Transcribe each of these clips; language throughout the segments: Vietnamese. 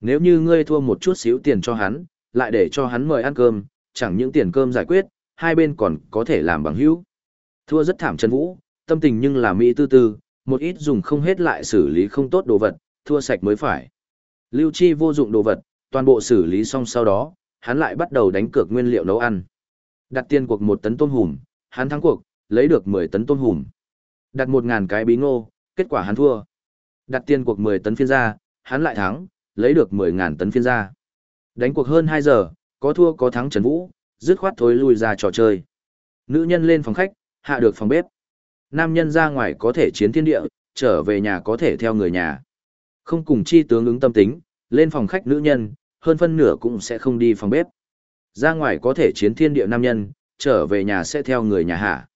Nếu như ngươi thua một chút xíu tiền cho hắn, lại để cho hắn mời ăn cơm, chẳng những tiền cơm giải quyết, hai bên còn có thể làm bằng hữu. Thua rất thảm Trần Vũ, tâm tình nhưng là mỹ tư tư, một ít dùng không hết lại xử lý không tốt đồ vật, thua sạch mới phải. Lưu chi vô dụng đồ vật, toàn bộ xử lý xong sau đó, hắn lại bắt đầu đánh cược nguyên liệu nấu ăn. Đặt tiền cuộc một tấn tôm hùm, hắn thắng cuộc, lấy được 10 tấn tôm hùm. Đặt 1000 cái bí ngô, kết quả hắn thua. Đặt tiền cuộc 10 tấn phiên ra, hắn lại thắng, lấy được 10.000 tấn phiên ra. Đánh cuộc hơn 2 giờ, có thua có thắng Trần Vũ, dứt khoát thối lui ra trò chơi. Nữ nhân lên phòng khách, hạ được phòng bếp. Nam nhân ra ngoài có thể chiến thiên địa, trở về nhà có thể theo người nhà. Không cùng chi tướng ứng tâm tính, lên phòng khách nữ nhân, hơn phân nửa cũng sẽ không đi phòng bếp. Ra ngoài có thể chiến thiên địa nam nhân, trở về nhà sẽ theo người nhà hạ.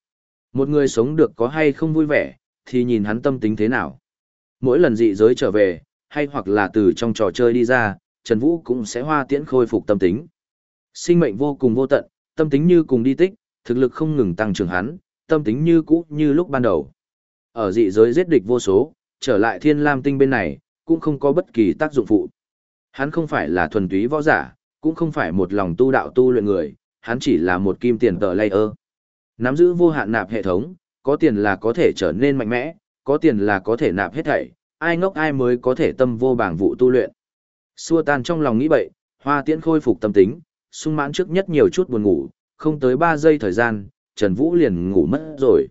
Một người sống được có hay không vui vẻ, thì nhìn hắn tâm tính thế nào. Mỗi lần dị giới trở về, hay hoặc là từ trong trò chơi đi ra, Trần Vũ cũng sẽ hoa tiễn khôi phục tâm tính. Sinh mệnh vô cùng vô tận, tâm tính như cùng đi tích, thực lực không ngừng tăng trưởng hắn, tâm tính như cũ như lúc ban đầu. Ở dị giới giết địch vô số, trở lại thiên lam tinh bên này, cũng không có bất kỳ tác dụng phụ. Hắn không phải là thuần túy võ giả, cũng không phải một lòng tu đạo tu luyện người, hắn chỉ là một kim tiền tờ layer. Nắm giữ vô hạn nạp hệ thống, có tiền là có thể trở nên mạnh mẽ, có tiền là có thể nạp hết thảy, ai ngốc ai mới có thể tâm vô bảng vụ tu luyện. Xua tan trong lòng nghĩ bậy, hoa tiễn khôi phục tâm tính, sung mãn trước nhất nhiều chút buồn ngủ, không tới 3 giây thời gian, Trần Vũ liền ngủ mất rồi.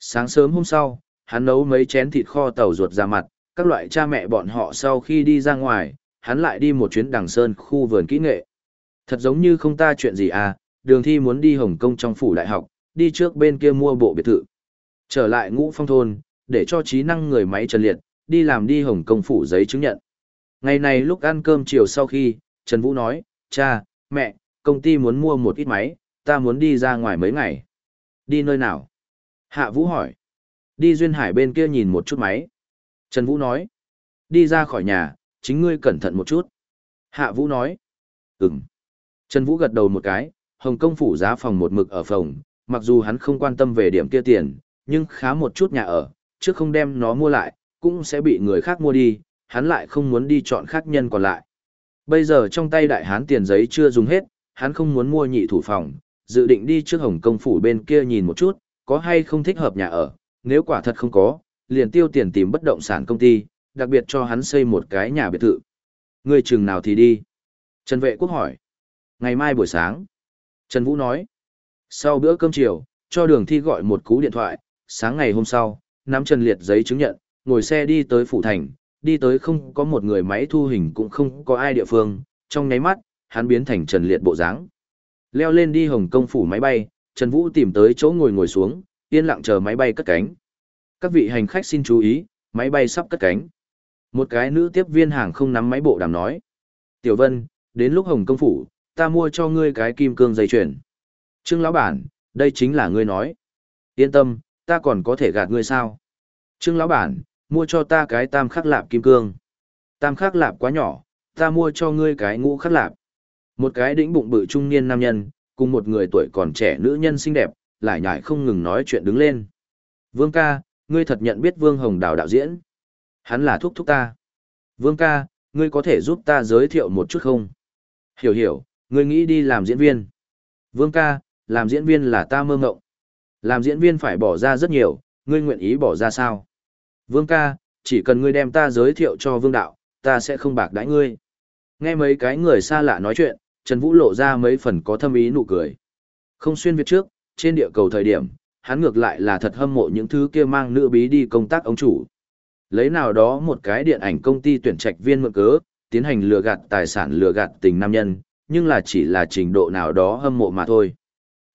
Sáng sớm hôm sau, hắn nấu mấy chén thịt kho tàu ruột ra mặt, các loại cha mẹ bọn họ sau khi đi ra ngoài, hắn lại đi một chuyến đằng sơn khu vườn kỹ nghệ. Thật giống như không ta chuyện gì à, đường thi muốn đi Hồng Kông trong phủ đại học, đi trước bên kia mua bộ biệt thự. Trở lại ngũ phong thôn, để cho trí năng người máy Trần Liệt, đi làm đi Hồng Kông phủ giấy chứng nhận. Ngày này lúc ăn cơm chiều sau khi, Trần Vũ nói, cha, mẹ, công ty muốn mua một ít máy, ta muốn đi ra ngoài mấy ngày. Đi nơi nào? Hạ Vũ hỏi. Đi Duyên Hải bên kia nhìn một chút máy. Trần Vũ nói. Đi ra khỏi nhà, chính ngươi cẩn thận một chút. Hạ Vũ nói. Ừm. Trần Vũ gật đầu một cái, Hồng Kông phủ giá phòng một mực ở phòng, mặc dù hắn không quan tâm về điểm kia tiền, nhưng khá một chút nhà ở, trước không đem nó mua lại, cũng sẽ bị người khác mua đi, hắn lại không muốn đi chọn khác nhân còn lại. Bây giờ trong tay đại hán tiền giấy chưa dùng hết, hắn không muốn mua nhị thủ phòng, dự định đi trước Hồng công phủ bên kia nhìn một chút, có hay không thích hợp nhà ở, nếu quả thật không có, liền tiêu tiền tìm bất động sản công ty, đặc biệt cho hắn xây một cái nhà biệt thự. Người chừng nào thì đi? Trần Vệ Quốc hỏi. Ngày mai buổi sáng. Trần Vũ nói. Sau bữa cơm chiều, cho đường thi gọi một cú điện thoại, sáng ngày hôm sau, nắm Trần Liệt giấy chứng nhận, ngồi xe đi tới Phủ Thành, đi tới không có một người máy thu hình cũng không có ai địa phương, trong nháy mắt, hắn biến thành Trần Liệt bộ dáng. Leo lên đi Hồng Kông phủ máy bay, Trần Vũ tìm tới chỗ ngồi ngồi xuống, yên lặng chờ máy bay cất cánh. Các vị hành khách xin chú ý, máy bay sắp cất cánh. Một cái nữ tiếp viên hàng không nắm máy bộ đàm nói. Tiểu Vân, đến lúc Hồng Công phủ, ta mua cho ngươi cái kim cương dây chuyền. Trương lão bản, đây chính là ngươi nói. Yên tâm, ta còn có thể gạt ngươi sao? Trương lão bản, mua cho ta cái tam khắc lạp kim cương. Tam khắc lạp quá nhỏ, ta mua cho ngươi cái ngũ khắc lạp. Một cái đĩnh bụng bự trung niên nam nhân, cùng một người tuổi còn trẻ nữ nhân xinh đẹp, lại nhải không ngừng nói chuyện đứng lên. Vương ca, ngươi thật nhận biết Vương Hồng Đào đạo diễn. Hắn là thúc thúc ta. Vương ca, ngươi có thể giúp ta giới thiệu một chút không? Hiểu hiểu, ngươi nghĩ đi làm diễn viên. Vương ca, làm diễn viên là ta mơ ngộng. Làm diễn viên phải bỏ ra rất nhiều, ngươi nguyện ý bỏ ra sao? Vương ca, chỉ cần ngươi đem ta giới thiệu cho vương đạo, ta sẽ không bạc đãi ngươi. Nghe mấy cái người xa lạ nói chuyện, Trần Vũ lộ ra mấy phần có thâm ý nụ cười. Không xuyên việt trước, trên địa cầu thời điểm, hắn ngược lại là thật hâm mộ những thứ kia mang nữ bí đi công tác ông chủ. Lấy nào đó một cái điện ảnh công ty tuyển trạch viên mượn cớ, tiến hành lừa gạt tài sản lừa gạt tình nam nhân, nhưng là chỉ là trình độ nào đó hâm mộ mà thôi.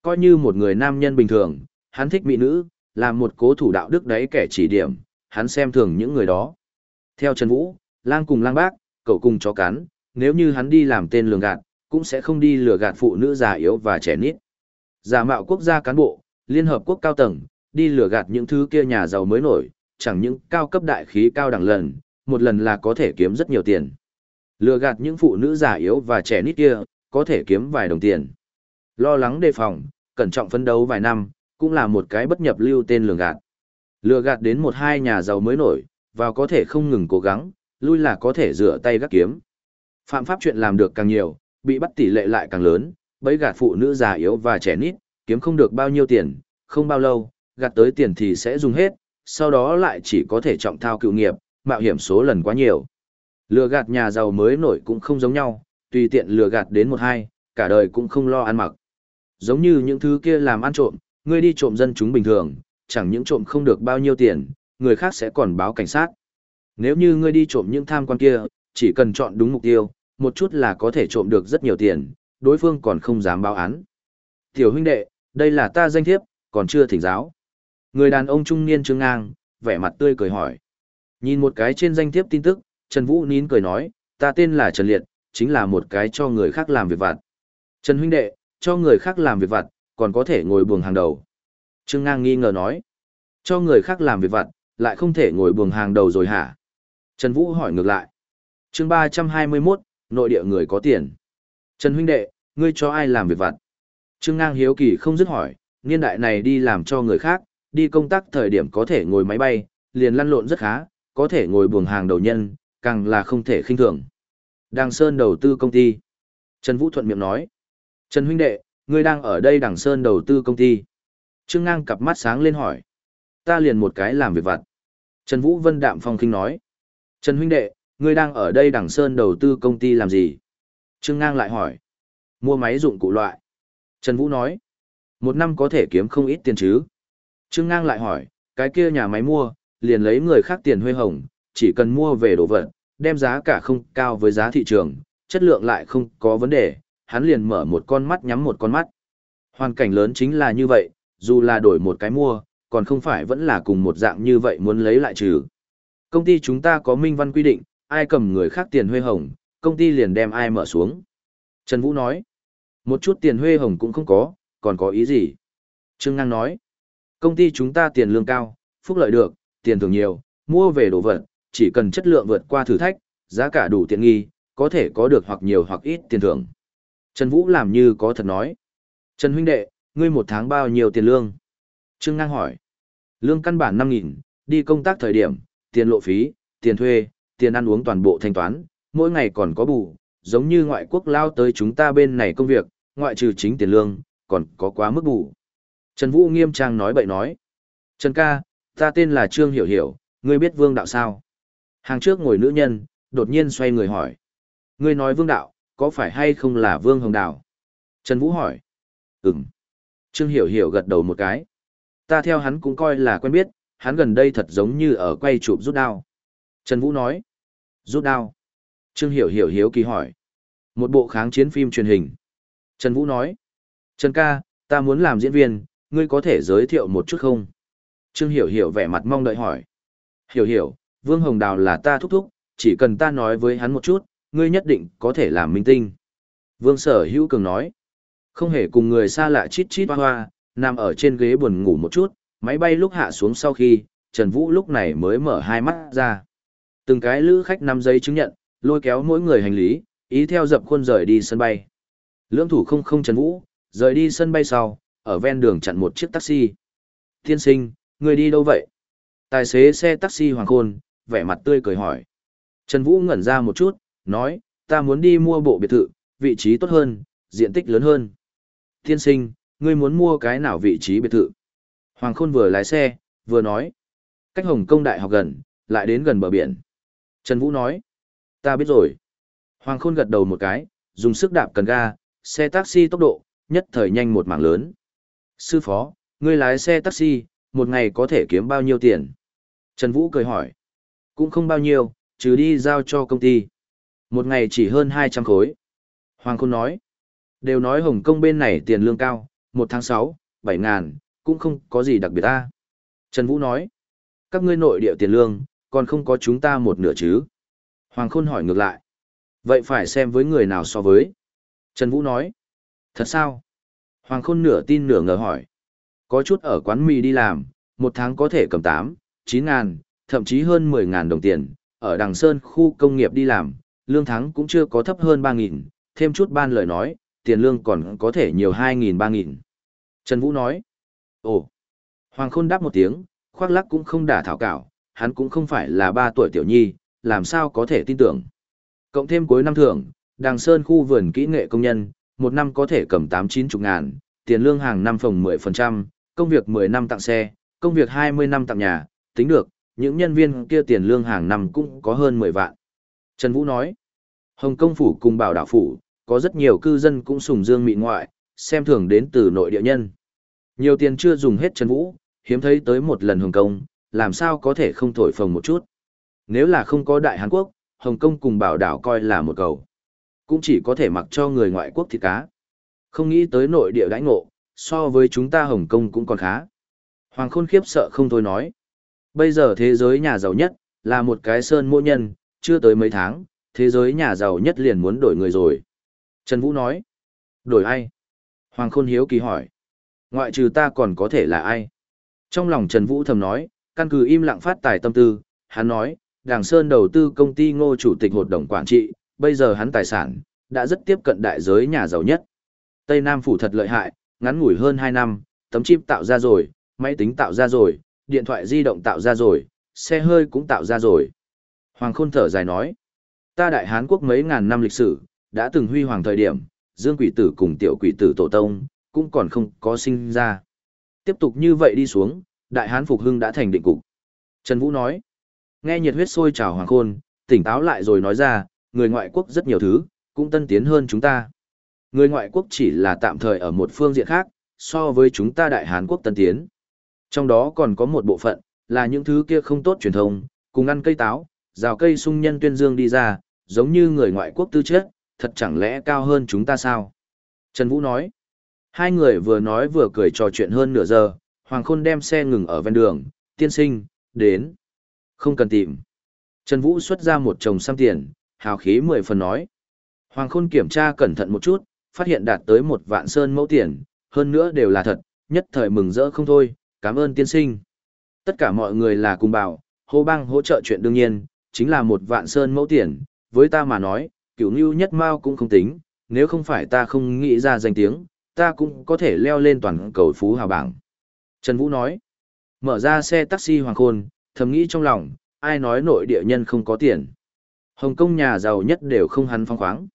Coi như một người nam nhân bình thường, hắn thích mỹ nữ, là một cố thủ đạo đức đấy kẻ chỉ điểm, hắn xem thường những người đó. Theo Trần Vũ, lang cùng lang bác, cậu cùng chó cắn, nếu như hắn đi làm tên lường gạt, cũng sẽ không đi lừa gạt phụ nữ già yếu và trẻ nít. Giả mạo quốc gia cán bộ, Liên Hợp Quốc cao tầng, đi lừa gạt những thứ kia nhà giàu mới nổi, chẳng những cao cấp đại khí cao đẳng lần, một lần là có thể kiếm rất nhiều tiền. Lừa gạt những phụ nữ già yếu và trẻ nít kia, có thể kiếm vài đồng tiền. Lo lắng đề phòng, cẩn trọng phấn đấu vài năm, cũng là một cái bất nhập lưu tên lường gạt. Lừa gạt đến một hai nhà giàu mới nổi, vào có thể không ngừng cố gắng, lui là có thể rửa tay gác kiếm. Phạm pháp chuyện làm được càng nhiều, bị bắt tỷ lệ lại càng lớn, bấy gạt phụ nữ già yếu và trẻ nít, kiếm không được bao nhiêu tiền, không bao lâu, gạt tới tiền thì sẽ dùng hết, sau đó lại chỉ có thể trọng thao cựu nghiệp, mạo hiểm số lần quá nhiều. Lừa gạt nhà giàu mới nổi cũng không giống nhau, tùy tiện lừa gạt đến một hai, cả đời cũng không lo ăn mặc. Giống như những thứ kia làm ăn trộm, ngươi đi trộm dân chúng bình thường, chẳng những trộm không được bao nhiêu tiền, người khác sẽ còn báo cảnh sát. Nếu như ngươi đi trộm những tham quan kia, chỉ cần chọn đúng mục tiêu, một chút là có thể trộm được rất nhiều tiền, đối phương còn không dám báo án. Tiểu huynh đệ, đây là ta danh thiếp, còn chưa thỉnh giáo. Người đàn ông trung niên trương ngang, vẻ mặt tươi cười hỏi. Nhìn một cái trên danh thiếp tin tức, Trần Vũ nín cười nói, ta tên là Trần Liệt, chính là một cái cho người khác làm việc vặt. Trần huynh đệ, cho người khác làm việc vặt, còn có thể ngồi buồng hàng đầu. Trương ngang nghi ngờ nói, cho người khác làm việc vặt, lại không thể ngồi buồng hàng đầu rồi hả? Trần Vũ hỏi ngược lại. chương 321, nội địa người có tiền. Trần huynh đệ, ngươi cho ai làm việc vặt? Trương ngang hiếu kỳ không dứt hỏi, niên đại này đi làm cho người khác, đi công tác thời điểm có thể ngồi máy bay, liền lăn lộn rất khá, có thể ngồi buồng hàng đầu nhân, càng là không thể khinh thường. Đàng Sơn đầu tư công ty. Trần Vũ thuận miệng nói. Trần huynh đệ, ngươi đang ở đây Đàng Sơn đầu tư công ty. Trương ngang cặp mắt sáng lên hỏi. Ta liền một cái làm việc vặt. Trần Vũ Vân đạm phong kinh nói. Trần huynh đệ, ngươi đang ở đây Đằng Sơn đầu tư công ty làm gì? Trương ngang lại hỏi. Mua máy dụng cụ loại. Trần Vũ nói. Một năm có thể kiếm không ít tiền chứ. Trương ngang lại hỏi, cái kia nhà máy mua, liền lấy người khác tiền huê hồng, chỉ cần mua về đồ vật, đem giá cả không cao với giá thị trường, chất lượng lại không có vấn đề, hắn liền mở một con mắt nhắm một con mắt. Hoàn cảnh lớn chính là như vậy, dù là đổi một cái mua, còn không phải vẫn là cùng một dạng như vậy muốn lấy lại trừ. Công ty chúng ta có minh văn quy định, ai cầm người khác tiền huê hồng, công ty liền đem ai mở xuống. Trần Vũ nói, một chút tiền huê hồng cũng không có, còn có ý gì? Trương Ngang nói, công ty chúng ta tiền lương cao, phúc lợi được, tiền thưởng nhiều, mua về đồ vật, chỉ cần chất lượng vượt qua thử thách, giá cả đủ tiện nghi, có thể có được hoặc nhiều hoặc ít tiền thưởng. Trần Vũ làm như có thật nói. Trần huynh đệ, ngươi một tháng bao nhiêu tiền lương? Trương Ngang hỏi. Lương căn bản 5.000, đi công tác thời điểm, tiền lộ phí, tiền thuê, tiền ăn uống toàn bộ thanh toán, mỗi ngày còn có bù, giống như ngoại quốc lao tới chúng ta bên này công việc, ngoại trừ chính tiền lương, còn có quá mức bù. Trần Vũ nghiêm trang nói bậy nói. Trần ca, ta tên là Trương Hiểu Hiểu, ngươi biết vương đạo sao? Hàng trước ngồi nữ nhân, đột nhiên xoay người hỏi. Ngươi nói vương đạo, có phải hay không là vương hồng Đạo? Trần Vũ hỏi. Ừm. Trương Hiểu Hiểu gật đầu một cái. Ta theo hắn cũng coi là quen biết, hắn gần đây thật giống như ở quay chụp rút đao. Trần Vũ nói. Rút đao. Trương Hiểu Hiểu hiếu kỳ hỏi. Một bộ kháng chiến phim truyền hình. Trần Vũ nói. Trần ca, ta muốn làm diễn viên, ngươi có thể giới thiệu một chút không? Trương Hiểu Hiểu vẻ mặt mong đợi hỏi. Hiểu Hiểu, Vương Hồng Đào là ta thúc thúc, chỉ cần ta nói với hắn một chút, ngươi nhất định có thể làm minh tinh. Vương Sở Hữu Cường nói. Không hề cùng người xa lạ chít chít hoa hoa, nằm ở trên ghế buồn ngủ một chút, máy bay lúc hạ xuống sau khi, Trần Vũ lúc này mới mở hai mắt ra. Từng cái lữ khách nắm giấy chứng nhận, lôi kéo mỗi người hành lý, ý theo dập khuôn rời đi sân bay. Lưỡng thủ không không Trần Vũ, rời đi sân bay sau, ở ven đường chặn một chiếc taxi. Tiên sinh, người đi đâu vậy? Tài xế xe taxi Hoàng Khôn, vẻ mặt tươi cười hỏi. Trần Vũ ngẩn ra một chút, nói, ta muốn đi mua bộ biệt thự, vị trí tốt hơn, diện tích lớn hơn. Thiên sinh, ngươi muốn mua cái nào vị trí biệt thự? Hoàng Khôn vừa lái xe, vừa nói. Cách Hồng Kông Đại học gần, lại đến gần bờ biển. Trần Vũ nói. Ta biết rồi. Hoàng Khôn gật đầu một cái, dùng sức đạp cần ga, xe taxi tốc độ, nhất thời nhanh một mảng lớn. Sư phó, ngươi lái xe taxi, một ngày có thể kiếm bao nhiêu tiền? Trần Vũ cười hỏi. Cũng không bao nhiêu, trừ đi giao cho công ty. Một ngày chỉ hơn 200 khối. Hoàng Khôn nói. Đều nói Hồng Kông bên này tiền lương cao, một tháng 6, 7 ngàn, cũng không có gì đặc biệt ta. Trần Vũ nói. Các ngươi nội địa tiền lương, còn không có chúng ta một nửa chứ. Hoàng Khôn hỏi ngược lại. Vậy phải xem với người nào so với. Trần Vũ nói. Thật sao? Hoàng Khôn nửa tin nửa ngờ hỏi. Có chút ở quán mì đi làm, một tháng có thể cầm 8, 9 ngàn, thậm chí hơn 10 ngàn đồng tiền. Ở Đằng Sơn khu công nghiệp đi làm, lương tháng cũng chưa có thấp hơn 3 nghìn, thêm chút ban lời nói, tiền lương còn có thể nhiều 2.000-3.000. Trần Vũ nói. Ồ. Hoàng Khôn đáp một tiếng, khoác lắc cũng không đả thảo cảo, hắn cũng không phải là 3 tuổi tiểu nhi, làm sao có thể tin tưởng. Cộng thêm cuối năm thưởng, Đàng Sơn khu vườn kỹ nghệ công nhân, một năm có thể cầm 8-9 chục ngàn, tiền lương hàng năm phòng 10%, công việc 10 năm tặng xe, công việc 20 năm tặng nhà, tính được, những nhân viên kia tiền lương hàng năm cũng có hơn 10 vạn. Trần Vũ nói, Hồng Công Phủ cùng Bảo Đạo Phủ, có rất nhiều cư dân cũng sùng dương mị ngoại, xem thường đến từ nội địa nhân. Nhiều tiền chưa dùng hết Trần Vũ, hiếm thấy tới một lần Hồng Kông, làm sao có thể không thổi phồng một chút. Nếu là không có Đại Hàn Quốc, Hồng Kông cùng Bảo Đảo coi là một cầu. Cũng chỉ có thể mặc cho người ngoại quốc thịt cá. Không nghĩ tới nội địa đãi ngộ, so với chúng ta Hồng Kông cũng còn khá. Hoàng Khôn khiếp sợ không thôi nói. Bây giờ thế giới nhà giàu nhất, là một cái sơn mô nhân, chưa tới mấy tháng, thế giới nhà giàu nhất liền muốn đổi người rồi. Trần Vũ nói. Đổi ai? Hoàng Khôn hiếu kỳ hỏi. Ngoại trừ ta còn có thể là ai? Trong lòng Trần Vũ thầm nói, căn cứ im lặng phát tài tâm tư, hắn nói, Đàng Sơn đầu tư công ty ngô chủ tịch hội đồng quản trị, bây giờ hắn tài sản, đã rất tiếp cận đại giới nhà giàu nhất. Tây Nam Phủ thật lợi hại, ngắn ngủi hơn 2 năm, tấm chip tạo ra rồi, máy tính tạo ra rồi, điện thoại di động tạo ra rồi, xe hơi cũng tạo ra rồi. Hoàng Khôn thở dài nói, ta đại Hán quốc mấy ngàn năm lịch sử, đã từng huy hoàng thời điểm, dương quỷ tử cùng tiểu quỷ tử tổ tông, cũng còn không có sinh ra. Tiếp tục như vậy đi xuống, đại Hán phục hưng đã thành định cục. Trần Vũ nói, nghe nhiệt huyết sôi trào Hoàng Khôn, tỉnh táo lại rồi nói ra, người ngoại quốc rất nhiều thứ, cũng tân tiến hơn chúng ta. Người ngoại quốc chỉ là tạm thời ở một phương diện khác, so với chúng ta đại Hán quốc tân tiến. Trong đó còn có một bộ phận, là những thứ kia không tốt truyền thông, cùng ăn cây táo, rào cây sung nhân tuyên dương đi ra, giống như người ngoại quốc tư chất, thật chẳng lẽ cao hơn chúng ta sao? Trần Vũ nói, hai người vừa nói vừa cười trò chuyện hơn nửa giờ, Hoàng Khôn đem xe ngừng ở ven đường, tiên sinh, đến. Không cần tìm. Trần Vũ xuất ra một chồng xăm tiền, hào khí mười phần nói. Hoàng Khôn kiểm tra cẩn thận một chút, phát hiện đạt tới một vạn sơn mẫu tiền, hơn nữa đều là thật, nhất thời mừng rỡ không thôi, cảm ơn tiên sinh. Tất cả mọi người là cùng bảo, hô bang hỗ trợ chuyện đương nhiên, chính là một vạn sơn mẫu tiền, với ta mà nói, cửu ngưu nhất mao cũng không tính, nếu không phải ta không nghĩ ra danh tiếng, ta cũng có thể leo lên toàn cầu phú hào bảng. Trần Vũ nói, mở ra xe taxi hoàng khôn, thầm nghĩ trong lòng, ai nói nội địa nhân không có tiền. Hồng Kông nhà giàu nhất đều không hắn phong khoáng.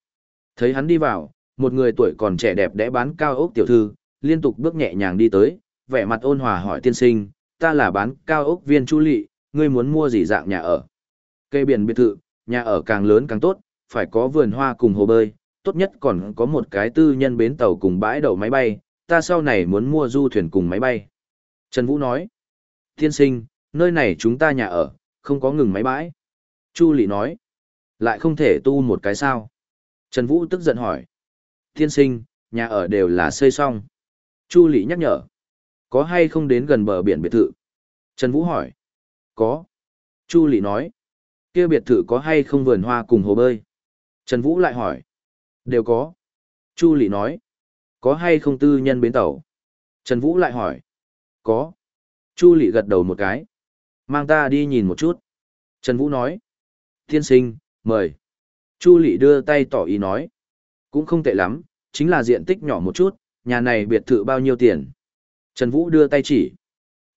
Thấy hắn đi vào, một người tuổi còn trẻ đẹp đẽ bán cao ốc tiểu thư, liên tục bước nhẹ nhàng đi tới, vẻ mặt ôn hòa hỏi tiên sinh, ta là bán cao ốc viên chu lị, ngươi muốn mua gì dạng nhà ở? Cây biển biệt thự, nhà ở càng lớn càng tốt, phải có vườn hoa cùng hồ bơi, tốt nhất còn có một cái tư nhân bến tàu cùng bãi đậu máy bay, ta sau này muốn mua du thuyền cùng máy bay. Trần Vũ nói, tiên sinh, nơi này chúng ta nhà ở, không có ngừng máy bãi. Chu Lị nói, lại không thể tu một cái sao. Trần Vũ tức giận hỏi, tiên sinh, nhà ở đều là xây xong. Chu Lị nhắc nhở, có hay không đến gần bờ biển biệt thự? Trần Vũ hỏi, có. Chu Lị nói, kia biệt thự có hay không vườn hoa cùng hồ bơi? Trần Vũ lại hỏi. Đều có. Chu Lị nói. Có hay không tư nhân bến tàu? Trần Vũ lại hỏi. Có. Chu Lị gật đầu một cái. Mang ta đi nhìn một chút. Trần Vũ nói. Tiên sinh, mời. Chu Lị đưa tay tỏ ý nói. Cũng không tệ lắm, chính là diện tích nhỏ một chút, nhà này biệt thự bao nhiêu tiền? Trần Vũ đưa tay chỉ.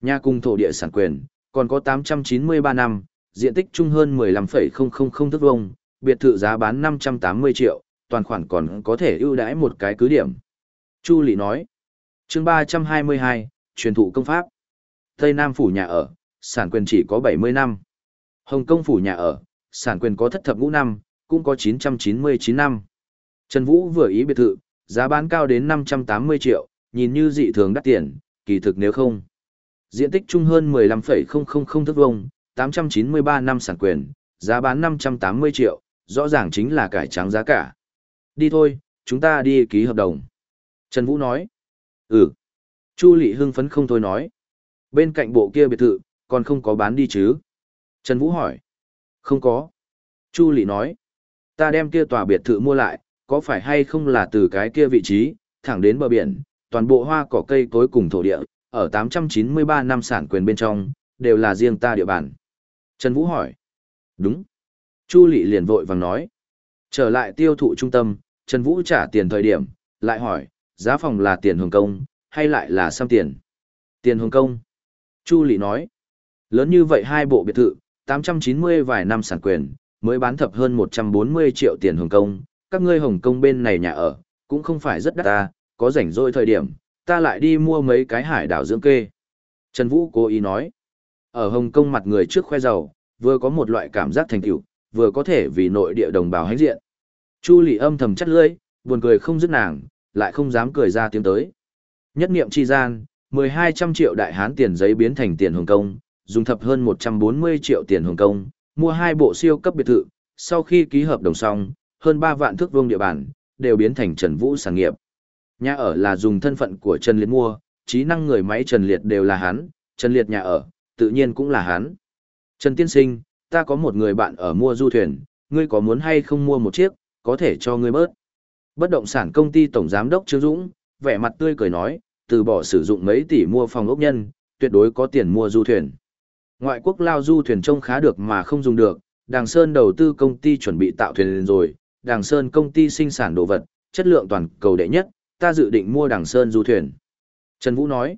Nhà cung thổ địa sản quyền, còn có 893 năm, diện tích chung hơn 15,000 thước vuông, biệt thự giá bán 580 triệu, toàn khoản còn có thể ưu đãi một cái cứ điểm. Chu Lị nói, chương 322, truyền thụ công pháp. Tây Nam phủ nhà ở, sản quyền chỉ có 70 năm. Hồng Kông phủ nhà ở, sản quyền có thất thập ngũ năm, cũng có 999 năm. Trần Vũ vừa ý biệt thự, giá bán cao đến 580 triệu, nhìn như dị thường đắt tiền, kỳ thực nếu không. Diện tích chung hơn 15,000 thước vuông, 893 năm sản quyền, giá bán 580 triệu, rõ ràng chính là cải trắng giá cả. Đi thôi, chúng ta đi ký hợp đồng. Trần Vũ nói. Ừ. Chu Lị hưng phấn không thôi nói. Bên cạnh bộ kia biệt thự, còn không có bán đi chứ? Trần Vũ hỏi. Không có. Chu Lị nói. Ta đem kia tòa biệt thự mua lại, có phải hay không là từ cái kia vị trí, thẳng đến bờ biển, toàn bộ hoa cỏ cây cối cùng thổ địa, ở 893 năm sản quyền bên trong, đều là riêng ta địa bàn. Trần Vũ hỏi. Đúng. Chu Lị liền vội vàng nói. Trở lại tiêu thụ trung tâm, Trần Vũ trả tiền thời điểm, lại hỏi, giá phòng là tiền Hồng Kông, hay lại là xăm tiền? Tiền Hồng Kông. Chu Lị nói. Lớn như vậy hai bộ biệt thự, 890 vài năm sản quyền, mới bán thập hơn 140 triệu tiền Hồng Kông, các ngươi Hồng Kông bên này nhà ở, cũng không phải rất đắt ta, có rảnh rỗi thời điểm, ta lại đi mua mấy cái hải đảo dưỡng kê. Trần Vũ cố ý nói, ở Hồng Kông mặt người trước khoe giàu, vừa có một loại cảm giác thành tựu, vừa có thể vì nội địa đồng bào hãnh diện. Chu Lị âm thầm chắt lưỡi, buồn cười không dứt nàng, lại không dám cười ra tiếng tới. Nhất niệm chi gian, 1200 triệu đại hán tiền giấy biến thành tiền Hồng Kông, dùng thập hơn 140 triệu tiền Hồng Kông, mua hai bộ siêu cấp biệt thự, sau khi ký hợp đồng xong, hơn 3 vạn thước vuông địa bàn, đều biến thành Trần Vũ sản nghiệp. Nhà ở là dùng thân phận của Trần Liệt mua, trí năng người máy Trần Liệt đều là hắn, Trần Liệt nhà ở, tự nhiên cũng là hắn. Trần Tiên Sinh, ta có một người bạn ở mua du thuyền, ngươi có muốn hay không mua một chiếc, có thể cho ngươi bớt. Bất động sản công ty tổng giám đốc Trương Dũng, vẻ mặt tươi cười nói, từ bỏ sử dụng mấy tỷ mua phòng ốc nhân, tuyệt đối có tiền mua du thuyền. Ngoại quốc lao du thuyền trông khá được mà không dùng được, Đàng Sơn đầu tư công ty chuẩn bị tạo thuyền rồi, Đàng Sơn công ty sinh sản đồ vật, chất lượng toàn cầu đệ nhất, ta dự định mua Đàng Sơn du thuyền. Trần Vũ nói,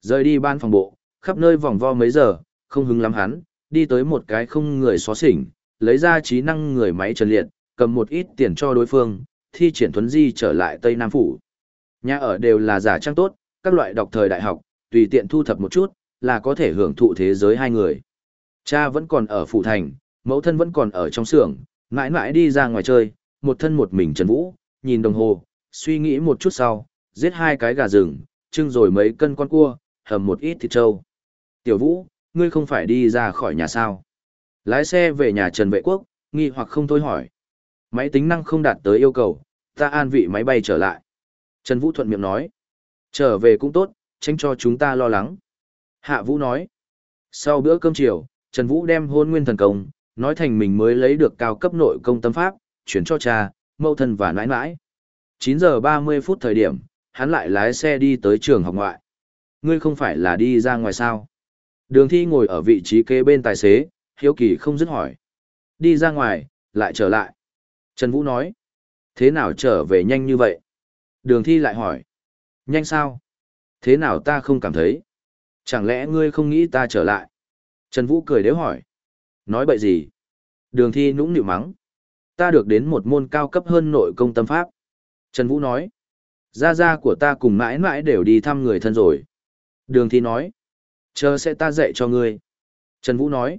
rời đi ban phòng bộ, khắp nơi vòng vo mấy giờ, không hứng lắm hắn, đi tới một cái không người xóa xỉnh, lấy ra trí năng người máy trần liệt, cầm một ít tiền cho đối phương, thi triển thuấn di trở lại Tây Nam Phủ. Nhà ở đều là giả trang tốt, các loại đọc thời đại học, tùy tiện thu thập một chút, là có thể hưởng thụ thế giới hai người. Cha vẫn còn ở phủ thành, mẫu thân vẫn còn ở trong xưởng, mãi mãi đi ra ngoài chơi, một thân một mình Trần Vũ, nhìn đồng hồ, suy nghĩ một chút sau, giết hai cái gà rừng, trưng rồi mấy cân con cua, hầm một ít thịt trâu. Tiểu Vũ, ngươi không phải đi ra khỏi nhà sao? Lái xe về nhà Trần Vệ Quốc, nghi hoặc không thôi hỏi. Máy tính năng không đạt tới yêu cầu, ta an vị máy bay trở lại. Trần Vũ thuận miệng nói. Trở về cũng tốt, tránh cho chúng ta lo lắng. Hạ Vũ nói. Sau bữa cơm chiều, Trần Vũ đem hôn nguyên thần công, nói thành mình mới lấy được cao cấp nội công tâm pháp, chuyển cho cha, mẫu thân và nãi nãi. 9 giờ 30 phút thời điểm, hắn lại lái xe đi tới trường học ngoại. Ngươi không phải là đi ra ngoài sao? Đường thi ngồi ở vị trí kế bên tài xế, hiếu kỳ không dứt hỏi. Đi ra ngoài, lại trở lại. Trần Vũ nói. Thế nào trở về nhanh như vậy? Đường thi lại hỏi. Nhanh sao? Thế nào ta không cảm thấy? Chẳng lẽ ngươi không nghĩ ta trở lại? Trần Vũ cười đếu hỏi. Nói bậy gì? Đường thi nũng nịu mắng. Ta được đến một môn cao cấp hơn nội công tâm pháp. Trần Vũ nói. Gia gia của ta cùng mãi mãi đều đi thăm người thân rồi. Đường thi nói. Chờ sẽ ta dạy cho ngươi. Trần Vũ nói.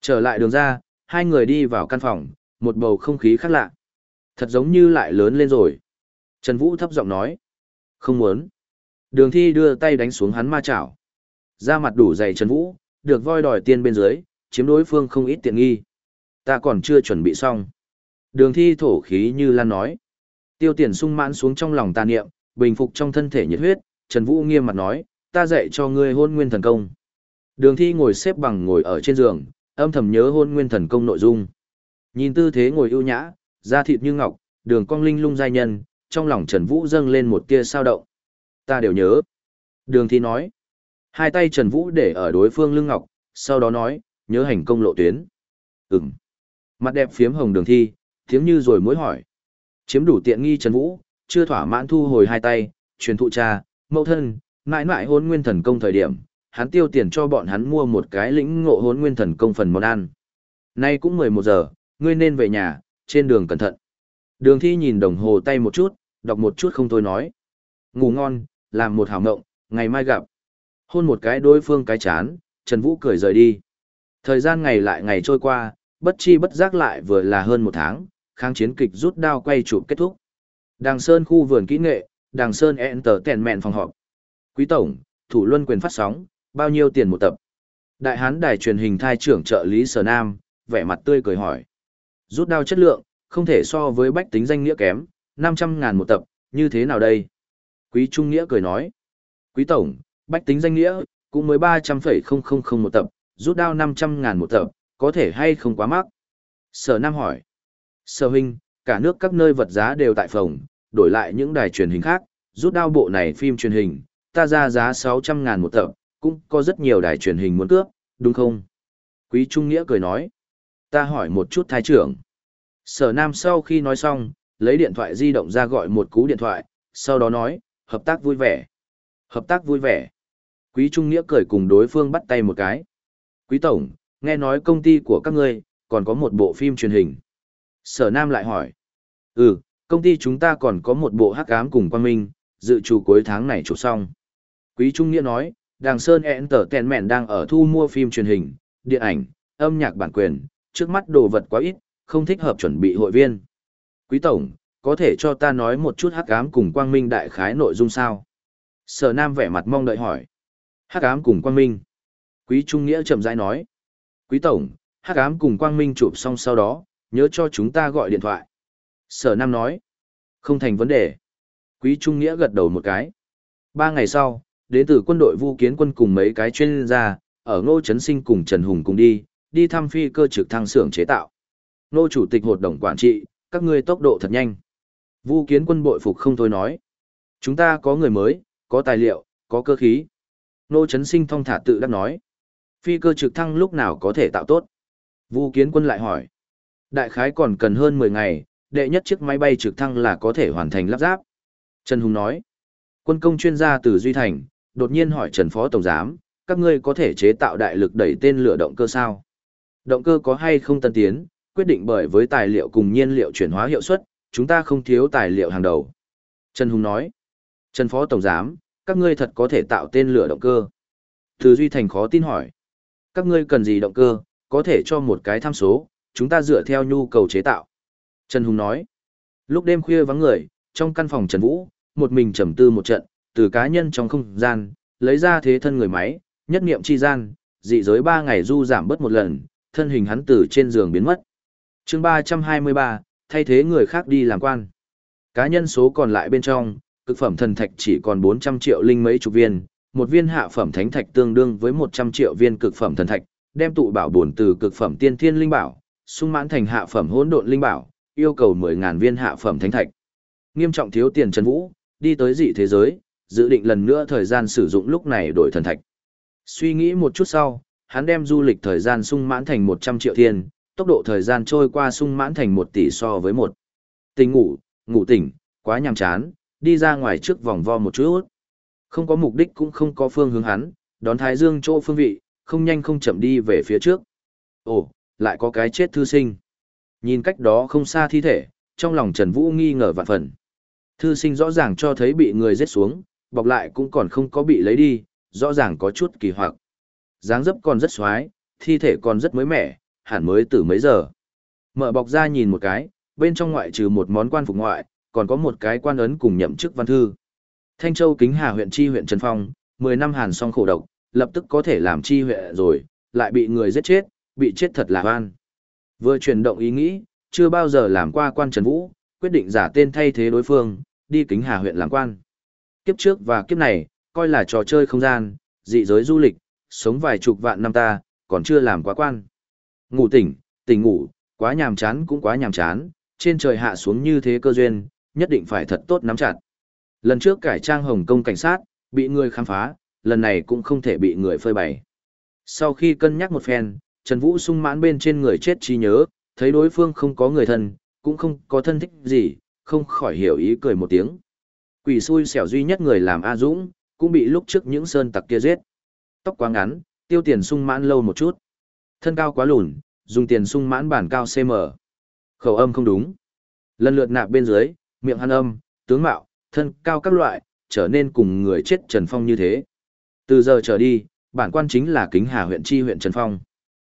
Trở lại đường ra, hai người đi vào căn phòng, một bầu không khí khác lạ. Thật giống như lại lớn lên rồi. Trần Vũ thấp giọng nói. Không muốn. Đường thi đưa tay đánh xuống hắn ma chảo. Ra mặt đủ dày Trần Vũ, được voi đòi tiền bên dưới, chiếm đối phương không ít tiện nghi. Ta còn chưa chuẩn bị xong. Đường thi thổ khí như lan nói. Tiêu tiền sung mãn xuống trong lòng tà niệm, bình phục trong thân thể nhiệt huyết, Trần Vũ nghiêm mặt nói, ta dạy cho ngươi hôn nguyên thần công. Đường thi ngồi xếp bằng ngồi ở trên giường, âm thầm nhớ hôn nguyên thần công nội dung. Nhìn tư thế ngồi ưu nhã, da thịt như ngọc, đường cong linh lung giai nhân, trong lòng Trần Vũ dâng lên một tia sao động. Ta đều nhớ. Đường thi nói. Hai tay Trần Vũ để ở đối phương lưng ngọc, sau đó nói, nhớ hành công lộ tuyến. Ừm. Mặt đẹp phiếm hồng đường thi, tiếng như rồi mối hỏi. Chiếm đủ tiện nghi Trần Vũ, chưa thỏa mãn thu hồi hai tay, truyền thụ cha, mẫu thân, mãi mãi hôn nguyên thần công thời điểm, hắn tiêu tiền cho bọn hắn mua một cái lĩnh ngộ hôn nguyên thần công phần món ăn. Nay cũng 11 giờ, ngươi nên về nhà, trên đường cẩn thận. Đường thi nhìn đồng hồ tay một chút, đọc một chút không thôi nói. Ngủ ngon, làm một hảo mộng, ngày mai gặp. Hôn một cái đối phương cái chán, Trần Vũ cười rời đi. Thời gian ngày lại ngày trôi qua, bất chi bất giác lại vừa là hơn một tháng, kháng chiến kịch rút đao quay chụp kết thúc. Đàng Sơn khu vườn kỹ nghệ, Đàng Sơn Enter tèn mẹn phòng họp. Quý Tổng, thủ luân quyền phát sóng, bao nhiêu tiền một tập? Đại hán đài truyền hình thai trưởng trợ lý Sở Nam, vẻ mặt tươi cười hỏi. Rút đao chất lượng, không thể so với bách tính danh nghĩa kém, 500 ngàn một tập, như thế nào đây? Quý Trung Nghĩa cười nói. Quý Tổng, bách tính danh nghĩa, cũng mới 300,000 một tập, rút đao 500 ngàn một tập, có thể hay không quá mắc? Sở Nam hỏi. Sở huynh, cả nước các nơi vật giá đều tại phòng, đổi lại những đài truyền hình khác, rút đao bộ này phim truyền hình, ta ra giá 600 ngàn một tập, cũng có rất nhiều đài truyền hình muốn cướp, đúng không? Quý Trung Nghĩa cười nói. Ta hỏi một chút thái trưởng. Sở Nam sau khi nói xong, lấy điện thoại di động ra gọi một cú điện thoại, sau đó nói, hợp tác vui vẻ. Hợp tác vui vẻ. Quý Trung Nghĩa cười cùng đối phương bắt tay một cái. Quý Tổng, nghe nói công ty của các ngươi, còn có một bộ phim truyền hình. Sở Nam lại hỏi. Ừ, công ty chúng ta còn có một bộ hắc ám cùng quang minh, dự trù cuối tháng này chụp xong. Quý Trung Nghĩa nói, Đàng Sơn Entertainment đang ở thu mua phim truyền hình, điện ảnh, âm nhạc bản quyền, trước mắt đồ vật quá ít, không thích hợp chuẩn bị hội viên. Quý Tổng, có thể cho ta nói một chút hắc ám cùng quang minh đại khái nội dung sao? Sở Nam vẻ mặt mong đợi hỏi. Hắc ám cùng quang minh. Quý Trung Nghĩa chậm rãi nói. Quý Tổng, hắc ám cùng quang minh chụp xong sau đó, nhớ cho chúng ta gọi điện thoại. Sở Nam nói. Không thành vấn đề. Quý Trung Nghĩa gật đầu một cái. Ba ngày sau, đến từ quân đội vu kiến quân cùng mấy cái chuyên gia, ở Ngô Trấn Sinh cùng Trần Hùng cùng đi, đi thăm phi cơ trực thăng xưởng chế tạo. Ngô Chủ tịch hội đồng quản trị, các ngươi tốc độ thật nhanh. Vu kiến quân bội phục không thôi nói. Chúng ta có người mới, có tài liệu, có cơ khí. Ngô Trấn Sinh thong thả tự đắc nói. Phi cơ trực thăng lúc nào có thể tạo tốt? Vu kiến quân lại hỏi. Đại khái còn cần hơn 10 ngày, đệ nhất chiếc máy bay trực thăng là có thể hoàn thành lắp ráp. Trần Hùng nói. Quân công chuyên gia từ Duy Thành, đột nhiên hỏi Trần Phó Tổng Giám, các ngươi có thể chế tạo đại lực đẩy tên lửa động cơ sao? Động cơ có hay không tân tiến, quyết định bởi với tài liệu cùng nhiên liệu chuyển hóa hiệu suất, chúng ta không thiếu tài liệu hàng đầu. Trần Hùng nói, Trần Phó Tổng Giám, các ngươi thật có thể tạo tên lửa động cơ. Từ Duy Thành khó tin hỏi, các ngươi cần gì động cơ, có thể cho một cái tham số, chúng ta dựa theo nhu cầu chế tạo. Trần Hùng nói, lúc đêm khuya vắng người, trong căn phòng Trần Vũ, một mình trầm tư một trận, từ cá nhân trong không gian, lấy ra thế thân người máy, nhất niệm chi gian, dị giới ba ngày du giảm bớt một lần, thân hình hắn từ trên giường biến mất. chương ba trăm hai mươi ba thay thế người khác đi làm quan. Cá nhân số còn lại bên trong, cực phẩm thần thạch chỉ còn bốn trăm triệu linh mấy chục viên, một viên hạ phẩm thánh thạch tương đương với một trăm triệu viên cực phẩm thần thạch, đem tụ bảo bổn từ cực phẩm tiên thiên linh bảo, sung mãn thành hạ phẩm hỗn độn linh bảo, yêu cầu mười ngàn viên hạ phẩm thánh thạch. Nghiêm trọng thiếu tiền Trần Vũ, đi tới dị thế giới, dự định lần nữa thời gian sử dụng lúc này đổi thần thạch. Suy nghĩ một chút sau, hắn đem du lịch thời gian sung mãn thành 100 triệu thiên, tốc độ thời gian trôi qua sung mãn thành 1 tỷ so với một. Tỉnh ngủ, ngủ tỉnh, quá nhàm chán, đi ra ngoài trước vòng vo một chút. Không có mục đích cũng không có phương hướng hắn, đón Thái Dương chỗ phương vị, không nhanh không chậm đi về phía trước. Ồ, lại có cái chết thư sinh. Nhìn cách đó không xa thi thể, trong lòng Trần Vũ nghi ngờ vạn phần. Thư sinh rõ ràng cho thấy bị người giết xuống, bọc lại cũng còn không có bị lấy đi, rõ ràng có chút kỳ hoặc. dáng dấp còn rất xoái, thi thể còn rất mới mẻ, hẳn mới từ mấy giờ. Mở bọc ra nhìn một cái, bên trong ngoại trừ một món quan phục ngoại, còn có một cái quan ấn cùng nhậm chức văn thư. Thanh Châu Kính Hà huyện chi huyện Trần Phong, 10 năm hàn song khổ độc, lập tức có thể làm chi huyện rồi, lại bị người giết chết, bị chết thật là oan. Vừa chuyển động ý nghĩ, chưa bao giờ làm qua quan Trần Vũ, quyết định giả tên thay thế đối phương, đi Kính Hà huyện làm quan. Kiếp trước và kiếp này, coi là trò chơi không gian, dị giới du lịch, sống vài chục vạn năm ta, còn chưa làm quá quan. Ngủ tỉnh, tỉnh ngủ, quá nhàm chán cũng quá nhàm chán, trên trời hạ xuống như thế cơ duyên, nhất định phải thật tốt nắm chặt. Lần trước cải trang Hồng Kông cảnh sát, bị người khám phá, lần này cũng không thể bị người phơi bày. Sau khi cân nhắc một phen, Trần Vũ sung mãn bên trên người chết trí nhớ, thấy đối phương không có người thân, cũng không có thân thích gì, không khỏi hiểu ý cười một tiếng. Quỷ xui xẻo duy nhất người làm A Dũng, cũng bị lúc trước những sơn tặc kia giết. Tóc quá ngắn, tiêu tiền sung mãn lâu một chút. Thân cao quá lùn, dùng tiền sung mãn bản cao CM. Khẩu âm không đúng. Lần lượt nạp bên dưới, miệng hắn âm, tướng mạo, thân cao các loại, trở nên cùng người chết Trần Phong như thế. Từ giờ trở đi, bản quan chính là kính hà huyện chi huyện Trần Phong.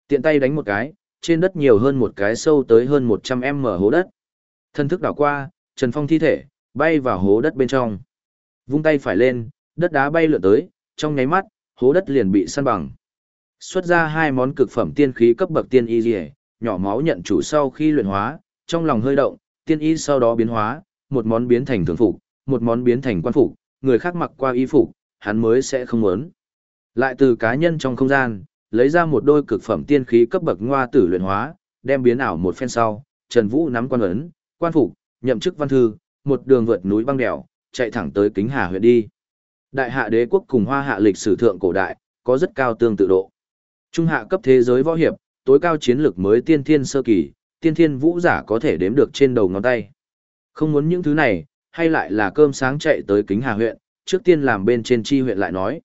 Tiện tay đánh một cái, trên đất nhiều hơn một cái sâu tới hơn 100m hố đất. Thân thức đảo qua, Trần Phong thi thể, bay vào hố đất bên trong. Vung tay phải lên, đất đá bay lượn tới, trong nháy mắt, hố đất liền bị săn bằng. Xuất ra hai món cực phẩm tiên khí cấp bậc tiên y liễu, nhỏ máu nhận chủ sau khi luyện hóa, trong lòng hơi động, tiên y sau đó biến hóa, một món biến thành thường phục, một món biến thành quan phục, người khác mặc qua y phục, hắn mới sẽ không muốn. Lại từ cá nhân trong không gian, lấy ra một đôi cực phẩm tiên khí cấp bậc ngoa tử luyện hóa, đem biến ảo một phen sau, Trần Vũ nắm quan ấn, quan phục, nhậm chức văn thư, một đường vượt núi băng đèo, chạy thẳng tới Kính Hà huyện đi. Đại hạ đế quốc cùng hoa hạ lịch sử thượng cổ đại, có rất cao tương tự độ. Trung hạ cấp thế giới võ hiệp, tối cao chiến lược mới tiên thiên sơ kỳ, tiên thiên vũ giả có thể đếm được trên đầu ngón tay. Không muốn những thứ này, hay lại là cơm sáng chạy tới Kính Hà huyện, trước tiên làm bên trên chi huyện lại nói.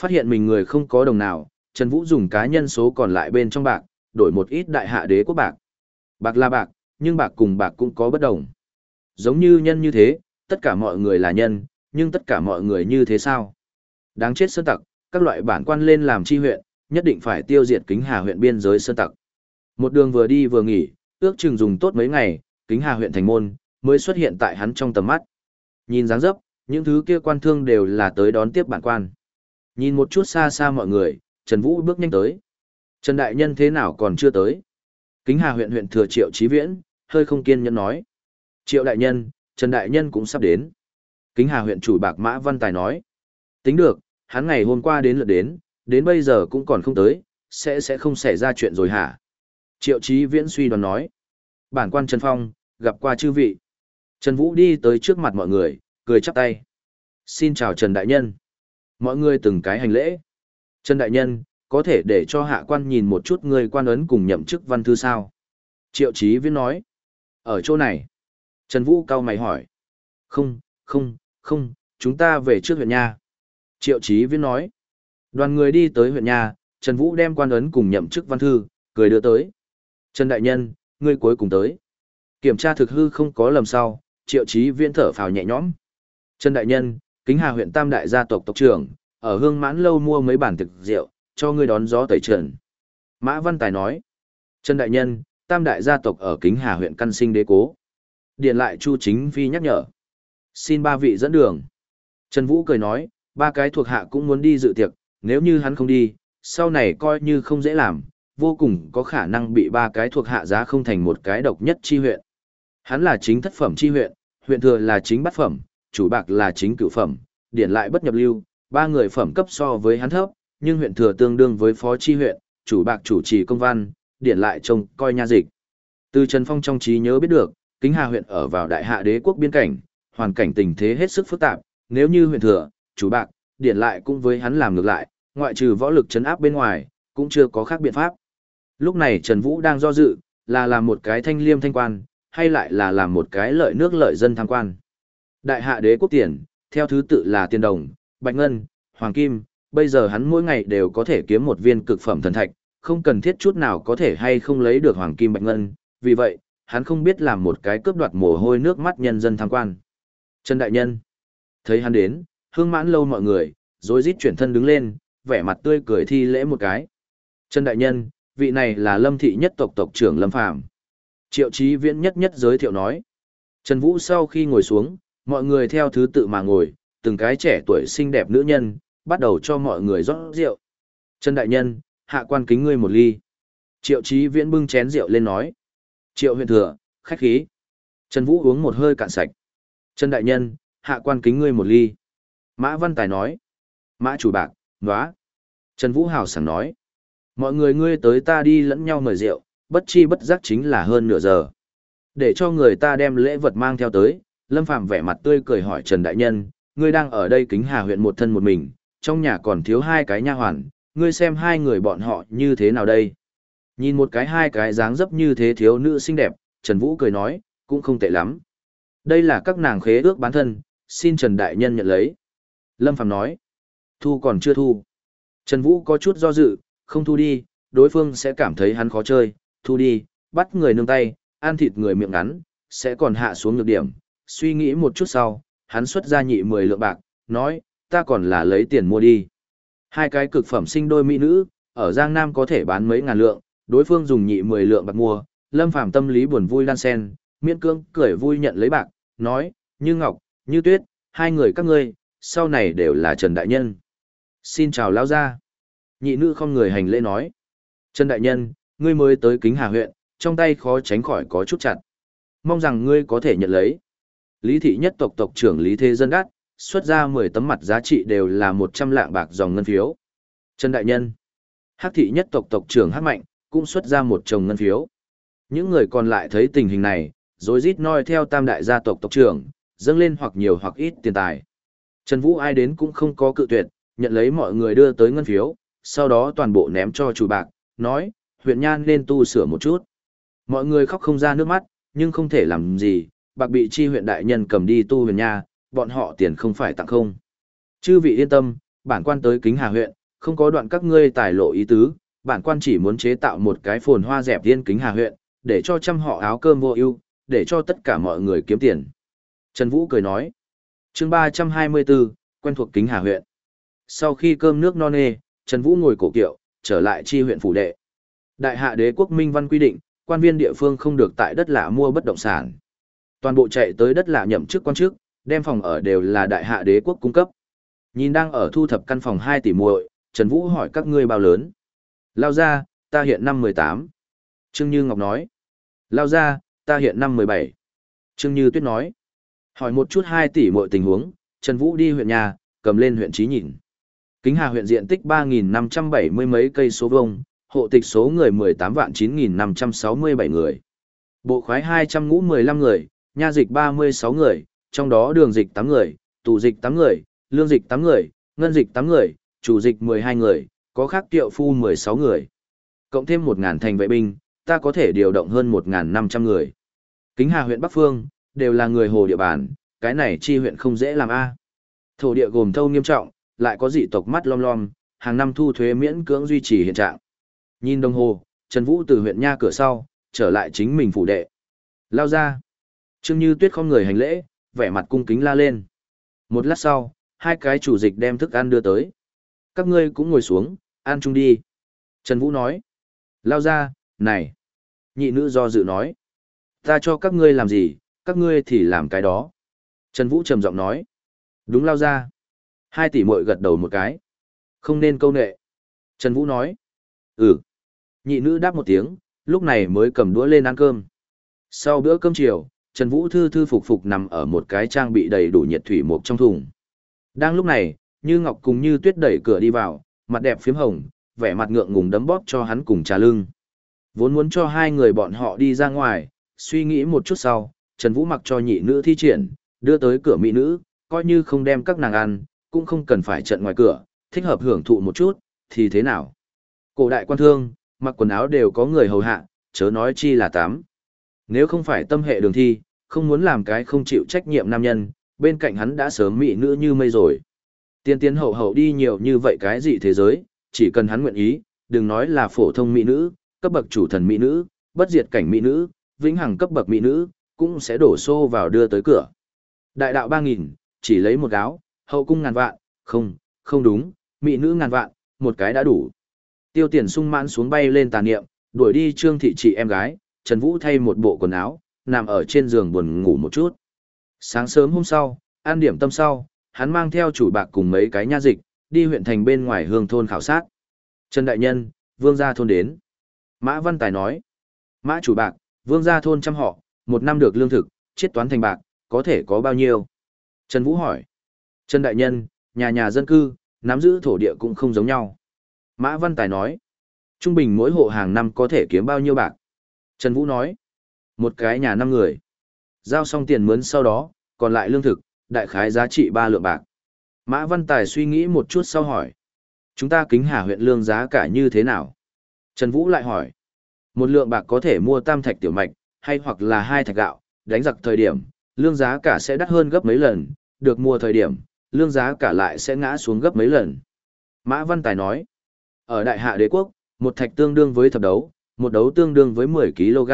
Phát hiện mình người không có đồng nào, Trần Vũ dùng cá nhân số còn lại bên trong bạc, đổi một ít đại hạ đế quốc bạc. Bạc là bạc, nhưng bạc cùng bạc cũng có bất đồng. Giống như nhân như thế, tất cả mọi người là nhân, nhưng tất cả mọi người như thế sao? Đáng chết sơn tặc, các loại bản quan lên làm chi huyện, nhất định phải tiêu diệt kính hà huyện biên giới sơn tặc. Một đường vừa đi vừa nghỉ, ước chừng dùng tốt mấy ngày, kính hà huyện thành môn, mới xuất hiện tại hắn trong tầm mắt. Nhìn dáng dấp, những thứ kia quan thương đều là tới đón tiếp bản quan. Nhìn một chút xa xa mọi người, Trần Vũ bước nhanh tới. Trần Đại Nhân thế nào còn chưa tới? Kính Hà huyện huyện thừa Triệu Chí Viễn, hơi không kiên nhẫn nói. Triệu Đại Nhân, Trần Đại Nhân cũng sắp đến. Kính Hà huyện chủ bạc Mã Văn Tài nói. Tính được, hắn ngày hôm qua đến lượt đến, đến bây giờ cũng còn không tới, sẽ sẽ không xảy ra chuyện rồi hả? Triệu Chí Viễn suy đoán nói. Bản quan Trần Phong, gặp qua chư vị. Trần Vũ đi tới trước mặt mọi người, cười chắp tay. Xin chào Trần Đại Nhân. Mọi người từng cái hành lễ. Trần Đại Nhân, có thể để cho hạ quan nhìn một chút người quan ấn cùng nhậm chức văn thư sao? Triệu Chí Viễn nói. Ở chỗ này. Trần Vũ cao mày hỏi. Không, không, không, chúng ta về trước huyện nha. Triệu Chí Viễn nói. Đoàn người đi tới huyện nha, Trần Vũ đem quan ấn cùng nhậm chức văn thư, cười đưa tới. Trần Đại Nhân, ngươi cuối cùng tới. Kiểm tra thực hư không có lầm sau, Triệu Chí Viễn thở phào nhẹ nhõm. Trần Đại Nhân, kính hà huyện tam đại gia tộc tộc trưởng, ở hương mãn lâu mua mấy bản thực rượu, cho ngươi đón gió tẩy trần. Mã Văn Tài nói, Trần Đại Nhân, tam đại gia tộc ở kính hà huyện căn sinh đế cố. Điện lại Chu Chính Phi nhắc nhở. Xin ba vị dẫn đường. Trần Vũ cười nói, ba cái thuộc hạ cũng muốn đi dự tiệc, nếu như hắn không đi, sau này coi như không dễ làm, vô cùng có khả năng bị ba cái thuộc hạ giá không thành một cái độc nhất chi huyện. Hắn là chính thất phẩm chi huyện, huyện thừa là chính bát phẩm, chủ bạc là chính cửu phẩm, điển lại bất nhập lưu, ba người phẩm cấp so với hắn thấp, nhưng huyện thừa tương đương với phó chi huyện, chủ bạc chủ trì công văn, điển lại trông coi nha dịch. Từ Trần Phong trong trí nhớ biết được, Kính Hà huyện ở vào đại hạ đế quốc biên cảnh, hoàn cảnh tình thế hết sức phức tạp, nếu như huyện thừa, chủ bạc, điển lại cũng với hắn làm ngược lại, ngoại trừ võ lực chấn áp bên ngoài, cũng chưa có khác biện pháp. Lúc này Trần Vũ đang do dự, là làm một cái thanh liêm thanh quan, hay lại là làm một cái lợi nước lợi dân tham quan. Đại hạ đế quốc tiền, theo thứ tự là tiền đồng, bạch ngân, hoàng kim, bây giờ hắn mỗi ngày đều có thể kiếm một viên cực phẩm thần thạch, không cần thiết chút nào có thể hay không lấy được hoàng kim bạch ngân, vì vậy, hắn không biết làm một cái cướp đoạt mồ hôi nước mắt nhân dân tham quan. Trần Đại Nhân, thấy hắn đến, hương mãn lâu mọi người, rồi rít chuyển thân đứng lên, vẻ mặt tươi cười thi lễ một cái. Trần Đại Nhân, vị này là lâm thị nhất tộc tộc trưởng Lâm Phàm Triệu Chí Viễn nhất nhất giới thiệu nói. Trần Vũ sau khi ngồi xuống, mọi người theo thứ tự mà ngồi, từng cái trẻ tuổi xinh đẹp nữ nhân, bắt đầu cho mọi người rót rượu. Trần Đại Nhân, hạ quan kính ngươi một ly. Triệu Chí Viễn bưng chén rượu lên nói. Triệu huyện thừa, khách khí. Trần Vũ uống một hơi cạn sạch. Trần Đại Nhân, hạ quan kính ngươi một ly. Mã Văn Tài nói. Mã chủ bạc, nóa. Trần Vũ hào sảng nói. Mọi người ngươi tới ta đi lẫn nhau mời rượu, bất chi bất giác chính là hơn nửa giờ. Để cho người ta đem lễ vật mang theo tới, Lâm Phạm vẻ mặt tươi cười hỏi Trần Đại Nhân, ngươi đang ở đây kính hà huyện một thân một mình, trong nhà còn thiếu hai cái nha hoàn, ngươi xem hai người bọn họ như thế nào đây? Nhìn một cái hai cái dáng dấp như thế thiếu nữ xinh đẹp, Trần Vũ cười nói, cũng không tệ lắm. Đây là các nàng khế ước bán thân, xin Trần Đại Nhân nhận lấy. Lâm Phạm nói, thu còn chưa thu. Trần Vũ có chút do dự, không thu đi, đối phương sẽ cảm thấy hắn khó chơi, thu đi, bắt người nương tay, ăn thịt người miệng ngắn, sẽ còn hạ xuống nhược điểm. Suy nghĩ một chút sau, hắn xuất ra nhị 10 lượng bạc, nói, ta còn là lấy tiền mua đi. Hai cái cực phẩm sinh đôi mỹ nữ, ở Giang Nam có thể bán mấy ngàn lượng, đối phương dùng nhị 10 lượng bạc mua, lâm phàm tâm lý buồn vui lan sen, miễn cương cười vui nhận lấy bạc, nói, như ngọc, như tuyết, hai người các ngươi, sau này đều là Trần Đại Nhân. Xin chào lão gia. Nhị nữ không người hành lễ nói. Trần Đại Nhân, ngươi mới tới kính hà huyện, trong tay khó tránh khỏi có chút chặt. Mong rằng ngươi có thể nhận lấy. Lý thị nhất tộc tộc trưởng Lý Thế Dân đắt, xuất ra 10 tấm mặt giá trị đều là 100 lạng bạc dòng ngân phiếu. Trần Đại Nhân, Hắc thị nhất tộc tộc trưởng Hắc Mạnh, cũng xuất ra một chồng ngân phiếu. Những người còn lại thấy tình hình này, rồi rít noi theo tam đại gia tộc tộc trưởng, dâng lên hoặc nhiều hoặc ít tiền tài. Trần Vũ ai đến cũng không có cự tuyệt, nhận lấy mọi người đưa tới ngân phiếu, sau đó toàn bộ ném cho chủ bạc, nói, huyện nhan nên tu sửa một chút. Mọi người khóc không ra nước mắt, nhưng không thể làm gì, bạc bị chi huyện đại nhân cầm đi tu huyện nha, bọn họ tiền không phải tặng không. Chư vị yên tâm, bản quan tới kính hà huyện, không có đoạn các ngươi tài lộ ý tứ, bản quan chỉ muốn chế tạo một cái phồn hoa dẹp tiên kính Hà huyện, để cho trăm họ áo cơm vô ưu, để cho tất cả mọi người kiếm tiền. Trần Vũ cười nói. chương 324, quen thuộc kính Hà huyện. Sau khi cơm nước no nê, Trần Vũ ngồi cổ kiệu, trở lại chi huyện phủ đệ. Đại hạ đế quốc minh văn quy định, quan viên địa phương không được tại đất lạ mua bất động sản. Toàn bộ chạy tới đất lạ nhậm chức quan chức, đem phòng ở đều là đại hạ đế quốc cung cấp. Nhìn đang ở thu thập căn phòng 2 tỷ muội, Trần Vũ hỏi các ngươi bao lớn. Lao ra, ta hiện năm 18. Trương Như Ngọc nói. Lao ra, ta hiện năm 17. Trương Như Tuyết nói. Hỏi một chút hai tỷ mọi tình huống, Trần Vũ đi huyện nhà, cầm lên huyện trí nhìn. Kính Hà huyện diện tích 3.570 mấy cây số vuông, hộ tịch số người 18 vạn 9.567 người. Bộ khoái 200 ngũ 15 người, nha dịch 36 người, trong đó đường dịch 8 người, tù dịch 8 người, lương dịch 8 người, ngân dịch 8 người, chủ dịch 12 người, có khác tiệu phu 16 người. Cộng thêm 1.000 thành vệ binh, ta có thể điều động hơn 1.500 người. Kính Hà huyện Bắc Phương, đều là người hồ địa bàn, cái này chi huyện không dễ làm A. Thổ địa gồm thâu nghiêm trọng, lại có dị tộc mắt lom lom, hàng năm thu thuế miễn cưỡng duy trì hiện trạng. Nhìn đồng hồ, Trần Vũ từ huyện nha cửa sau, trở lại chính mình phủ đệ. Lao ra. Trương Như Tuyết không người hành lễ, vẻ mặt cung kính la lên. Một lát sau, hai cái chủ dịch đem thức ăn đưa tới. Các ngươi cũng ngồi xuống, An chung đi. Trần Vũ nói. Lao ra, này. Nhị nữ do dự nói. Ta cho các ngươi làm gì, các ngươi thì làm cái đó. Trần Vũ trầm giọng nói. Đúng lao ra. Hai tỷ muội gật đầu một cái. Không nên câu nệ. Trần Vũ nói. Ừ. Nhị nữ đáp một tiếng, lúc này mới cầm đũa lên ăn cơm. Sau bữa cơm chiều, Trần Vũ thư thư phục phục nằm ở một cái trang bị đầy đủ nhiệt thủy mục trong thùng. Đang lúc này, Như Ngọc cùng Như Tuyết đẩy cửa đi vào, mặt đẹp phím hồng, vẻ mặt ngượng ngùng đấm bóp cho hắn cùng trà lưng. Vốn muốn cho hai người bọn họ đi ra ngoài, suy nghĩ một chút sau, Trần Vũ mặc cho nhị nữ thi triển, đưa tới cửa mỹ nữ, coi như không đem các nàng ăn, cũng không cần phải trận ngoài cửa, thích hợp hưởng thụ một chút, thì thế nào? Cổ đại quan thương, mặc quần áo đều có người hầu hạ, chớ nói chi là tám. Nếu không phải tâm hệ đường thi, không muốn làm cái không chịu trách nhiệm nam nhân, bên cạnh hắn đã sớm mỹ nữ như mây rồi. Tiên tiến hậu hậu đi nhiều như vậy cái gì thế giới, chỉ cần hắn nguyện ý, đừng nói là phổ thông mỹ nữ, cấp bậc chủ thần mỹ nữ, bất diệt cảnh mỹ nữ, vĩnh hằng cấp bậc mỹ nữ, cũng sẽ đổ xô vào đưa tới cửa. Đại đạo 3000, chỉ lấy một gáo hậu cung ngàn vạn, không, không đúng, mỹ nữ ngàn vạn, một cái đã đủ. Tiêu tiền sung mãn xuống bay lên tà niệm, đuổi đi trương thị chị em gái, Trần Vũ thay một bộ quần áo, nằm ở trên giường buồn ngủ một chút. Sáng sớm hôm sau, an điểm tâm sau, hắn mang theo chủ bạc cùng mấy cái nha dịch, đi huyện thành bên ngoài hương thôn khảo sát. Trần Đại Nhân, vương gia thôn đến. Mã Văn Tài nói, Mã chủ bạc, vương gia thôn trăm họ, một năm được lương thực, chiết toán thành bạc, có thể có bao nhiêu? Trần Vũ hỏi, Trần Đại Nhân, nhà nhà dân cư, nắm giữ thổ địa cũng không giống nhau. Mã Văn Tài nói, trung bình mỗi hộ hàng năm có thể kiếm bao nhiêu bạc? Trần Vũ nói, một cái nhà năm người. Giao xong tiền mướn sau đó, còn lại lương thực, đại khái giá trị ba lượng bạc. Mã Văn Tài suy nghĩ một chút sau hỏi. Chúng ta kính hà huyện lương giá cả như thế nào? Trần Vũ lại hỏi. Một lượng bạc có thể mua tam thạch tiểu mạch, hay hoặc là hai thạch gạo, đánh giặc thời điểm, lương giá cả sẽ đắt hơn gấp mấy lần, được mua thời điểm, lương giá cả lại sẽ ngã xuống gấp mấy lần. Mã Văn Tài nói. Ở đại hạ đế quốc, một thạch tương đương với thập đấu, một đấu tương đương với 10 kg.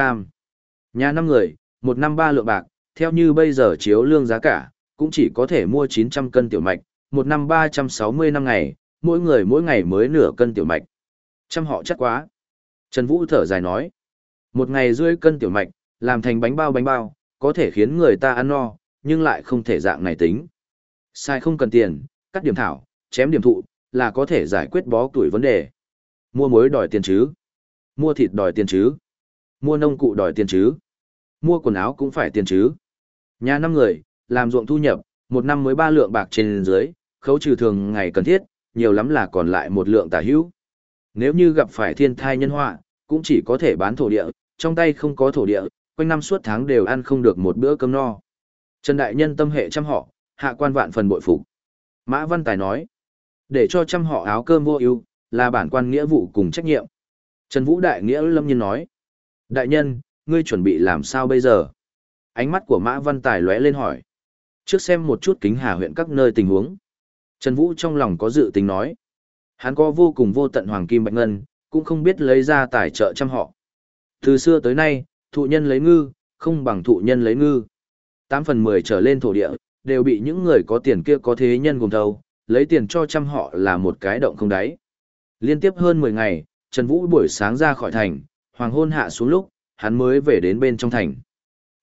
Nhà năm người, một năm ba lượng bạc, theo như bây giờ chiếu lương giá cả, cũng chỉ có thể mua 900 cân tiểu mạch, một năm 360 năm ngày, mỗi người mỗi ngày mới nửa cân tiểu mạch. Trăm họ chắc quá. Trần Vũ thở dài nói, một ngày rưỡi cân tiểu mạch, làm thành bánh bao bánh bao, có thể khiến người ta ăn no, nhưng lại không thể dạng này tính. Sai không cần tiền, cắt điểm thảo, chém điểm thụ, là có thể giải quyết bó tuổi vấn đề. Mua muối đòi tiền chứ? Mua thịt đòi tiền chứ? Mua nông cụ đòi tiền chứ? Mua quần áo cũng phải tiền chứ? Nhà năm người, làm ruộng thu nhập, một năm mới ba lượng bạc trên dưới, khấu trừ thường ngày cần thiết, nhiều lắm là còn lại một lượng tả hữu. Nếu như gặp phải thiên thai nhân họa, cũng chỉ có thể bán thổ địa, trong tay không có thổ địa, quanh năm suốt tháng đều ăn không được một bữa cơm no. Trần Đại Nhân tâm hệ trăm họ, hạ quan vạn phần bội phục. Mã Văn Tài nói, để cho trăm họ áo cơm vô ưu là bản quan nghĩa vụ cùng trách nhiệm. Trần Vũ Đại Nghĩa lâm nhân nói, Đại Nhân, ngươi chuẩn bị làm sao bây giờ? Ánh mắt của Mã Văn Tài lóe lên hỏi. Trước xem một chút kính hà huyện các nơi tình huống. Trần Vũ trong lòng có dự tính nói. Hắn có vô cùng vô tận hoàng kim bạch ngân, cũng không biết lấy ra tài trợ chăm họ. Từ xưa tới nay, thụ nhân lấy ngư, không bằng thụ nhân lấy ngư. 8 phần 10 trở lên thổ địa, đều bị những người có tiền kia có thế nhân gồm thâu, lấy tiền cho chăm họ là một cái động không đáy. Liên tiếp hơn 10 ngày, Trần Vũ buổi sáng ra khỏi thành, hoàng hôn hạ xuống lúc, hắn mới về đến bên trong thành.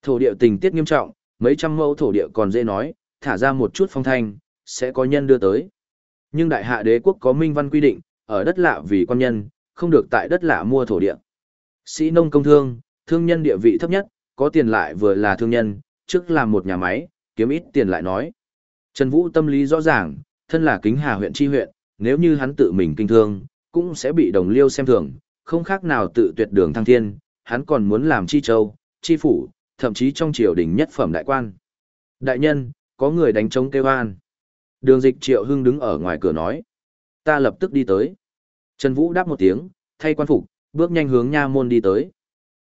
Thổ địa tình tiết nghiêm trọng, mấy trăm mẫu thổ địa còn dễ nói, thả ra một chút phong thanh, sẽ có nhân đưa tới. Nhưng đại hạ đế quốc có minh văn quy định, ở đất lạ vì quan nhân, không được tại đất lạ mua thổ địa. Sĩ nông công thương, thương nhân địa vị thấp nhất, có tiền lại vừa là thương nhân, trước làm một nhà máy, kiếm ít tiền lại nói. Trần Vũ tâm lý rõ ràng, thân là kính hà huyện chi huyện, nếu như hắn tự mình kinh thương, cũng sẽ bị đồng liêu xem thường, không khác nào tự tuyệt đường thăng thiên, hắn còn muốn làm chi châu, chi phủ, thậm chí trong triều đình nhất phẩm đại quan. Đại nhân, có người đánh trống kêu an. Đường dịch triệu hưng đứng ở ngoài cửa nói. Ta lập tức đi tới. Trần Vũ đáp một tiếng, thay quan phục, bước nhanh hướng nha môn đi tới.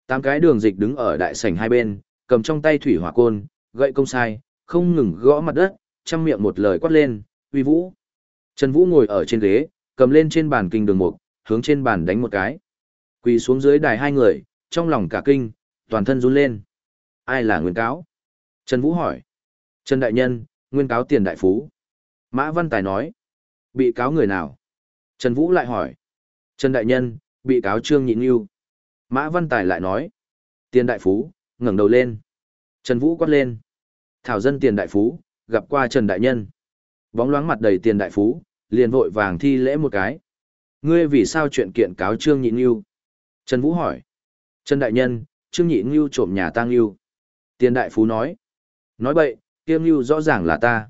Tám cái đường dịch đứng ở đại sảnh hai bên, cầm trong tay thủy hỏa côn, gậy công sai, không ngừng gõ mặt đất, chăm miệng một lời quát lên, uy vũ. Trần Vũ ngồi ở trên ghế, cầm lên trên bàn kinh đường mục, hướng trên bàn đánh một cái. Quỳ xuống dưới đài hai người, trong lòng cả kinh, toàn thân run lên. Ai là nguyên cáo? Trần Vũ hỏi. Trần Đại Nhân, nguyên cáo tiền đại phú. Mã Văn Tài nói. Bị cáo người nào? Trần Vũ lại hỏi. Trần Đại Nhân, bị cáo Trương Nhịn Yêu. Mã Văn Tài lại nói. Tiền đại phú, ngẩng đầu lên. Trần Vũ quát lên. Thảo dân tiền đại phú, gặp qua Trần Đại Nhân. Bóng loáng mặt đầy tiền đại phú, liền vội vàng thi lễ một cái. Ngươi vì sao chuyện kiện cáo Trương Nhịn Yêu? Trần Vũ hỏi. Trần Đại Nhân, Trương Nhịn Yêu trộm nhà tang yêu. Tiền đại phú nói. Nói bậy, kiêm ngưu rõ ràng là ta.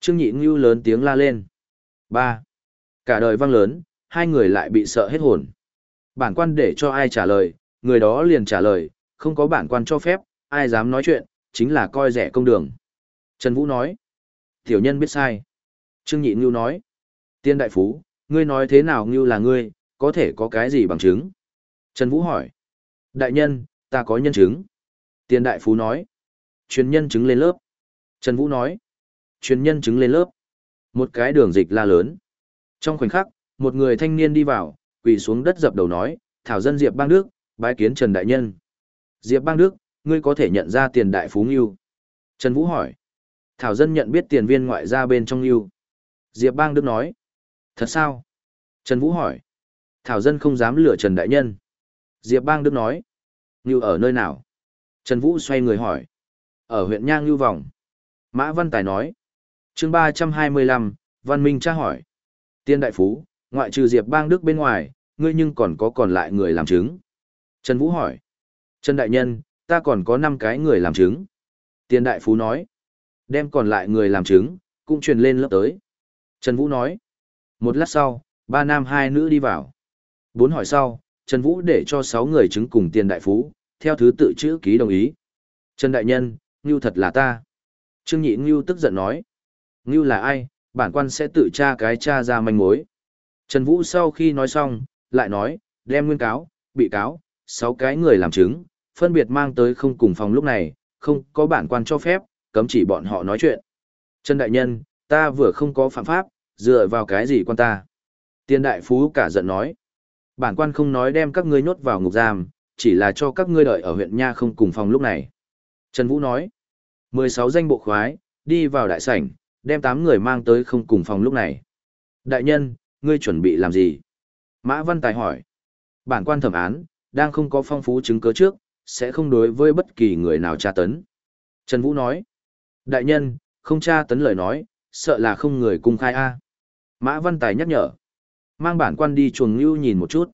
Trương nhị ngưu lớn tiếng la lên. ba Cả đời vang lớn, hai người lại bị sợ hết hồn. Bản quan để cho ai trả lời, người đó liền trả lời, không có bản quan cho phép, ai dám nói chuyện, chính là coi rẻ công đường. Trần Vũ nói, tiểu nhân biết sai. Trương Nhị Ngưu nói, tiên đại phú, ngươi nói thế nào Ngưu là ngươi, có thể có cái gì bằng chứng? Trần Vũ hỏi, đại nhân, ta có nhân chứng. Tiền đại phú nói, truyền nhân chứng lên lớp. Trần Vũ nói, truyền nhân chứng lên lớp. Một cái đường dịch la lớn. Trong khoảnh khắc, một người thanh niên đi vào, quỳ xuống đất dập đầu nói, thảo dân Diệp Bang Đức, bái kiến Trần Đại Nhân. Diệp Bang Đức, ngươi có thể nhận ra tiền đại phú Ngưu. Trần Vũ hỏi. Thảo dân nhận biết tiền viên ngoại ra bên trong Ngưu. Diệp Bang Đức nói. Thật sao? Trần Vũ hỏi. Thảo dân không dám lừa Trần Đại Nhân. Diệp Bang Đức nói. Ngưu ở nơi nào? Trần Vũ xoay người hỏi. Ở huyện Nha Lưu Vòng. Mã Văn Tài nói. chương ba trăm hai mươi lăm, Văn Minh tra hỏi. Tiên Đại Phú, ngoại trừ Diệp Bang Đức bên ngoài, ngươi nhưng còn có còn lại người làm chứng. Trần Vũ hỏi. Trần Đại Nhân, ta còn có 5 cái người làm chứng. Tiên Đại Phú nói. Đem còn lại người làm chứng, cũng truyền lên lớp tới. Trần Vũ nói. Một lát sau, ba nam hai nữ đi vào. Bốn hỏi sau, Trần Vũ để cho 6 người chứng cùng Tiên Đại Phú, theo thứ tự chữ ký đồng ý. Trần Đại Nhân, Ngưu thật là ta. Trương Nhị Ngưu tức giận nói. Ngưu là ai, bản quan sẽ tự tra cái tra ra manh mối. Trần Vũ sau khi nói xong, lại nói, đem nguyên cáo, bị cáo, 6 cái người làm chứng, phân biệt mang tới không cùng phòng lúc này, không có bản quan cho phép, cấm chỉ bọn họ nói chuyện. Trần Đại Nhân, ta vừa không có phạm pháp, dựa vào cái gì quan ta? Tiên Đại Phú cả giận nói, bản quan không nói đem các ngươi nhốt vào ngục giam, chỉ là cho các ngươi đợi ở huyện Nha không cùng phòng lúc này. Trần Vũ nói, 16 danh bộ khoái, đi vào đại sảnh, đem 8 người mang tới không cùng phòng lúc này. Đại nhân, ngươi chuẩn bị làm gì? Mã Văn Tài hỏi. Bản quan thẩm án, đang không có phong phú chứng cứ trước, sẽ không đối với bất kỳ người nào tra tấn. Trần Vũ nói. Đại nhân, không tra tấn lời nói, sợ là không người cung khai A. Mã Văn Tài nhắc nhở. Mang bản quan đi chuồng lưu nhìn một chút.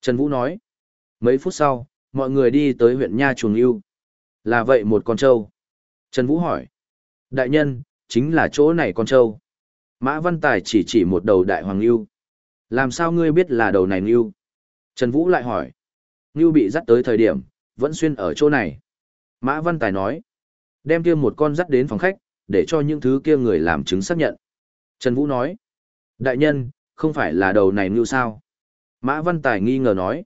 Trần Vũ nói. Mấy phút sau, mọi người đi tới huyện Nha chuồng Yêu. Là vậy một con trâu. Trần Vũ hỏi. Đại nhân, chính là chỗ này con trâu. Mã Văn Tài chỉ chỉ một đầu đại hoàng yêu. Làm sao ngươi biết là đầu này yêu? Trần Vũ lại hỏi. Lưu bị dắt tới thời điểm, vẫn xuyên ở chỗ này. Mã Văn Tài nói. Đem kia một con dắt đến phòng khách, để cho những thứ kia người làm chứng xác nhận. Trần Vũ nói. Đại nhân, không phải là đầu này lưu sao? Mã Văn Tài nghi ngờ nói.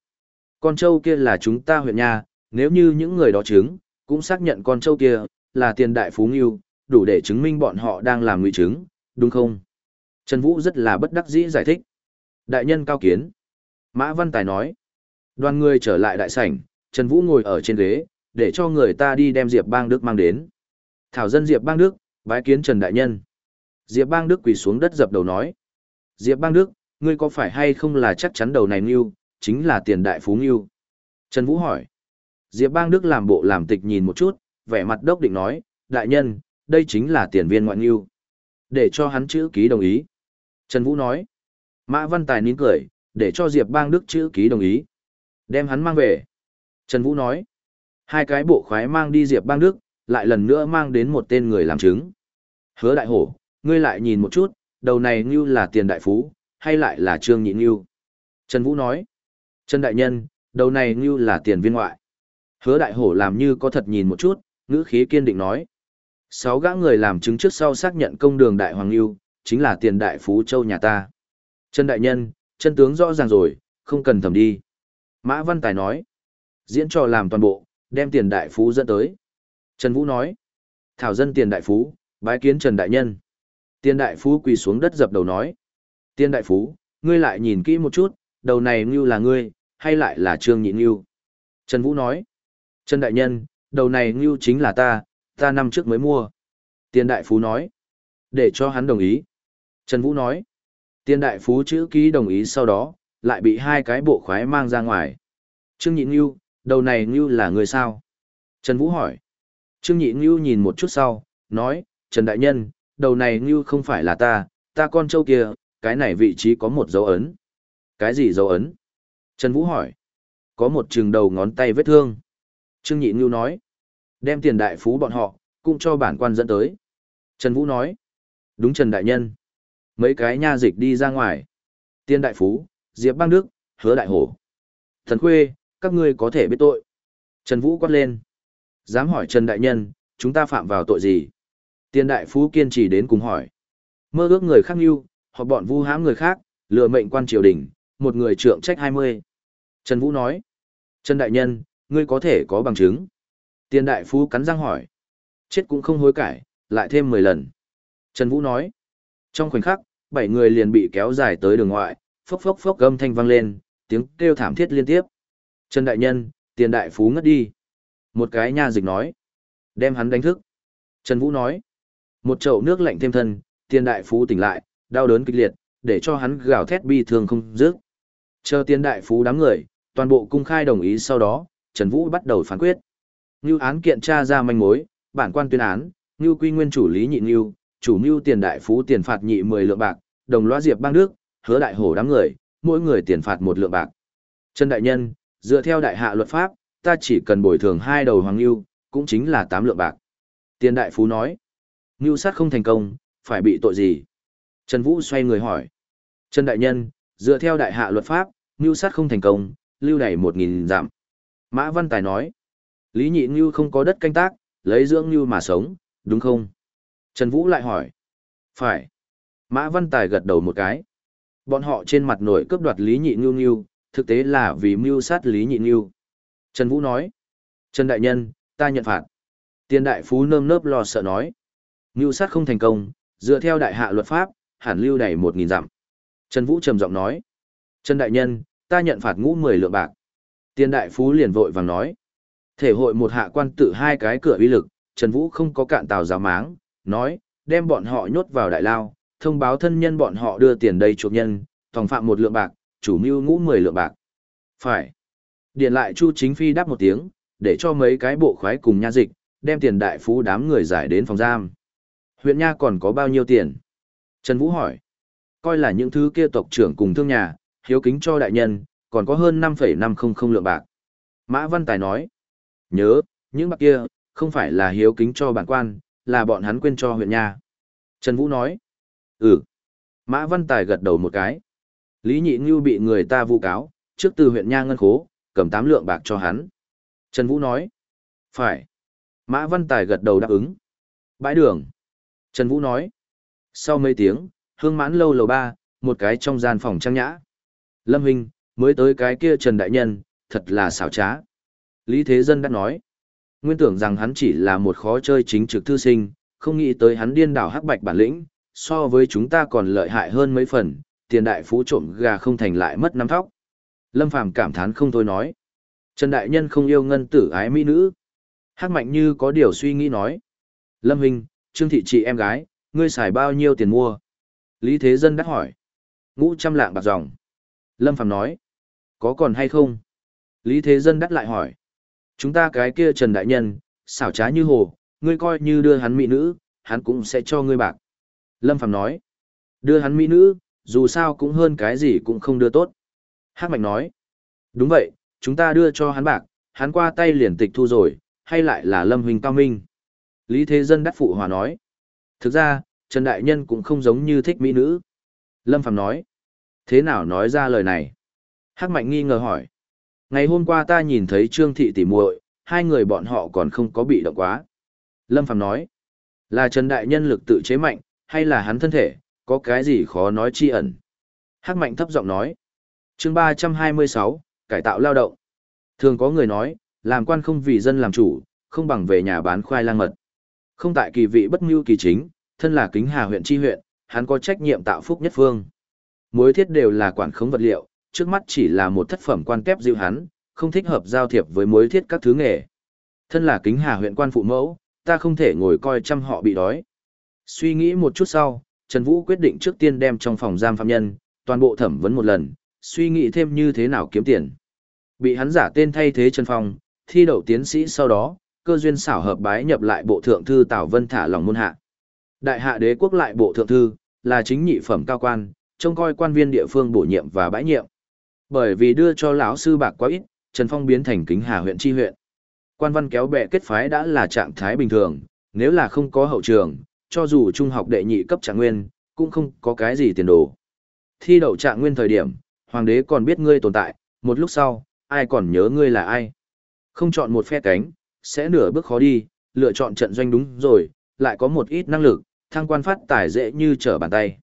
Con trâu kia là chúng ta huyện nha nếu như những người đó chứng, cũng xác nhận con trâu kia, là tiền đại phú nghiêu, đủ để chứng minh bọn họ đang làm ngụy chứng, đúng không? Trần Vũ rất là bất đắc dĩ giải thích. Đại nhân cao kiến. Mã Văn Tài nói. Đoàn người trở lại đại sảnh, Trần Vũ ngồi ở trên ghế, để cho người ta đi đem Diệp Bang Đức mang đến. Thảo dân Diệp Bang Đức, bái kiến Trần Đại Nhân. Diệp Bang Đức quỳ xuống đất dập đầu nói. Diệp Bang Đức, ngươi có phải hay không là chắc chắn đầu này Ngưu, chính là tiền đại phú Ngưu? Trần Vũ hỏi. Diệp Bang Đức làm bộ làm tịch nhìn một chút, vẻ mặt đốc định nói, Đại Nhân, đây chính là tiền viên ngoại Ngưu. Để cho hắn chữ ký đồng ý. Trần Vũ nói. Mã Văn Tài nín cười, để cho Diệp Bang Đức chữ ký đồng ý. Đem hắn mang về. Trần Vũ nói. Hai cái bộ khoái mang đi Diệp Bang Đức, lại lần nữa mang đến một tên người làm chứng. Hứa đại hổ, ngươi lại nhìn một chút, đầu này như là tiền đại phú, hay lại là trương nhị như. Trần Vũ nói. Trần Đại Nhân, đầu này như là tiền viên ngoại. Hứa đại hổ làm như có thật nhìn một chút, ngữ khí kiên định nói. Sáu gã người làm chứng trước sau xác nhận công đường đại hoàng lưu, chính là tiền đại phú châu nhà ta. Trần Đại Nhân, chân tướng rõ ràng rồi, không cần thầm đi. Mã Văn Tài nói. Diễn trò làm toàn bộ, đem tiền đại phú dẫn tới. Trần Vũ nói. Thảo dân tiền đại phú, bái kiến Trần Đại Nhân. Tiền đại phú quỳ xuống đất dập đầu nói. Tiền đại phú, ngươi lại nhìn kỹ một chút, đầu này ngưu là ngươi, hay lại là trương nhị Ngưu? Trần Vũ nói. Trần Đại Nhân, đầu này ngưu chính là ta, ta năm trước mới mua. Tiền đại phú nói. Để cho hắn đồng ý. Trần Vũ nói. Tiền đại phú chữ ký đồng ý sau đó, lại bị hai cái bộ khoái mang ra ngoài. Trương Nhị Ngưu, đầu này Ngưu là người sao? Trần Vũ hỏi. Trương Nhị Ngưu nhìn một chút sau, nói, Trần Đại Nhân, đầu này Ngưu không phải là ta, ta con trâu kia, cái này vị trí có một dấu ấn. Cái gì dấu ấn? Trần Vũ hỏi. Có một chừng đầu ngón tay vết thương. Trương Nhị Ngưu nói. Đem tiền đại phú bọn họ, cũng cho bản quan dẫn tới. Trần Vũ nói. Đúng Trần Đại Nhân. Mấy cái nha dịch đi ra ngoài. Tiên đại phú, Diệp Bang Đức, Hứa Đại Hổ. Thần Khuê, các ngươi có thể biết tội. Trần Vũ quát lên. Dám hỏi Trần Đại Nhân, chúng ta phạm vào tội gì? Tiên đại phú kiên trì đến cùng hỏi. Mơ ước người khác yêu, hoặc bọn vu hãm người khác, lừa mệnh quan triều đình, một người trượng trách 20. Trần Vũ nói. Trần Đại Nhân, ngươi có thể có bằng chứng. Tiền đại phú cắn răng hỏi. Chết cũng không hối cải, lại thêm 10 lần. Trần Vũ nói. Trong khoảnh khắc, bảy người liền bị kéo dài tới đường ngoại, phốc phốc phốc gầm thanh vang lên, tiếng kêu thảm thiết liên tiếp. Trần đại nhân, tiền đại phú ngất đi. Một cái nha dịch nói. Đem hắn đánh thức. Trần Vũ nói. Một chậu nước lạnh thêm thân, tiền đại phú tỉnh lại, đau đớn kịch liệt, để cho hắn gào thét bi thương không dứt. Chờ tiền đại phú đám người, toàn bộ cung khai đồng ý sau đó, Trần Vũ bắt đầu phán quyết. Như án kiện tra ra manh mối, bản quan tuyên án, như quy nguyên chủ lý nhị Ngưu, chủ mưu tiền đại phú tiền phạt nhị 10 lượng bạc, đồng loa diệp bang đức, hứa đại hổ đám người, mỗi người tiền phạt một lượng bạc. Trần đại nhân, dựa theo đại hạ luật pháp, ta chỉ cần bồi thường hai đầu hoàng lưu, cũng chính là 8 lượng bạc. Tiền đại phú nói, ngưu sát không thành công, phải bị tội gì? Trần Vũ xoay người hỏi. Trần đại nhân, dựa theo đại hạ luật pháp, ngưu sát không thành công, lưu đày 1.000 giảm. Mã Văn Tài nói, Lý Nhị Ngưu không có đất canh tác, lấy dưỡng ngưu mà sống, đúng không? Trần Vũ lại hỏi. Phải. Mã Văn Tài gật đầu một cái. Bọn họ trên mặt nổi cướp đoạt Lý Nhị Ngưu Ngưu, thực tế là vì mưu sát Lý Nhị Ngưu. Trần Vũ nói. Trần Đại Nhân, ta nhận phạt. Tiên Đại Phú nơm nớp lo sợ nói. Mưu sát không thành công, dựa theo đại hạ luật pháp, hẳn lưu đẩy một nghìn dặm. Trần Vũ trầm giọng nói. Trần Đại Nhân, ta nhận phạt ngũ mười lượng bạc. Tiền Đại Phú liền vội vàng nói. Thể hội một hạ quan tự hai cái cửa uy lực, Trần Vũ không có cạn tàu giáo máng, nói, đem bọn họ nhốt vào đại lao, thông báo thân nhân bọn họ đưa tiền đây chuộc nhân, thòng phạm một lượng bạc, chủ mưu ngũ mười lượng bạc. Phải. Điện lại Chu Chính Phi đáp một tiếng, để cho mấy cái bộ khoái cùng nha dịch, đem tiền đại phú đám người giải đến phòng giam. Huyện nha còn có bao nhiêu tiền? Trần Vũ hỏi. Coi là những thứ kia tộc trưởng cùng thương nhà, hiếu kính cho đại nhân, còn có hơn 5,500 lượng bạc. Mã Văn Tài nói. Nhớ, những bạc kia, không phải là hiếu kính cho bản quan, là bọn hắn quên cho huyện nha. Trần Vũ nói, ừ. Mã Văn Tài gật đầu một cái. Lý Nhị Ngưu bị người ta vu cáo, trước từ huyện nha ngân khố, cầm 8 lượng bạc cho hắn. Trần Vũ nói, phải. Mã Văn Tài gật đầu đáp ứng. Bãi đường. Trần Vũ nói, sau mấy tiếng, hương mãn lâu lầu ba, một cái trong gian phòng trang nhã. Lâm Huynh, mới tới cái kia Trần Đại Nhân, thật là xảo trá. Lý Thế Dân đã nói, nguyên tưởng rằng hắn chỉ là một khó chơi chính trực thư sinh, không nghĩ tới hắn điên đảo hắc bạch bản lĩnh, so với chúng ta còn lợi hại hơn mấy phần, tiền đại phú trộm gà không thành lại mất năm thóc. Lâm Phàm cảm thán không thôi nói. Trần Đại Nhân không yêu ngân tử ái mỹ nữ. Hắc Mạnh như có điều suy nghĩ nói. Lâm Hình, Trương Thị chị em gái, ngươi xài bao nhiêu tiền mua? Lý Thế Dân đắc hỏi. Ngũ trăm lạng bạc dòng. Lâm Phàm nói. Có còn hay không? Lý Thế Dân đắt lại hỏi. Chúng ta cái kia Trần Đại Nhân, xảo trá như hồ, ngươi coi như đưa hắn mỹ nữ, hắn cũng sẽ cho ngươi bạc. Lâm Phàm nói. Đưa hắn mỹ nữ, dù sao cũng hơn cái gì cũng không đưa tốt. Hắc Mạnh nói. Đúng vậy, chúng ta đưa cho hắn bạc, hắn qua tay liền tịch thu rồi, hay lại là Lâm Huỳnh cao minh. Lý Thế Dân đắc phụ hòa nói. Thực ra, Trần Đại Nhân cũng không giống như thích mỹ nữ. Lâm Phàm nói. Thế nào nói ra lời này? Hắc Mạnh nghi ngờ hỏi. Ngày hôm qua ta nhìn thấy Trương Thị tỉ muội, hai người bọn họ còn không có bị động quá. Lâm Phàm nói. Là Trần Đại Nhân lực tự chế mạnh, hay là hắn thân thể, có cái gì khó nói chi ẩn. Hắc Mạnh thấp giọng nói. chương 326, cải tạo lao động. Thường có người nói, làm quan không vì dân làm chủ, không bằng về nhà bán khoai lang mật. Không tại kỳ vị bất mưu kỳ chính, thân là kính hà huyện tri huyện, hắn có trách nhiệm tạo phúc nhất phương. Mối thiết đều là quản khống vật liệu, trước mắt chỉ là một thất phẩm quan kép dịu hắn, không thích hợp giao thiệp với mối thiết các thứ nghề. Thân là kính hà huyện quan phụ mẫu, ta không thể ngồi coi chăm họ bị đói. Suy nghĩ một chút sau, Trần Vũ quyết định trước tiên đem trong phòng giam phạm nhân, toàn bộ thẩm vấn một lần, suy nghĩ thêm như thế nào kiếm tiền. Bị hắn giả tên thay thế Trần Phong, thi đậu tiến sĩ sau đó, cơ duyên xảo hợp bái nhập lại bộ thượng thư Tào Vân thả lòng môn hạ. Đại hạ đế quốc lại bộ thượng thư, là chính nhị phẩm cao quan, trông coi quan viên địa phương bổ nhiệm và bãi nhiệm. Bởi vì đưa cho lão sư bạc quá ít, Trần Phong biến thành kính hà huyện tri huyện. Quan văn kéo bè kết phái đã là trạng thái bình thường, nếu là không có hậu trường, cho dù trung học đệ nhị cấp trạng nguyên, cũng không có cái gì tiền đồ. Thi đậu trạng nguyên thời điểm, hoàng đế còn biết ngươi tồn tại, một lúc sau, ai còn nhớ ngươi là ai. Không chọn một phe cánh, sẽ nửa bước khó đi, lựa chọn trận doanh đúng rồi, lại có một ít năng lực, thăng quan phát tài dễ như trở bàn tay.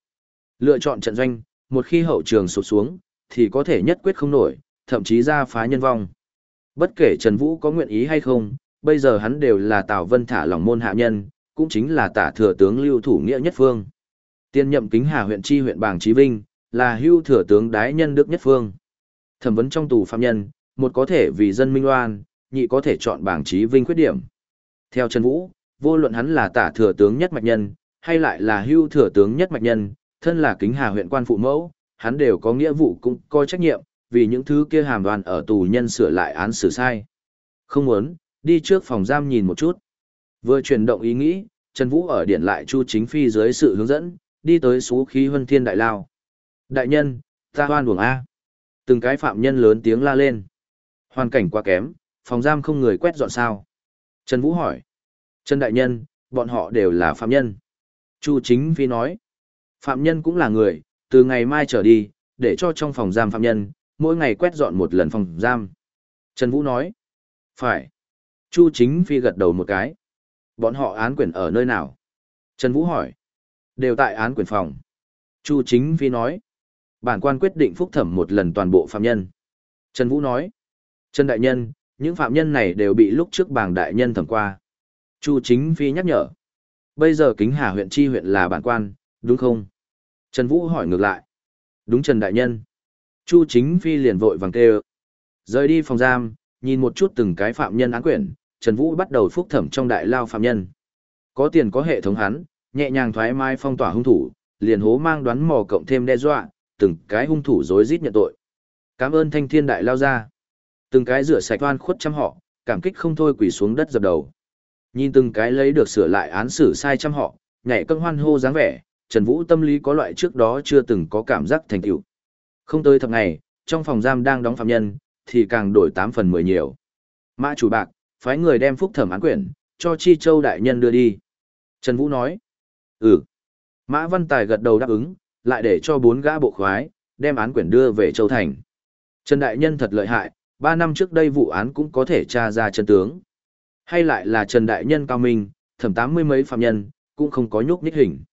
Lựa chọn trận doanh, một khi hậu trường sụp xuống, thì có thể nhất quyết không nổi, thậm chí ra phá nhân vong. Bất kể Trần Vũ có nguyện ý hay không, bây giờ hắn đều là Tào Vân thả lòng môn hạ nhân, cũng chính là tả thừa tướng lưu thủ nghĩa nhất phương. Tiên nhậm kính hà huyện chi huyện bảng trí vinh, là hưu thừa tướng đái nhân đức nhất phương. Thẩm vấn trong tù phạm nhân, một có thể vì dân minh oan, nhị có thể chọn bảng trí vinh khuyết điểm. Theo Trần Vũ, vô luận hắn là tả thừa tướng nhất mạch nhân, hay lại là hưu thừa tướng nhất mạch nhân, thân là kính hà huyện quan phụ mẫu, hắn đều có nghĩa vụ cũng coi trách nhiệm, vì những thứ kia hàm đoàn ở tù nhân sửa lại án xử sai. Không muốn, đi trước phòng giam nhìn một chút. Vừa chuyển động ý nghĩ, Trần Vũ ở điện lại Chu Chính Phi dưới sự hướng dẫn, đi tới số khí huân thiên đại lao. Đại nhân, ta hoan buồng A. Từng cái phạm nhân lớn tiếng la lên. Hoàn cảnh quá kém, phòng giam không người quét dọn sao. Trần Vũ hỏi. Trần Đại Nhân, bọn họ đều là phạm nhân. Chu Chính Phi nói. Phạm nhân cũng là người, từ ngày mai trở đi, để cho trong phòng giam phạm nhân, mỗi ngày quét dọn một lần phòng giam. Trần Vũ nói. Phải. Chu Chính Phi gật đầu một cái. Bọn họ án quyển ở nơi nào? Trần Vũ hỏi. Đều tại án quyển phòng. Chu Chính Phi nói. Bản quan quyết định phúc thẩm một lần toàn bộ phạm nhân. Trần Vũ nói. Trần Đại Nhân, những phạm nhân này đều bị lúc trước bảng đại nhân thẩm qua. Chu Chính Phi nhắc nhở. Bây giờ kính hà huyện chi huyện là bản quan, đúng không? Trần Vũ hỏi ngược lại. Đúng Trần Đại Nhân. Chu Chính Phi liền vội vàng kêu. Rời đi phòng giam, nhìn một chút từng cái phạm nhân án quyển, Trần Vũ bắt đầu phúc thẩm trong đại lao phạm nhân. Có tiền có hệ thống hắn, nhẹ nhàng thoải mái phong tỏa hung thủ, liền hố mang đoán mò cộng thêm đe dọa, từng cái hung thủ dối rít nhận tội. Cảm ơn thanh thiên đại lao ra. Từng cái rửa sạch oan khuất trăm họ, cảm kích không thôi quỳ xuống đất dập đầu. Nhìn từng cái lấy được sửa lại án xử sai trăm họ, nhảy cân hoan hô dáng vẻ, Trần Vũ tâm lý có loại trước đó chưa từng có cảm giác thành tựu. Không tới thập ngày, trong phòng giam đang đóng phạm nhân, thì càng đổi 8 phần 10 nhiều. Mã chủ bạc, phái người đem phúc thẩm án quyển, cho Chi Châu đại nhân đưa đi. Trần Vũ nói, ừ. Mã Văn Tài gật đầu đáp ứng, lại để cho bốn gã bộ khoái, đem án quyển đưa về Châu Thành. Trần Đại Nhân thật lợi hại, ba năm trước đây vụ án cũng có thể tra ra chân tướng. Hay lại là Trần Đại Nhân cao minh, thẩm tám mươi mấy phạm nhân, cũng không có nhúc nhích hình.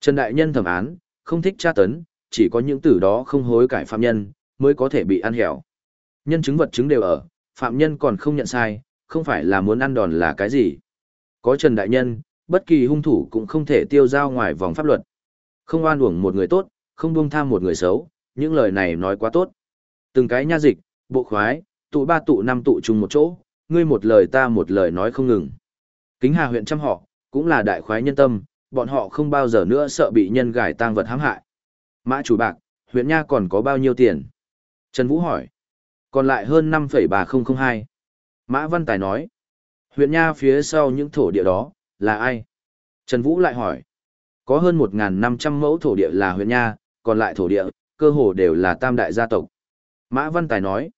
Trần Đại Nhân thẩm án, không thích tra tấn, chỉ có những tử đó không hối cải phạm nhân, mới có thể bị ăn hẻo. Nhân chứng vật chứng đều ở, phạm nhân còn không nhận sai, không phải là muốn ăn đòn là cái gì. Có Trần Đại Nhân, bất kỳ hung thủ cũng không thể tiêu dao ngoài vòng pháp luật. Không oan uổng một người tốt, không buông tham một người xấu, những lời này nói quá tốt. Từng cái nha dịch, bộ khoái, tụ ba tụ năm tụ chung một chỗ, ngươi một lời ta một lời nói không ngừng. Kính Hà huyện trăm họ, cũng là đại khoái nhân tâm, bọn họ không bao giờ nữa sợ bị nhân gài tang vật hãm hại. Mã chủ bạc, huyện nha còn có bao nhiêu tiền? Trần Vũ hỏi. Còn lại hơn 5,3002. Mã Văn Tài nói. Huyện nha phía sau những thổ địa đó, là ai? Trần Vũ lại hỏi. Có hơn 1.500 mẫu thổ địa là huyện nha, còn lại thổ địa, cơ hồ đều là tam đại gia tộc. Mã Văn Tài nói.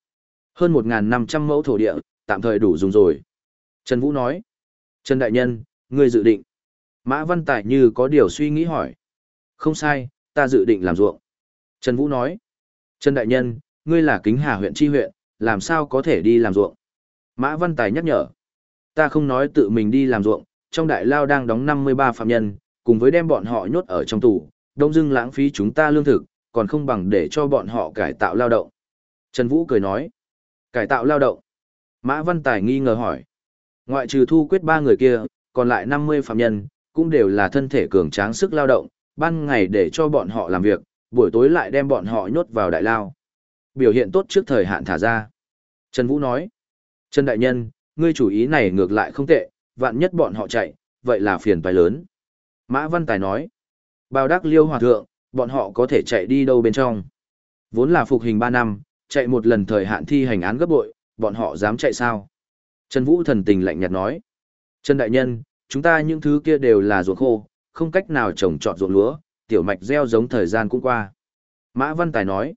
Hơn 1.500 mẫu thổ địa, tạm thời đủ dùng rồi. Trần Vũ nói. Trần Đại Nhân, ngươi dự định. Mã Văn Tài như có điều suy nghĩ hỏi. Không sai, ta dự định làm ruộng. Trần Vũ nói. Trần Đại Nhân, ngươi là kính hà huyện tri huyện, làm sao có thể đi làm ruộng? Mã Văn Tài nhắc nhở. Ta không nói tự mình đi làm ruộng, trong đại lao đang đóng 53 phạm nhân, cùng với đem bọn họ nhốt ở trong tù, đông dưng lãng phí chúng ta lương thực, còn không bằng để cho bọn họ cải tạo lao động. Trần Vũ cười nói. Cải tạo lao động. Mã Văn Tài nghi ngờ hỏi. Ngoại trừ thu quyết ba người kia, còn lại 50 phạm nhân, cũng đều là thân thể cường tráng sức lao động, ban ngày để cho bọn họ làm việc, buổi tối lại đem bọn họ nhốt vào đại lao. Biểu hiện tốt trước thời hạn thả ra. Trần Vũ nói. Trần Đại Nhân, ngươi chủ ý này ngược lại không tệ, vạn nhất bọn họ chạy, vậy là phiền toái lớn. Mã Văn Tài nói. Bào đắc liêu hòa thượng, bọn họ có thể chạy đi đâu bên trong. Vốn là phục hình 3 năm, chạy một lần thời hạn thi hành án gấp bội, bọn họ dám chạy sao? Trần Vũ thần tình lạnh nhạt nói. Trần Đại Nhân, chúng ta những thứ kia đều là ruộng khô, không cách nào trồng trọt ruộng lúa, tiểu mạch gieo giống thời gian cũng qua. Mã Văn Tài nói.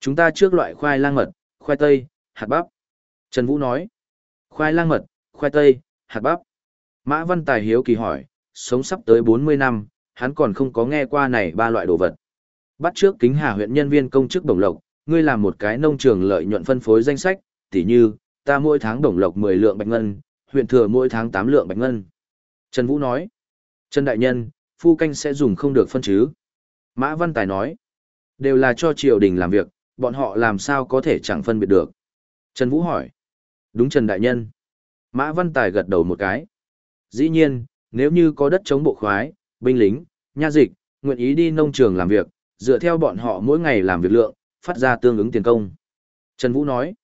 Chúng ta trước loại khoai lang mật, khoai tây, hạt bắp. Trần Vũ nói. Khoai lang mật, khoai tây, hạt bắp. Mã Văn Tài hiếu kỳ hỏi, sống sắp tới 40 năm, hắn còn không có nghe qua này ba loại đồ vật. Bắt trước kính hà huyện nhân viên công chức đồng lộc, ngươi làm một cái nông trường lợi nhuận phân phối danh sách, tỉ như, ta mỗi tháng đồng lộc 10 lượng bạch ngân, huyện thừa mỗi tháng 8 lượng bạch ngân. Trần Vũ nói, Trần Đại Nhân, phu canh sẽ dùng không được phân chứ. Mã Văn Tài nói, đều là cho triều đình làm việc, bọn họ làm sao có thể chẳng phân biệt được. Trần Vũ hỏi, đúng Trần Đại Nhân. Mã Văn Tài gật đầu một cái. Dĩ nhiên, nếu như có đất chống bộ khoái, binh lính, nha dịch, nguyện ý đi nông trường làm việc, dựa theo bọn họ mỗi ngày làm việc lượng, phát ra tương ứng tiền công. Trần Vũ nói,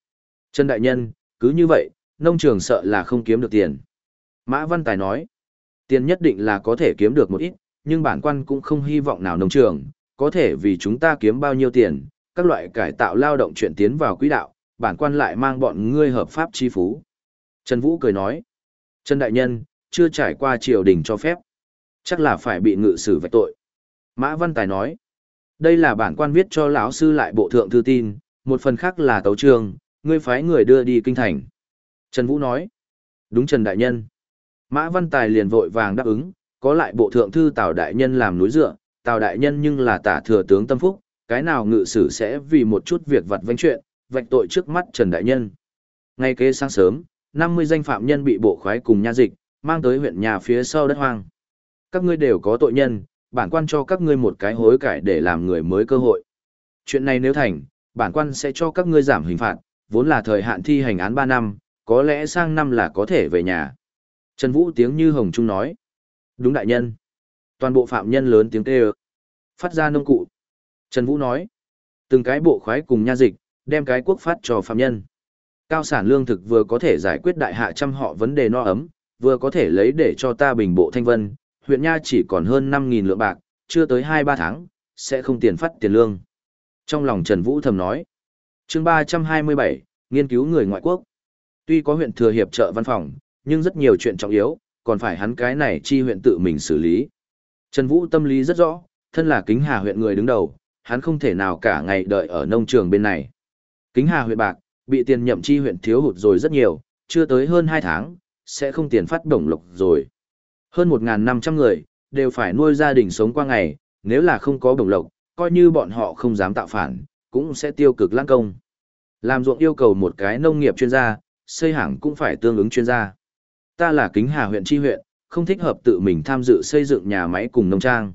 Trần Đại Nhân, cứ như vậy, nông trường sợ là không kiếm được tiền. Mã Văn Tài nói, tiền nhất định là có thể kiếm được một ít, nhưng bản quan cũng không hy vọng nào nông trường, có thể vì chúng ta kiếm bao nhiêu tiền, các loại cải tạo lao động chuyển tiến vào quỹ đạo, bản quan lại mang bọn ngươi hợp pháp chi phú. Trần Vũ cười nói, Trần Đại Nhân, chưa trải qua triều đình cho phép. Chắc là phải bị ngự xử vạch tội. Mã Văn Tài nói, đây là bản quan viết cho lão sư lại bộ thượng thư tin, một phần khác là tấu trường, ngươi phái người đưa đi kinh thành. Trần Vũ nói, đúng Trần Đại Nhân. Mã Văn Tài liền vội vàng đáp ứng, có lại bộ thượng thư Tào Đại Nhân làm núi dựa, Tào Đại Nhân nhưng là tả thừa tướng tâm phúc, cái nào ngự sử sẽ vì một chút việc vặt vánh chuyện, vạch tội trước mắt Trần Đại Nhân. Ngay kế sáng sớm, 50 danh phạm nhân bị bộ khoái cùng nha dịch, mang tới huyện nhà phía sau đất hoang. Các ngươi đều có tội nhân, bản quan cho các ngươi một cái hối cải để làm người mới cơ hội. Chuyện này nếu thành, bản quan sẽ cho các ngươi giảm hình phạt, vốn là thời hạn thi hành án 3 năm, có lẽ sang năm là có thể về nhà. Trần Vũ tiếng như hồng trung nói. Đúng đại nhân. Toàn bộ phạm nhân lớn tiếng kêu. Phát ra nông cụ. Trần Vũ nói. Từng cái bộ khoái cùng nha dịch, đem cái quốc phát cho phạm nhân. Cao sản lương thực vừa có thể giải quyết đại hạ trăm họ vấn đề no ấm, vừa có thể lấy để cho ta bình bộ thanh vân, huyện nha chỉ còn hơn 5.000 lượng bạc, chưa tới 2-3 tháng, sẽ không tiền phát tiền lương. Trong lòng Trần Vũ thầm nói, chương 327, nghiên cứu người ngoại quốc. Tuy có huyện thừa hiệp trợ văn phòng, nhưng rất nhiều chuyện trọng yếu, còn phải hắn cái này chi huyện tự mình xử lý. Trần Vũ tâm lý rất rõ, thân là kính hà huyện người đứng đầu, hắn không thể nào cả ngày đợi ở nông trường bên này. Kính hà huyện bạc, bị tiền nhậm chi huyện thiếu hụt rồi rất nhiều, chưa tới hơn 2 tháng, sẽ không tiền phát đồng lộc rồi. Hơn 1.500 người, đều phải nuôi gia đình sống qua ngày, nếu là không có đồng lộc, coi như bọn họ không dám tạo phản, cũng sẽ tiêu cực lãng công. Làm ruộng yêu cầu một cái nông nghiệp chuyên gia, xây hàng cũng phải tương ứng chuyên gia. Ta là kính hà huyện tri huyện, không thích hợp tự mình tham dự xây dựng nhà máy cùng nông trang.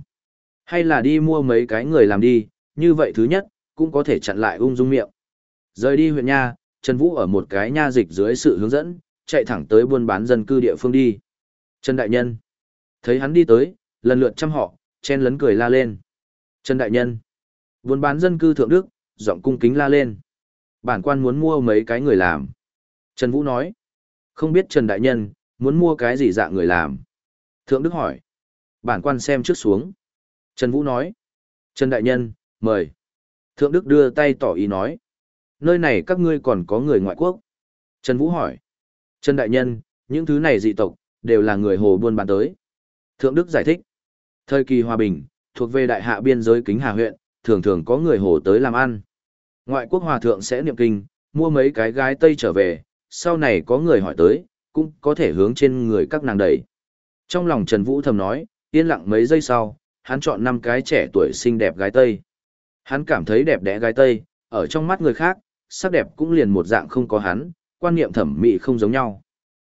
Hay là đi mua mấy cái người làm đi, như vậy thứ nhất, cũng có thể chặn lại ung dung miệng. Rời đi huyện nha, Trần Vũ ở một cái nha dịch dưới sự hướng dẫn, chạy thẳng tới buôn bán dân cư địa phương đi. Trần Đại Nhân. Thấy hắn đi tới, lần lượt chăm họ, chen lấn cười la lên. Trần Đại Nhân. Buôn bán dân cư thượng đức, giọng cung kính la lên. Bản quan muốn mua mấy cái người làm. Trần Vũ nói. Không biết Trần Đại Nhân, muốn mua cái gì dạng người làm. Thượng Đức hỏi. Bản quan xem trước xuống. Trần Vũ nói. Trần Đại Nhân, mời. Thượng Đức đưa tay tỏ ý nói. Nơi này các ngươi còn có người ngoại quốc. Trần Vũ hỏi. Trần Đại Nhân, những thứ này dị tộc, đều là người hồ buôn bán tới. Thượng Đức giải thích. Thời kỳ hòa bình, thuộc về đại hạ biên giới kính hà huyện, thường thường có người hồ tới làm ăn. Ngoại quốc hòa thượng sẽ niệm kinh, mua mấy cái gái Tây trở về, sau này có người hỏi tới, cũng có thể hướng trên người các nàng đẩy. Trong lòng Trần Vũ thầm nói, yên lặng mấy giây sau, hắn chọn năm cái trẻ tuổi xinh đẹp gái Tây. Hắn cảm thấy đẹp đẽ gái Tây, ở trong mắt người khác, sắc đẹp cũng liền một dạng không có hắn, quan niệm thẩm mỹ không giống nhau.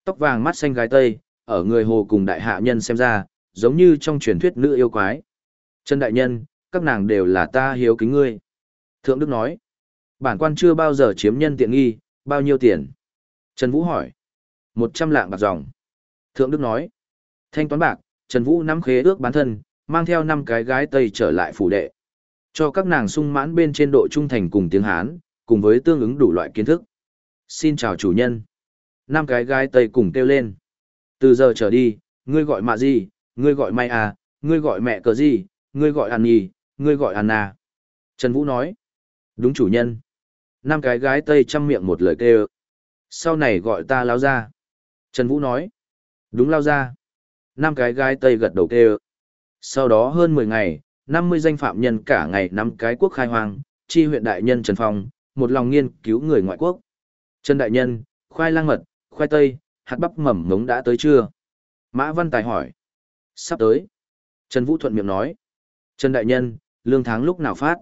Tóc vàng mắt xanh gái Tây, ở người hồ cùng đại hạ nhân xem ra, giống như trong truyền thuyết nữ yêu quái. Trần Đại Nhân, các nàng đều là ta hiếu kính ngươi. Thượng Đức nói, bản quan chưa bao giờ chiếm nhân tiện nghi, bao nhiêu tiền? Trần Vũ hỏi, một trăm lạng bạc dòng. Thượng Đức nói, thanh toán bạc, Trần Vũ nắm khế ước bán thân, mang theo năm cái gái Tây trở lại phủ đệ. Cho các nàng sung mãn bên trên độ trung thành cùng tiếng Hán, cùng với tương ứng đủ loại kiến thức. Xin chào chủ nhân. Năm cái gái Tây cùng kêu lên. Từ giờ trở đi, ngươi gọi mạ gì, ngươi gọi may à, ngươi gọi mẹ cờ gì, ngươi gọi An Nhi, ngươi gọi Anna. Trần Vũ nói. Đúng chủ nhân. Năm cái gái Tây chăm miệng một lời kêu. Sau này gọi ta lao ra. Trần Vũ nói. Đúng lao ra. Năm cái gái Tây gật đầu kêu. Sau đó hơn 10 ngày, 50 danh phạm nhân cả ngày năm cái quốc khai hoang, chi huyện đại nhân Trần Phong, một lòng nghiên cứu người ngoại quốc. Trần đại nhân, khoai lang mật, khoai tây, hạt bắp mầm ngống đã tới chưa? Mã Văn Tài hỏi. Sắp tới. Trần Vũ thuận miệng nói. Trần Đại Nhân, lương tháng lúc nào phát?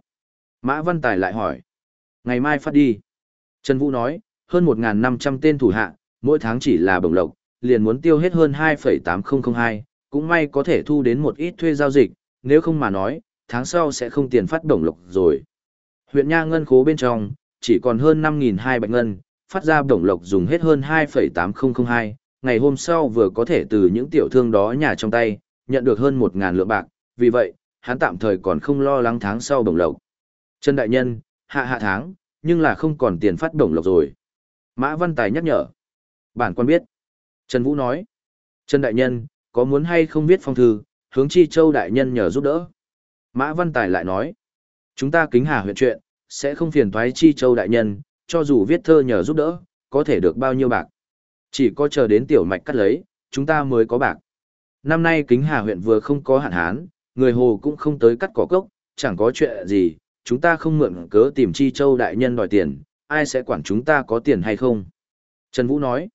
Mã Văn Tài lại hỏi. Ngày mai phát đi. Trần Vũ nói, hơn 1.500 tên thủ hạ, mỗi tháng chỉ là bổng lộc, liền muốn tiêu hết hơn 2,8002, cũng may có thể thu đến một ít thuê giao dịch, nếu không mà nói, tháng sau sẽ không tiền phát bổng lộc rồi. Huyện Nha Ngân khố bên trong, chỉ còn hơn 5.200 bạch ngân, phát ra bổng lộc dùng hết hơn 2,8002, ngày hôm sau vừa có thể từ những tiểu thương đó nhà trong tay, nhận được hơn 1.000 lượng bạc, vì vậy, hắn tạm thời còn không lo lắng tháng sau bổng lộc. Trần Đại Nhân, hạ hạ tháng, nhưng là không còn tiền phát đồng lộc rồi. Mã Văn Tài nhắc nhở. Bản quan biết. Trần Vũ nói. Trần Đại Nhân, có muốn hay không viết phong thư, hướng Chi Châu Đại Nhân nhờ giúp đỡ. Mã Văn Tài lại nói. Chúng ta kính hà huyện chuyện, sẽ không phiền thoái Chi Châu Đại Nhân, cho dù viết thơ nhờ giúp đỡ, có thể được bao nhiêu bạc. Chỉ có chờ đến tiểu mạch cắt lấy, chúng ta mới có bạc. Năm nay kính hà huyện vừa không có hạn hán, người hồ cũng không tới cắt cỏ cốc, chẳng có chuyện gì, chúng ta không mượn cớ tìm chi châu đại nhân đòi tiền, ai sẽ quản chúng ta có tiền hay không? Trần Vũ nói,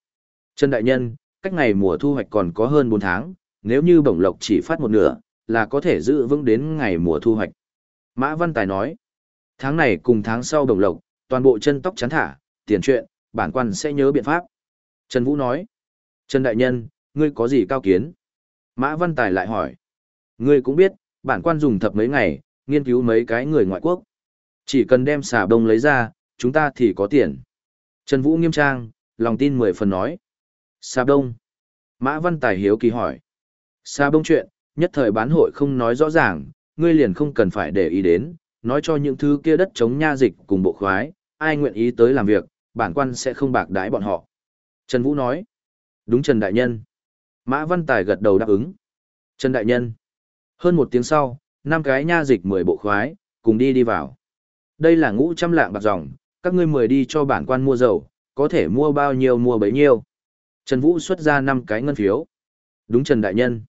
Trần Đại Nhân, cách ngày mùa thu hoạch còn có hơn 4 tháng, nếu như bổng lộc chỉ phát một nửa, là có thể giữ vững đến ngày mùa thu hoạch. Mã Văn Tài nói, tháng này cùng tháng sau bổng lộc, toàn bộ chân tóc chán thả, tiền chuyện, bản quan sẽ nhớ biện pháp. Trần Vũ nói, Trần Đại Nhân, ngươi có gì cao kiến? Mã Văn Tài lại hỏi, ngươi cũng biết, bản quan dùng thập mấy ngày, nghiên cứu mấy cái người ngoại quốc. Chỉ cần đem xà bông lấy ra, chúng ta thì có tiền. Trần Vũ nghiêm trang, lòng tin mười phần nói. Xà bông. Mã Văn Tài hiếu kỳ hỏi. Xà bông chuyện, nhất thời bán hội không nói rõ ràng, ngươi liền không cần phải để ý đến, nói cho những thứ kia đất chống nha dịch cùng bộ khoái, ai nguyện ý tới làm việc, bản quan sẽ không bạc đái bọn họ. Trần Vũ nói. Đúng Trần Đại Nhân. Mã Văn Tài gật đầu đáp ứng. Trần Đại Nhân. Hơn một tiếng sau, năm cái nha dịch mười bộ khoái, cùng đi đi vào. Đây là ngũ trăm lạng bạc dòng, các ngươi mười đi cho bản quan mua dầu, có thể mua bao nhiêu mua bấy nhiêu. Trần Vũ xuất ra năm cái ngân phiếu. Đúng Trần Đại Nhân.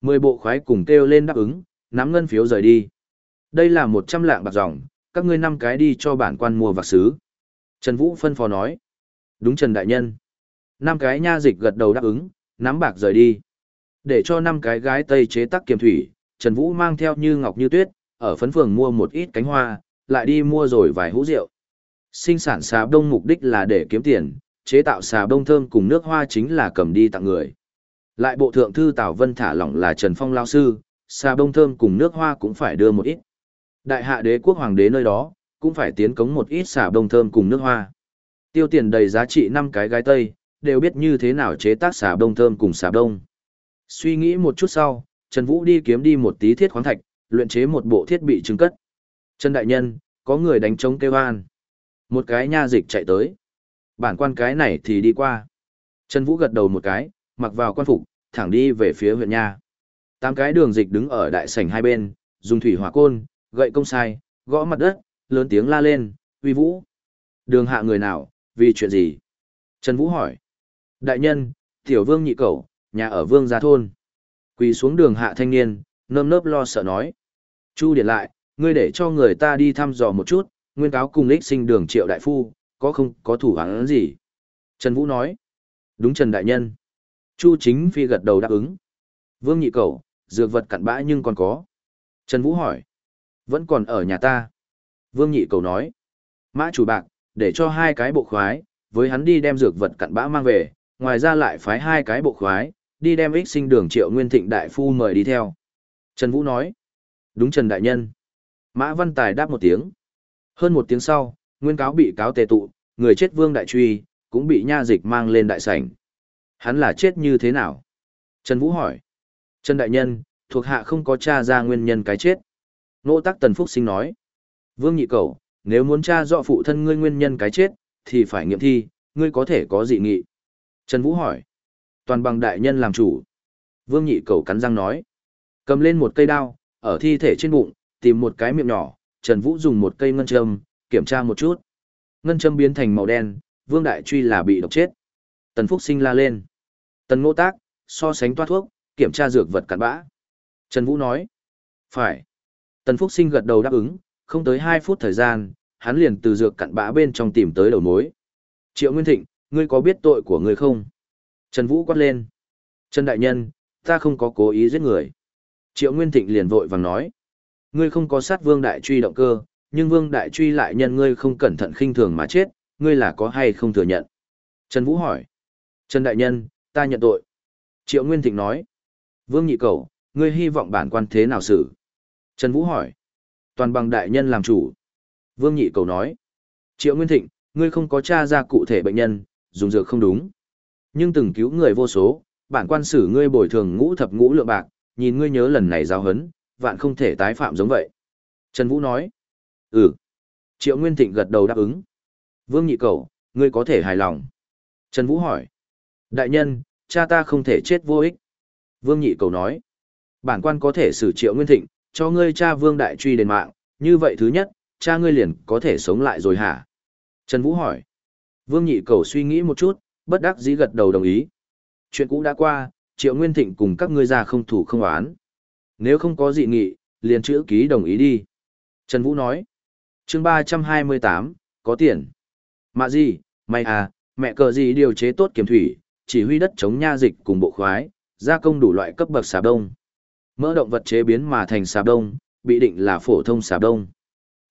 Mười bộ khoái cùng kêu lên đáp ứng, nắm ngân phiếu rời đi. Đây là một trăm lạng bạc dòng, các ngươi năm cái đi cho bản quan mua vạc sứ. Trần Vũ phân phó nói. Đúng Trần Đại Nhân. Năm cái nha dịch gật đầu đáp ứng, nắm bạc rời đi. Để cho năm cái gái Tây chế tác kiềm thủy, Trần Vũ mang theo như ngọc như tuyết, ở phấn phường mua một ít cánh hoa, lại đi mua rồi vài hũ rượu. Sinh sản xà đông mục đích là để kiếm tiền, chế tạo xà đông thơm cùng nước hoa chính là cầm đi tặng người. Lại bộ thượng thư Tào Vân thả lỏng là Trần Phong lao sư, xà đông thơm cùng nước hoa cũng phải đưa một ít. Đại hạ đế quốc hoàng đế nơi đó, cũng phải tiến cống một ít xà đông thơm cùng nước hoa. Tiêu tiền đầy giá trị năm cái gái tây, đều biết như thế nào chế tác xà đông thơm cùng xà đông. Suy nghĩ một chút sau, Trần Vũ đi kiếm đi một tí thiết khoáng thạch, luyện chế một bộ thiết bị trưng cất. Trần Đại Nhân, có người đánh trống kêu an. Một cái nha dịch chạy tới. Bản quan cái này thì đi qua. Trần Vũ gật đầu một cái, mặc vào quan phục, thẳng đi về phía huyện nha. Tám cái đường dịch đứng ở đại sảnh hai bên, dùng thủy hỏa côn, gậy công sai, gõ mặt đất, lớn tiếng la lên, uy vũ. Đường hạ người nào, vì chuyện gì? Trần Vũ hỏi. Đại nhân, tiểu vương nhị cậu, nhà ở vương gia thôn. Quỳ xuống đường hạ thanh niên, nơm nớp lo sợ nói. Chu điện lại, ngươi để cho người ta đi thăm dò một chút, nguyên cáo cùng lích sinh đường triệu đại phu, có không có thủ hắn gì? Trần Vũ nói. Đúng Trần Đại Nhân. Chu chính phi gật đầu đáp ứng. Vương nhị cầu, dược vật cặn bã nhưng còn có. Trần Vũ hỏi. Vẫn còn ở nhà ta. Vương nhị cầu nói. Mã chủ bạc, để cho hai cái bộ khoái, với hắn đi đem dược vật cặn bã mang về, ngoài ra lại phái hai cái bộ khoái, đi đem ích sinh đường triệu nguyên thịnh đại phu mời đi theo. Trần Vũ nói. Đúng Trần Đại Nhân. Mã Văn Tài đáp một tiếng. Hơn một tiếng sau, nguyên cáo bị cáo tề tụ, người chết vương đại truy, cũng bị nha dịch mang lên đại sảnh. Hắn là chết như thế nào? Trần Vũ hỏi. Trần Đại Nhân, thuộc hạ không có tra ra nguyên nhân cái chết. Nỗ tắc Tần Phúc Sinh nói. Vương nhị cầu, nếu muốn tra rõ phụ thân ngươi nguyên nhân cái chết, thì phải nghiệm thi, ngươi có thể có dị nghị. Trần Vũ hỏi. Toàn bằng đại nhân làm chủ. Vương nhị cầu cắn răng nói. Cầm lên một cây đao, ở thi thể trên bụng, tìm một cái miệng nhỏ, Trần Vũ dùng một cây ngân châm, kiểm tra một chút. Ngân châm biến thành màu đen, Vương Đại Truy là bị độc chết. Tần Phúc Sinh la lên. Tần Ngô Tác, so sánh toát thuốc, kiểm tra dược vật cặn bã. Trần Vũ nói. Phải. Tần Phúc Sinh gật đầu đáp ứng, không tới 2 phút thời gian, hắn liền từ dược cặn bã bên trong tìm tới đầu mối. Triệu Nguyên Thịnh, ngươi có biết tội của ngươi không? Trần Vũ quát lên. Trần Đại Nhân, ta không có cố ý giết người. Triệu Nguyên Thịnh liền vội vàng nói. Ngươi không có sát Vương Đại Truy động cơ, nhưng Vương Đại Truy lại nhân ngươi không cẩn thận khinh thường mà chết, ngươi là có hay không thừa nhận? Trần Vũ hỏi. Trần Đại Nhân, ta nhận tội. Triệu Nguyên Thịnh nói. Vương Nhị Cầu, ngươi hy vọng bản quan thế nào xử? Trần Vũ hỏi. Toàn bằng Đại Nhân làm chủ. Vương Nhị Cầu nói. Triệu Nguyên Thịnh, ngươi không có tra ra cụ thể bệnh nhân, dùng dược không đúng. Nhưng từng cứu người vô số, bản quan xử ngươi bồi thường ngũ thập ngũ lượng bạc, nhìn ngươi nhớ lần này giao hấn, vạn không thể tái phạm giống vậy. Trần Vũ nói. Ừ. Triệu Nguyên Thịnh gật đầu đáp ứng. Vương Nhị Cầu, ngươi có thể hài lòng. Trần Vũ hỏi. Đại nhân, cha ta không thể chết vô ích. Vương Nhị Cầu nói. Bản quan có thể xử Triệu Nguyên Thịnh, cho ngươi cha Vương Đại truy đền mạng, như vậy thứ nhất, cha ngươi liền có thể sống lại rồi hả? Trần Vũ hỏi. Vương Nhị Cầu suy nghĩ một chút, bất đắc dĩ gật đầu đồng ý. Chuyện cũ đã qua, Triệu Nguyên Thịnh cùng các ngươi ra không thủ không oán. Nếu không có dị nghị, liền chữ ký đồng ý đi. Trần Vũ nói. chương 328, có tiền. Mạ gì, mày à, mẹ cờ gì điều chế tốt kiểm thủy, chỉ huy đất chống nha dịch cùng bộ khoái, gia công đủ loại cấp bậc xà đông. Mỡ động vật chế biến mà thành xà đông, bị định là phổ thông xà đông.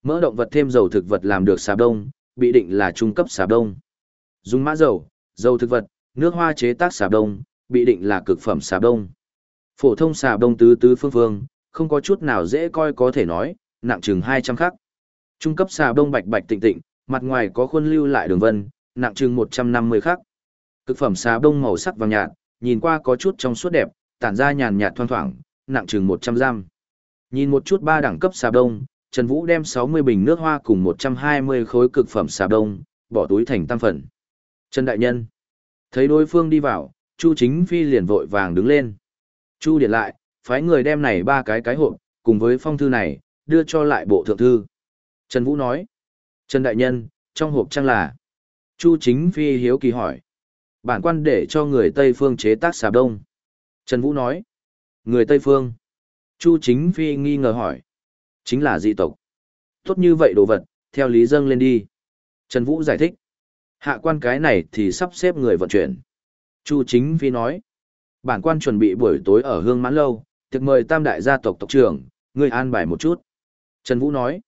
Mỡ động vật thêm dầu thực vật làm được xà đông, bị định là trung cấp xà đông. Dùng mã dầu, dầu thực vật, nước hoa chế tác xà đông, bị định là cực phẩm xà đông. Phổ thông xà đông tứ tứ phương phương, không có chút nào dễ coi có thể nói, nặng chừng 200 khắc. Trung cấp xà đông bạch bạch tịnh tịnh, mặt ngoài có khuôn lưu lại đường vân, nặng chừng 150 khắc. Cực phẩm xà đông màu sắc vàng nhạt, nhìn qua có chút trong suốt đẹp, tản ra nhàn nhạt thoang thoảng, nặng chừng 100 gram. Nhìn một chút ba đẳng cấp xà đông, Trần Vũ đem 60 bình nước hoa cùng 120 khối cực phẩm xà đông, bỏ túi thành tam phần. Trần Đại Nhân. Thấy đối phương đi vào, Chu Chính Phi liền vội vàng đứng lên. Chu điện lại, phái người đem này ba cái cái hộp, cùng với phong thư này, đưa cho lại bộ thượng thư. Trần Vũ nói. Trần Đại Nhân, trong hộp trang là. Chu Chính Phi hiếu kỳ hỏi. Bản quan để cho người Tây Phương chế tác xà đông. Trần Vũ nói. Người Tây Phương. Chu Chính Phi nghi ngờ hỏi. Chính là dị tộc. Tốt như vậy đồ vật, theo lý dâng lên đi. Trần Vũ giải thích. Hạ quan cái này thì sắp xếp người vận chuyển. Chu Chính Phi nói. Bản quan chuẩn bị buổi tối ở Hương Mãn Lâu, tiệc mời tam đại gia tộc tộc trưởng, người an bài một chút. Trần Vũ nói.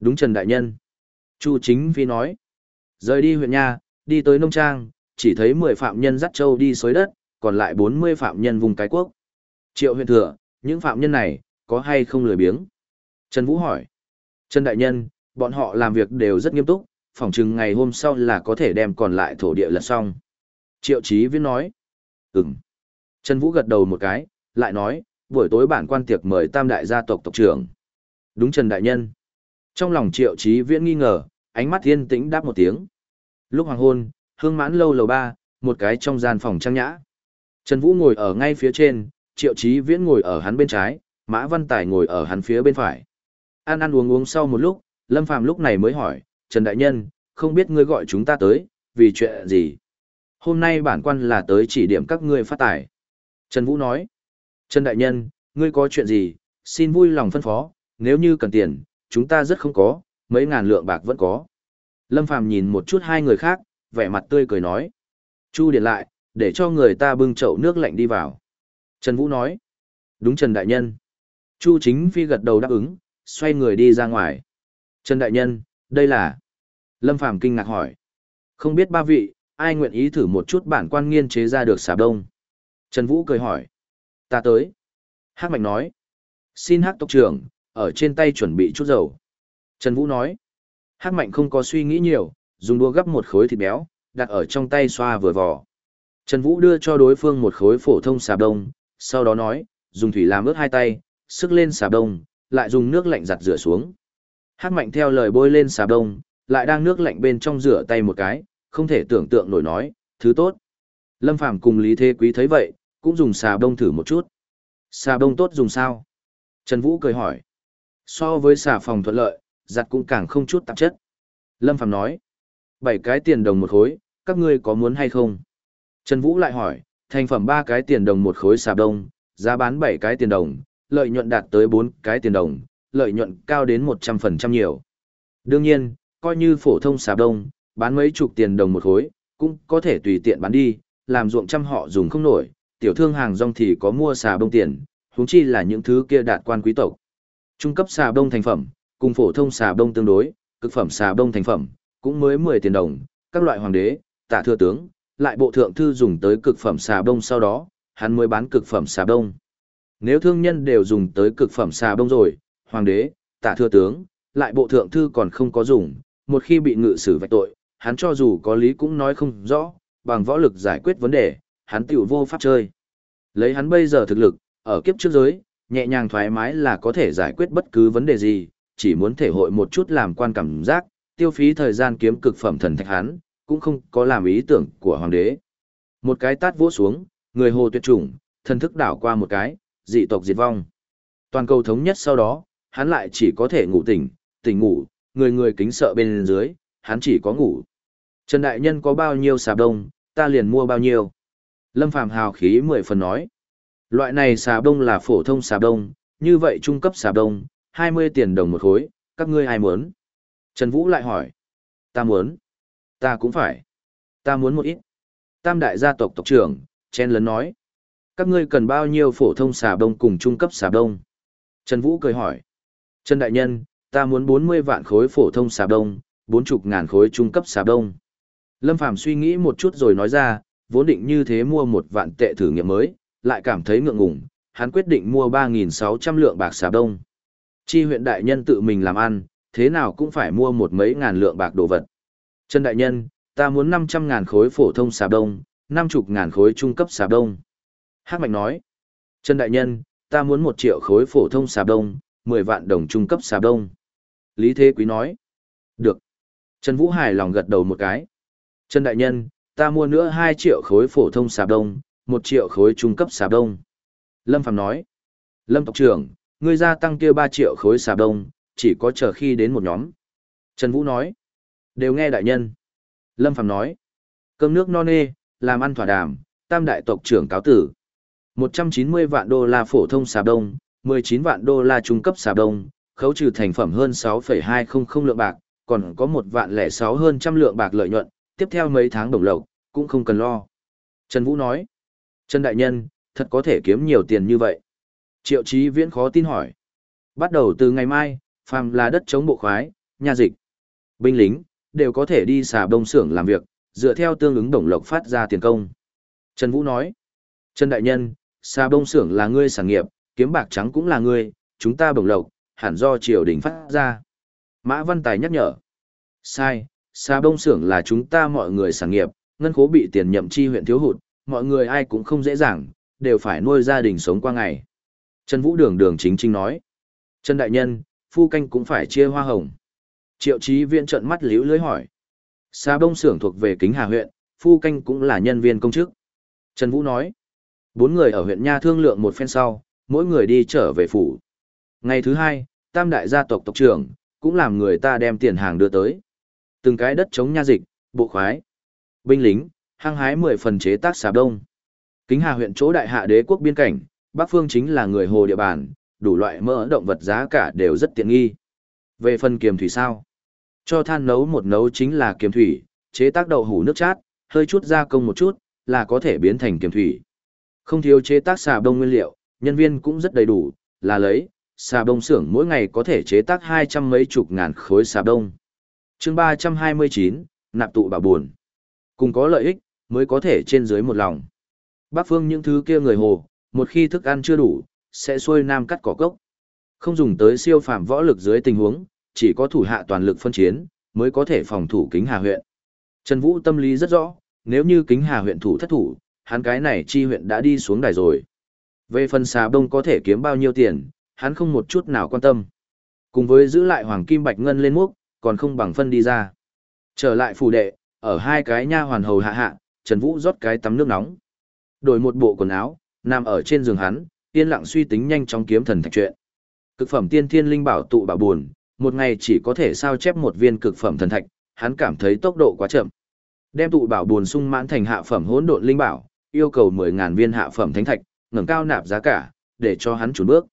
Đúng Trần Đại Nhân. Chu Chính Phi nói. Rời đi huyện nhà, đi tới nông trang, chỉ thấy 10 phạm nhân dắt châu đi xối đất, còn lại 40 phạm nhân vùng cái quốc. Triệu huyện thừa, những phạm nhân này, có hay không lười biếng? Trần Vũ hỏi. Trần Đại Nhân, bọn họ làm việc đều rất nghiêm túc, phỏng chừng ngày hôm sau là có thể đem còn lại thổ địa lật xong. Triệu Chí Viễn nói. Ừm. Trần Vũ gật đầu một cái, lại nói, buổi tối bản quan tiệc mời tam đại gia tộc tộc trưởng. Đúng Trần Đại Nhân. Trong lòng Triệu Chí Viễn nghi ngờ, ánh mắt yên tĩnh đáp một tiếng. Lúc hoàng hôn, hương mãn lâu lầu ba, một cái trong gian phòng trang nhã. Trần Vũ ngồi ở ngay phía trên, Triệu Chí Viễn ngồi ở hắn bên trái, Mã Văn Tài ngồi ở hắn phía bên phải. Ăn ăn uống uống sau một lúc, Lâm Phàm lúc này mới hỏi, Trần Đại Nhân, không biết ngươi gọi chúng ta tới, vì chuyện gì? Hôm nay bản quan là tới chỉ điểm các ngươi phát tài. Trần Vũ nói, Trần Đại Nhân, ngươi có chuyện gì, xin vui lòng phân phó, nếu như cần tiền, chúng ta rất không có, mấy ngàn lượng bạc vẫn có. Lâm Phàm nhìn một chút hai người khác, vẻ mặt tươi cười nói. Chu điện lại, để cho người ta bưng chậu nước lạnh đi vào. Trần Vũ nói. Đúng Trần Đại Nhân. Chu Chính Phi gật đầu đáp ứng, xoay người đi ra ngoài. Trần Đại Nhân, đây là... Lâm Phàm kinh ngạc hỏi. Không biết ba vị, ai nguyện ý thử một chút bản quan nghiên chế ra được xà đông? Trần Vũ cười hỏi. Ta tới. Hắc Mạnh nói. Xin Hắc tộc trưởng, ở trên tay chuẩn bị chút dầu. Trần Vũ nói. Hắc Mạnh không có suy nghĩ nhiều, dùng đũa gấp một khối thịt béo, đặt ở trong tay xoa vừa vò. Trần Vũ đưa cho đối phương một khối phổ thông xà đông, sau đó nói, dùng thủy làm ướt hai tay, sức lên xà đông, lại dùng nước lạnh giặt rửa xuống. Hát Mạnh theo lời bôi lên xà đông, lại đang nước lạnh bên trong rửa tay một cái, không thể tưởng tượng nổi nói, thứ tốt. Lâm Phàm cùng Lý Thế Quý thấy vậy, cũng dùng xà đông thử một chút. Xà đông tốt dùng sao? Trần Vũ cười hỏi. So với xà phòng thuận lợi, giặt cũng càng không chút tạp chất. Lâm Phàm nói. Bảy cái tiền đồng một khối, các ngươi có muốn hay không? Trần Vũ lại hỏi, thành phẩm ba cái tiền đồng một khối xà đông, giá bán bảy cái tiền đồng, lợi nhuận đạt tới bốn cái tiền đồng, lợi nhuận cao đến một trăm phần trăm nhiều. Đương nhiên, coi như phổ thông xà đông, bán mấy chục tiền đồng một khối, cũng có thể tùy tiện bán đi, làm ruộng trăm họ dùng không nổi, tiểu thương hàng rong thì có mua xà bông tiền, huống chi là những thứ kia đạt quan quý tộc. Trung cấp xà bông thành phẩm, cùng phổ thông xà bông tương đối, cực phẩm xà bông thành phẩm, cũng mới 10 tiền đồng, các loại hoàng đế, tả thừa tướng, lại bộ thượng thư dùng tới cực phẩm xà bông sau đó, hắn mới bán cực phẩm xà bông. Nếu thương nhân đều dùng tới cực phẩm xà bông rồi, hoàng đế, tả thừa tướng, lại bộ thượng thư còn không có dùng, một khi bị ngự xử vạch tội, hắn cho dù có lý cũng nói không rõ, bằng võ lực giải quyết vấn đề, hắn tiểu vô pháp chơi. Lấy hắn bây giờ thực lực, ở kiếp trước giới, nhẹ nhàng thoải mái là có thể giải quyết bất cứ vấn đề gì, chỉ muốn thể hội một chút làm quan cảm giác, tiêu phí thời gian kiếm cực phẩm thần thạch hắn, cũng không có làm ý tưởng của hoàng đế. Một cái tát vỗ xuống, người hồ tuyệt chủng, thần thức đảo qua một cái, dị tộc diệt vong. Toàn cầu thống nhất sau đó, hắn lại chỉ có thể ngủ tỉnh, tỉnh ngủ, người người kính sợ bên dưới, hắn chỉ có ngủ. Trần Đại Nhân có bao nhiêu xà đông, ta liền mua bao nhiêu. Lâm Phàm hào khí mười phần nói. Loại này xà đông là phổ thông xà đông, như vậy trung cấp xà đông, 20 tiền đồng một khối, các ngươi ai muốn? Trần Vũ lại hỏi. Ta muốn. Ta cũng phải. Ta muốn một ít. Tam đại gia tộc tộc trưởng, chen lớn nói. Các ngươi cần bao nhiêu phổ thông xà đông cùng trung cấp xà đông? Trần Vũ cười hỏi. Trần Đại Nhân, ta muốn 40 vạn khối phổ thông xà đông, 40 ngàn khối trung cấp xà đông. Lâm Phàm suy nghĩ một chút rồi nói ra, vốn định như thế mua một vạn tệ thử nghiệm mới, lại cảm thấy ngượng ngùng, hắn quyết định mua 3.600 lượng bạc xà đông. Chi huyện đại nhân tự mình làm ăn, thế nào cũng phải mua một mấy ngàn lượng bạc đồ vật. Trần đại nhân, ta muốn 500 ngàn khối phổ thông xà đông, 50 ngàn khối trung cấp xà đông. Hắc Mạnh nói, Trần đại nhân, ta muốn 1 triệu khối phổ thông xà đông, 10 vạn đồng trung cấp xà đông. Lý Thế Quý nói, được. Trần Vũ hài lòng gật đầu một cái. Trần đại nhân, ta mua nữa 2 triệu khối phổ thông xà đông, 1 triệu khối trung cấp xà đông. Lâm Phạm nói, Lâm tộc trưởng, ngươi gia tăng kia 3 triệu khối xà đông, chỉ có chờ khi đến một nhóm. Trần Vũ nói, đều nghe đại nhân. Lâm Phạm nói, cơm nước no nê, làm ăn thỏa đàm, tam đại tộc trưởng cáo tử. 190 vạn đô la phổ thông xà đông, 19 vạn đô la trung cấp xà đông, khấu trừ thành phẩm hơn 6,200 lượng bạc, còn có một vạn lẻ sáu hơn trăm lượng bạc lợi nhuận, tiếp theo mấy tháng đồng lộc, cũng không cần lo. Trần Vũ nói, Trần Đại Nhân, thật có thể kiếm nhiều tiền như vậy. Triệu Chí Viễn khó tin hỏi. Bắt đầu từ ngày mai, phàm là đất chống bộ khoái, nhà dịch, binh lính, đều có thể đi xà bông xưởng làm việc, dựa theo tương ứng đồng lộc phát ra tiền công. Trần Vũ nói, Trần Đại Nhân, xà bông xưởng là ngươi sản nghiệp, kiếm bạc trắng cũng là ngươi, chúng ta bổng lộc, hẳn do triều đình phát ra. Mã Văn Tài nhắc nhở. Sai, xa bông xưởng là chúng ta mọi người sản nghiệp, ngân khố bị tiền nhậm chi huyện thiếu hụt, mọi người ai cũng không dễ dàng, đều phải nuôi gia đình sống qua ngày. Trần Vũ Đường đường chính chính nói. Trần Đại Nhân, phu canh cũng phải chia hoa hồng. Triệu Chí Viễn trợn mắt liễu lưới hỏi. Xa bông xưởng thuộc về Kính Hà huyện, phu canh cũng là nhân viên công chức. Trần Vũ nói. Bốn người ở huyện Nha thương lượng một phen sau, mỗi người đi trở về phủ. Ngày thứ hai, tam đại gia tộc tộc trưởng, cũng làm người ta đem tiền hàng đưa tới. Từng cái đất chống nha dịch, bộ khoái, binh lính, hăng hái mười phần chế tác xà đông. Kính Hà huyện chỗ đại hạ đế quốc biên cảnh, Bắc Phương chính là người hồ địa bàn, đủ loại mỡ động vật giá cả đều rất tiện nghi. Về phần kiềm thủy sao? Cho than nấu một nấu chính là kiềm thủy, chế tác đậu hủ nước chát, hơi chút gia công một chút, là có thể biến thành kiềm thủy. Không thiếu chế tác xà đông nguyên liệu, nhân viên cũng rất đầy đủ, là lấy, xà đông xưởng mỗi ngày có thể chế tác hai trăm mấy chục ngàn khối xà đông. chương ba trăm hai mươi chín nạp tụ bảo buồn. Cùng có lợi ích, mới có thể trên dưới một lòng. Bắc phương những thứ kia người hồ, một khi thức ăn chưa đủ, sẽ xuôi nam cắt cỏ cốc. Không dùng tới siêu phàm võ lực dưới tình huống, chỉ có thủ hạ toàn lực phân chiến, mới có thể phòng thủ kính hà huyện. Trần Vũ tâm lý rất rõ, nếu như kính hà huyện thủ thất thủ, hắn cái này chi huyện đã đi xuống đài rồi. Về phần xà bông có thể kiếm bao nhiêu tiền, hắn không một chút nào quan tâm. Cùng với giữ lại hoàng kim bạch ngân lên múc, còn không bằng phân đi ra. Trở lại phủ đệ, ở hai cái nha hoàn hầu hạ hạ, Trần Vũ rót cái tắm nước nóng. Đổi một bộ quần áo, nằm ở trên giường hắn, yên lặng suy tính nhanh chóng kiếm thần thạch chuyện. Cực phẩm tiên thiên linh bảo tụ bảo buồn, một ngày chỉ có thể sao chép một viên cực phẩm thần thạch, hắn cảm thấy tốc độ quá chậm. Đem tụ bảo buồn sung mãn thành hạ phẩm hỗn độn linh bảo, yêu cầu 10000 viên hạ phẩm thánh thạch, ngẩng cao nạp giá cả, để cho hắn chuẩn bước.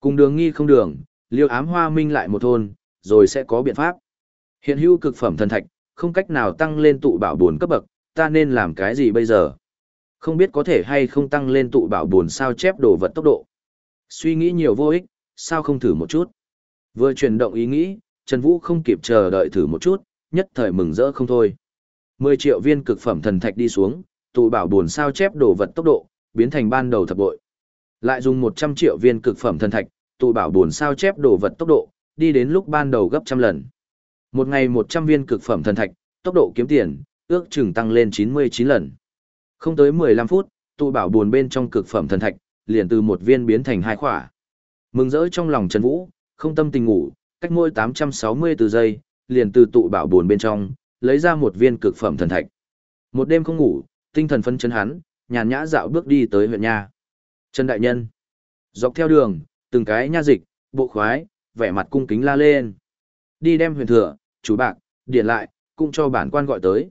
Cùng đường nghi không đường, liêu ám hoa minh lại một thôn, rồi sẽ có biện pháp. Hiện hữu cực phẩm thần thạch, không cách nào tăng lên tụ bảo buồn cấp bậc, ta nên làm cái gì bây giờ? Không biết có thể hay không tăng lên tụ bảo buồn sao chép đồ vật tốc độ. Suy nghĩ nhiều vô ích, sao không thử một chút? Vừa chuyển động ý nghĩ, Trần Vũ không kịp chờ đợi thử một chút, nhất thời mừng rỡ không thôi. 10 triệu viên cực phẩm thần thạch đi xuống, tụ bảo buồn sao chép đồ vật tốc độ, biến thành ban đầu thập bội. Lại dùng 100 triệu viên cực phẩm thần thạch, tụ bảo buồn sao chép đồ vật tốc độ, đi đến lúc ban đầu gấp trăm lần. Một ngày 100 viên cực phẩm thần thạch, tốc độ kiếm tiền, ước chừng tăng lên 99 lần. Không tới 15 phút, tụ bảo buồn bên trong cực phẩm thần thạch, liền từ một viên biến thành hai khỏa. Mừng rỡ trong lòng Trần Vũ, không tâm tình ngủ, cách mỗi 864 giây, liền từ tụ bảo buồn bên trong, lấy ra một viên cực phẩm thần thạch. Một đêm không ngủ, tinh thần phân chấn hắn, nhàn nhã dạo bước đi tới huyện nha. Trần Đại Nhân. Dọc theo đường, từng cái nha dịch, bộ khoái, vẻ mặt cung kính la lên. Đi đem huyền thừa, chủ bạc, điện lại, cũng cho bản quan gọi tới.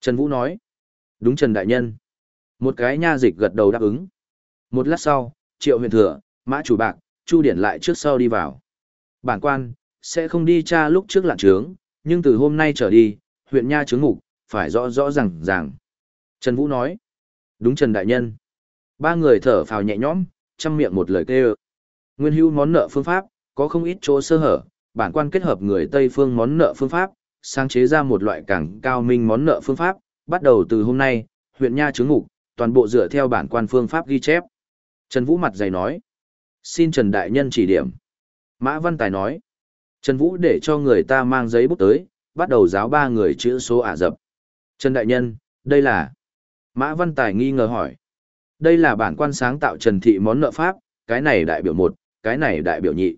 Trần Vũ nói. Đúng Trần Đại Nhân. Một cái nha dịch gật đầu đáp ứng. Một lát sau, triệu huyền thừa, mã chủ bạc, chu điển lại trước sau đi vào. Bản quan, sẽ không đi tra lúc trước lạn trướng, nhưng từ hôm nay trở đi, huyện nha trướng ngục, phải rõ rõ ràng ràng. Trần Vũ nói. Đúng Trần Đại Nhân. Ba người thở phào nhẹ nhõm, chăm miệng một lời kêu. Nguyên hữu món nợ phương pháp, có không ít chỗ sơ hở, bản quan kết hợp người Tây phương món nợ phương pháp, sáng chế ra một loại càng cao minh món nợ phương pháp, bắt đầu từ hôm nay, huyện nha chứng ngục, toàn bộ dựa theo bản quan phương pháp ghi chép. Trần Vũ mặt dày nói. Xin Trần Đại Nhân chỉ điểm. Mã Văn Tài nói. Trần Vũ để cho người ta mang giấy bút tới, bắt đầu giáo ba người chữ số ả dập. Trần Đại Nhân, đây là... Mã Văn Tài nghi ngờ hỏi. Đây là bản quan sáng tạo Trần Thị món nợ pháp, cái này đại biểu một, cái này đại biểu nhị.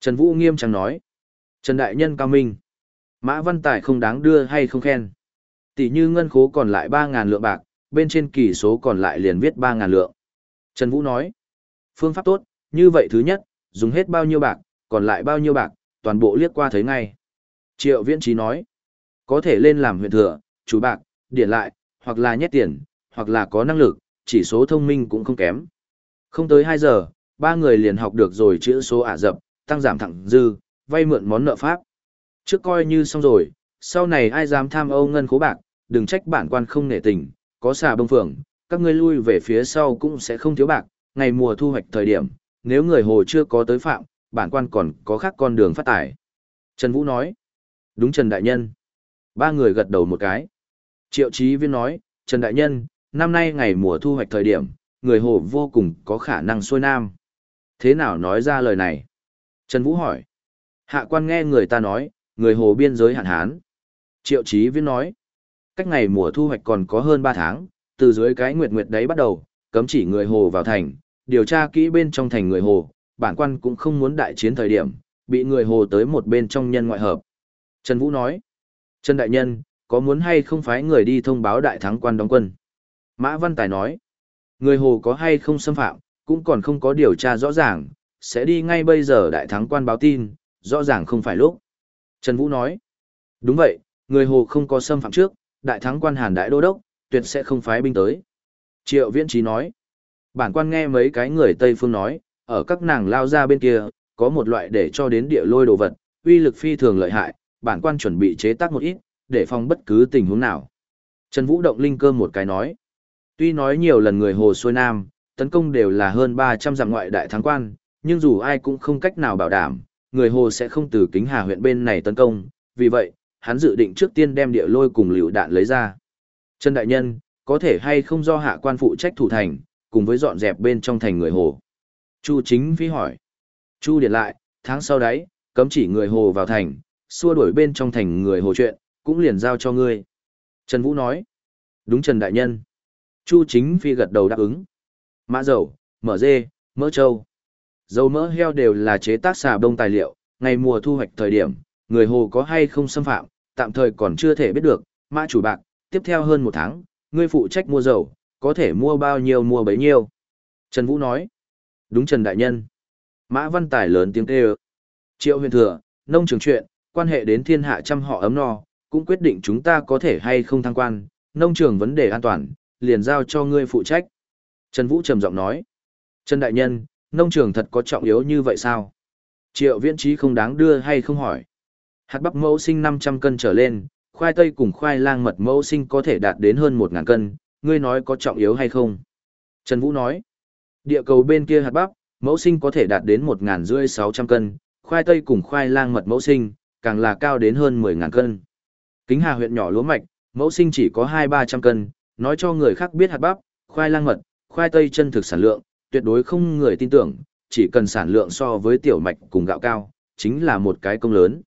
Trần Vũ nghiêm trang nói. Trần Đại Nhân cao minh. Mã Văn Tài không đáng đưa hay không khen. Tỷ như ngân khố còn lại 3.000 lượng bạc, bên trên kỳ số còn lại liền viết 3.000 lượng. Trần Vũ nói. Phương pháp tốt, như vậy thứ nhất, dùng hết bao nhiêu bạc, còn lại bao nhiêu bạc, toàn bộ liếc qua thấy ngay. Triệu Viễn Trí nói. Có thể lên làm huyện thừa, chủ bạc, điển lại, hoặc là nhét tiền, hoặc là có năng lực, chỉ số thông minh cũng không kém. Không tới 2 giờ, ba người liền học được rồi chữ số ả dập, tăng giảm thẳng dư, vay mượn món nợ pháp. Trước coi như xong rồi, sau này ai dám tham ô ngân khố bạc, đừng trách bản quan không nể tình, có xà bông phường, các ngươi lui về phía sau cũng sẽ không thiếu bạc, ngày mùa thu hoạch thời điểm, nếu người hồ chưa có tới phạm, bản quan còn có khác con đường phát tải. Trần Vũ nói, đúng Trần Đại Nhân. Ba người gật đầu một cái. Triệu Chí Viên nói, Trần Đại Nhân, năm nay ngày mùa thu hoạch thời điểm, người hồ vô cùng có khả năng xuôi nam. Thế nào nói ra lời này? Trần Vũ hỏi. Hạ quan nghe người ta nói, người hồ biên giới hạn hán. Triệu Chí Viên nói, cách ngày mùa thu hoạch còn có hơn 3 tháng, từ dưới cái nguyệt nguyệt đấy bắt đầu, cấm chỉ người hồ vào thành, điều tra kỹ bên trong thành người hồ, bản quan cũng không muốn đại chiến thời điểm, bị người hồ tới một bên trong nhân ngoại hợp. Trần Vũ nói, Trần Đại Nhân, có muốn hay không phái người đi thông báo đại thắng quan đóng quân? Mã Văn Tài nói, người hồ có hay không xâm phạm, cũng còn không có điều tra rõ ràng, sẽ đi ngay bây giờ đại thắng quan báo tin, rõ ràng không phải lúc. Trần Vũ nói, đúng vậy, người hồ không có xâm phạm trước, đại thắng quan hàn đại đô đốc, tuyệt sẽ không phái binh tới. Triệu Viễn Trí nói, bản quan nghe mấy cái người Tây Phương nói, ở các nàng lao ra bên kia, có một loại để cho đến địa lôi đồ vật, uy lực phi thường lợi hại, bản quan chuẩn bị chế tác một ít, để phòng bất cứ tình huống nào. Trần Vũ động linh cơ một cái nói, tuy nói nhiều lần người hồ xuôi nam, tấn công đều là hơn 300 dặm ngoại đại thắng quan, nhưng dù ai cũng không cách nào bảo đảm, người hồ sẽ không từ kính hà huyện bên này tấn công, vì vậy, hắn dự định trước tiên đem địa lôi cùng liều đạn lấy ra. Trần Đại Nhân, có thể hay không do hạ quan phụ trách thủ thành, cùng với dọn dẹp bên trong thành người hồ. Chu chính phi hỏi. Chu điện lại, tháng sau đấy, cấm chỉ người hồ vào thành, xua đuổi bên trong thành người hồ chuyện, cũng liền giao cho ngươi. Trần Vũ nói. Đúng Trần Đại Nhân. Chu chính phi gật đầu đáp ứng. Mã dầu, mỡ dê, mỡ trâu. Dầu mỡ heo đều là chế tác xà bông tài liệu, ngày mùa thu hoạch thời điểm, người hồ có hay không xâm phạm, tạm thời còn chưa thể biết được, mã chủ bạc, tiếp theo hơn một tháng, ngươi phụ trách mua dầu, có thể mua bao nhiêu mua bấy nhiêu. Trần Vũ nói, đúng Trần Đại Nhân. Mã Văn Tài lớn tiếng kêu. Triệu huyền thừa, nông trường chuyện, quan hệ đến thiên hạ trăm họ ấm no, cũng quyết định chúng ta có thể hay không thăng quan, nông trường vấn đề an toàn, liền giao cho ngươi phụ trách. Trần Vũ trầm giọng nói, Trần Đại Nhân, nông trường thật có trọng yếu như vậy sao? Triệu viễn trí không đáng đưa hay không hỏi. Hạt bắp mẫu sinh 500 cân trở lên, khoai tây cùng khoai lang mật mẫu sinh có thể đạt đến hơn 1.000 cân, ngươi nói có trọng yếu hay không? Trần Vũ nói, địa cầu bên kia hạt bắp, mẫu sinh có thể đạt đến 1.000 rưỡi 600 cân, khoai tây cùng khoai lang mật mẫu sinh, càng là cao đến hơn 10.000 cân. Kính Hà huyện nhỏ lúa mạch, mẫu sinh chỉ có 2-300 cân, nói cho người khác biết hạt bắp, khoai lang mật, khoai tây chân thực sản lượng, tuyệt đối không người tin tưởng, chỉ cần sản lượng so với tiểu mạch cùng gạo cao, chính là một cái công lớn.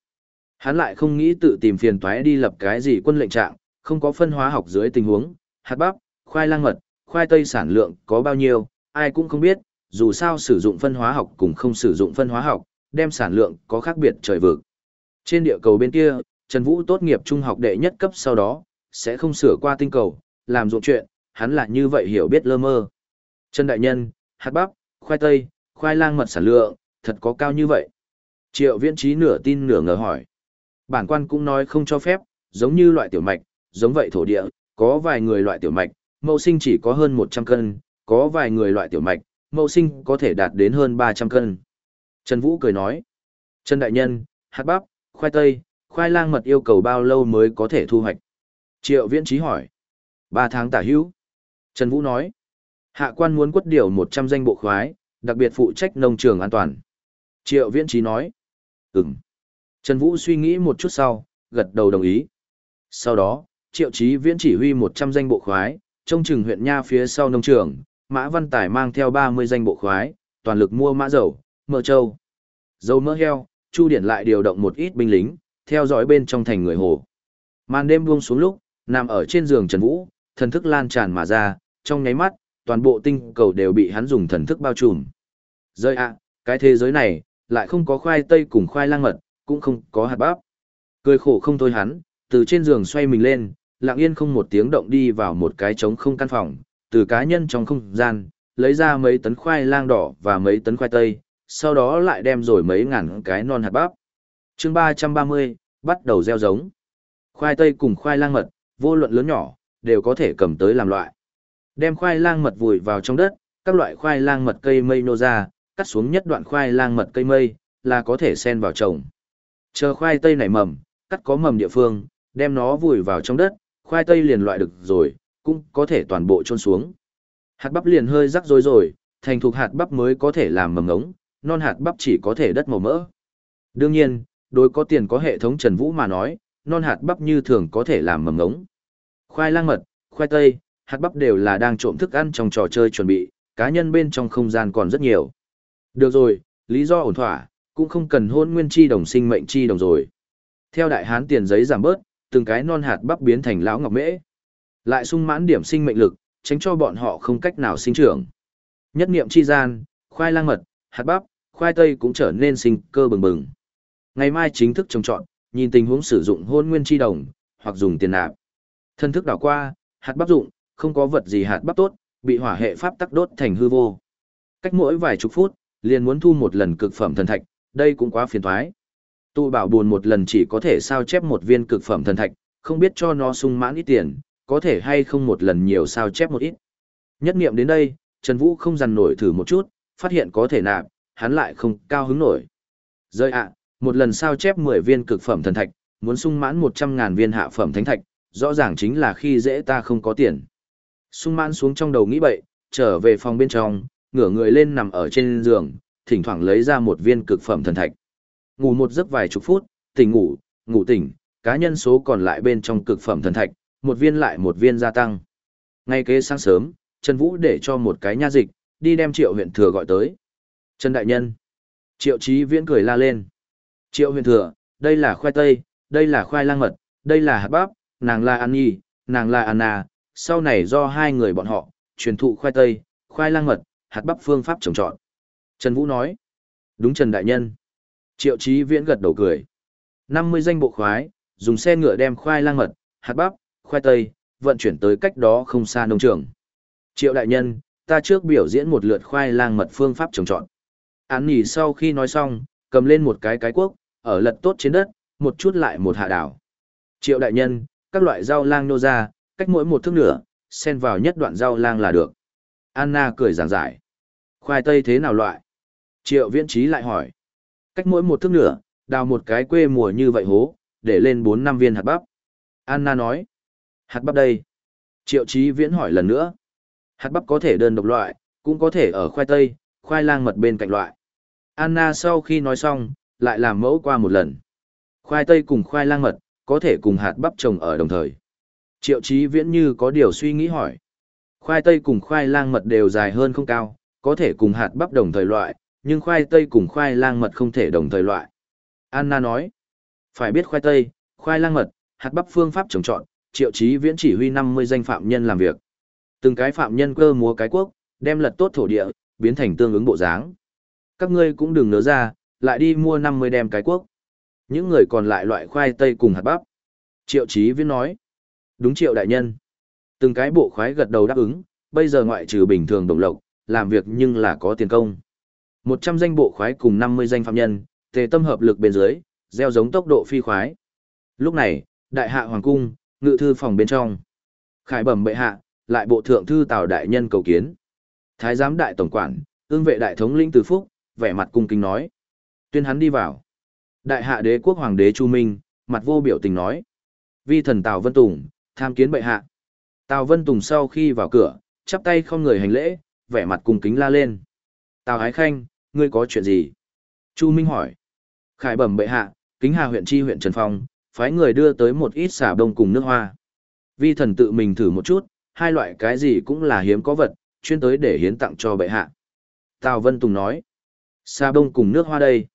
Hắn lại không nghĩ tự tìm phiền toái đi lập cái gì quân lệnh trạng, không có phân hóa học dưới tình huống, hạt bắp, khoai lang mật, khoai tây sản lượng có bao nhiêu, ai cũng không biết, dù sao sử dụng phân hóa học cùng không sử dụng phân hóa học, đem sản lượng có khác biệt trời vực. Trên địa cầu bên kia, Trần Vũ tốt nghiệp trung học đệ nhất cấp sau đó, sẽ không sửa qua tinh cầu, làm ruộng chuyện, hắn là như vậy hiểu biết lơ mơ. Trần Đại Nhân, hạt bắp, khoai tây, khoai lang mật sản lượng, thật có cao như vậy. Triệu viễn trí nửa tin nửa ngờ hỏi. Bản quan cũng nói không cho phép, giống như loại tiểu mạch, giống vậy thổ địa, có vài người loại tiểu mạch, mẫu sinh chỉ có hơn 100 cân, có vài người loại tiểu mạch, mẫu sinh có thể đạt đến hơn 300 cân. Trần Vũ cười nói. Trần Đại Nhân, hạt bắp, khoai tây, khoai lang mật yêu cầu bao lâu mới có thể thu hoạch? Triệu viễn trí hỏi. Ba tháng tả hữu. Trần Vũ nói. Hạ quan muốn quất điều 100 danh bộ khoái, đặc biệt phụ trách nông trường an toàn. Triệu viễn trí nói. Ừm. Trần Vũ suy nghĩ một chút sau, gật đầu đồng ý. Sau đó, Triệu Chí Viễn chỉ huy 100 danh bộ khoái, trông chừng huyện nha phía sau nông trường, Mã Văn Tài mang theo 30 danh bộ khoái, toàn lực mua mã dầu, mỡ trâu, dầu mỡ heo, Chu Điển lại điều động một ít binh lính, theo dõi bên trong thành người hồ. Màn đêm buông xuống lúc, nằm ở trên giường Trần Vũ, thần thức lan tràn mà ra, trong nháy mắt, toàn bộ tinh cầu đều bị hắn dùng thần thức bao trùm. Rơi ạ, cái thế giới này, lại không có khoai tây cùng khoai lang mật, cũng không có hạt bắp. Cười khổ không thôi hắn, từ trên giường xoay mình lên, lặng yên không một tiếng động đi vào một cái trống không căn phòng, từ cá nhân trong không gian, lấy ra mấy tấn khoai lang đỏ và mấy tấn khoai tây, sau đó lại đem rồi mấy ngàn cái non hạt bắp chương 330, bắt đầu gieo giống. Khoai tây cùng khoai lang mật, vô luận lớn nhỏ, đều có thể cầm tới làm loại. Đem khoai lang mật vùi vào trong đất, các loại khoai lang mật cây mây nô ra, cắt xuống nhất đoạn khoai lang mật cây mây, là có thể sen vào trồng. Chờ khoai tây nảy mầm, cắt có mầm địa phương, đem nó vùi vào trong đất, khoai tây liền loại được rồi, cũng có thể toàn bộ trôn xuống. Hạt bắp liền hơi rắc rối rồi, thành thuộc hạt bắp mới có thể làm mầm ngống, non hạt bắp chỉ có thể đất màu mỡ. Đương nhiên, đối có tiền có hệ thống Trần Vũ mà nói, non hạt bắp như thường có thể làm mầm ngống. Khoai lang mật, khoai tây, hạt bắp đều là đang trộm thức ăn trong trò chơi chuẩn bị, cá nhân bên trong không gian còn rất nhiều. Được rồi, lý do ổn thỏa, cũng không cần hôn nguyên chi đồng sinh mệnh chi đồng rồi. Theo đại hán tiền giấy giảm bớt, từng cái non hạt bắp biến thành lão ngọc mễ. Lại sung mãn điểm sinh mệnh lực, tránh cho bọn họ không cách nào sinh trưởng. Nhất niệm chi gian, khoai lang mật, hạt bắp, khoai tây cũng trở nên sinh cơ bừng bừng. Ngày mai chính thức trồng trọt, nhìn tình huống sử dụng hôn nguyên chi đồng, hoặc dùng tiền nạp. Thân thức đảo qua, hạt bắp dụng, không có vật gì hạt bắp tốt, bị hỏa hệ pháp tắc đốt thành hư vô. Cách mỗi vài chục phút, liền muốn thu một lần cực phẩm thần thạch, đây cũng quá phiền toái. Tu bảo buồn một lần chỉ có thể sao chép một viên cực phẩm thần thạch, không biết cho nó sung mãn ít tiền, có thể hay không một lần nhiều sao chép một ít. Nhất niệm đến đây, Trần Vũ không dằn nổi thử một chút, phát hiện có thể nạp, hắn lại không cao hứng nổi. Rơi ạ, một lần sao chép 10 viên cực phẩm thần thạch, muốn sung mãn 100.000 viên hạ phẩm thánh thạch, rõ ràng chính là khi dễ ta không có tiền. Sung mãn xuống trong đầu nghĩ bậy, trở về phòng bên trong, ngửa người lên nằm ở trên giường, thỉnh thoảng lấy ra một viên cực phẩm thần thạch. Ngủ một giấc vài chục phút, tỉnh ngủ, ngủ tỉnh, cá nhân số còn lại bên trong cực phẩm thần thạch, một viên lại một viên gia tăng. Ngay kế sáng sớm, Trần Vũ để cho một cái nha dịch, đi đem Triệu huyện thừa gọi tới. Trần Đại Nhân. Triệu Chí Viễn cười la lên. Triệu Huyền thừa, đây là khoai tây, đây là khoai lang mật, đây là hạt bắp, nàng là An Nhi, nàng là Anna, sau này do hai người bọn họ, truyền thụ khoai tây, khoai lang mật, hạt bắp phương pháp trồng trọt. Trần Vũ nói. Đúng Trần Đại Nhân. Triệu Chí Viễn gật đầu cười. 50 danh bộ khoái, dùng xe ngựa đem khoai lang mật, hạt bắp, khoai tây, vận chuyển tới cách đó không xa nông trường. Triệu Đại Nhân, ta trước biểu diễn một lượt khoai lang mật phương pháp trồng trọt. Án nhỉ sau khi nói xong, cầm lên một cái cái cuốc, ở lật tốt trên đất, một chút lại một hạ đảo. Triệu Đại Nhân, các loại rau lang nô ra, cách mỗi một thước nửa, xen vào nhất đoạn rau lang là được. Anna cười giảng giải. Khoai tây thế nào loại? Triệu viễn trí lại hỏi. Cách mỗi một thước nửa, đào một cái quê mùa như vậy hố, để lên 4 năm viên hạt bắp. Anna nói. Hạt bắp đây. Triệu trí viễn hỏi lần nữa. Hạt bắp có thể đơn độc loại, cũng có thể ở khoai tây, khoai lang mật bên cạnh loại. Anna sau khi nói xong, lại làm mẫu qua một lần. Khoai tây cùng khoai lang mật, có thể cùng hạt bắp trồng ở đồng thời. Triệu chí viễn như có điều suy nghĩ hỏi. Khoai tây cùng khoai lang mật đều dài hơn không cao, có thể cùng hạt bắp đồng thời loại, nhưng khoai tây cùng khoai lang mật không thể đồng thời loại. Anna nói, phải biết khoai tây, khoai lang mật, hạt bắp phương pháp trồng trọt, triệu chí viễn chỉ huy 50 danh phạm nhân làm việc. Từng cái phạm nhân cơ múa cái quốc, đem lật tốt thổ địa, biến thành tương ứng bộ dáng. Các ngươi cũng đừng nỡ ra, lại đi mua 50 đem cái quốc. Những người còn lại loại khoai tây cùng hạt bắp. Triệu chí viễn nói, đúng triệu đại nhân. Từng cái bộ khoái gật đầu đáp ứng, bây giờ ngoại trừ bình thường đồng lộc, làm việc nhưng là có tiền công. 100 danh bộ khoái cùng 50 danh phạm nhân, tề tâm hợp lực bên dưới, gieo giống tốc độ phi khoái. Lúc này, đại hạ hoàng cung, ngự thư phòng bên trong. Khải bẩm bệ hạ, lại bộ thượng thư tào đại nhân cầu kiến. Thái giám đại tổng quản, ương vệ đại thống lĩnh từ phúc, vẻ mặt cung kính nói. Tuyên hắn đi vào. Đại hạ đế quốc hoàng đế Chu Minh, mặt vô biểu tình nói. Vi thần Tào Vân Tùng, tham kiến bệ hạ. Tào Vân Tùng sau khi vào cửa, chắp tay không người hành lễ, vẻ mặt cùng kính la lên. Tào Ái Khanh, ngươi có chuyện gì? Chu Minh hỏi. Khải bẩm bệ hạ, kính hà huyện chi huyện Trần Phong, phái người đưa tới một ít xả đông cùng nước hoa. Vi thần tự mình thử một chút, hai loại cái gì cũng là hiếm có vật, chuyên tới để hiến tặng cho bệ hạ. Tào Vân Tùng nói. Xà đông cùng nước hoa đây.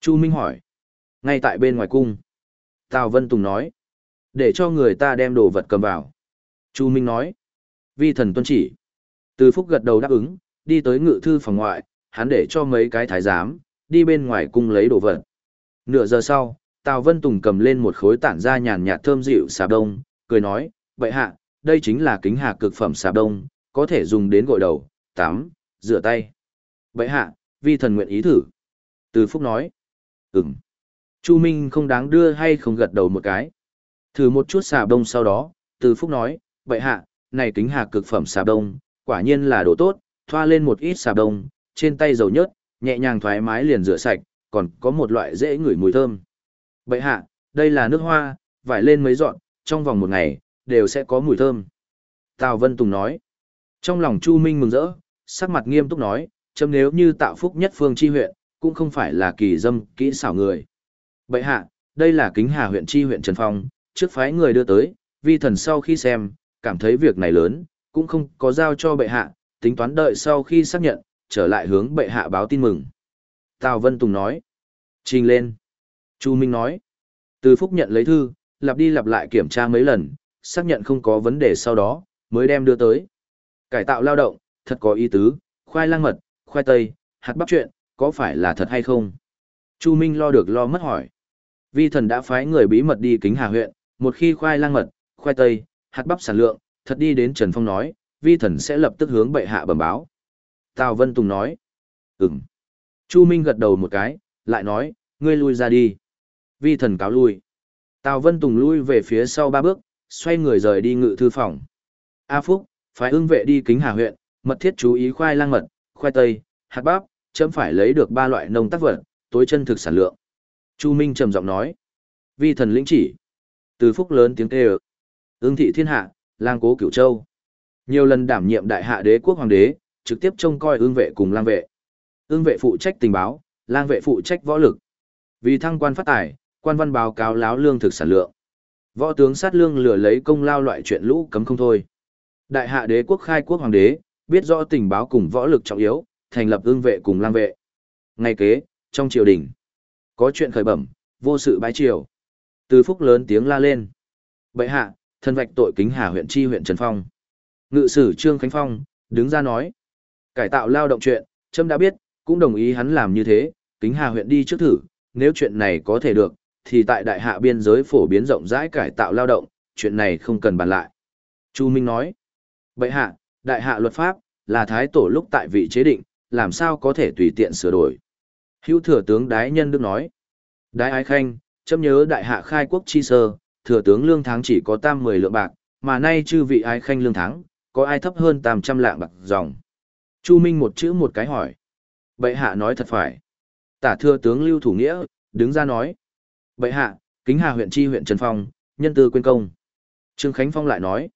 Chu Minh hỏi. Ngay tại bên ngoài cung. Tào Vân Tùng nói. Để cho người ta đem đồ vật cầm vào. Chu Minh nói. Vi thần tuân chỉ. Từ Phúc gật đầu đáp ứng, đi tới ngự thư phòng ngoại, hắn để cho mấy cái thái giám, đi bên ngoài cung lấy đồ vật. Nửa giờ sau, Tào Vân Tùng cầm lên một khối tản ra nhàn nhạt thơm dịu xà đông, cười nói, vậy hạ, đây chính là kính hà cực phẩm xà đông, có thể dùng đến gội đầu, tắm, rửa tay. Vậy hạ, vi thần nguyện ý thử. Từ Phúc nói, ừm. Chu Minh không đáng đưa hay không gật đầu một cái. Thử một chút xà đông sau đó, Từ Phúc nói, vậy hạ, này kính hà cực phẩm xà đông, quả nhiên là đồ tốt, thoa lên một ít xà đông, trên tay dầu nhớt, nhẹ nhàng thoải mái liền rửa sạch, còn có một loại dễ ngửi mùi thơm. Vậy hạ, đây là nước hoa, vải lên mấy dọn, trong vòng một ngày, đều sẽ có mùi thơm. Tào Vân Tùng nói. Trong lòng Chu Minh mừng rỡ, sắc mặt nghiêm túc nói, chấm nếu như tạo phúc nhất phương chi huyện, cũng không phải là kỳ dâm, kỹ xảo người. Bậy hạ, đây là kính hà huyện chi huyện Trần Phong, trước phái người đưa tới, vi thần sau khi xem, cảm thấy việc này lớn, cũng không có giao cho bệ hạ, tính toán đợi sau khi xác nhận, trở lại hướng bệ hạ báo tin mừng. Tào Vân Tùng nói. Trình lên. Chu Minh nói. Từ Phúc nhận lấy thư, lặp đi lặp lại kiểm tra mấy lần, xác nhận không có vấn đề sau đó, mới đem đưa tới. Cải tạo lao động, thật có ý tứ, khoai lang mật, khoai tây, hạt bắp chuyện, có phải là thật hay không? Chu Minh lo được lo mất hỏi. Vi thần đã phái người bí mật đi kính hà huyện, một khi khoai lang mật, khoai tây, hạt bắp sản lượng, thật đi đến Trần Phong nói, vi thần sẽ lập tức hướng bệ hạ bẩm báo. Tào Vân Tùng nói, ừm. Chu Minh gật đầu một cái, lại nói, ngươi lui ra đi. Vi thần cáo lui. Tào Vân Tùng lui về phía sau ba bước, xoay người rời đi ngự thư phòng. A Phúc, phải ưng vệ đi kính hà huyện, mật thiết chú ý khoai lang mật, khoai tây, hạt bắp, chấm phải lấy được ba loại nông tác vật, tối chân thực sản lượng. Chu Minh trầm giọng nói. Vi thần lĩnh chỉ. Từ Phúc lớn tiếng kêu. Ưng thị thiên hạ, lang cố cửu châu. Nhiều lần đảm nhiệm đại hạ đế quốc hoàng đế, trực tiếp trông coi ương vệ cùng lang vệ. Ương vệ phụ trách tình báo, lang vệ phụ trách võ lực. Vì thăng quan phát tài, quan văn báo cáo láo lương thực sản lượng. Võ tướng sát lương lừa lấy công lao loại chuyện lũ cấm không thôi. Đại hạ đế quốc khai quốc hoàng đế, biết rõ tình báo cùng võ lực trọng yếu, thành lập ương vệ cùng lang vệ. Ngay kế, trong triều đình, có chuyện khởi bẩm, vô sự bái triều. Từ phúc lớn tiếng la lên. Bệ hạ, thân vạch tội kính hà huyện chi huyện Trần Phong. Ngự sử Trương Khánh Phong, đứng ra nói. Cải tạo lao động chuyện, Trâm đã biết, cũng đồng ý hắn làm như thế, kính hà huyện đi trước thử, nếu chuyện này có thể được, thì tại đại hạ biên giới phổ biến rộng rãi cải tạo lao động, chuyện này không cần bàn lại. Chu Minh nói, bệ hạ, đại hạ luật pháp, là thái tổ lúc tại vị chế định, làm sao có thể tùy tiện sửa đổi. Hữu thừa tướng Đái Nhân Đức nói, Đái Ái Khanh, chấm nhớ đại hạ khai quốc chi sơ, thừa tướng lương tháng chỉ có tam mười lượng bạc, mà nay chư vị Ái Khanh lương tháng, có ai thấp hơn tam trăm lạng bạc dòng. Chu Minh một chữ một cái hỏi. Bệ hạ nói thật phải. Tả thừa tướng Lưu Thủ Nghĩa, đứng ra nói. Bệ hạ, kính hà huyện chi huyện Trần Phong, nhân tư quên công. Trương Khánh Phong lại nói.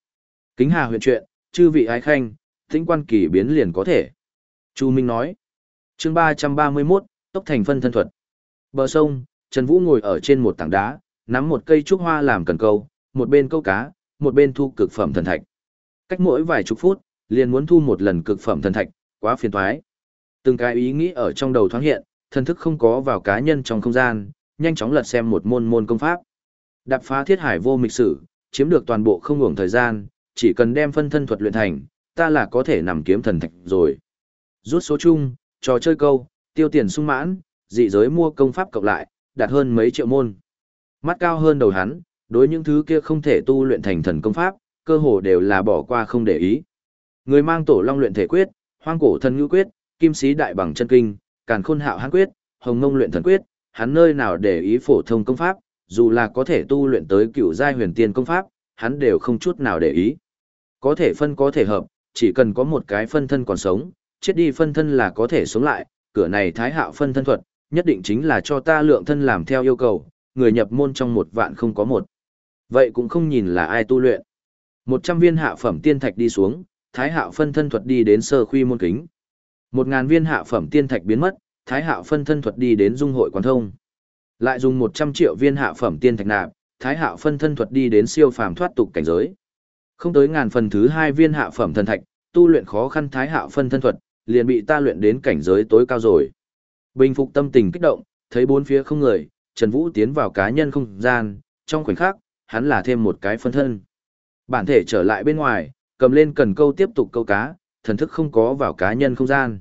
Kính hà huyện chuyện, chư vị ái khanh, tĩnh quan kỳ biến liền có thể. Chu Minh nói. chương ba trăm ba mươi 331, tốc thành phân thân thuật. Bờ sông, Trần Vũ ngồi ở trên một tảng đá, nắm một cây trúc hoa làm cần câu, một bên câu cá, một bên thu cực phẩm thần thạch. Cách mỗi vài chục phút, liền muốn thu một lần cực phẩm thần thạch, quá phiền toái. Từng cái ý nghĩ ở trong đầu thoáng hiện, thần thức không có vào cá nhân trong không gian, nhanh chóng lật xem một môn môn công pháp. Đạp phá thiết hải vô mịch sử, chiếm được toàn bộ không ngủng thời gian, chỉ cần đem phân thân thuật luyện thành, ta là có thể nằm kiếm thần thạch rồi. Rút số chung, trò chơi câu, tiêu tiền sung mãn, dị giới mua công pháp cộng lại, đạt hơn mấy triệu môn. Mắt cao hơn đầu hắn, đối những thứ kia không thể tu luyện thành thần công pháp, cơ hồ đều là bỏ qua không để ý. Người mang tổ long luyện thể quyết, hoang cổ thần ngữ quyết, kim sĩ đại bằng chân kinh, càn khôn hạo hán quyết, hồng ngông luyện thần quyết, hắn nơi nào để ý phổ thông công pháp, dù là có thể tu luyện tới cựu giai huyền tiên công pháp, hắn đều không chút nào để ý. Có thể phân có thể hợp, chỉ cần có một cái phân thân còn sống, chết đi phân thân là có thể sống lại, cửa này thái hạo phân thân thuật, nhất định chính là cho ta lượng thân làm theo yêu cầu, người nhập môn trong một vạn không có một. Vậy cũng không nhìn là ai tu luyện. Một trăm viên hạ phẩm tiên thạch đi xuống, thái hạo phân thân thuật đi đến sơ khuy môn kính. Một ngàn viên hạ phẩm tiên thạch biến mất, thái hạo phân thân thuật đi đến dung hội quán thông. Lại dùng một trăm triệu viên hạ phẩm tiên thạch nạp, thái hạo phân thân thuật đi đến siêu phàm thoát tục cảnh giới. Không tới ngàn phần thứ hai viên hạ phẩm thần thạch, tu luyện khó khăn thái hạo phân thân thuật, liền bị ta luyện đến cảnh giới tối cao rồi. Bình phục tâm tình kích động, thấy bốn phía không người, Trần Vũ tiến vào cá nhân không gian, trong khoảnh khắc, hắn là thêm một cái phân thân. Bản thể trở lại bên ngoài, cầm lên cần câu tiếp tục câu cá, thần thức không có vào cá nhân không gian.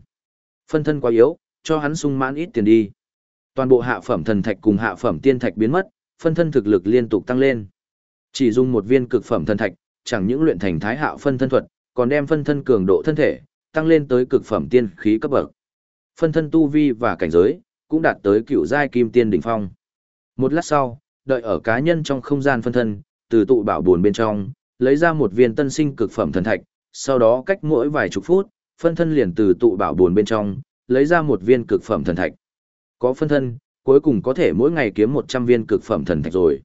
Phân thân quá yếu, cho hắn sung mãn ít tiền đi. Toàn bộ hạ phẩm thần thạch cùng hạ phẩm tiên thạch biến mất, phân thân thực lực liên tục tăng lên. Chỉ dùng một viên cực phẩm thần thạch, chẳng những luyện thành thái hạo phân thân thuật, còn đem phân thân cường độ thân thể tăng lên tới cực phẩm tiên khí cấp bậc. Phân thân tu vi và cảnh giới cũng đạt tới cựu giai kim tiên đỉnh phong. Một lát sau, đợi ở cá nhân trong không gian phân thân, từ tụ bảo buồn bên trong, lấy ra một viên tân sinh cực phẩm thần thạch, sau đó cách mỗi vài chục phút, phân thân liền từ tụ bảo buồn bên trong, lấy ra một viên cực phẩm thần thạch. Có phân thân, cuối cùng có thể mỗi ngày kiếm 100 viên cực phẩm thần thạch rồi.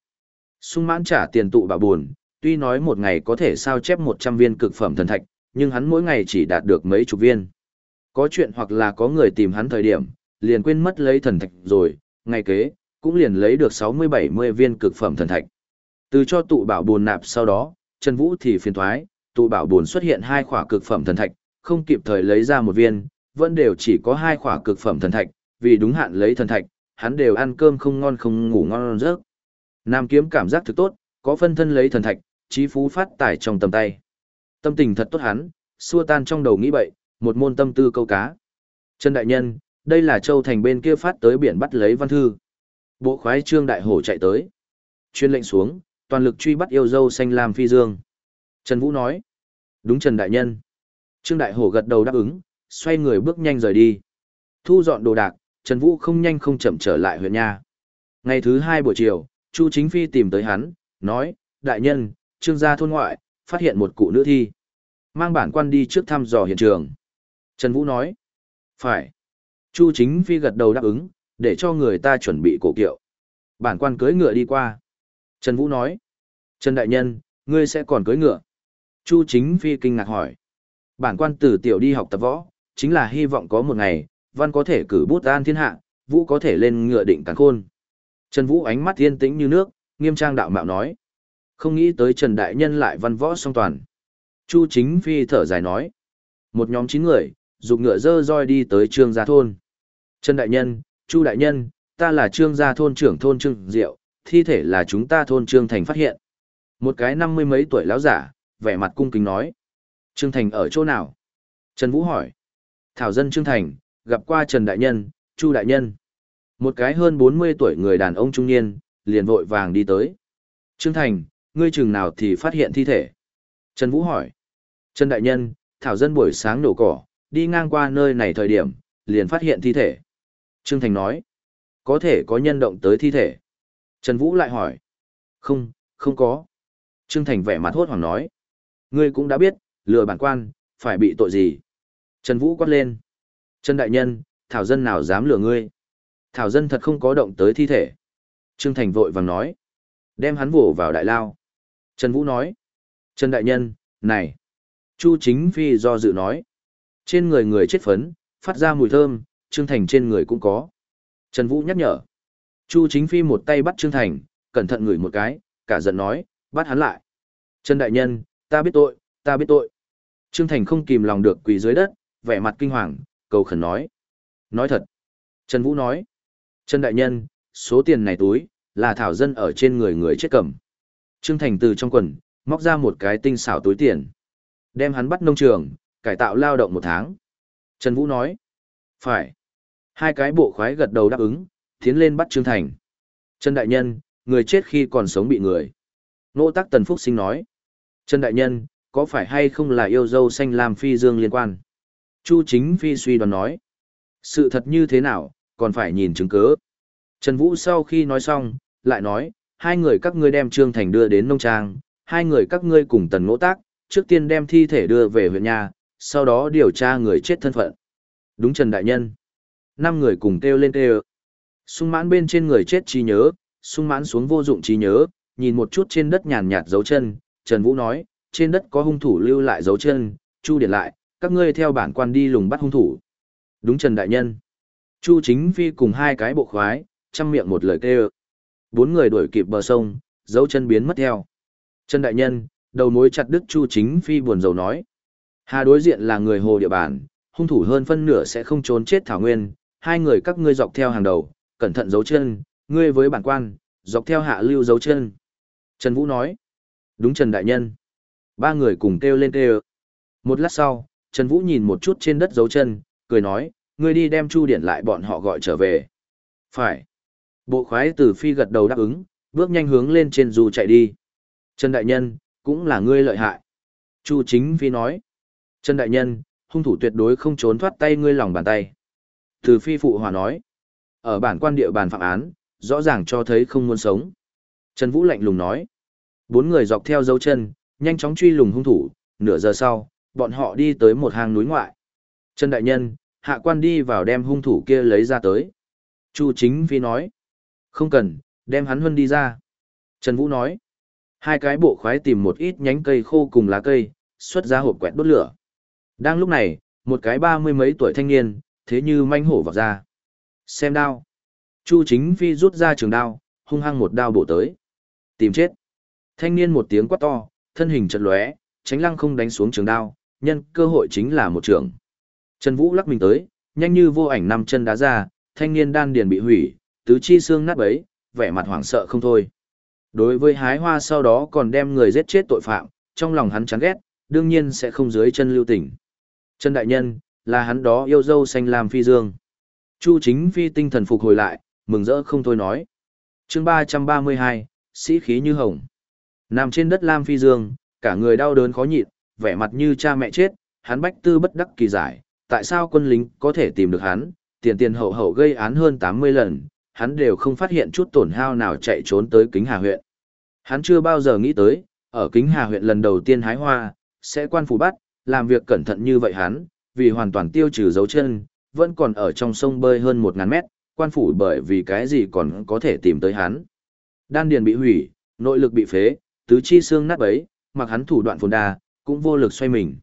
Sung mãn trả tiền tụ bảo buồn, tuy nói một ngày có thể sao chép 100 viên cực phẩm thần thạch, nhưng hắn mỗi ngày chỉ đạt được mấy chục viên. Có chuyện hoặc là có người tìm hắn thời điểm, liền quên mất lấy thần thạch rồi, ngày kế, cũng liền lấy được 60-70 viên cực phẩm thần thạch. Từ cho tụ bảo buồn nạp sau đó, Trần Vũ thì phiền thoái, tụ bảo buồn xuất hiện hai khỏa cực phẩm thần thạch, không kịp thời lấy ra một viên, vẫn đều chỉ có hai khỏa cực phẩm thần thạch, vì đúng hạn lấy thần thạch, hắn đều ăn cơm không ngon không ngủ ngon giấc. Nam kiếm cảm giác thực tốt, có phân thân lấy thần thạch, trí phú phát tài trong tầm tay. Tâm tình thật tốt hắn, xua tan trong đầu nghĩ bậy, một môn tâm tư câu cá. Trần Đại Nhân, đây là Châu Thành bên kia phát tới biển bắt lấy văn thư. Bộ khoái Trương Đại Hổ chạy tới. Chuyên lệnh xuống, toàn lực truy bắt yêu dâu xanh lam phi dương. Trần Vũ nói. Đúng Trần Đại Nhân. Trương Đại Hổ gật đầu đáp ứng, xoay người bước nhanh rời đi. Thu dọn đồ đạc, Trần Vũ không nhanh không chậm trở lại huyện nha. Ngày thứ hai buổi chiều, Chu Chính Phi tìm tới hắn, nói, Đại Nhân, Trương gia thôn ngoại, phát hiện một cụ nữ thi. Mang bản quan đi trước thăm dò hiện trường. Trần Vũ nói, phải. Chu Chính Phi gật đầu đáp ứng, để cho người ta chuẩn bị cổ kiệu. Bản quan cưới ngựa đi qua. Trần Vũ nói, Trần Đại Nhân, ngươi sẽ còn cưới ngựa. Chu Chính Phi kinh ngạc hỏi. Bản quan từ tiểu đi học tập võ, chính là hy vọng có một ngày, văn có thể cử bút an thiên hạ, vũ có thể lên ngựa định càn khôn. Trần Vũ ánh mắt thiên tĩnh như nước, nghiêm trang đạo mạo nói. Không nghĩ tới Trần Đại Nhân lại văn võ song toàn. Chu Chính Phi thở dài nói. Một nhóm chín người, dục ngựa dơ roi đi tới Trương Gia Thôn. Trần Đại Nhân, Chu Đại Nhân, ta là Trương Gia Thôn trưởng thôn Trương Diệu, thi thể là chúng ta thôn Trương Thành phát hiện. Một cái năm mươi mấy tuổi lão giả, vẻ mặt cung kính nói. Trương Thành ở chỗ nào? Trần Vũ hỏi. Thảo dân Trương Thành, gặp qua Trần Đại Nhân, Chu Đại Nhân. Một cái hơn 40 tuổi người đàn ông trung niên, liền vội vàng đi tới. Trương Thành, ngươi chừng nào thì phát hiện thi thể? Trần Vũ hỏi. Trần Đại Nhân, Thảo dân buổi sáng nổ cỏ, đi ngang qua nơi này thời điểm, liền phát hiện thi thể. Trương Thành nói. Có thể có nhân động tới thi thể. Trần Vũ lại hỏi. Không, không có. Trương Thành vẻ mặt hốt hoảng nói. Ngươi cũng đã biết, lừa bản quan, phải bị tội gì? Trần Vũ quát lên. Trần Đại Nhân, Thảo Dân nào dám lừa ngươi? Thảo Dân thật không có động tới thi thể. Trương Thành vội vàng nói. Đem hắn vổ vào đại lao. Trần Vũ nói. Trần Đại Nhân, này. Chu Chính Phi do dự nói. Trên người người chết phấn, phát ra mùi thơm, Trương Thành trên người cũng có. Trần Vũ nhắc nhở. Chu Chính Phi một tay bắt Trương Thành, cẩn thận ngửi một cái, cả giận nói, bắt hắn lại. Trần Đại Nhân, ta biết tội, ta biết tội. Trương Thành không kìm lòng được quỳ dưới đất, vẻ mặt kinh hoàng, cầu khẩn nói. Nói thật. Trần Vũ nói. Trần Đại Nhân, số tiền này túi, là thảo dân ở trên người người chết cầm. Trương Thành từ trong quần, móc ra một cái tinh xảo túi tiền. Đem hắn bắt nông trường, cải tạo lao động một tháng. Trần Vũ nói. Phải. Hai cái bộ khoái gật đầu đáp ứng, tiến lên bắt Trương Thành. Trần Đại Nhân, người chết khi còn sống bị người. Nô tắc Tần Phúc Sinh nói. Trần Đại Nhân, có phải hay không là yêu dâu xanh làm phi dương liên quan? Chu chính phi suy đoán nói. Sự thật như thế nào, còn phải nhìn chứng cứ. Trần Vũ sau khi nói xong, lại nói, hai người các ngươi đem Trương Thành đưa đến nông trang, hai người các ngươi cùng tần ngỗ tác, trước tiên đem thi thể đưa về huyện nhà, sau đó điều tra người chết thân phận. Đúng Trần Đại Nhân. Năm người cùng kêu lên kêu. Sung mãn bên trên người chết trí nhớ, sung mãn xuống vô dụng trí nhớ, nhìn một chút trên đất nhàn nhạt dấu chân, Trần Vũ nói, trên đất có hung thủ lưu lại dấu chân, Chu điển lại, các ngươi theo bản quan đi lùng bắt hung thủ. Đúng Trần Đại Nhân. Chu Chính Phi cùng hai cái bộ khoái, chăm miệng một lời kêu. Bốn người đuổi kịp bờ sông, dấu chân biến mất theo. Trần Đại Nhân, đầu mối chặt đứt Chu Chính Phi buồn rầu nói. Hà đối diện là người hồ địa bàn, hung thủ hơn phân nửa sẽ không trốn chết thảo nguyên, hai người các ngươi dọc theo hàng đầu, cẩn thận dấu chân, ngươi với bản quan, dọc theo hạ lưu dấu chân. Trần Vũ nói. Đúng Trần Đại Nhân. Ba người cùng kêu lên kêu. Một lát sau, Trần Vũ nhìn một chút trên đất dấu chân, cười nói, ngươi đi đem Chu Điển lại bọn họ gọi trở về. Phải. Bộ khoái tử phi gật đầu đáp ứng, bước nhanh hướng lên trên dù chạy đi. Trần Đại Nhân, cũng là ngươi lợi hại. Chu Chính Phi nói. Trần Đại Nhân, hung thủ tuyệt đối không trốn thoát tay ngươi lòng bàn tay. Từ Phi Phụ Hòa nói. Ở bản quan địa bàn phạm án, rõ ràng cho thấy không muốn sống. Trần Vũ lạnh lùng nói. Bốn người dọc theo dấu chân, nhanh chóng truy lùng hung thủ, nửa giờ sau, bọn họ đi tới một hang núi ngoại. Trần Đại Nhân, hạ quan đi vào đem hung thủ kia lấy ra tới. Chu Chính Phi nói. Không cần, đem hắn huân đi ra. Trần Vũ nói. Hai cái bộ khoái tìm một ít nhánh cây khô cùng lá cây, xuất ra hộp quẹt đốt lửa. Đang lúc này, một cái ba mươi mấy tuổi thanh niên, thế như manh hổ vào ra. Xem đao. Chu Chính Phi rút ra trường đao, hung hăng một đao bổ tới. Tìm chết. Thanh niên một tiếng quát to, thân hình chật lóe, tránh lăng không đánh xuống trường đao, nhân cơ hội chính là một trường. Trần Vũ lắc mình tới, nhanh như vô ảnh năm chân đá ra, thanh niên đan điền bị hủy, tứ chi xương nát bấy, vẻ mặt hoảng sợ không thôi. Đối với hái hoa sau đó còn đem người giết chết tội phạm, trong lòng hắn chán ghét, đương nhiên sẽ không dưới chân lưu tình. Trần Đại Nhân, là hắn đó yêu dâu xanh làm phi dương. Chu chính phi tinh thần phục hồi lại, mừng rỡ không thôi nói. chương 332, sĩ khí như hồng. Nằm trên đất Lam Phi Dương, cả người đau đớn khó nhịn, vẻ mặt như cha mẹ chết, hắn bách tư bất đắc kỳ giải, tại sao quân lính có thể tìm được hắn, tiền tiền hậu hậu gây án hơn 80 lần, hắn đều không phát hiện chút tổn hao nào chạy trốn tới Kính Hà huyện. Hắn chưa bao giờ nghĩ tới, ở Kính Hà huyện lần đầu tiên hái hoa, sẽ quan phủ bắt, làm việc cẩn thận như vậy hắn, vì hoàn toàn tiêu trừ dấu chân, vẫn còn ở trong sông bơi hơn 1.000 mét, quan phủ bởi vì cái gì còn có thể tìm tới hắn. Đan điền bị hủy, nội lực bị phế, tứ chi xương nát bấy, mặc hắn thủ đoạn phồn đa, cũng vô lực xoay mình.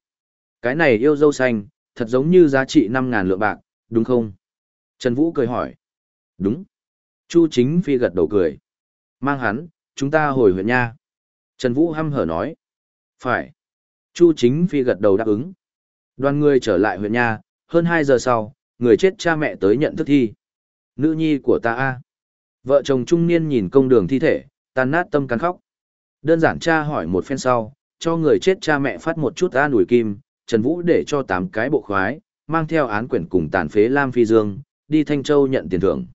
Cái này yêu dâu xanh, thật giống như giá trị 5.000 lượng bạc, đúng không? Trần Vũ cười hỏi. Đúng. Chu Chính Phi gật đầu cười. Mang hắn, chúng ta hồi huyện nha. Trần Vũ hăm hở nói. Phải. Chu Chính Phi gật đầu đáp ứng. Đoàn người trở lại huyện nha, hơn 2 giờ sau, người chết cha mẹ tới nhận thức thi. Nữ nhi của ta a Vợ chồng trung niên nhìn công đường thi thể, tan nát tâm can khóc. Đơn giản cha hỏi một phen sau, cho người chết cha mẹ phát một chút an ủi kim, Trần Vũ để cho 8 cái bộ khoái, mang theo án quyển cùng tàn phế Lam Phi Dương, đi Thanh Châu nhận tiền thưởng.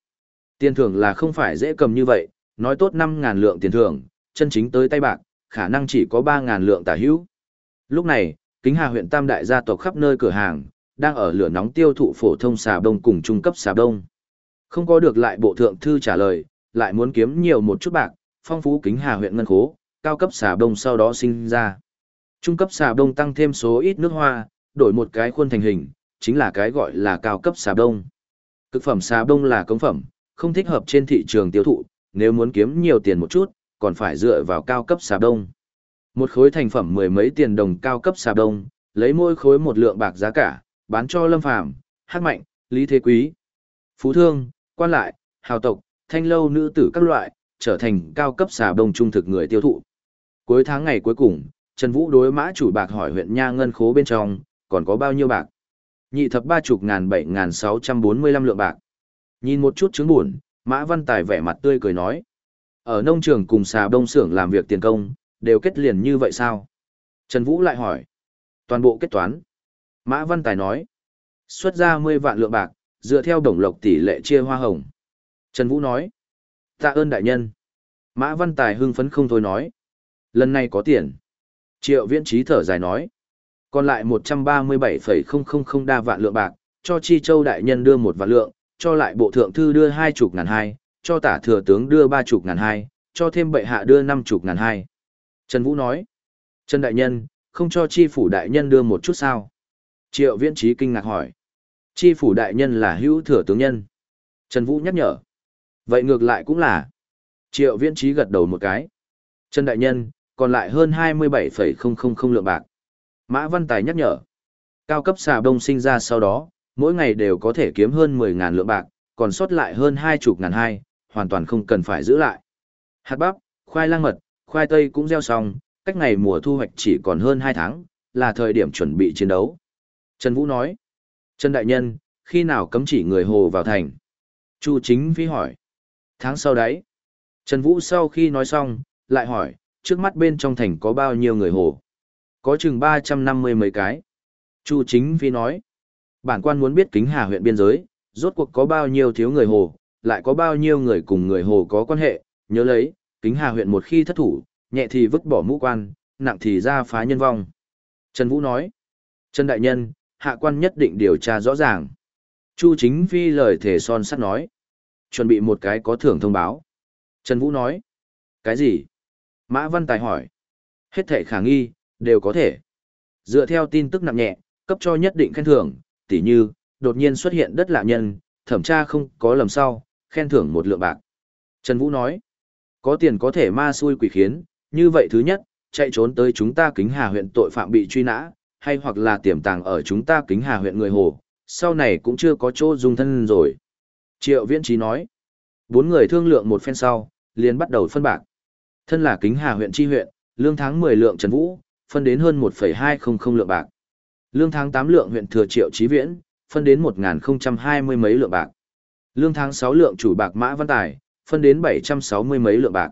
Tiền thưởng là không phải dễ cầm như vậy, nói tốt 5.000 lượng tiền thưởng, chân chính tới tay bạc, khả năng chỉ có 3.000 lượng tả hữu. Lúc này, Kính Hà huyện Tam Đại gia tộc khắp nơi cửa hàng, đang ở lửa nóng tiêu thụ phổ thông xà đông cùng trung cấp xà đông. Không có được lại bộ thượng thư trả lời, lại muốn kiếm nhiều một chút bạc, phong phú Kính Hà huyện ngân khố, cao cấp xà đông sau đó sinh ra. Trung cấp xà đông tăng thêm số ít nước hoa, đổi một cái khuôn thành hình, chính là cái gọi là cao cấp xà đông. Cực phẩm xà đông là công phẩm, không thích hợp trên thị trường tiêu thụ, nếu muốn kiếm nhiều tiền một chút, còn phải dựa vào cao cấp xà đông. Một khối thành phẩm mười mấy tiền đồng cao cấp xà đông, lấy mỗi khối một lượng bạc giá cả, bán cho Lâm Phàm, Hắc Mạnh, Lý Thế Quý, Phú Thương, Quan Lại, Hào Tộc, Thanh Lâu nữ tử các loại, trở thành cao cấp xà đông trung thực người tiêu thụ. Cuối tháng ngày cuối cùng, Trần Vũ đối mã chủ bạc hỏi huyện Nha Ngân khố bên trong, còn có bao nhiêu bạc? Nhị thập ba chục ngàn bảy ngàn sáu trăm bốn mươi lăm lượng bạc. Nhìn một chút chứng buồn, Mã Văn Tài vẻ mặt tươi cười nói. Ở nông trường cùng xà đông xưởng làm việc tiền công, đều kết liền như vậy sao? Trần Vũ lại hỏi. Toàn bộ kết toán. Mã Văn Tài nói. Xuất ra 10 vạn lượng bạc, dựa theo đồng lộc tỷ lệ chia hoa hồng. Trần Vũ nói. Tạ ơn đại nhân. Mã Văn Tài hưng phấn không thôi nói. Lần này có tiền. Triệu viễn trí thở dài nói. Còn lại 137,000 đa vạn lượng bạc, cho Chi Châu đại nhân đưa một vạn lượng, cho lại bộ thượng thư đưa hai chục ngàn hai, cho tả thừa tướng đưa ba chục ngàn hai, cho thêm bệ hạ đưa năm chục ngàn hai. Trần Vũ nói, Trần Đại Nhân, không cho chi phủ đại nhân đưa một chút sao? Triệu viễn trí kinh ngạc hỏi, chi phủ đại nhân là hữu thừa tướng nhân. Trần Vũ nhắc nhở, vậy ngược lại cũng là. Triệu viễn trí gật đầu một cái. Trần Đại Nhân, còn lại hơn 27,000 lượng bạc. Mã Văn Tài nhắc nhở, cao cấp xà đông sinh ra sau đó, mỗi ngày đều có thể kiếm hơn 10.000 lượng bạc, còn sót lại hơn hai chục ngàn hai, hoàn toàn không cần phải giữ lại. Hạt bắp, khoai lang mật, khoai tây cũng gieo xong, cách ngày mùa thu hoạch chỉ còn hơn 2 tháng, là thời điểm chuẩn bị chiến đấu. Trần Vũ nói, Trần Đại Nhân, khi nào cấm chỉ người hồ vào thành? Chu Chính Phi hỏi, tháng sau đấy. Trần Vũ sau khi nói xong, lại hỏi, trước mắt bên trong thành có bao nhiêu người hồ? Có chừng 350 mấy cái. Chu Chính Phi nói, Bản quan muốn biết kính hà huyện biên giới, rốt cuộc có bao nhiêu thiếu người hồ, lại có bao nhiêu người cùng người hồ có quan hệ, nhớ lấy, kính hà huyện một khi thất thủ, nhẹ thì vứt bỏ mũ quan, nặng thì ra phá nhân vong. Trần Vũ nói, Trần Đại Nhân, hạ quan nhất định điều tra rõ ràng. Chu Chính Phi lời thể son sắt nói, chuẩn bị một cái có thưởng thông báo. Trần Vũ nói, cái gì? Mã Văn Tài hỏi, hết thể khả nghi, đều có thể. Dựa theo tin tức nặng nhẹ, cấp cho nhất định khen thưởng, tỉ như, đột nhiên xuất hiện đất lạ nhân, thẩm tra không có lầm sau, khen thưởng một lượng bạc. Trần Vũ nói, có tiền có thể ma xui quỷ khiến, như vậy thứ nhất, chạy trốn tới chúng ta kính hà huyện tội phạm bị truy nã, hay hoặc là tiềm tàng ở chúng ta kính hà huyện người hồ, sau này cũng chưa có chỗ dùng thân rồi. Triệu viễn trí nói, bốn người thương lượng một phen sau, liền bắt đầu phân bạc. Thân là kính hà huyện chi huyện, lương tháng 10 lượng Trần Vũ, phân đến hơn 1,200 lượng bạc. Lương tháng 8 lượng huyện thừa triệu trí viễn, phân đến 1.020 mấy lượng bạc. Lương tháng 6 lượng chủ bạc mã văn tài, phân đến 760 mấy lượng bạc.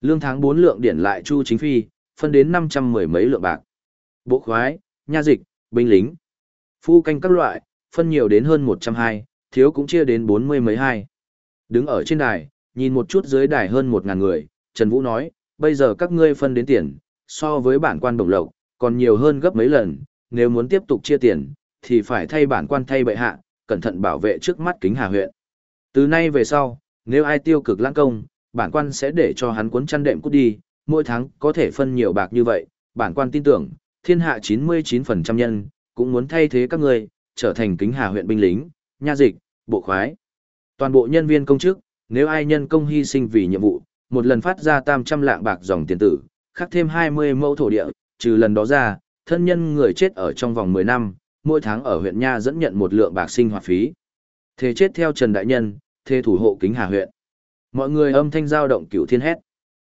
Lương tháng 4 lượng điển lại chu chính phi, phân đến 510 mấy lượng bạc. Bộ khoái, nha dịch, binh lính, phu canh các loại, phân nhiều đến hơn 120, thiếu cũng chia đến 40 mấy hai. Đứng ở trên đài, nhìn một chút dưới đài hơn một ngàn người, Trần Vũ nói, bây giờ các ngươi phân đến tiền, so với bản quan đồng lộc, còn nhiều hơn gấp mấy lần, nếu muốn tiếp tục chia tiền, thì phải thay bản quan thay bệ hạ, cẩn thận bảo vệ trước mắt kính hà huyện. Từ nay về sau, nếu ai tiêu cực lãng công, bản quan sẽ để cho hắn cuốn chăn đệm cút đi, mỗi tháng có thể phân nhiều bạc như vậy, bản quan tin tưởng, thiên hạ 99% nhân, cũng muốn thay thế các người trở thành kính hà huyện binh lính, nha dịch, bộ khoái. Toàn bộ nhân viên công chức, nếu ai nhân công hy sinh vì nhiệm vụ, một lần phát ra tam trăm lạng bạc dòng tiền tử, khắc thêm 20 mẫu thổ địa, trừ lần đó ra, thân nhân người chết ở trong vòng 10 năm, mỗi tháng ở huyện Nha dẫn nhận một lượng bạc sinh hoạt phí. Thế chết theo Trần Đại Nhân, thế thủ hộ kính hà huyện. Mọi người âm thanh giao động cửu thiên hét.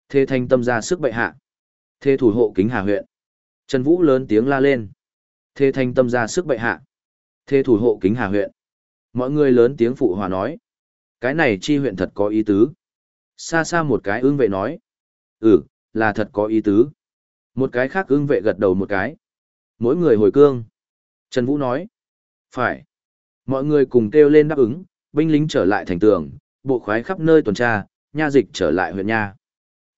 Thế thanh tâm ra sức bệ hạ. Thế thủ hộ kính hà huyện. Trần Vũ lớn tiếng la lên. Thế thanh tâm ra sức bệ hạ. Thế thủ hộ kính hà huyện. Mọi người lớn tiếng phụ hòa nói. Cái này chi huyện thật có ý tứ. Xa xa một cái ương vệ nói. Ừ, là thật có ý tứ. Một cái khác ương vệ gật đầu một cái. Mỗi người hồi cương. Trần Vũ nói. Phải. Mọi người cùng kêu lên đáp ứng, binh lính trở lại thành tường, bộ khoái khắp nơi tuần tra, nha dịch trở lại huyện nha.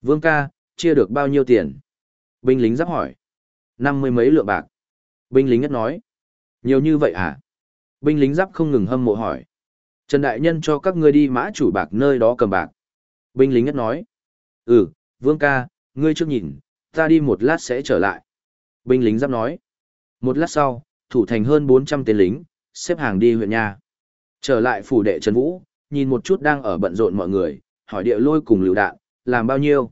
Vương ca, chia được bao nhiêu tiền? Binh lính giáp hỏi. Năm mươi mấy lượng bạc. Binh lính nhất nói. Nhiều như vậy à? Binh lính giáp không ngừng hâm mộ hỏi. Trần Đại Nhân cho các ngươi đi mã chủ bạc nơi đó cầm bạc. Binh lính nhất nói. Ừ, Vương ca, ngươi trước nhìn, ta đi một lát sẽ trở lại. Binh lính giáp nói. Một lát sau, thủ thành hơn 400 tên lính, xếp hàng đi huyện nhà, Trở lại phủ đệ Trần Vũ, nhìn một chút đang ở bận rộn mọi người, hỏi địa lôi cùng lựu đạn, làm bao nhiêu?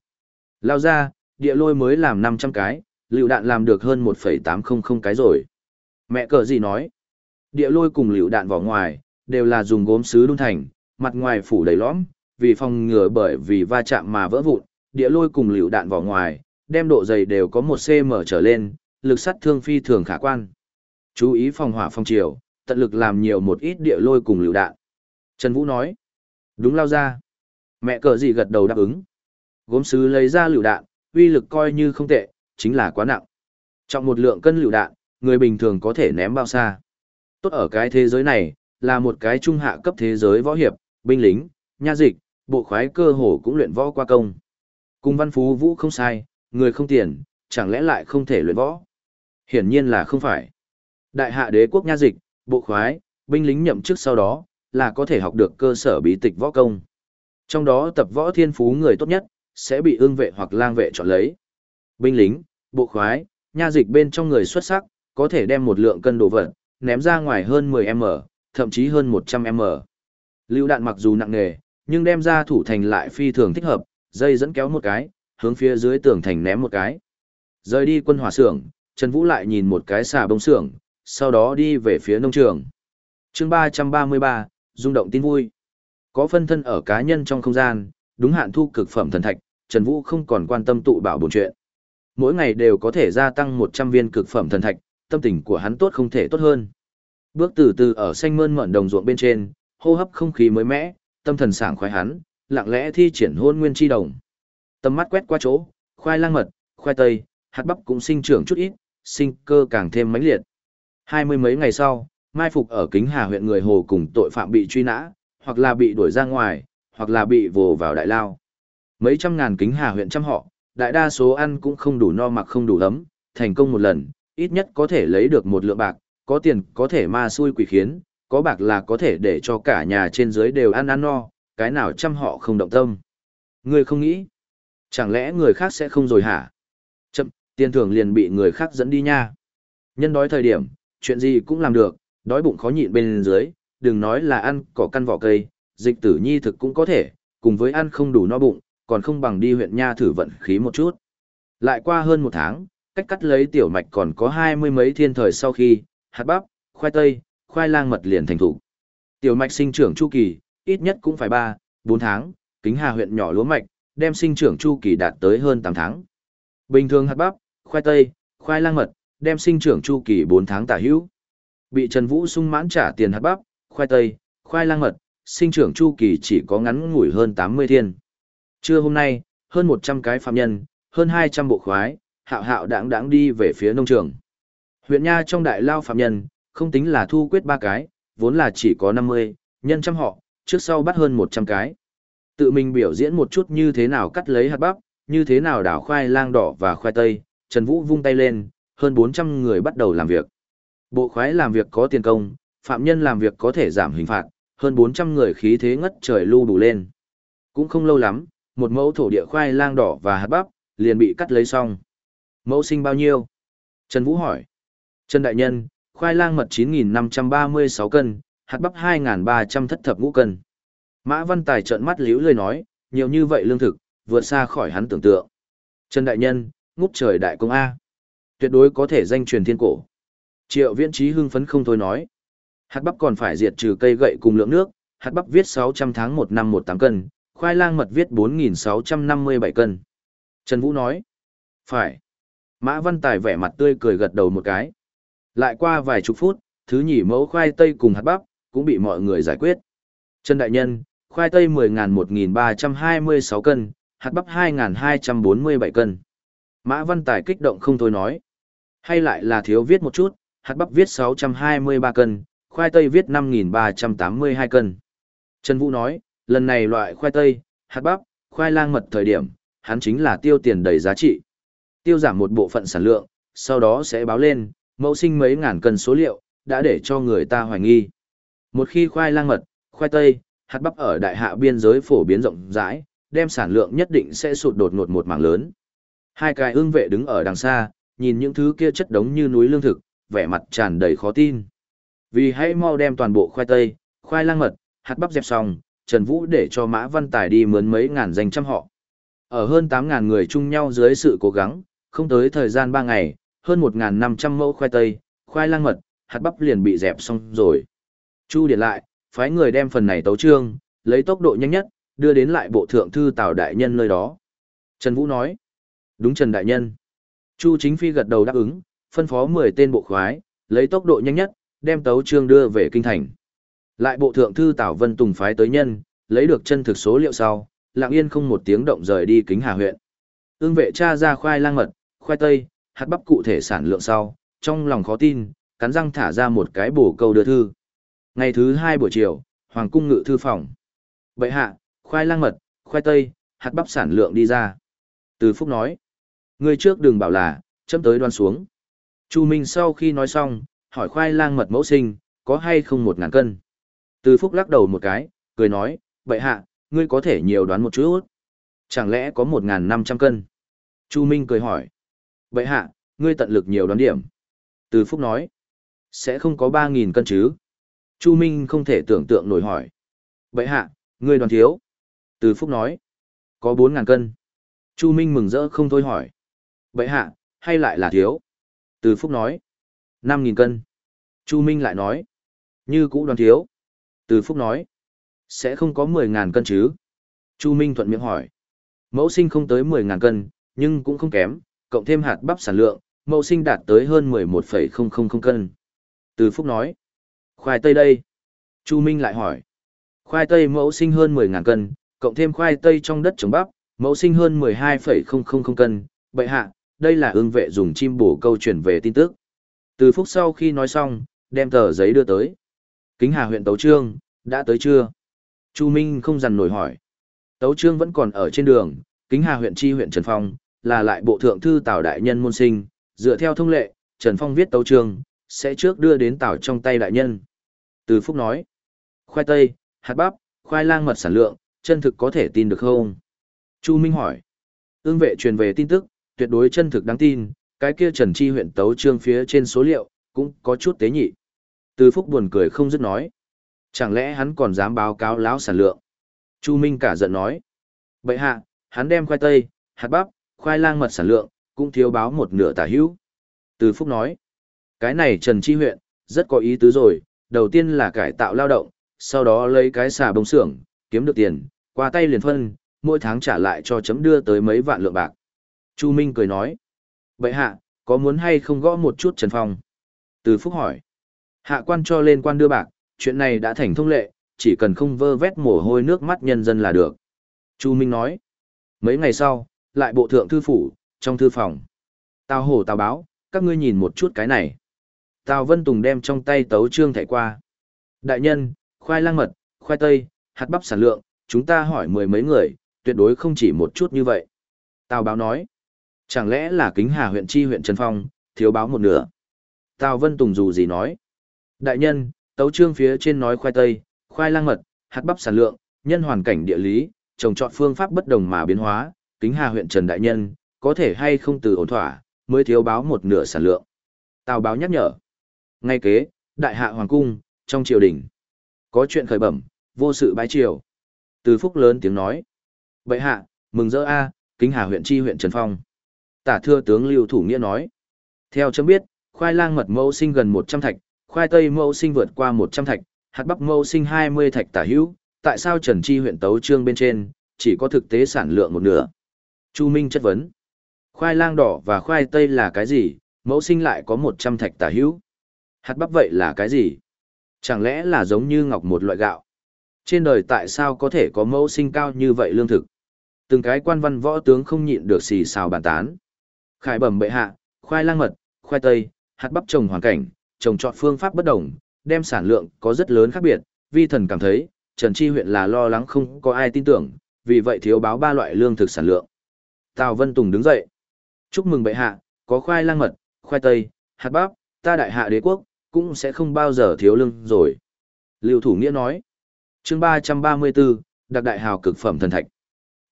Lao ra, địa lôi mới làm 500 cái, lựu đạn làm được hơn 1,800 cái rồi. Mẹ cờ gì nói? Địa lôi cùng lựu đạn vỏ ngoài, đều là dùng gốm sứ đun thành, mặt ngoài phủ đầy lõm, vì phòng ngừa bởi vì va chạm mà vỡ vụn, địa lôi cùng lựu đạn vỏ ngoài, đem độ dày đều có 1 cm trở lên, lực sắt thương phi thường khả quan. Chú ý phòng hỏa phong chiều, tận lực làm nhiều một ít địa lôi cùng lựu đạn. Trần Vũ nói. Đúng lao ra. Mẹ cờ gì gật đầu đáp ứng. Gốm sứ lấy ra lựu đạn, uy lực coi như không tệ, chính là quá nặng. Trọng một lượng cân lựu đạn, người bình thường có thể ném bao xa. Tốt ở cái thế giới này, là một cái trung hạ cấp thế giới võ hiệp, binh lính, nha dịch, bộ khoái cơ hồ cũng luyện võ qua công. Cùng văn phú vũ không sai, người không tiền, chẳng lẽ lại không thể luyện võ? Hiển nhiên là không phải. Đại hạ đế quốc nha dịch, bộ khoái, binh lính nhậm chức sau đó, là có thể học được cơ sở bí tịch võ công. Trong đó tập võ thiên phú người tốt nhất, sẽ bị ương vệ hoặc lang vệ chọn lấy. Binh lính, bộ khoái, nha dịch bên trong người xuất sắc, có thể đem một lượng cân đồ vật, ném ra ngoài hơn 10m, thậm chí hơn 100m. Lưu đạn mặc dù nặng nề, nhưng đem ra thủ thành lại phi thường thích hợp, dây dẫn kéo một cái, hướng phía dưới tường thành ném một cái. Rời đi quân hỏa xưởng, Trần Vũ lại nhìn một cái xà bông xưởng, sau đó đi về phía nông trường. chương 333, rung động tin vui. Có phân thân ở cá nhân trong không gian, đúng hạn thu cực phẩm thần thạch, Trần Vũ không còn quan tâm tụ bảo bổn chuyện. Mỗi ngày đều có thể gia tăng 100 viên cực phẩm thần thạch, tâm tình của hắn tốt không thể tốt hơn. Bước từ từ ở xanh mơn mởn đồng ruộng bên trên, hô hấp không khí mới mẻ, tâm thần sảng khoái hắn, lặng lẽ thi triển hôn nguyên chi đồng. Tầm mắt quét qua chỗ, khoai lang mật, khoai tây, hạt bắp cũng sinh trưởng chút ít, sinh cơ càng thêm mãnh liệt. Hai mươi mấy ngày sau, mai phục ở kính hà huyện người hồ cùng tội phạm bị truy nã, hoặc là bị đuổi ra ngoài, hoặc là bị vồ vào đại lao. Mấy trăm ngàn kính hà huyện trăm họ, đại đa số ăn cũng không đủ no mặc không đủ ấm, thành công một lần, ít nhất có thể lấy được một lượng bạc, có tiền có thể ma xui quỷ khiến, có bạc là có thể để cho cả nhà trên dưới đều ăn ăn no, cái nào trăm họ không động tâm. Người không nghĩ, chẳng lẽ người khác sẽ không rồi hả? Chậm, tiền thưởng liền bị người khác dẫn đi nha. Nhân đói thời điểm, chuyện gì cũng làm được, đói bụng khó nhịn bên dưới, đừng nói là ăn cỏ căn vỏ cây, dịch tử nhi thực cũng có thể, cùng với ăn không đủ no bụng, còn không bằng đi huyện nha thử vận khí một chút. Lại qua hơn một tháng, cách cắt lấy tiểu mạch còn có hai mươi mấy thiên thời sau khi, hạt bắp, khoai tây, khoai lang mật liền thành thủ. Tiểu mạch sinh trưởng chu kỳ, ít nhất cũng phải 3, 4 tháng, kính hà huyện nhỏ lúa mạch, đem sinh trưởng chu kỳ đạt tới hơn 8 tháng. Bình thường hạt bắp, khoai tây, khoai lang mật, đem sinh trưởng chu kỳ 4 tháng tả hữu. Bị Trần Vũ sung mãn trả tiền hạt bắp, khoai tây, khoai lang mật, sinh trưởng chu kỳ chỉ có ngắn ngủi hơn 80 thiên. Trưa hôm nay, hơn 100 cái phạm nhân, hơn 200 bộ khoái, hạo hạo đãng đãng đi về phía nông trường. Huyện Nha trong đại lao phạm nhân, không tính là thu quyết ba cái, vốn là chỉ có 50, nhân trăm họ, trước sau bắt hơn 100 cái. Tự mình biểu diễn một chút như thế nào cắt lấy hạt bắp, như thế nào đảo khoai lang đỏ và khoai tây, Trần Vũ vung tay lên, hơn 400 người bắt đầu làm việc. Bộ khoái làm việc có tiền công, phạm nhân làm việc có thể giảm hình phạt, hơn 400 người khí thế ngất trời lưu đủ lên. Cũng không lâu lắm, một mẫu thổ địa khoai lang đỏ và hạt bắp, liền bị cắt lấy xong. Mẫu sinh bao nhiêu? Trần Vũ hỏi. Trần Đại Nhân, khoai lang mật 9.536 cân, hạt bắp 2.300 thất thập ngũ cân. Mã Văn Tài trợn mắt liễu lười nói, nhiều như vậy lương thực, vượt xa khỏi hắn tưởng tượng. Trần Đại Nhân, ngút trời đại công A. Tuyệt đối có thể danh truyền thiên cổ. Triệu viễn trí hưng phấn không thôi nói. Hạt bắp còn phải diệt trừ cây gậy cùng lượng nước, hạt bắp viết 600 tháng 1 năm 18 cân, khoai lang mật viết 4.657 cân. Trần Vũ nói. Phải. Mã Văn Tài vẻ mặt tươi cười gật đầu một cái. Lại qua vài chục phút, thứ nhỉ mẫu khoai tây cùng hạt bắp, cũng bị mọi người giải quyết. Trần Đại Nhân, khoai tây 10.1326 cân, hạt bắp 2.247 cân. Mã Văn Tài kích động không thôi nói. Hay lại là thiếu viết một chút, hạt bắp viết 623 cân, khoai tây viết 5.382 cân. Trần Vũ nói, lần này loại khoai tây, hạt bắp, khoai lang mật thời điểm, hắn chính là tiêu tiền đầy giá trị. Tiêu giảm một bộ phận sản lượng, sau đó sẽ báo lên, mẫu sinh mấy ngàn cân số liệu, đã để cho người ta hoài nghi. Một khi khoai lang mật, khoai tây, hạt bắp ở đại hạ biên giới phổ biến rộng rãi, đem sản lượng nhất định sẽ sụt đột ngột một mảng lớn. Hai cái ương vệ đứng ở đằng xa, nhìn những thứ kia chất đống như núi lương thực, vẻ mặt tràn đầy khó tin. Vì hãy mau đem toàn bộ khoai tây, khoai lang mật, hạt bắp dẹp xong, Trần Vũ để cho Mã Văn Tài đi mướn mấy ngàn danh trăm họ. Ở hơn 8.000 người chung nhau dưới sự cố gắng, không tới thời gian 3 ngày, hơn 1.500 mẫu khoai tây, khoai lang mật, hạt bắp liền bị dẹp xong rồi. Chu điền lại, phái người đem phần này tấu trương, lấy tốc độ nhanh nhất, đưa đến lại bộ thượng thư Tào Đại Nhân nơi đó. Trần Vũ nói, đúng Trần Đại Nhân. Chu Chính Phi gật đầu đáp ứng, phân phó 10 tên bộ khoái, lấy tốc độ nhanh nhất, đem tấu trương đưa về kinh thành. Lại bộ thượng thư Tào Vân Tùng phái tới nhân, lấy được chân thực số liệu sau, lặng yên không một tiếng động rời đi kính hà huyện. Ương vệ cha ra khoai lang mật, khoai tây, hạt bắp cụ thể sản lượng sau, trong lòng khó tin, cắn răng thả ra một cái bổ câu đưa thư. Ngày thứ hai buổi chiều, Hoàng cung ngự thư phòng. Bệ hạ, khoai lang mật, khoai tây, hạt bắp sản lượng đi ra. Từ Phúc nói, người trước đừng bảo là, chấm tới đoan xuống. Chu Minh sau khi nói xong, hỏi khoai lang mật mẫu sinh, có hay không một ngàn cân. Từ Phúc lắc đầu một cái, cười nói, bệ hạ, ngươi có thể nhiều đoán một chút. Chẳng lẽ có một ngàn năm trăm cân? Chu Minh cười hỏi. Bệ hạ, ngươi tận lực nhiều đoán điểm. Từ Phúc nói, sẽ không có ba nghìn cân chứ. Chu Minh không thể tưởng tượng nổi hỏi. Bệ hạ, ngươi đoàn thiếu. Từ Phúc nói, có bốn ngàn cân. Chu Minh mừng rỡ không thôi hỏi. Bệ hạ, hay lại là thiếu? Từ Phúc nói, năm nghìn cân. Chu Minh lại nói, như cũ đoàn thiếu. Từ Phúc nói, sẽ không có mười ngàn cân chứ. Chu Minh thuận miệng hỏi, mẫu sinh không tới mười ngàn cân, nhưng cũng không kém, cộng thêm hạt bắp sản lượng, mẫu sinh đạt tới hơn mười một phẩy không không không cân. Từ Phúc nói, khoai tây đây. Chu Minh lại hỏi, khoai tây mẫu sinh hơn mười ngàn cân, cộng thêm khoai tây trong đất trồng bắp, mẫu sinh hơn mười hai phẩy không không không cân. Bệ hạ, đây là ương vệ dùng chim bổ câu chuyển về tin tức. Từ Phúc sau khi nói xong, đem tờ giấy đưa tới. Kính Hà huyện Tấu Trương, đã tới chưa? Chu Minh không dằn nổi hỏi. Tấu Trương vẫn còn ở trên đường, Kính Hà huyện chi huyện Trần Phong, là lại bộ thượng thư Tào Đại Nhân môn sinh, dựa theo thông lệ, Trần Phong viết Tấu Trương, sẽ trước đưa đến Tào trong tay Đại Nhân. Từ Phúc nói, khoai tây, hạt bắp, khoai lang mật sản lượng, chân thực có thể tin được không? Chu Minh hỏi, ương vệ truyền về tin tức, tuyệt đối chân thực đáng tin, cái kia Trần Chi huyện Tấu Trương phía trên số liệu, cũng có chút tế nhị. Từ Phúc buồn cười không dứt nói. Chẳng lẽ hắn còn dám báo cáo láo sản lượng? Chu Minh cả giận nói. Bậy hạ, hắn đem khoai tây, hạt bắp, khoai lang mật sản lượng, cũng thiếu báo một nửa tả hữu. Từ Phúc nói. Cái này Trần Chi huyện, rất có ý tứ rồi. Đầu tiên là cải tạo lao động, sau đó lấy cái xà bông xưởng, kiếm được tiền, qua tay liền phân, mỗi tháng trả lại cho chấm đưa tới mấy vạn lượng bạc. Chu Minh cười nói. vậy hạ, có muốn hay không gõ một chút Trần Phong? Từ Phúc hỏi. Hạ quan cho lên quan đưa bạc, chuyện này đã thành thông lệ, chỉ cần không vơ vét mồ hôi nước mắt nhân dân là được. Chu Minh nói. Mấy ngày sau, lại bộ thượng thư phủ, trong thư phòng. Tào hổ tào báo, các ngươi nhìn một chút cái này. Tào Vân Tùng đem trong tay tấu trương thẻ qua. Đại nhân, khoai lang mật, khoai tây, hạt bắp sản lượng, chúng ta hỏi mười mấy người, tuyệt đối không chỉ một chút như vậy. Tào báo nói, chẳng lẽ là kính hà huyện chi huyện Trần Phong, thiếu báo một nửa. Tào Vân Tùng dù gì nói, đại nhân, tấu trương phía trên nói khoai tây, khoai lang mật, hạt bắp sản lượng, nhân hoàn cảnh địa lý, trồng trọt phương pháp bất đồng mà biến hóa, kính hà huyện Trần Đại Nhân, có thể hay không từ ổn thỏa, mới thiếu báo một nửa sản lượng. Tào báo nhắc nhở. Ngay kế, đại hạ hoàng cung, trong triều đình. Có chuyện khởi bẩm, vô sự bái triều. Từ phúc lớn tiếng nói. Bệ hạ, mừng rỡ a, kính hà huyện tri huyện Trần Phong. Tả thưa tướng Lưu Thủ Nghĩa nói. Theo chấm biết, khoai lang mật mẫu sinh gần 100 thạch, khoai tây mẫu sinh vượt qua 100 thạch, hạt bắp mẫu sinh 20 thạch tả hữu, tại sao Trần Chi huyện tấu trương bên trên, chỉ có thực tế sản lượng một nửa? Chu Minh chất vấn. Khoai lang đỏ và khoai tây là cái gì, mẫu sinh lại có 100 thạch tả hữu? Hạt bắp vậy là cái gì? Chẳng lẽ là giống như ngọc một loại gạo? Trên đời tại sao có thể có mẫu sinh cao như vậy lương thực? Từng cái quan văn võ tướng không nhịn được xì xào bàn tán. Khải bẩm bệ hạ, khoai lang mật, khoai tây, hạt bắp trồng hoàn cảnh, trồng trọt phương pháp bất đồng, đem sản lượng có rất lớn khác biệt, vi thần cảm thấy, Trần Chi huyện là lo lắng không có ai tin tưởng, vì vậy thiếu báo ba loại lương thực sản lượng. Tào Vân Tùng đứng dậy. Chúc mừng bệ hạ, có khoai lang mật, khoai tây, hạt bắp, ta đại hạ đế quốc, cũng sẽ không bao giờ thiếu lương rồi. Lưu Thủ Nghĩa nói. chương 334, đặc đại hào cực phẩm thần thạch.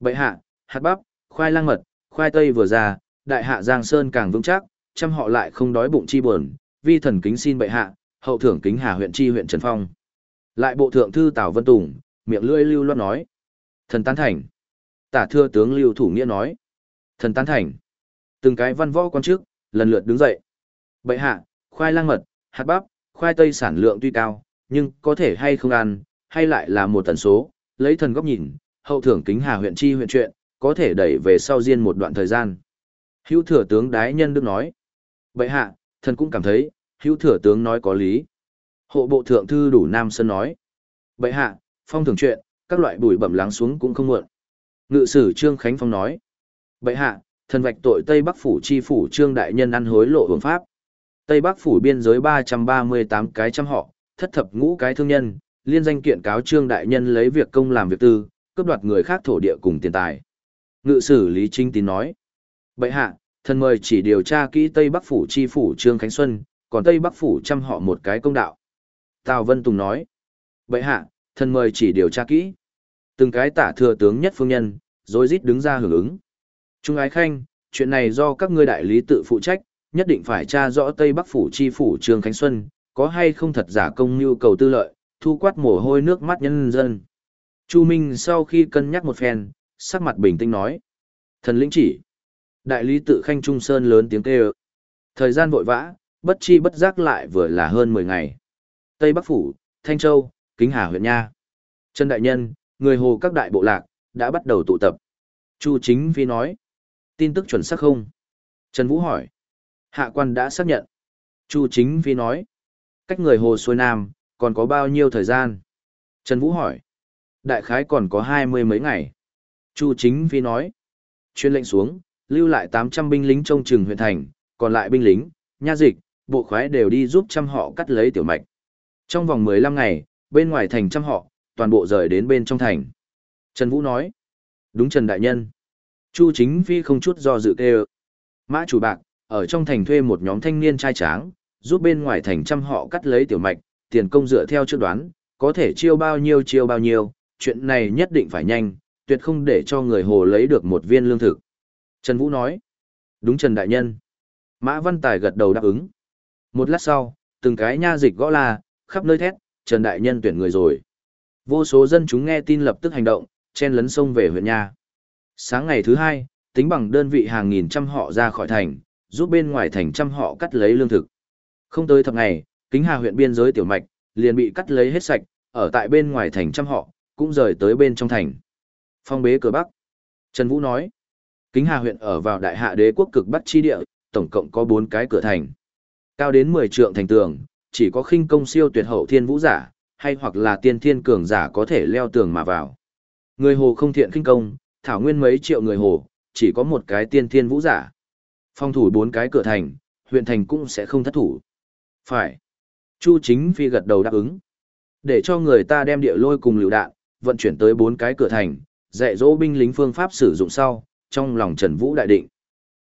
Bệ hạ, hạt bắp, khoai lang mật, khoai tây vừa ra, đại hạ Giang Sơn càng vững chắc, chăm họ lại không đói bụng chi buồn, vi thần kính xin bệ hạ, hậu thưởng kính hà huyện chi huyện Trần Phong. Lại bộ thượng thư Tào Vân Tùng, miệng lưỡi lưu loát nói. Thần tán thành. Tả thưa tướng Lưu Thủ Nghĩa nói. Thần tán thành. Từng cái văn võ quan chức, lần lượt đứng dậy. Bệ hạ, khoai lang mật, hạt bắp, khoai tây sản lượng tuy cao, nhưng có thể hay không ăn, hay lại là một tần số, lấy thần góc nhìn, hậu thưởng kính hà huyện chi huyện chuyện, có thể đẩy về sau riêng một đoạn thời gian. Hữu thừa tướng Đái Nhân Đức nói. Bệ hạ, thần cũng cảm thấy, hữu thừa tướng nói có lý. Hộ bộ thượng thư đủ Nam Sơn nói. Bệ hạ, phong thường chuyện, các loại bùi bẩm lắng xuống cũng không muộn. Ngự sử Trương Khánh Phong nói. Bệ hạ, thần vạch tội Tây Bắc Phủ chi phủ Trương Đại Nhân ăn hối lộ hướng pháp. Tây Bắc Phủ biên giới 338 cái trăm họ, thất thập ngũ cái thương nhân, liên danh kiện cáo Trương Đại Nhân lấy việc công làm việc tư, cướp đoạt người khác thổ địa cùng tiền tài. Ngự sử Lý Trinh Tín nói. Bệ hạ, thần mời chỉ điều tra kỹ Tây Bắc Phủ chi phủ Trương Khánh Xuân, còn Tây Bắc Phủ trăm họ một cái công đạo. Tào Vân Tùng nói. Bệ hạ, thần mời chỉ điều tra kỹ. Từng cái tả thừa tướng nhất phương nhân, rồi rít đứng ra hưởng ứng. Trung ái khanh, chuyện này do các ngươi đại lý tự phụ trách, nhất định phải tra rõ Tây Bắc Phủ chi phủ Trương Khánh Xuân, có hay không thật giả công nhu cầu tư lợi, thu quát mồ hôi nước mắt nhân dân. Chu Minh sau khi cân nhắc một phen, sắc mặt bình tĩnh nói. Thần lĩnh chỉ. Đại lý tự khanh Trung Sơn lớn tiếng kêu. Thời gian vội vã, bất chi bất giác lại vừa là hơn 10 ngày. Tây Bắc Phủ, Thanh Châu, Kính Hà huyện Nha. Trần Đại Nhân, người hồ các đại bộ lạc, đã bắt đầu tụ tập. Chu Chính Phi nói. Tin tức chuẩn xác không? Trần Vũ hỏi. Hạ quan đã xác nhận. Chu Chính Phi nói. Cách người hồ xuôi nam, còn có bao nhiêu thời gian? Trần Vũ hỏi. Đại khái còn có hai mươi mấy ngày. Chu Chính Phi nói. Chuyên lệnh xuống, lưu lại 800 binh lính trong trường huyện thành, còn lại binh lính, nha dịch, bộ khoái đều đi giúp trăm họ cắt lấy tiểu mạch. Trong vòng 15 ngày, bên ngoài thành trăm họ, toàn bộ rời đến bên trong thành. Trần Vũ nói. Đúng Trần Đại Nhân. Chu Chính Phi không chút do dự kêu. Mã chủ bạc, ở trong thành thuê một nhóm thanh niên trai tráng, giúp bên ngoài thành trăm họ cắt lấy tiểu mạch, tiền công dựa theo trước đoán, có thể chiêu bao nhiêu chiêu bao nhiêu, chuyện này nhất định phải nhanh, tuyệt không để cho người hồ lấy được một viên lương thực. Trần Vũ nói. Đúng Trần Đại Nhân. Mã Văn Tài gật đầu đáp ứng. Một lát sau, từng cái nha dịch gõ là khắp nơi thét, Trần Đại Nhân tuyển người rồi. Vô số dân chúng nghe tin lập tức hành động, chen lấn sông về huyện nhà Sáng ngày thứ hai, tính bằng đơn vị hàng nghìn trăm họ ra khỏi thành, giúp bên ngoài thành trăm họ cắt lấy lương thực. Không tới thập ngày, kính hà huyện biên giới tiểu mạch, liền bị cắt lấy hết sạch, ở tại bên ngoài thành trăm họ, cũng rời tới bên trong thành. Phong bế cửa Bắc. Trần Vũ nói, kính hà huyện ở vào đại hạ đế quốc cực Bắc chi địa, tổng cộng có 4 cái cửa thành. Cao đến 10 trượng thành tường, chỉ có khinh công siêu tuyệt hậu thiên vũ giả, hay hoặc là tiên thiên cường giả có thể leo tường mà vào. Người hồ không thiện khinh công, thảo nguyên mấy triệu người hồ, chỉ có một cái tiên thiên vũ giả. Phong thủ bốn cái cửa thành, huyện thành cũng sẽ không thất thủ. Phải. Chu chính phi gật đầu đáp ứng. Để cho người ta đem địa lôi cùng lựu đạn, vận chuyển tới bốn cái cửa thành, dạy dỗ binh lính phương pháp sử dụng sau, trong lòng Trần Vũ đại định.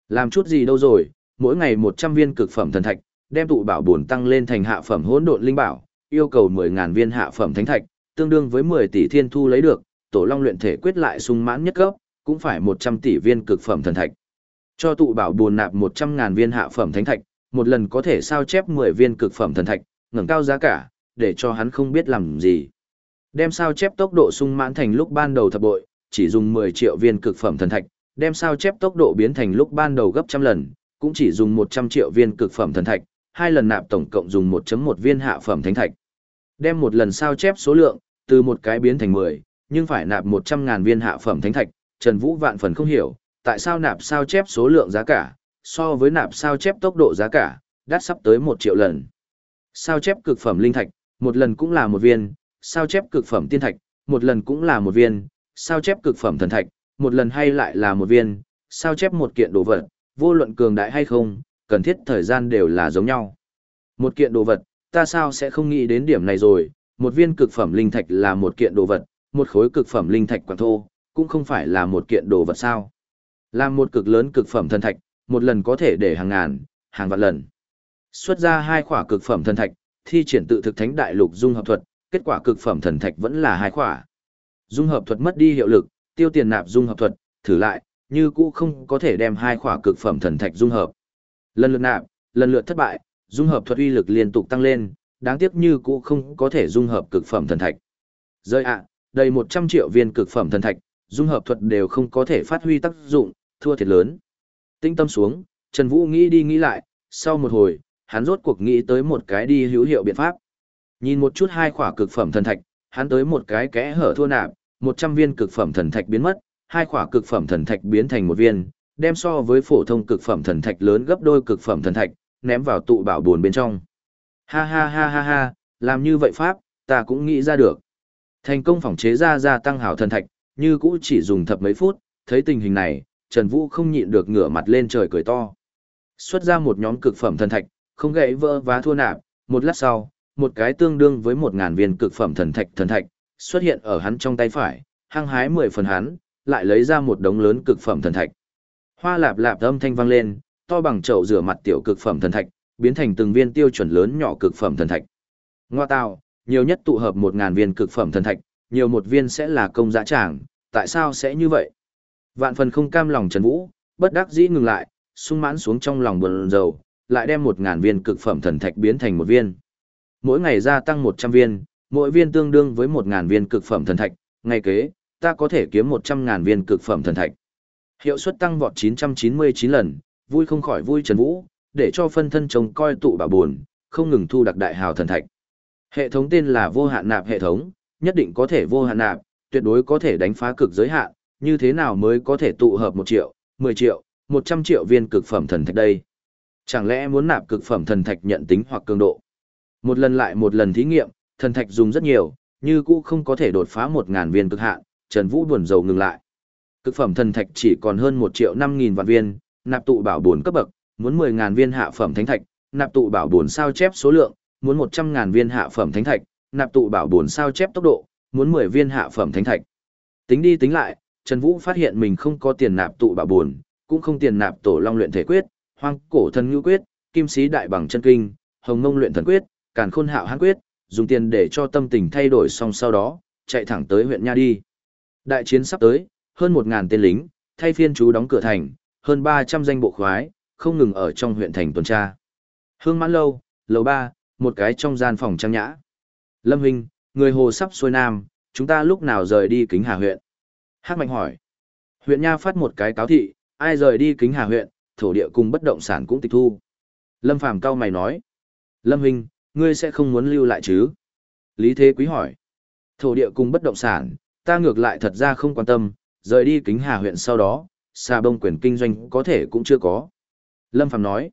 Làm chút gì đâu rồi, mỗi ngày 100 viên cực phẩm thần thạch, đem tụ bảo bổn tăng lên thành hạ phẩm hỗn độn linh bảo, yêu cầu 10000 viên hạ phẩm thánh thạch, tương đương với 10 tỷ thiên thu lấy được, tổ long luyện thể quyết lại sung mãn nhất cấp, cũng phải 100 tỷ viên cực phẩm thần thạch. Cho tụ bảo buồn nạp 100.000 viên hạ phẩm thánh thạch, một lần có thể sao chép 10 viên cực phẩm thần thạch, ngẩng cao giá cả, để cho hắn không biết làm gì. Đem sao chép tốc độ sung mãn thành lúc ban đầu thập bội, chỉ dùng 10 triệu viên cực phẩm thần thạch, đem sao chép tốc độ biến thành lúc ban đầu gấp trăm lần, cũng chỉ dùng 100 triệu viên cực phẩm thần thạch, hai lần nạp tổng cộng dùng 1.1 viên hạ phẩm thánh thạch. Đem một lần sao chép số lượng, từ một cái biến thành 10, nhưng phải nạp 100.000 viên hạ phẩm thánh thạch, Trần Vũ vạn phần không hiểu, tại sao nạp sao chép số lượng giá cả, so với nạp sao chép tốc độ giá cả, đắt sắp tới 1 triệu lần. Sao chép cực phẩm linh thạch, một lần cũng là một viên, sao chép cực phẩm tiên thạch, một lần cũng là một viên, sao chép cực phẩm thần thạch, một lần hay lại là một viên, sao chép một kiện đồ vật, vô luận cường đại hay không, cần thiết thời gian đều là giống nhau. Một kiện đồ vật, ta sao sẽ không nghĩ đến điểm này rồi, một viên cực phẩm linh thạch là một kiện đồ vật, một khối cực phẩm linh thạch quảng thô, cũng không phải là một kiện đồ vật sao. Làm một cực lớn cực phẩm thần thạch, một lần có thể để hàng ngàn, hàng vạn lần. Xuất ra hai khỏa cực phẩm thần thạch, thi triển tự thực thánh đại lục dung hợp thuật, kết quả cực phẩm thần thạch vẫn là hai khỏa. Dung hợp thuật mất đi hiệu lực, tiêu tiền nạp dung hợp thuật, thử lại, như cũ không có thể đem hai khỏa cực phẩm thần thạch dung hợp. Lần lượt nạp, lần lượt thất bại, dung hợp thuật uy lực liên tục tăng lên, đáng tiếc như cũ không có thể dung hợp cực phẩm thần thạch. Rơi ạ, đầy 100 triệu viên cực phẩm thần thạch, dung hợp thuật đều không có thể phát huy tác dụng, thua thiệt lớn. Tinh tâm xuống, Trần Vũ nghĩ đi nghĩ lại, sau một hồi, hắn rốt cuộc nghĩ tới một cái đi hữu hiệu biện pháp. Nhìn một chút hai khỏa cực phẩm thần thạch, hắn tới một cái kẽ hở thua nạp, 100 viên cực phẩm thần thạch biến mất, hai khỏa cực phẩm thần thạch biến thành một viên, đem so với phổ thông cực phẩm thần thạch lớn gấp đôi cực phẩm thần thạch, ném vào tụ bảo buồn bên trong. Ha ha ha ha ha, làm như vậy pháp, ta cũng nghĩ ra được. Thành công phòng chế ra gia tăng hảo thần thạch, như cũ chỉ dùng thập mấy phút, thấy tình hình này, Trần Vũ không nhịn được ngửa mặt lên trời cười to. Xuất ra một nhóm cực phẩm thần thạch, không gãy vỡ vá thua nạp, một lát sau, một cái tương đương với một ngàn viên cực phẩm thần thạch thần thạch, xuất hiện ở hắn trong tay phải, hăng hái mười phần hắn, lại lấy ra một đống lớn cực phẩm thần thạch. Hoa lạp lạp âm thanh vang lên, to bằng chậu rửa mặt tiểu cực phẩm thần thạch, biến thành từng viên tiêu chuẩn lớn nhỏ cực phẩm thần thạch. Ngoa tào, nhiều nhất tụ hợp một ngàn viên cực phẩm thần thạch, nhiều một viên sẽ là công giá tràng, tại sao sẽ như vậy? Vạn phần không cam lòng Trần Vũ, bất đắc dĩ ngừng lại, sung mãn xuống trong lòng buồn rầu, lại đem một ngàn viên cực phẩm thần thạch biến thành một viên. Mỗi ngày gia tăng một trăm viên, mỗi viên tương đương với một ngàn viên cực phẩm thần thạch, ngày kế, ta có thể kiếm một trăm ngàn viên cực phẩm thần thạch. Hiệu suất tăng vọt chín chín trăm mươi chín lần, vui không khỏi vui Trần Vũ, để cho phân thân trông coi tụ bà buồn, không ngừng thu đặc đại hào thần thạch. Hệ thống tên là vô hạn nạp hệ thống, nhất định có thể vô hạn nạp, tuyệt đối có thể đánh phá cực giới hạn, như thế nào mới có thể tụ hợp 1 triệu, 10 triệu, 100 triệu viên cực phẩm thần thạch đây? Chẳng lẽ muốn nạp cực phẩm thần thạch nhận tính hoặc cường độ? Một lần lại một lần thí nghiệm, thần thạch dùng rất nhiều, như cũ không có thể đột phá 1000 viên cực hạn, Trần Vũ buồn rầu ngừng lại. Cực phẩm thần thạch chỉ còn hơn 1 triệu 5000 vạn viên, nạp tụ bảo buồn cấp bậc, muốn 10000 viên hạ phẩm thánh thạch, nạp tụ bảo buồn sao chép số lượng, muốn 100.000 viên hạ phẩm thánh thạch, nạp tụ bảo buồn sao chép tốc độ, muốn 10 viên hạ phẩm thánh thạch. Tính đi tính lại, Trần Vũ phát hiện mình không có tiền nạp tụ bà buồn, cũng không tiền nạp tổ long luyện thể quyết, hoang cổ thần ngưu quyết, kim sĩ đại bằng chân kinh, hồng ngông luyện thần quyết, càn khôn hạo hán quyết, dùng tiền để cho tâm tình thay đổi xong sau đó, chạy thẳng tới huyện Nha đi. Đại chiến sắp tới, hơn 1.000 tên lính, thay phiên chú đóng cửa thành, hơn 300 danh bộ khoái, không ngừng ở trong huyện thành tuần tra. Hương mãn lâu, lầu 3, một cái trong gian phòng trang nhã. Lâm Huynh, người hồ sắp xuôi nam, chúng ta lúc nào rời đi kính hà huyện? Hắc Mạnh hỏi. Huyện Nha phát một cái cáo thị, ai rời đi kính hà huyện, thổ địa cùng bất động sản cũng tịch thu. Lâm Phàm cao mày nói. Lâm Huynh, ngươi sẽ không muốn lưu lại chứ? Lý Thế Quý hỏi. Thổ địa cùng bất động sản, ta ngược lại thật ra không quan tâm, rời đi kính hà huyện sau đó, xà bông quyền kinh doanh có thể cũng chưa có. Lâm Phàm nói.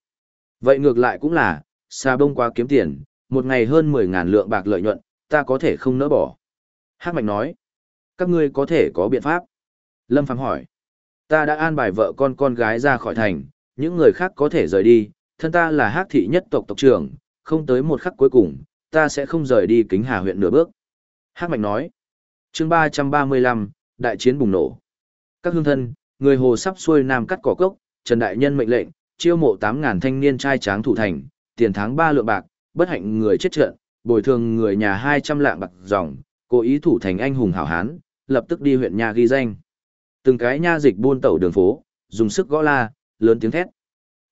Vậy ngược lại cũng là, xà bông quá kiếm tiền, một ngày hơn 10.000 lượng bạc lợi nhuận, ta có thể không nỡ bỏ. Hắc Mạnh nói, các ngươi có thể có biện pháp. Lâm Phàm hỏi, ta đã an bài vợ con con gái ra khỏi thành, những người khác có thể rời đi, thân ta là hắc thị nhất tộc tộc trưởng, không tới một khắc cuối cùng, ta sẽ không rời đi kính hà huyện nửa bước. Hắc Mạnh nói, chương 335, đại chiến bùng nổ. Các hương thân, người hồ sắp xuôi nam cắt cỏ cốc, Trần Đại Nhân mệnh lệnh, chiêu mộ 8.000 thanh niên trai tráng thủ thành, tiền tháng 3 lượng bạc, bất hạnh người chết trận, bồi thường người nhà 200 lạng bạc dòng, cố ý thủ thành anh hùng hảo hán, lập tức đi huyện nhà ghi danh. Từng cái nha dịch buôn tẩu đường phố, dùng sức gõ la, lớn tiếng thét.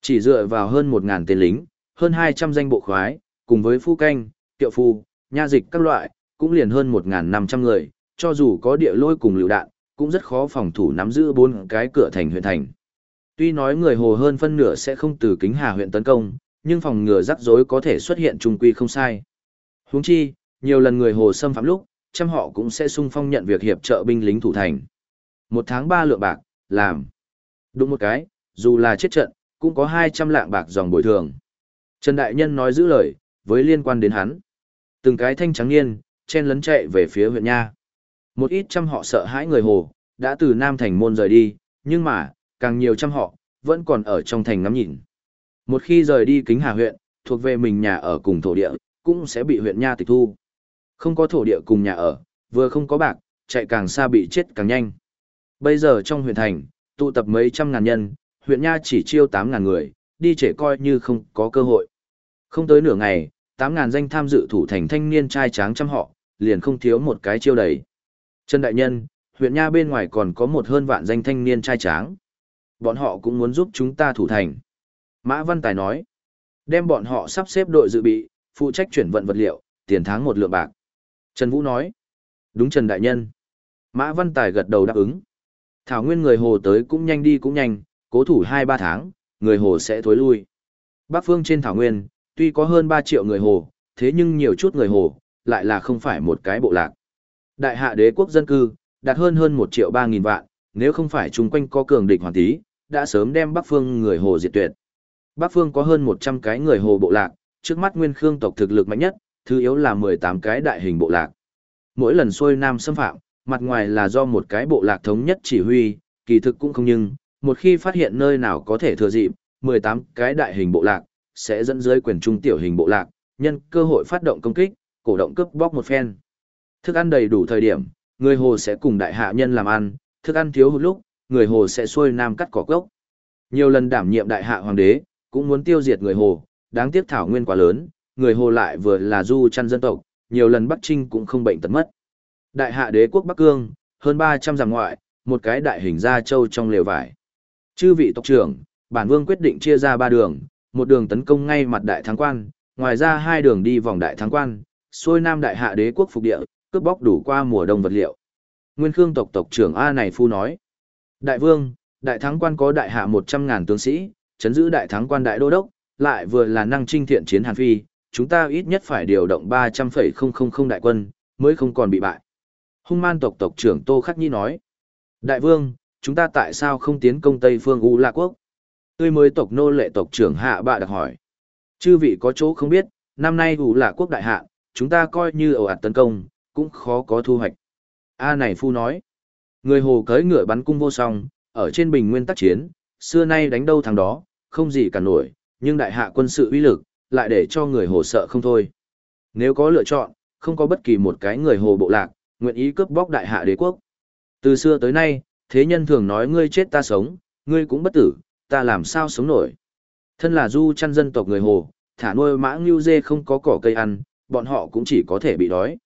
Chỉ dựa vào hơn 1.000 tên lính, hơn 200 danh bộ khoái, cùng với phu canh, tiệu phu, nha dịch các loại, cũng liền hơn 1.500 người, cho dù có địa lôi cùng lựu đạn, cũng rất khó phòng thủ nắm giữ bốn cái cửa thành huyện thành. Tuy nói người hồ hơn phân nửa sẽ không từ kính hà huyện tấn công, nhưng phòng ngừa rắc rối có thể xuất hiện trung quy không sai. Huống chi, nhiều lần người hồ xâm phạm lúc, trăm họ cũng sẽ sung phong nhận việc hiệp trợ binh lính thủ thành. Một tháng ba lượng bạc, làm. Đúng một cái, dù là chết trận, cũng có 200 lạng bạc dòng bồi thường. Trần Đại Nhân nói giữ lời, với liên quan đến hắn. Từng cái thanh trắng niên, chen lấn chạy về phía huyện Nha. Một ít trăm họ sợ hãi người hồ, đã từ Nam Thành môn rời đi, nhưng mà, càng nhiều trăm họ, vẫn còn ở trong thành ngắm nhìn. Một khi rời đi kính hà huyện, thuộc về mình nhà ở cùng thổ địa, cũng sẽ bị huyện Nha tịch thu. Không có thổ địa cùng nhà ở, vừa không có bạc, chạy càng xa bị chết càng nhanh. Bây giờ trong huyện thành, tụ tập mấy trăm ngàn nhân, huyện Nha chỉ chiêu 8 ngàn người, đi trễ coi như không có cơ hội. Không tới nửa ngày, 8 ngàn danh tham dự thủ thành thanh niên trai tráng trăm họ, liền không thiếu một cái chiêu đầy. Trần Đại Nhân, huyện Nha bên ngoài còn có một hơn vạn danh thanh niên trai tráng. Bọn họ cũng muốn giúp chúng ta thủ thành. Mã Văn Tài nói, đem bọn họ sắp xếp đội dự bị, phụ trách chuyển vận vật liệu, tiền tháng một lượng bạc. Trần Vũ nói, đúng Trần Đại Nhân. Mã Văn Tài gật đầu đáp ứng. Thảo nguyên người hồ tới cũng nhanh đi cũng nhanh, cố thủ 2-3 tháng, người hồ sẽ thối lui. Bắc phương trên Thảo nguyên, tuy có hơn 3 triệu người hồ, thế nhưng nhiều chút người hồ, lại là không phải một cái bộ lạc. Đại hạ đế quốc dân cư, đạt hơn hơn 1 triệu 3 nghìn vạn, nếu không phải chung quanh có cường địch hoàn tí, đã sớm đem Bắc phương người hồ diệt tuyệt. Bắc phương có hơn 100 cái người hồ bộ lạc, trước mắt nguyên khương tộc thực lực mạnh nhất, thứ yếu là 18 cái đại hình bộ lạc. Mỗi lần xuôi nam xâm phạm, mặt ngoài là do một cái bộ lạc thống nhất chỉ huy, kỳ thực cũng không nhưng, một khi phát hiện nơi nào có thể thừa dịp, 18 cái đại hình bộ lạc, sẽ dẫn dưới quyền trung tiểu hình bộ lạc, nhân cơ hội phát động công kích, cổ động cướp bóc một phen. Thức ăn đầy đủ thời điểm, người hồ sẽ cùng đại hạ nhân làm ăn, thức ăn thiếu hụt lúc, người hồ sẽ xuôi nam cắt cỏ gốc. Nhiều lần đảm nhiệm đại hạ hoàng đế, cũng muốn tiêu diệt người hồ, đáng tiếc thảo nguyên quá lớn, người hồ lại vừa là du chăn dân tộc, nhiều lần Bắc Trinh cũng không bệnh tật mất. Đại hạ đế quốc Bắc Cương, hơn 300 dặm ngoại, một cái đại hình gia châu trong lều vải. Chư vị tộc trưởng, bản vương quyết định chia ra ba đường, một đường tấn công ngay mặt đại thắng quan, ngoài ra hai đường đi vòng đại thắng quan, xuôi nam đại hạ đế quốc phục địa, cướp bóc đủ qua mùa đông vật liệu. Nguyên Khương tộc tộc trưởng A này phu nói. Đại vương, đại thắng quan có đại hạ 100.000 tướng sĩ, chấn giữ đại thắng quan đại đô đốc, lại vừa là năng trinh thiện chiến Hàn Phi, chúng ta ít nhất phải điều động 300,000 đại quân, mới không còn bị bại. Hung man tộc tộc trưởng Tô Khắc Nhi nói. Đại vương, chúng ta tại sao không tiến công Tây Phương U La Quốc? Tươi mới tộc nô lệ tộc trưởng Hạ Bạ đặc hỏi. Chư vị có chỗ không biết, năm nay U La Quốc đại hạ, chúng ta coi như ẩu ạt tấn công, cũng khó có thu hoạch. A này phu nói. Người hồ cưỡi ngựa bắn cung vô song, ở trên bình nguyên tác chiến, xưa nay đánh đâu thằng đó, không gì cả nổi, nhưng đại hạ quân sự uy lực, lại để cho người hồ sợ không thôi. Nếu có lựa chọn, không có bất kỳ một cái người hồ bộ lạc, nguyện ý cướp bóc đại hạ đế quốc. Từ xưa tới nay, thế nhân thường nói ngươi chết ta sống, ngươi cũng bất tử, ta làm sao sống nổi. Thân là du chăn dân tộc người hồ, thả nuôi mã ngưu dê không có cỏ cây ăn, bọn họ cũng chỉ có thể bị đói.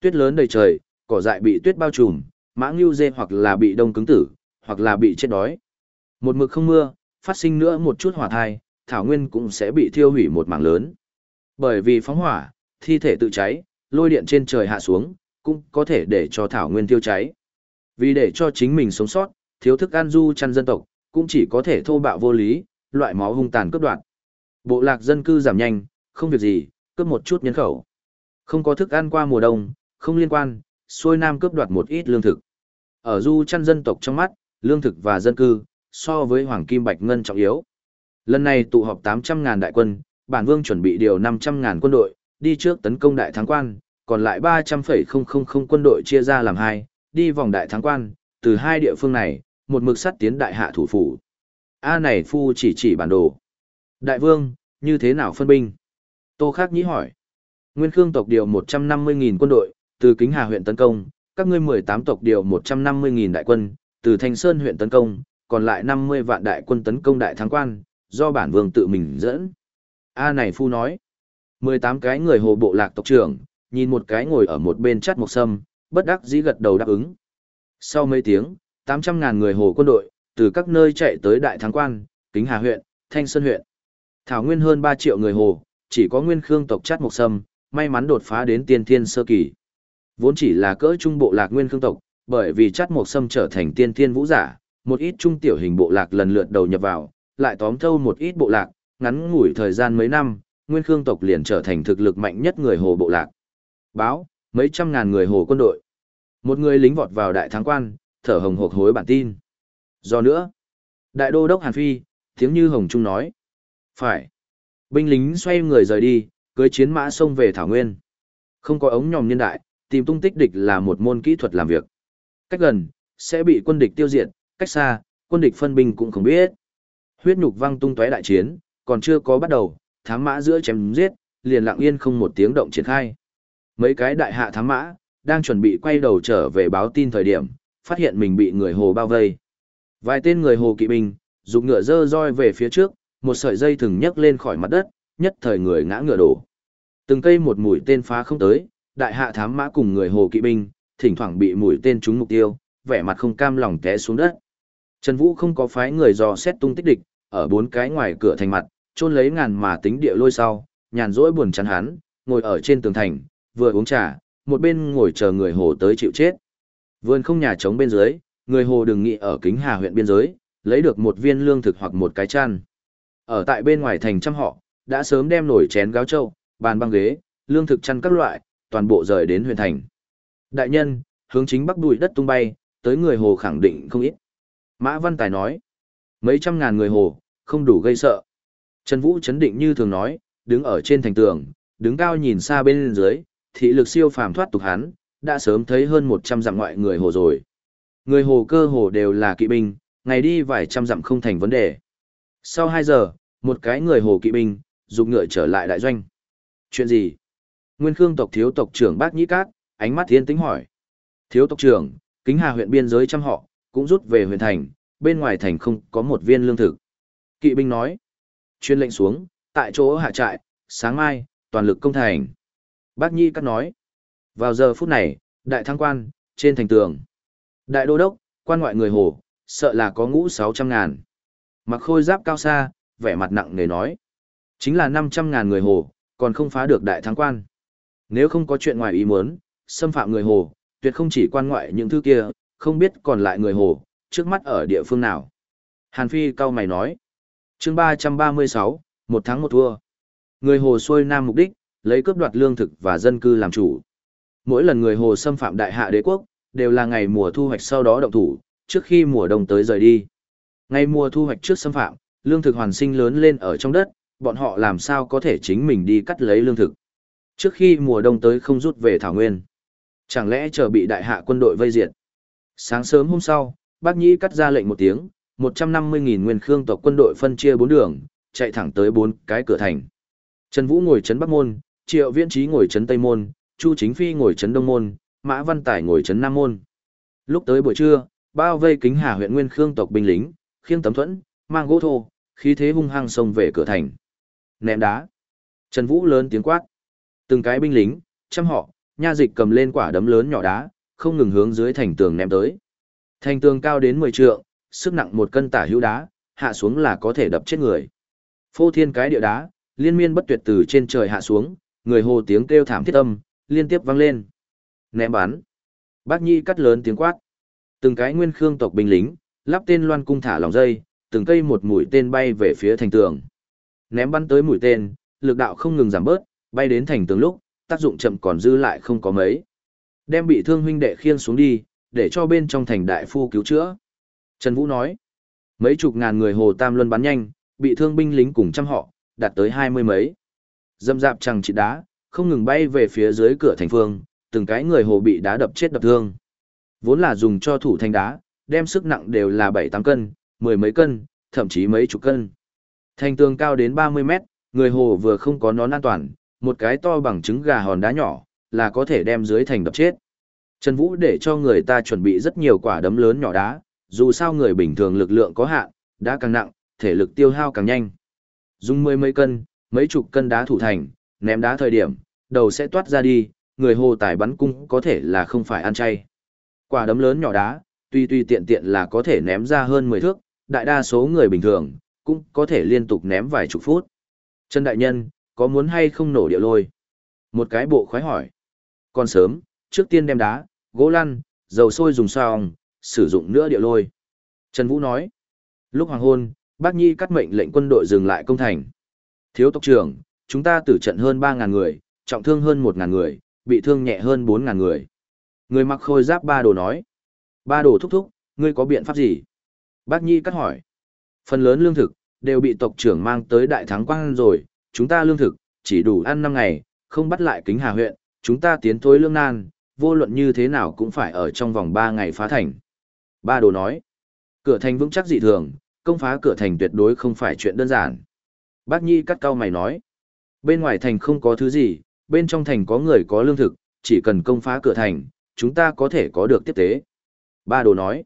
Tuyết lớn đầy trời, cỏ dại bị tuyết bao trùm, mã ngưu dê hoặc là bị đông cứng tử, hoặc là bị chết đói. Một mực không mưa, phát sinh nữa một chút hỏa thai, thảo nguyên cũng sẽ bị thiêu hủy một mảng lớn. Bởi vì phóng hỏa, thi thể tự cháy, lôi điện trên trời hạ xuống, cũng có thể để cho thảo nguyên tiêu cháy. Vì để cho chính mình sống sót, thiếu thức ăn du chăn dân tộc, cũng chỉ có thể thô bạo vô lý, loại máu hung tàn cướp đoạt. Bộ lạc dân cư giảm nhanh, không việc gì, cướp một chút nhân khẩu. Không có thức ăn qua mùa đông, không liên quan, xuôi nam cướp đoạt một ít lương thực. Ở du chăn dân tộc trong mắt, lương thực và dân cư, so với hoàng kim bạch ngân trọng yếu. Lần này tụ họp 800.000 đại quân, bản vương chuẩn bị điều 500.000 quân đội, đi trước tấn công đại thắng quan, còn lại 300,000 quân đội chia ra làm hai, đi vòng đại thắng quan, từ hai địa phương này, một mực sắt tiến đại hạ thủ phủ. A này phu chỉ chỉ bản đồ. Đại vương, như thế nào phân binh? Tô Khắc Nhĩ hỏi. Nguyên Khương tộc điều 150.000 quân đội, từ Kính Hà huyện tấn công, Các ngươi 18 tộc điều 150.000 đại quân, từ Thanh Sơn huyện tấn công, còn lại 50 vạn đại quân tấn công đại thắng quan, do bản vương tự mình dẫn. A này phu nói, 18 cái người hồ bộ lạc tộc trưởng, nhìn một cái ngồi ở một bên chắt một sâm, bất đắc dĩ gật đầu đáp ứng. Sau mấy tiếng, 800.000 người hồ quân đội, từ các nơi chạy tới đại thắng quan, kính hà huyện, thanh sơn huyện. Thảo nguyên hơn 3 triệu người hồ, chỉ có nguyên khương tộc chắt một sâm, may mắn đột phá đến tiên thiên sơ kỳ. Vốn chỉ là cỡ trung bộ lạc nguyên khương tộc, bởi vì chắt một sâm trở thành tiên thiên vũ giả, một ít trung tiểu hình bộ lạc lần lượt đầu nhập vào, lại tóm thâu một ít bộ lạc, ngắn ngủi thời gian mấy năm, nguyên khương tộc liền trở thành thực lực mạnh nhất người hồ bộ lạc. Báo, mấy trăm ngàn người hồ quân đội. Một người lính vọt vào đại thắng quan, thở hồng hộc hối bản tin. Do nữa, đại đô đốc Hàn Phi, tiếng như hồng trung nói. Phải. Binh lính xoay người rời đi, cưới chiến mã xông về Thảo Nguyên. Không có ống nhòm niên đại, tìm tung tích địch là một môn kỹ thuật làm việc. Cách gần, sẽ bị quân địch tiêu diệt, cách xa, quân địch phân binh cũng không biết. Huyết nhục văng tung tóe đại chiến, còn chưa có bắt đầu, thám mã giữa chém giết, liền lặng yên không một tiếng động triển khai. Mấy cái đại hạ thám mã, đang chuẩn bị quay đầu trở về báo tin thời điểm, phát hiện mình bị người hồ bao vây. Vài tên người hồ kỵ binh, dùng ngựa dơ roi về phía trước, một sợi dây thừng nhấc lên khỏi mặt đất, nhất thời người ngã ngựa đổ. Từng cây một mũi tên phá không tới, đại hạ thám mã cùng người hồ kỵ binh, thỉnh thoảng bị mũi tên trúng mục tiêu, vẻ mặt không cam lòng té xuống đất. Trần Vũ không có phái người dò xét tung tích địch, ở bốn cái ngoài cửa thành mặt, chôn lấy ngàn mà tính địa lôi sau, nhàn rỗi buồn chán hắn, ngồi ở trên tường thành, vừa uống trà, một bên ngồi chờ người hồ tới chịu chết. Vườn không nhà trống bên dưới, người hồ đừng nghĩ ở kính hà huyện biên giới, lấy được một viên lương thực hoặc một cái chăn. Ở tại bên ngoài thành trăm họ, đã sớm đem nổi chén gáo trâu, bàn băng ghế, lương thực chăn các loại, toàn bộ rời đến huyện thành. Đại nhân, hướng chính bắc bụi đất tung bay, tới người hồ khẳng định không ít. Mã Văn Tài nói, mấy trăm ngàn người hồ, không đủ gây sợ. Trần Vũ chấn định như thường nói, đứng ở trên thành tường, đứng cao nhìn xa bên dưới, thị lực siêu phàm thoát tục hắn, đã sớm thấy hơn 100 dặm ngoại người hồ rồi. Người hồ cơ hồ đều là kỵ binh, ngày đi vài trăm dặm không thành vấn đề. Sau 2 giờ, một cái người hồ kỵ binh, dùng ngựa trở lại đại doanh. Chuyện gì? Nguyên Khương tộc thiếu tộc trưởng Bác Nhĩ Cát, ánh mắt thiên tính hỏi. Thiếu tộc trưởng, kính hà huyện biên giới trăm họ, cũng rút về huyện thành, bên ngoài thành không có một viên lương thực. Kỵ binh nói. Chuyên lệnh xuống, tại chỗ hạ trại, sáng mai, toàn lực công thành. Bác Nhi cắt nói. Vào giờ phút này, đại thăng quan, trên thành tường. Đại đô đốc, quan ngoại người hồ, sợ là có ngũ sáu trăm ngàn. Mặc khôi giáp cao xa, vẻ mặt nặng nề nói. Chính là năm trăm ngàn người hồ, còn không phá được đại thắng quan. Nếu không có chuyện ngoài ý muốn, xâm phạm người hồ, tuyệt không chỉ quan ngoại những thứ kia, không biết còn lại người hồ, trước mắt ở địa phương nào. Hàn Phi cao mày nói. chương ba ba mươi sáu, một tháng một thua. Người hồ xuôi nam mục đích, lấy cướp đoạt lương thực và dân cư làm chủ. Mỗi lần người hồ xâm phạm đại hạ đế quốc, đều là ngày mùa thu hoạch sau đó động thủ, trước khi mùa đông tới rời đi. Ngày mùa thu hoạch trước xâm phạm, lương thực hoàn sinh lớn lên ở trong đất, bọn họ làm sao có thể chính mình đi cắt lấy lương thực. Trước khi mùa đông tới không rút về Thảo Nguyên. Chẳng lẽ chờ bị đại hạ quân đội vây diệt. Sáng sớm hôm sau, bác nhĩ cắt ra lệnh một tiếng, 150.000 nguyên khương tộc quân đội phân chia bốn đường, chạy thẳng tới bốn cái cửa thành. Trần Vũ ngồi trấn Bắc Môn, Triệu Viễn Trí ngồi trấn Tây Môn, Chu Chính Phi ngồi trấn Đông Môn, Mã Văn Tải ngồi trấn Nam Môn. Lúc tới buổi trưa, bao vây kính hà huyện nguyên khương tộc binh lính, khiêng tấm thuẫn, mang gỗ thô, khí thế hung hăng xông về cửa thành. Ném đá. Trần Vũ lớn tiếng quát. Từng cái binh lính, trăm họ, nha dịch cầm lên quả đấm lớn nhỏ đá, không ngừng hướng dưới thành tường ném tới. Thành tường cao đến 10 trượng, sức nặng một cân tả hữu đá, hạ xuống là có thể đập chết người. Phô thiên cái địa đá, liên miên bất tuyệt từ trên trời hạ xuống, người hồ tiếng kêu thảm thiết âm, liên tiếp vang lên. Ném bắn. Bác Nhi cắt lớn tiếng quát. Từng cái nguyên khương tộc binh lính, lắp tên loan cung thả lòng dây, từng cây một mũi tên bay về phía thành tường. Ném bắn tới mũi tên, lực đạo không ngừng giảm bớt, bay đến thành tường lúc, tác dụng chậm còn dư lại không có mấy. Đem bị thương huynh đệ khiêng xuống đi, để cho bên trong thành đại phu cứu chữa. Trần Vũ nói, mấy chục ngàn người hồ tam luân bắn nhanh, bị thương binh lính cùng trăm họ, đạt tới hai mươi mấy. Dâm dạp chẳng chỉ đá, không ngừng bay về phía dưới cửa thành phương, từng cái người hồ bị đá đập chết đập thương. Vốn là dùng cho thủ thành đá, đem sức nặng đều là bảy tám cân, mười mấy cân, thậm chí mấy chục cân. Thành tường cao đến ba mươi mét, người hồ vừa không có nón an toàn, một cái to bằng trứng gà hòn đá nhỏ, là có thể đem dưới thành đập chết. Trần Vũ để cho người ta chuẩn bị rất nhiều quả đấm lớn nhỏ đá, dù sao người bình thường lực lượng có hạn, đá càng nặng, thể lực tiêu hao càng nhanh. Dùng mười mấy cân, mấy chục cân đá thủ thành, ném đá thời điểm, đầu sẽ toát ra đi, người hồ tài bắn cung có thể là không phải ăn chay. Quả đấm lớn nhỏ đá, tuy tuy tiện tiện là có thể ném ra hơn 10 thước, đại đa số người bình thường, cũng có thể liên tục ném vài chục phút. Trần Đại Nhân, có muốn hay không nổ điệu lôi? Một cái bộ khoái hỏi. Còn sớm, trước tiên đem đá, gỗ lăn, dầu sôi dùng xong, sử dụng nữa địa lôi. Trần Vũ nói. Lúc hoàng hôn, Bác Nhi cắt mệnh lệnh quân đội dừng lại công thành. Thiếu tộc trưởng, chúng ta tử trận hơn 3.000 người, trọng thương hơn 1.000 người, bị thương nhẹ hơn 4.000 người. Người mặc khôi giáp ba đồ nói. Ba đồ thúc thúc, ngươi có biện pháp gì? Bác Nhi cắt hỏi. Phần lớn lương thực, đều bị tộc trưởng mang tới đại thắng quang rồi, chúng ta lương thực, chỉ đủ ăn 5 ngày, không bắt lại kính hà huyện, chúng ta tiến thối lương nan, vô luận như thế nào cũng phải ở trong vòng 3 ngày phá thành. Ba đồ nói. Cửa thành vững chắc dị thường, công phá cửa thành tuyệt đối không phải chuyện đơn giản. Bác Nhi cắt cao mày nói. Bên ngoài thành không có thứ gì, bên trong thành có người có lương thực, chỉ cần công phá cửa thành, chúng ta có thể có được tiếp tế. Ba đồ nói.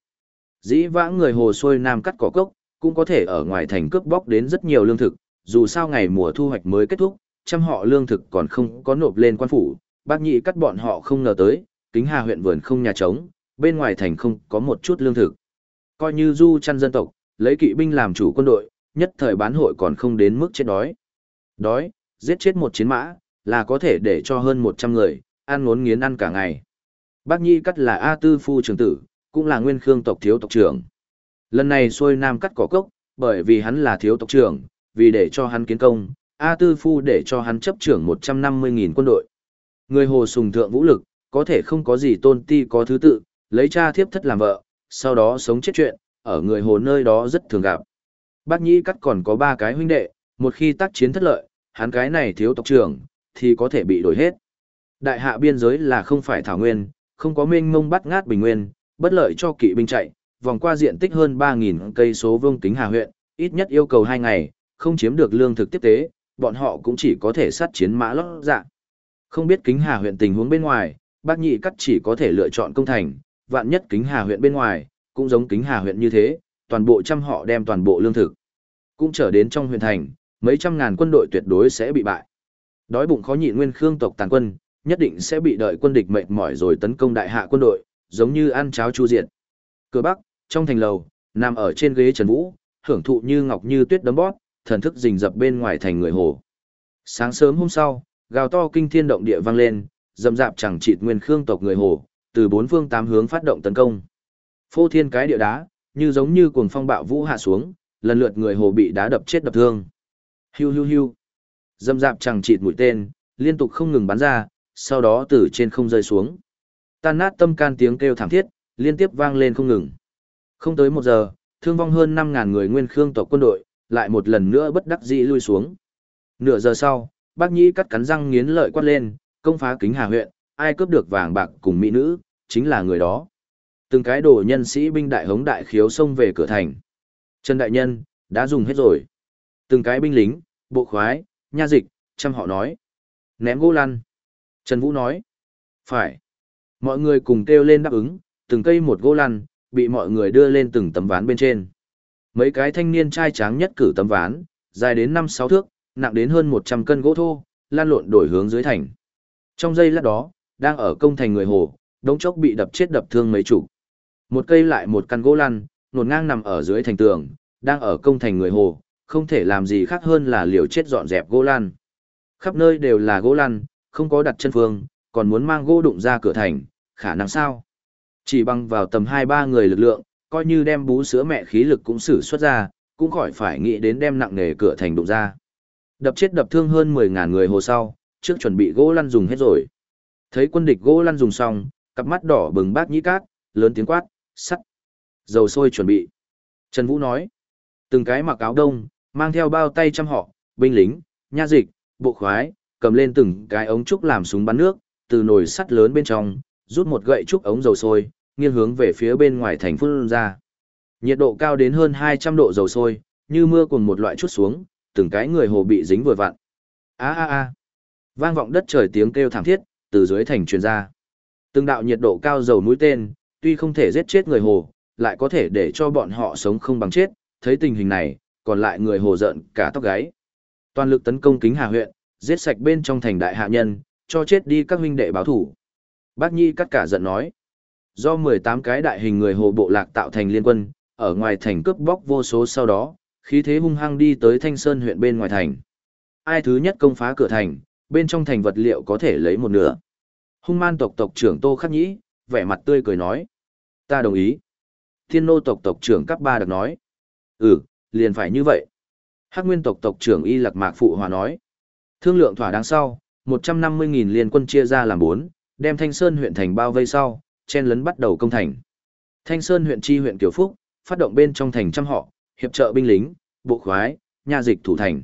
Dĩ vãng người hồ xuôi nam cắt cỏ cốc, cũng có thể ở ngoài thành cướp bóc đến rất nhiều lương thực, dù sao ngày mùa thu hoạch mới kết thúc, trăm họ lương thực còn không có nộp lên quan phủ, bác nhị cắt bọn họ không ngờ tới, kính hà huyện vườn không nhà trống, bên ngoài thành không có một chút lương thực. Coi như du chăn dân tộc, lấy kỵ binh làm chủ quân đội, nhất thời bán hội còn không đến mức chết đói. Đói, giết chết một chiến mã, là có thể để cho hơn 100 người, ăn ngốn nghiến ăn cả ngày. Bác Nhi cắt là A Tư Phu trưởng tử, cũng là nguyên khương tộc thiếu tộc trưởng. Lần này xuôi nam cắt cỏ cốc, bởi vì hắn là thiếu tộc trưởng, vì để cho hắn kiến công, A Tư Phu để cho hắn chấp trưởng 150.000 quân đội. Người hồ sùng thượng vũ lực, có thể không có gì tôn ti có thứ tự, lấy cha thiếp thất làm vợ, sau đó sống chết chuyện, ở người hồ nơi đó rất thường gặp. Bác Nhĩ cắt còn có ba cái huynh đệ, một khi tác chiến thất lợi, hắn cái này thiếu tộc trưởng, thì có thể bị đổi hết. Đại hạ biên giới là không phải thảo nguyên, không có mênh mông bắt ngát bình nguyên, bất lợi cho kỵ binh chạy, vòng qua diện tích hơn 3.000 cây số vương kính hà huyện, ít nhất yêu cầu 2 ngày, không chiếm được lương thực tiếp tế, bọn họ cũng chỉ có thể sát chiến mã lót dạ. Không biết kính hà huyện tình huống bên ngoài, bác nhị cắt chỉ có thể lựa chọn công thành, vạn nhất kính hà huyện bên ngoài, cũng giống kính hà huyện như thế, toàn bộ trăm họ đem toàn bộ lương thực. Cũng trở đến trong huyện thành, mấy trăm ngàn quân đội tuyệt đối sẽ bị bại. Đói bụng khó nhịn nguyên khương tộc tàn quân, nhất định sẽ bị đợi quân địch mệt mỏi rồi tấn công đại hạ quân đội, giống như ăn cháo chu diệt. Cửa bắc, trong thành lầu, nằm ở trên ghế Trần Vũ, hưởng thụ như ngọc như tuyết đấm bót, thần thức rình rập bên ngoài thành người hồ. Sáng sớm hôm sau, gào to kinh thiên động địa vang lên, dầm dạp chẳng chịt nguyên khương tộc người hồ, từ bốn phương tám hướng phát động tấn công. Phô thiên cái địa đá, như giống như cuồng phong bạo vũ hạ xuống, lần lượt người hồ bị đá đập chết đập thương. Hiu hiu hiu. Dầm dạp chẳng chịt mũi tên, liên tục không ngừng bắn ra, sau đó từ trên không rơi xuống. Tan nát tâm can tiếng kêu thảm thiết, liên tiếp vang lên không ngừng. Không tới một giờ, thương vong hơn 5.000 người nguyên khương tộc quân đội, lại một lần nữa bất đắc dĩ lui xuống. Nửa giờ sau, bác nhĩ cắt cắn răng nghiến lợi quát lên, công phá kính hà huyện, ai cướp được vàng bạc cùng mỹ nữ, chính là người đó. Từng cái đồ nhân sĩ binh đại hống đại khiếu xông về cửa thành. Trần Đại Nhân, đã dùng hết rồi. Từng cái binh lính, bộ khoái, nha dịch, chăm họ nói. Ném gỗ lăn. Trần Vũ nói. Phải. Mọi người cùng kêu lên đáp ứng, từng cây một gỗ lăn, bị mọi người đưa lên từng tấm ván bên trên. Mấy cái thanh niên trai tráng nhất cử tấm ván, dài đến 5-6 thước, nặng đến hơn 100 cân gỗ thô, lan lộn đổi hướng dưới thành. Trong giây lát đó, đang ở công thành người hồ, đống chốc bị đập chết đập thương mấy chủ. Một cây lại một căn gỗ lăn, nổn ngang nằm ở dưới thành tường, đang ở công thành người hồ, không thể làm gì khác hơn là liều chết dọn dẹp gỗ lăn. Khắp nơi đều là gỗ lăn, không có đặt chân phương, còn muốn mang gỗ đụng ra cửa thành, khả năng sao? Chỉ bằng vào tầm 2-3 người lực lượng, coi như đem bú sữa mẹ khí lực cũng sử xuất ra, cũng khỏi phải nghĩ đến đem nặng nề cửa thành đụng ra. Đập chết đập thương hơn 10.000 người hồ sau, trước chuẩn bị gỗ lăn dùng hết rồi. Thấy quân địch gỗ lăn dùng xong, cặp mắt đỏ bừng bác nhĩ cát, lớn tiếng quát, sắt. Dầu sôi chuẩn bị. Trần Vũ nói, từng cái mặc áo đông, mang theo bao tay chăm họ, binh lính, nha dịch, bộ khoái, cầm lên từng cái ống trúc làm súng bắn nước, từ nồi sắt lớn bên trong, rút một gậy trúc ống dầu sôi, nghiêng hướng về phía bên ngoài thành phun ra. Nhiệt độ cao đến hơn 200 độ dầu sôi, như mưa cùng một loại chút xuống, từng cái người hồ bị dính vừa vặn. A a a. Vang vọng đất trời tiếng kêu thảm thiết, từ dưới thành truyền ra. Từng đạo nhiệt độ cao dầu mũi tên, tuy không thể giết chết người hồ, lại có thể để cho bọn họ sống không bằng chết, thấy tình hình này, còn lại người hồ giận cả tóc gáy. Toàn lực tấn công kính hà huyện, giết sạch bên trong thành đại hạ nhân, cho chết đi các huynh đệ báo thủ. Bác Nhi cắt cả giận nói. Do 18 cái đại hình người hồ bộ lạc tạo thành liên quân, ở ngoài thành cướp bóc vô số sau đó, khí thế hung hăng đi tới Thanh Sơn huyện bên ngoài thành. Ai thứ nhất công phá cửa thành, bên trong thành vật liệu có thể lấy một nửa. Hung man tộc tộc trưởng Tô Khắc Nhĩ, vẻ mặt tươi cười nói. Ta đồng ý. Thiên nô tộc tộc trưởng cấp ba được nói. Ừ, liền phải như vậy. Hắc nguyên tộc tộc trưởng Y Lạc Mạc Phụ Hòa nói. Thương lượng thỏa đáng sau, 150.000 liên quân chia ra làm bốn, đem Thanh Sơn huyện thành bao vây sau, chen lấn bắt đầu công thành. Thanh Sơn huyện chi huyện Kiều Phúc, phát động bên trong thành trăm họ, hiệp trợ binh lính, bộ khoái, nha dịch thủ thành.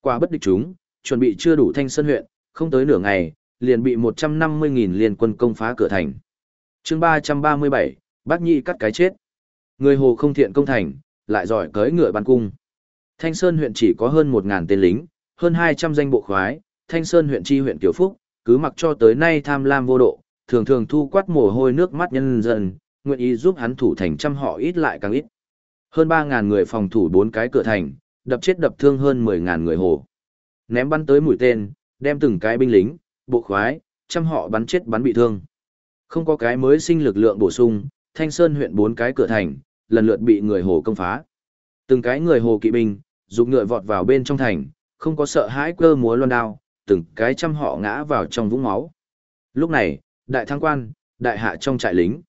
Qua bất địch chúng, chuẩn bị chưa đủ Thanh Sơn huyện, không tới nửa ngày, liền bị 150.000 liên quân công phá cửa thành. chương 337, Bác Nhị cắt cái chết. Người hồ không thiện công thành, lại giỏi cưỡi ngựa bắn cung. Thanh Sơn huyện chỉ có hơn 1.000 tên lính, hơn 200 danh bộ khoái, Thanh Sơn huyện chi huyện tiểu Phúc, cứ mặc cho tới nay tham lam vô độ, thường thường thu quát mồ hôi nước mắt nhân dân, nguyện ý giúp hắn thủ thành trăm họ ít lại càng ít. Hơn 3.000 người phòng thủ bốn cái cửa thành, đập chết đập thương hơn 10.000 người hồ. Ném bắn tới mũi tên, đem từng cái binh lính, bộ khoái, trăm họ bắn chết bắn bị thương. Không có cái mới sinh lực lượng bổ sung, Thanh Sơn huyện bốn cái cửa thành, lần lượt bị người hồ công phá. Từng cái người hồ kỵ binh, dùng ngựa vọt vào bên trong thành, không có sợ hãi cơ múa loan đao, từng cái trăm họ ngã vào trong vũng máu. Lúc này, đại thăng quan, đại hạ trong trại lính.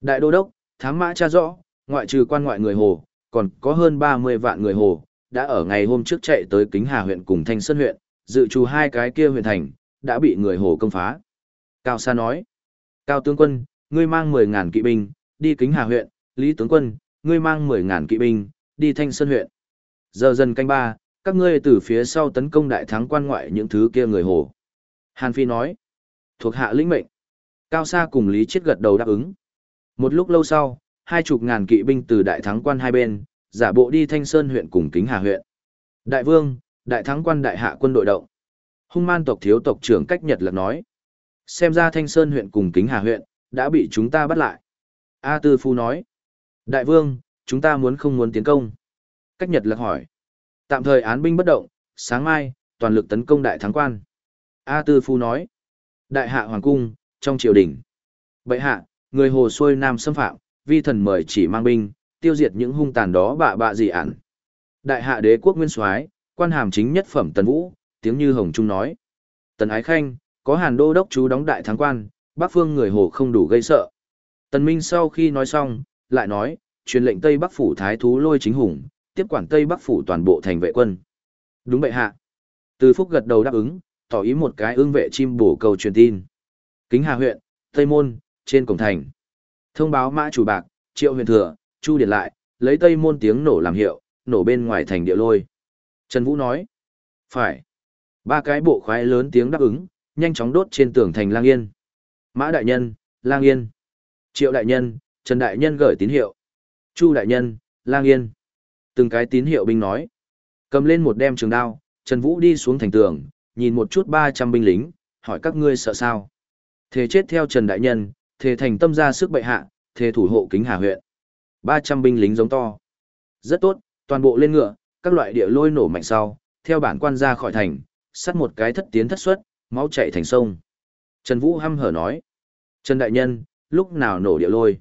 Đại đô đốc, thám mã cha rõ, ngoại trừ quan ngoại người hồ, còn có hơn 30 vạn người hồ, đã ở ngày hôm trước chạy tới Kính Hà huyện cùng Thanh Sơn huyện, dự trù hai cái kia huyện thành, đã bị người hồ công phá. Cao Sa nói, Cao tướng quân, ngươi mang 10.000 kỵ binh, đi Kính Hà huyện, Lý tướng quân, ngươi mang 10.000 kỵ binh, đi Thanh Sơn huyện. Giờ dần canh ba, các ngươi từ phía sau tấn công đại thắng quan ngoại những thứ kia người hồ. Hàn Phi nói, thuộc hạ lĩnh mệnh. Cao Sa cùng Lý Chiết gật đầu đáp ứng. Một lúc lâu sau, hai chục ngàn kỵ binh từ đại thắng quan hai bên, giả bộ đi Thanh Sơn huyện cùng Kính Hà huyện. Đại vương, đại thắng quan đại hạ quân đội động. Hung man tộc thiếu tộc trưởng cách Nhật Lật nói. Xem ra Thanh Sơn huyện cùng Kính Hà huyện, đã bị chúng ta bắt lại. A Tư Phu nói. Đại vương, chúng ta muốn không muốn tiến công. Cách Nhật Lật hỏi. Tạm thời án binh bất động, sáng mai, toàn lực tấn công đại thắng quan. A Tư Phu nói. Đại hạ hoàng cung, trong triều đình. Bệ hạ, người hồ xuôi nam xâm phạm, vi thần mời chỉ mang binh, tiêu diệt những hung tàn đó bạ bạ gì ản. Đại hạ đế quốc nguyên soái, quan hàm chính nhất phẩm tần vũ, tiếng như hồng trung nói. Tần ái khanh, có hàn đô đốc chú đóng đại thắng quan, bắc phương người hồ không đủ gây sợ. Tần minh sau khi nói xong, lại nói, truyền lệnh Tây Bắc phủ thái thú lôi chính hùng, tiếp quản Tây Bắc phủ toàn bộ thành vệ quân. Đúng bệ hạ. Từ Phúc gật đầu đáp ứng, tỏ ý một cái ương vệ chim bổ cầu truyền tin. Kính Hà huyện, Tây Môn, trên cổng thành. Thông báo mã chủ bạc, triệu huyền thừa, chu điện lại, lấy Tây Môn tiếng nổ làm hiệu, nổ bên ngoài thành địa lôi. Trần Vũ nói. Phải. Ba cái bộ khoái lớn tiếng đáp ứng, nhanh chóng đốt trên tường thành lang yên. Mã đại nhân, lang yên. Triệu đại nhân, Trần đại nhân gửi tín hiệu. Chu đại nhân, lang yên. Từng cái tín hiệu binh nói. Cầm lên một đem trường đao, Trần Vũ đi xuống thành tường, nhìn một chút 300 binh lính, hỏi các ngươi sợ sao. Thế chết theo Trần Đại Nhân, Thề thành tâm ra sức bệ hạ, thề thủ hộ kính hà huyện. 300 binh lính giống to. Rất tốt, toàn bộ lên ngựa, các loại địa lôi nổ mạnh sau, theo bản quan ra khỏi thành, sắt một cái thất tiến thất xuất, máu chạy thành sông. Trần Vũ hăm hở nói. Trần Đại Nhân, lúc nào nổ địa lôi?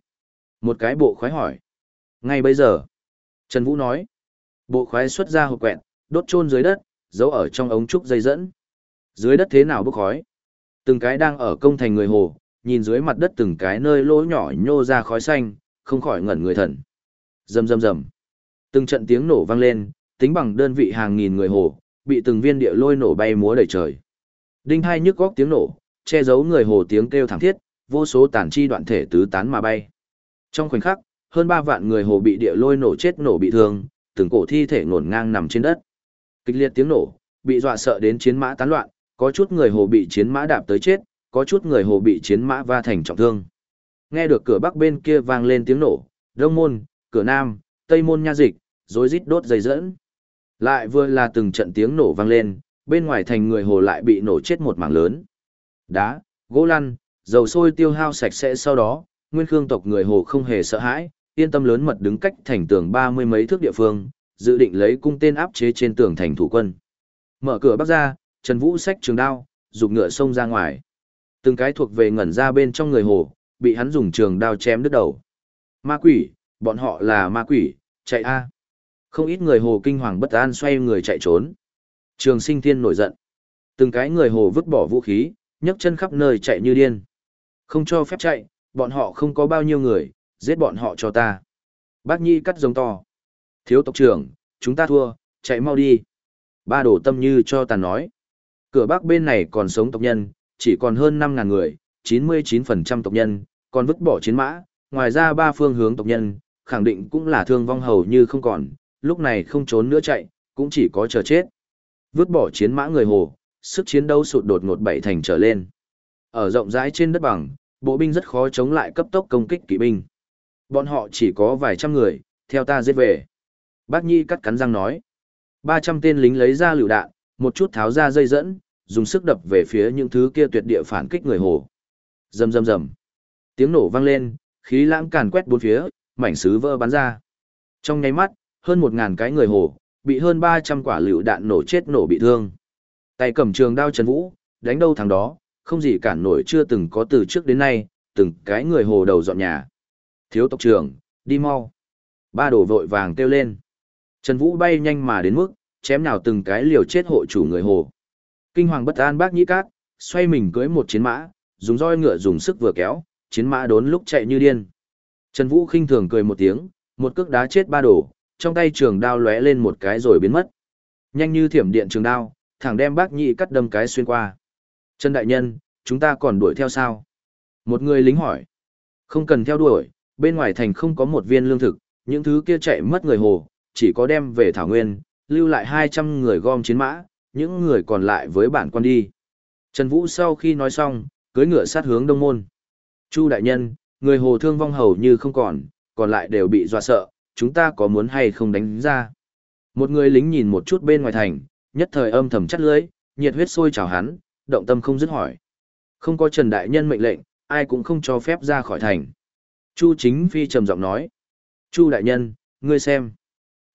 Một cái bộ khoái hỏi. Ngay bây giờ. Trần Vũ nói. Bộ khoái xuất ra hộp quẹn, đốt chôn dưới đất, giấu ở trong ống trúc dây dẫn. Dưới đất thế nào bốc khói? Từng cái đang ở công thành người hồ, nhìn dưới mặt đất từng cái nơi lỗ nhỏ nhô ra khói xanh, không khỏi ngẩn người thần. Rầm rầm rầm. Từng trận tiếng nổ vang lên, tính bằng đơn vị hàng nghìn người hồ, bị từng viên địa lôi nổ bay múa đầy trời. Đinh hai nhức góc tiếng nổ, che giấu người hồ tiếng kêu thảm thiết, vô số tàn chi đoạn thể tứ tán mà bay. Trong khoảnh khắc, hơn 3 vạn người hồ bị địa lôi nổ chết nổ bị thương, từng cổ thi thể ngổn ngang nằm trên đất. Kịch liệt tiếng nổ, bị dọa sợ đến chiến mã tán loạn, có chút người hồ bị chiến mã đạp tới chết, có chút người hồ bị chiến mã va thành trọng thương. Nghe được cửa bắc bên kia vang lên tiếng nổ, đông môn, cửa nam, tây môn nha dịch, rối rít đốt dây dẫn. Lại vừa là từng trận tiếng nổ vang lên, bên ngoài thành người hồ lại bị nổ chết một mảng lớn. Đá, gỗ lăn, Dầu sôi tiêu hao sạch sẽ sau đó, nguyên khương tộc người hồ không hề sợ hãi, yên tâm lớn mật đứng cách thành tường ba mươi mấy thước địa phương, dự định lấy cung tên áp chế trên tường thành thủ quân. Mở cửa bắc ra, Trần Vũ xách trường đao, dục ngựa xông ra ngoài. Từng cái thuộc về ngẩn ra bên trong người hồ, bị hắn dùng trường đao chém đứt đầu. Ma quỷ, bọn họ là ma quỷ, chạy a. Không ít người hồ kinh hoàng bất an xoay người chạy trốn. Trường sinh thiên nổi giận. Từng cái người hồ vứt bỏ vũ khí, nhấc chân khắp nơi chạy như điên. Không cho phép chạy, bọn họ không có bao nhiêu người, giết bọn họ cho ta. Bác Nhi cắt giống to. Thiếu tộc trưởng, chúng ta thua, chạy mau đi. Ba đổ tâm như cho ta nói. Cửa bắc bên này còn sống tộc nhân, chỉ còn hơn 5.000 người, 99% tộc nhân, còn vứt bỏ chiến mã, ngoài ra ba phương hướng tộc nhân, khẳng định cũng là thương vong hầu như không còn, lúc này không trốn nữa chạy, cũng chỉ có chờ chết. Vứt bỏ chiến mã người hồ, sức chiến đấu sụt đột ngột bảy thành trở lên. Ở rộng rãi trên đất bằng, bộ binh rất khó chống lại cấp tốc công kích kỵ binh. Bọn họ chỉ có vài trăm người, theo ta giết về. Bác Nhi cắt cắn răng nói. 300 tên lính lấy ra lựu đạn, một chút tháo ra dây dẫn, dùng sức đập về phía những thứ kia tuyệt địa phản kích người hồ. Rầm rầm rầm. Tiếng nổ vang lên, khí lãng càn quét bốn phía, mảnh sứ vỡ bắn ra. Trong nháy mắt, hơn 1000 cái người hồ bị hơn 300 quả lựu đạn nổ chết nổ bị thương. Tay cầm trường đao Trần Vũ, đánh đâu thằng đó, không gì cản nổi chưa từng có từ trước đến nay, từng cái người hồ đầu dọn nhà. Thiếu tộc trưởng, đi mau. Ba đổ vội vàng kêu lên. Trần Vũ bay nhanh mà đến mức, chém nào từng cái liều chết hộ chủ người hồ. Kinh hoàng bất an bác nhĩ cát, xoay mình cưới một chiến mã, dùng roi ngựa dùng sức vừa kéo, chiến mã đốn lúc chạy như điên. Trần Vũ khinh thường cười một tiếng, một cước đá chết ba đổ, trong tay trường đao lóe lên một cái rồi biến mất. Nhanh như thiểm điện trường đao, thẳng đem bác nhị cắt đâm cái xuyên qua. Trần Đại Nhân, chúng ta còn đuổi theo sao? Một người lính hỏi. Không cần theo đuổi, bên ngoài thành không có một viên lương thực, những thứ kia chạy mất người hồ, chỉ có đem về Thảo Nguyên, lưu lại 200 người gom chiến mã, những người còn lại với bản quan đi. Trần Vũ sau khi nói xong, cưới ngựa sát hướng đông môn. Chu đại nhân, người hồ thương vong hầu như không còn, còn lại đều bị dọa sợ, chúng ta có muốn hay không đánh ra. Một người lính nhìn một chút bên ngoài thành, nhất thời âm thầm chắt lưới, nhiệt huyết sôi trào hắn, động tâm không dứt hỏi. Không có Trần Đại Nhân mệnh lệnh, ai cũng không cho phép ra khỏi thành. Chu Chính Phi trầm giọng nói. Chu Đại Nhân, ngươi xem.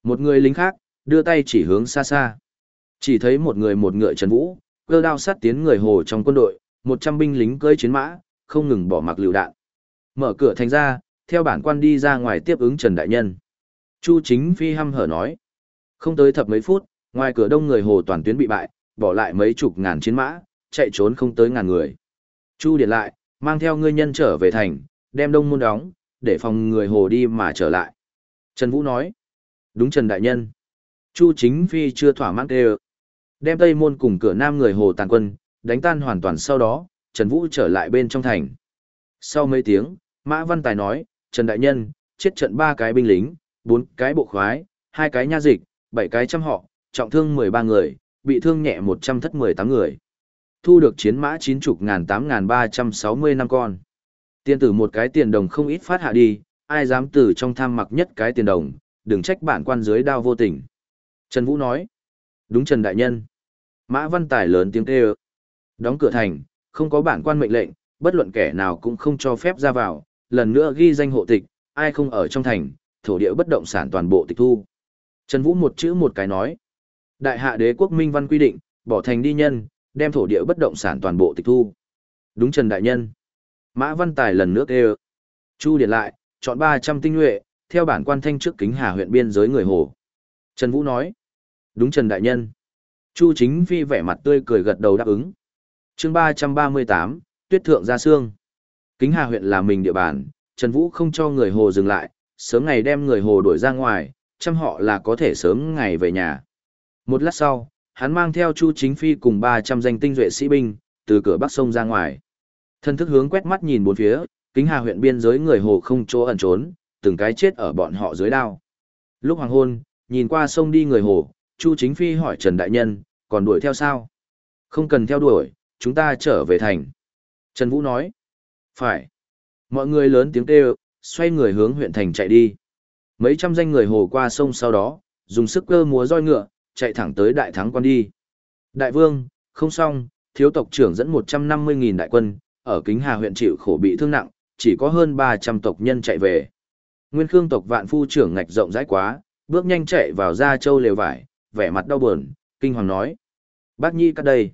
Một người lính khác, đưa tay chỉ hướng xa xa. Chỉ thấy một người một ngựa Trần Vũ, cơ đao sát tiến người hồ trong quân đội, một trăm binh lính cưỡi chiến mã, không ngừng bỏ mặc lựu đạn. Mở cửa thành ra, theo bản quan đi ra ngoài tiếp ứng Trần Đại Nhân. Chu Chính Phi hăm hở nói. Không tới thập mấy phút, ngoài cửa đông người hồ toàn tuyến bị bại, bỏ lại mấy chục ngàn chiến mã, chạy trốn không tới ngàn người. Chu điện lại, mang theo ngươi nhân trở về thành, đem đông môn đóng, để phòng người hồ đi mà trở lại. Trần Vũ nói. Đúng Trần Đại Nhân. Chu Chính Phi chưa thỏa mãn kêu. Đem tây môn cùng cửa nam người hồ tàn quân, đánh tan hoàn toàn sau đó, Trần Vũ trở lại bên trong thành. Sau mấy tiếng, Mã Văn Tài nói, Trần Đại Nhân, chết trận ba cái binh lính, bốn cái bộ khoái, hai cái nha dịch, bảy cái trăm họ, trọng thương 13 người, bị thương nhẹ 100 thất 18 người. Thu được chiến mã 90 ngàn 8 ngàn 360 năm con. Tiền tử một cái tiền đồng không ít phát hạ đi, ai dám tử trong tham mặc nhất cái tiền đồng, đừng trách bản quan dưới đao vô tình. Trần Vũ nói. Đúng Trần Đại Nhân. Mã Văn Tài lớn tiếng kêu. Đóng cửa thành, không có bản quan mệnh lệnh, bất luận kẻ nào cũng không cho phép ra vào, lần nữa ghi danh hộ tịch, ai không ở trong thành, thổ địa bất động sản toàn bộ tịch thu. Trần Vũ một chữ một cái nói. Đại hạ đế quốc minh văn quy định, bỏ thành đi nhân, đem thổ địa bất động sản toàn bộ tịch thu. Đúng Trần Đại Nhân. Mã Văn Tài lần nữa kêu. Chu điện lại, chọn 300 tinh nhuệ, theo bản quan thanh trước kính hà huyện biên giới người hồ. Trần Vũ nói. Đúng Trần Đại Nhân. Chu chính phi vẻ mặt tươi cười gật đầu đáp ứng. chương 338, Tuyết Thượng ra Sương. Kính hà huyện là mình địa bàn, Trần Vũ không cho người hồ dừng lại, sớm ngày đem người hồ đuổi ra ngoài, chăm họ là có thể sớm ngày về nhà. Một lát sau, hắn mang theo Chu Chính Phi cùng 300 danh tinh duệ sĩ binh, từ cửa bắc sông ra ngoài. Thân thức hướng quét mắt nhìn bốn phía, kính hà huyện biên giới người hồ không chỗ ẩn trốn, từng cái chết ở bọn họ dưới đao. Lúc hoàng hôn, nhìn qua sông đi người hồ, Chu Chính Phi hỏi Trần Đại Nhân, còn đuổi theo sao? Không cần theo đuổi, chúng ta trở về thành. Trần Vũ nói, phải. Mọi người lớn tiếng kêu, xoay người hướng huyện thành chạy đi. Mấy trăm danh người hồ qua sông sau đó, dùng sức cơ múa roi ngựa, chạy thẳng tới đại thắng quan đi. Đại vương, không xong, thiếu tộc trưởng dẫn 150.000 đại quân, ở Kính Hà huyện chịu khổ bị thương nặng, chỉ có hơn 300 tộc nhân chạy về. Nguyên Khương tộc vạn phu trưởng ngạch rộng rãi quá, bước nhanh chạy vào ra châu lều vải, vẻ mặt đau buồn, kinh hoàng nói. Bác Nhi cắt đây.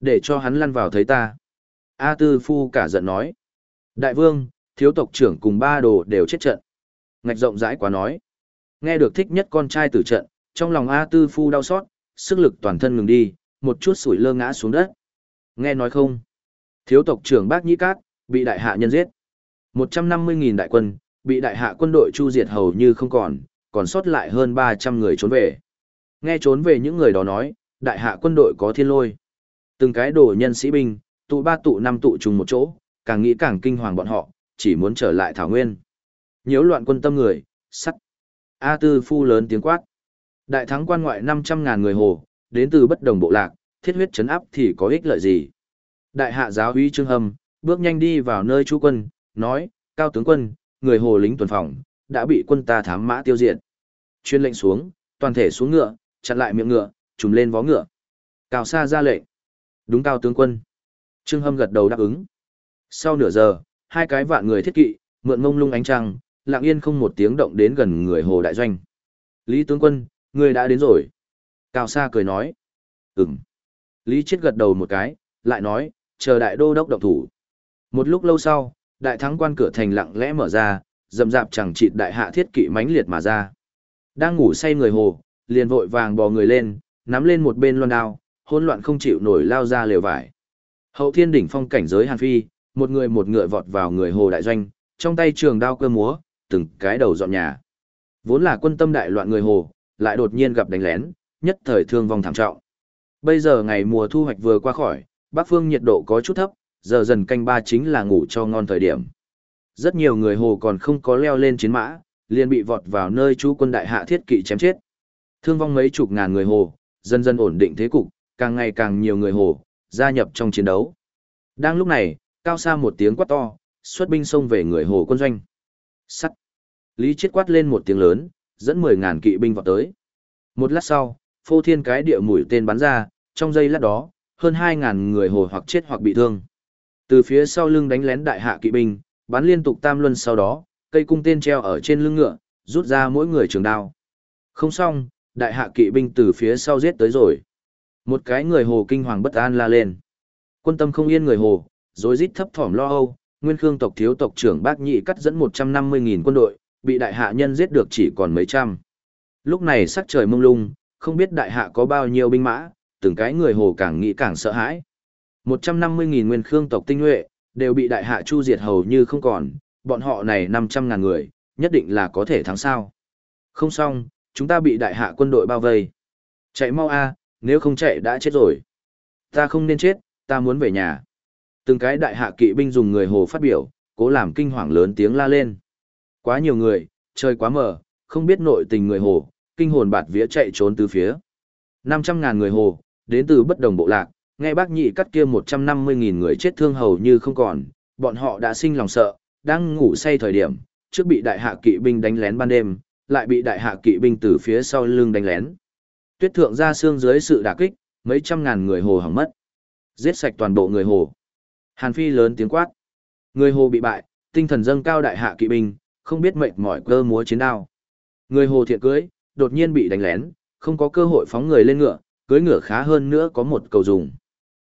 Để cho hắn lăn vào thấy ta. A Tư Phu cả giận nói. Đại vương, thiếu tộc trưởng cùng ba đồ đều chết trận. Ngạch rộng rãi quá nói. Nghe được thích nhất con trai tử trận, trong lòng A Tư Phu đau xót, sức lực toàn thân ngừng đi, một chút sủi lơ ngã xuống đất. Nghe nói không? Thiếu tộc trưởng Bác Nhĩ Cát, bị đại hạ nhân giết. 150.000 đại quân, bị đại hạ quân đội chu diệt hầu như không còn, còn sót lại hơn 300 người trốn về. Nghe trốn về những người đó nói, đại hạ quân đội có thiên lôi. Từng cái đồ nhân sĩ binh, tụ ba tụ năm tụ trùng một chỗ, càng nghĩ càng kinh hoàng bọn họ, chỉ muốn trở lại Thảo Nguyên. Nhiễu loạn quân tâm người, sắt. A Tư Phu lớn tiếng quát. Đại thắng quan ngoại 500.000 người hồ, đến từ bất đồng bộ lạc, thiết huyết chấn áp thì có ích lợi gì. Đại hạ giáo huy Trương Hâm, bước nhanh đi vào nơi chú quân, nói, cao tướng quân, người hồ lính tuần phòng, đã bị quân ta thám mã tiêu diệt. Chuyên lệnh xuống, toàn thể xuống ngựa, chặn lại miệng ngựa, trùm lên vó ngựa. Cao xa ra lệnh. Đúng cao tướng quân. Trương Hâm gật đầu đáp ứng. Sau nửa giờ, hai cái vạn người thiết kỵ, mượn mông lung ánh trăng, lặng yên không một tiếng động đến gần người hồ đại doanh. Lý tướng quân, người đã đến rồi. Cao xa cười nói. Ừm. Lý chết gật đầu một cái, lại nói, chờ đại đô đốc động thủ. Một lúc lâu sau, đại thắng quan cửa thành lặng lẽ mở ra, dầm dạp chẳng chịt đại hạ thiết kỵ mãnh liệt mà ra. Đang ngủ say người hồ, liền vội vàng bò người lên, nắm lên một bên loan đao, hỗn loạn không chịu nổi lao ra lều vải. Hậu thiên đỉnh phong cảnh giới Hàn Phi, một người một ngựa vọt vào người hồ đại doanh, trong tay trường đao cơ múa, từng cái đầu dọn nhà. Vốn là quân tâm đại loạn người hồ, lại đột nhiên gặp đánh lén, nhất thời thương vong thảm trọng. Bây giờ ngày mùa thu hoạch vừa qua khỏi, Bắc Phương nhiệt độ có chút thấp, giờ dần canh ba chính là ngủ cho ngon thời điểm. Rất nhiều người hồ còn không có leo lên chiến mã, liền bị vọt vào nơi chú quân đại hạ thiết kỵ chém chết. Thương vong mấy chục ngàn người hồ, dần dần ổn định thế cục, càng ngày càng nhiều người hồ, gia nhập trong chiến đấu. Đang lúc này, cao xa một tiếng quát to, xuất binh xông về người hồ quân doanh. Sắt. Lý chết quát lên một tiếng lớn, dẫn 10 ngàn kỵ binh vào tới. Một lát sau, phô thiên cái địa mũi tên bắn ra, trong giây lát đó, hơn 2.000 người hồ hoặc chết hoặc bị thương. Từ phía sau lưng đánh lén đại hạ kỵ binh, bắn liên tục tam luân sau đó, cây cung tên treo ở trên lưng ngựa, rút ra mỗi người trường đao. Không xong, đại hạ kỵ binh từ phía sau giết tới rồi. Một cái người hồ kinh hoàng bất an la lên. Quân tâm không yên người hồ, rồi rít thấp thỏm lo âu, nguyên khương tộc thiếu tộc trưởng bác nhị cắt dẫn 150.000 quân đội, bị đại hạ nhân giết được chỉ còn mấy trăm. Lúc này sắc trời mông lung, không biết đại hạ có bao nhiêu binh mã, từng cái người hồ càng nghĩ càng sợ hãi. 150.000 nguyên khương tộc tinh nhuệ, đều bị đại hạ chu diệt hầu như không còn, bọn họ này 500.000 người, nhất định là có thể thắng sao. Không xong, chúng ta bị đại hạ quân đội bao vây. Chạy mau a, nếu không chạy đã chết rồi. Ta không nên chết, ta muốn về nhà. Từng cái đại hạ kỵ binh dùng người hồ phát biểu, cố làm kinh hoàng lớn tiếng la lên. Quá nhiều người, trời quá mờ, không biết nội tình người hồ, kinh hồn bạt vía chạy trốn từ phía. 500.000 người hồ, đến từ bất đồng bộ lạc, nghe bác nhị cắt kia 150.000 người chết thương hầu như không còn, bọn họ đã sinh lòng sợ, đang ngủ say thời điểm, trước bị đại hạ kỵ binh đánh lén ban đêm, lại bị đại hạ kỵ binh từ phía sau lưng đánh lén. Tuyết thượng ra xương dưới sự đả kích, mấy trăm ngàn người hồ hỏng mất. Giết sạch toàn bộ người hồ. Hàn Phi lớn tiếng quát. Người hồ bị bại, tinh thần dâng cao đại hạ kỵ binh, không biết mệnh mỏi cơ múa chiến đao. Người hồ thiện cưới, đột nhiên bị đánh lén, không có cơ hội phóng người lên ngựa, cưới ngựa khá hơn nữa có một cầu dùng.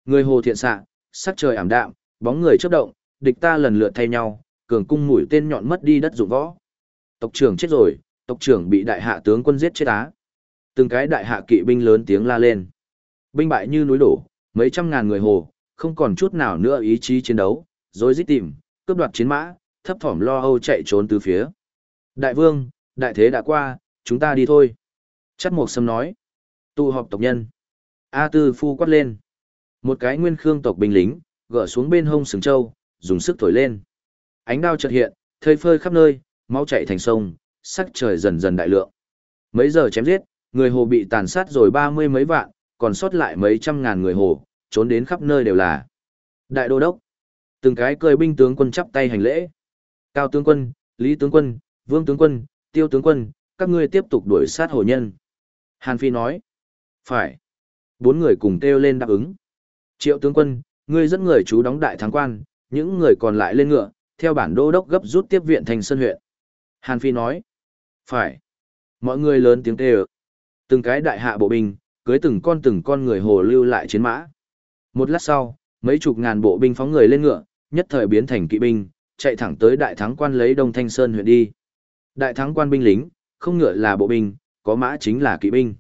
Người hồ thiện xạ, sắc trời ảm đạm, bóng người chớp động, địch ta lần lượt thay nhau, cường cung mũi tên nhọn mất đi đất dụng võ. Tộc trưởng chết rồi, tộc trưởng bị đại hạ tướng quân giết chết á. Từng cái đại hạ kỵ binh lớn tiếng la lên. Binh bại như núi đổ, mấy trăm ngàn người hồ, không còn chút nào nữa ý chí chiến đấu, rồi giết tìm, cướp đoạt chiến mã, thấp thỏm lo âu chạy trốn từ phía. Đại vương, đại thế đã qua, chúng ta đi thôi. Chắt một sâm nói. Tụ họp tộc nhân. A tư phu quát lên. Một cái nguyên khương tộc binh lính, gỡ xuống bên hông sừng châu, dùng sức thổi lên. Ánh đao chợt hiện, thơi phơi khắp nơi, máu chảy thành sông, sắc trời dần dần đại lượng. Mấy giờ chém giết, người hồ bị tàn sát rồi ba mươi mấy vạn, còn sót lại mấy trăm ngàn người hồ, trốn đến khắp nơi đều là. Đại đô đốc, từng cái cười binh tướng quân chắp tay hành lễ. Cao tướng quân, Lý tướng quân, Vương tướng quân, Tiêu tướng quân, các ngươi tiếp tục đuổi sát hồ nhân. Hàn Phi nói, phải. Bốn người cùng kêu lên đáp ứng. Triệu tướng quân, ngươi dẫn người chú đóng đại thắng quan, Những người còn lại lên ngựa, theo bản đô đốc gấp rút tiếp viện thành sân huyện. Hàn Phi nói, phải. Mọi người lớn tiếng kêu. Từng cái đại hạ bộ binh, cưới từng con từng con người hồ lưu lại chiến mã. Một lát sau, mấy chục ngàn bộ binh phóng người lên ngựa, nhất thời biến thành kỵ binh, chạy thẳng tới đại thắng quan lấy Đông Thanh Sơn huyện đi. Đại thắng quan binh lính, không ngựa là bộ binh, có mã chính là kỵ binh.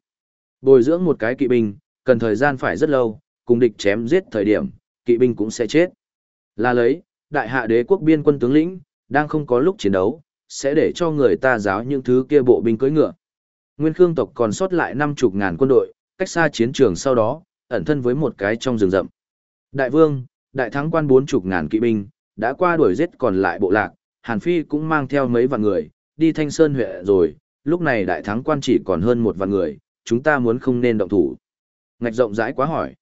Bồi dưỡng một cái kỵ binh, cần thời gian phải rất lâu, cùng địch chém giết thời điểm, kỵ binh cũng sẽ chết. Là lấy, đại hạ đế quốc biên quân tướng lĩnh, đang không có lúc chiến đấu, sẽ để cho người ta giáo những thứ kia bộ binh cưỡi ngựa. Nguyên Khương tộc còn sót lại năm chục ngàn quân đội, cách xa chiến trường sau đó, ẩn thân với một cái trong rừng rậm. Đại vương, đại thắng quan bốn chục ngàn kỵ binh, đã qua đuổi giết còn lại bộ lạc, Hàn Phi cũng mang theo mấy vạn người, đi Thanh Sơn huyện rồi, lúc này đại thắng quan chỉ còn hơn một vạn người, chúng ta muốn không nên động thủ. Ngạch rộng rãi quá hỏi.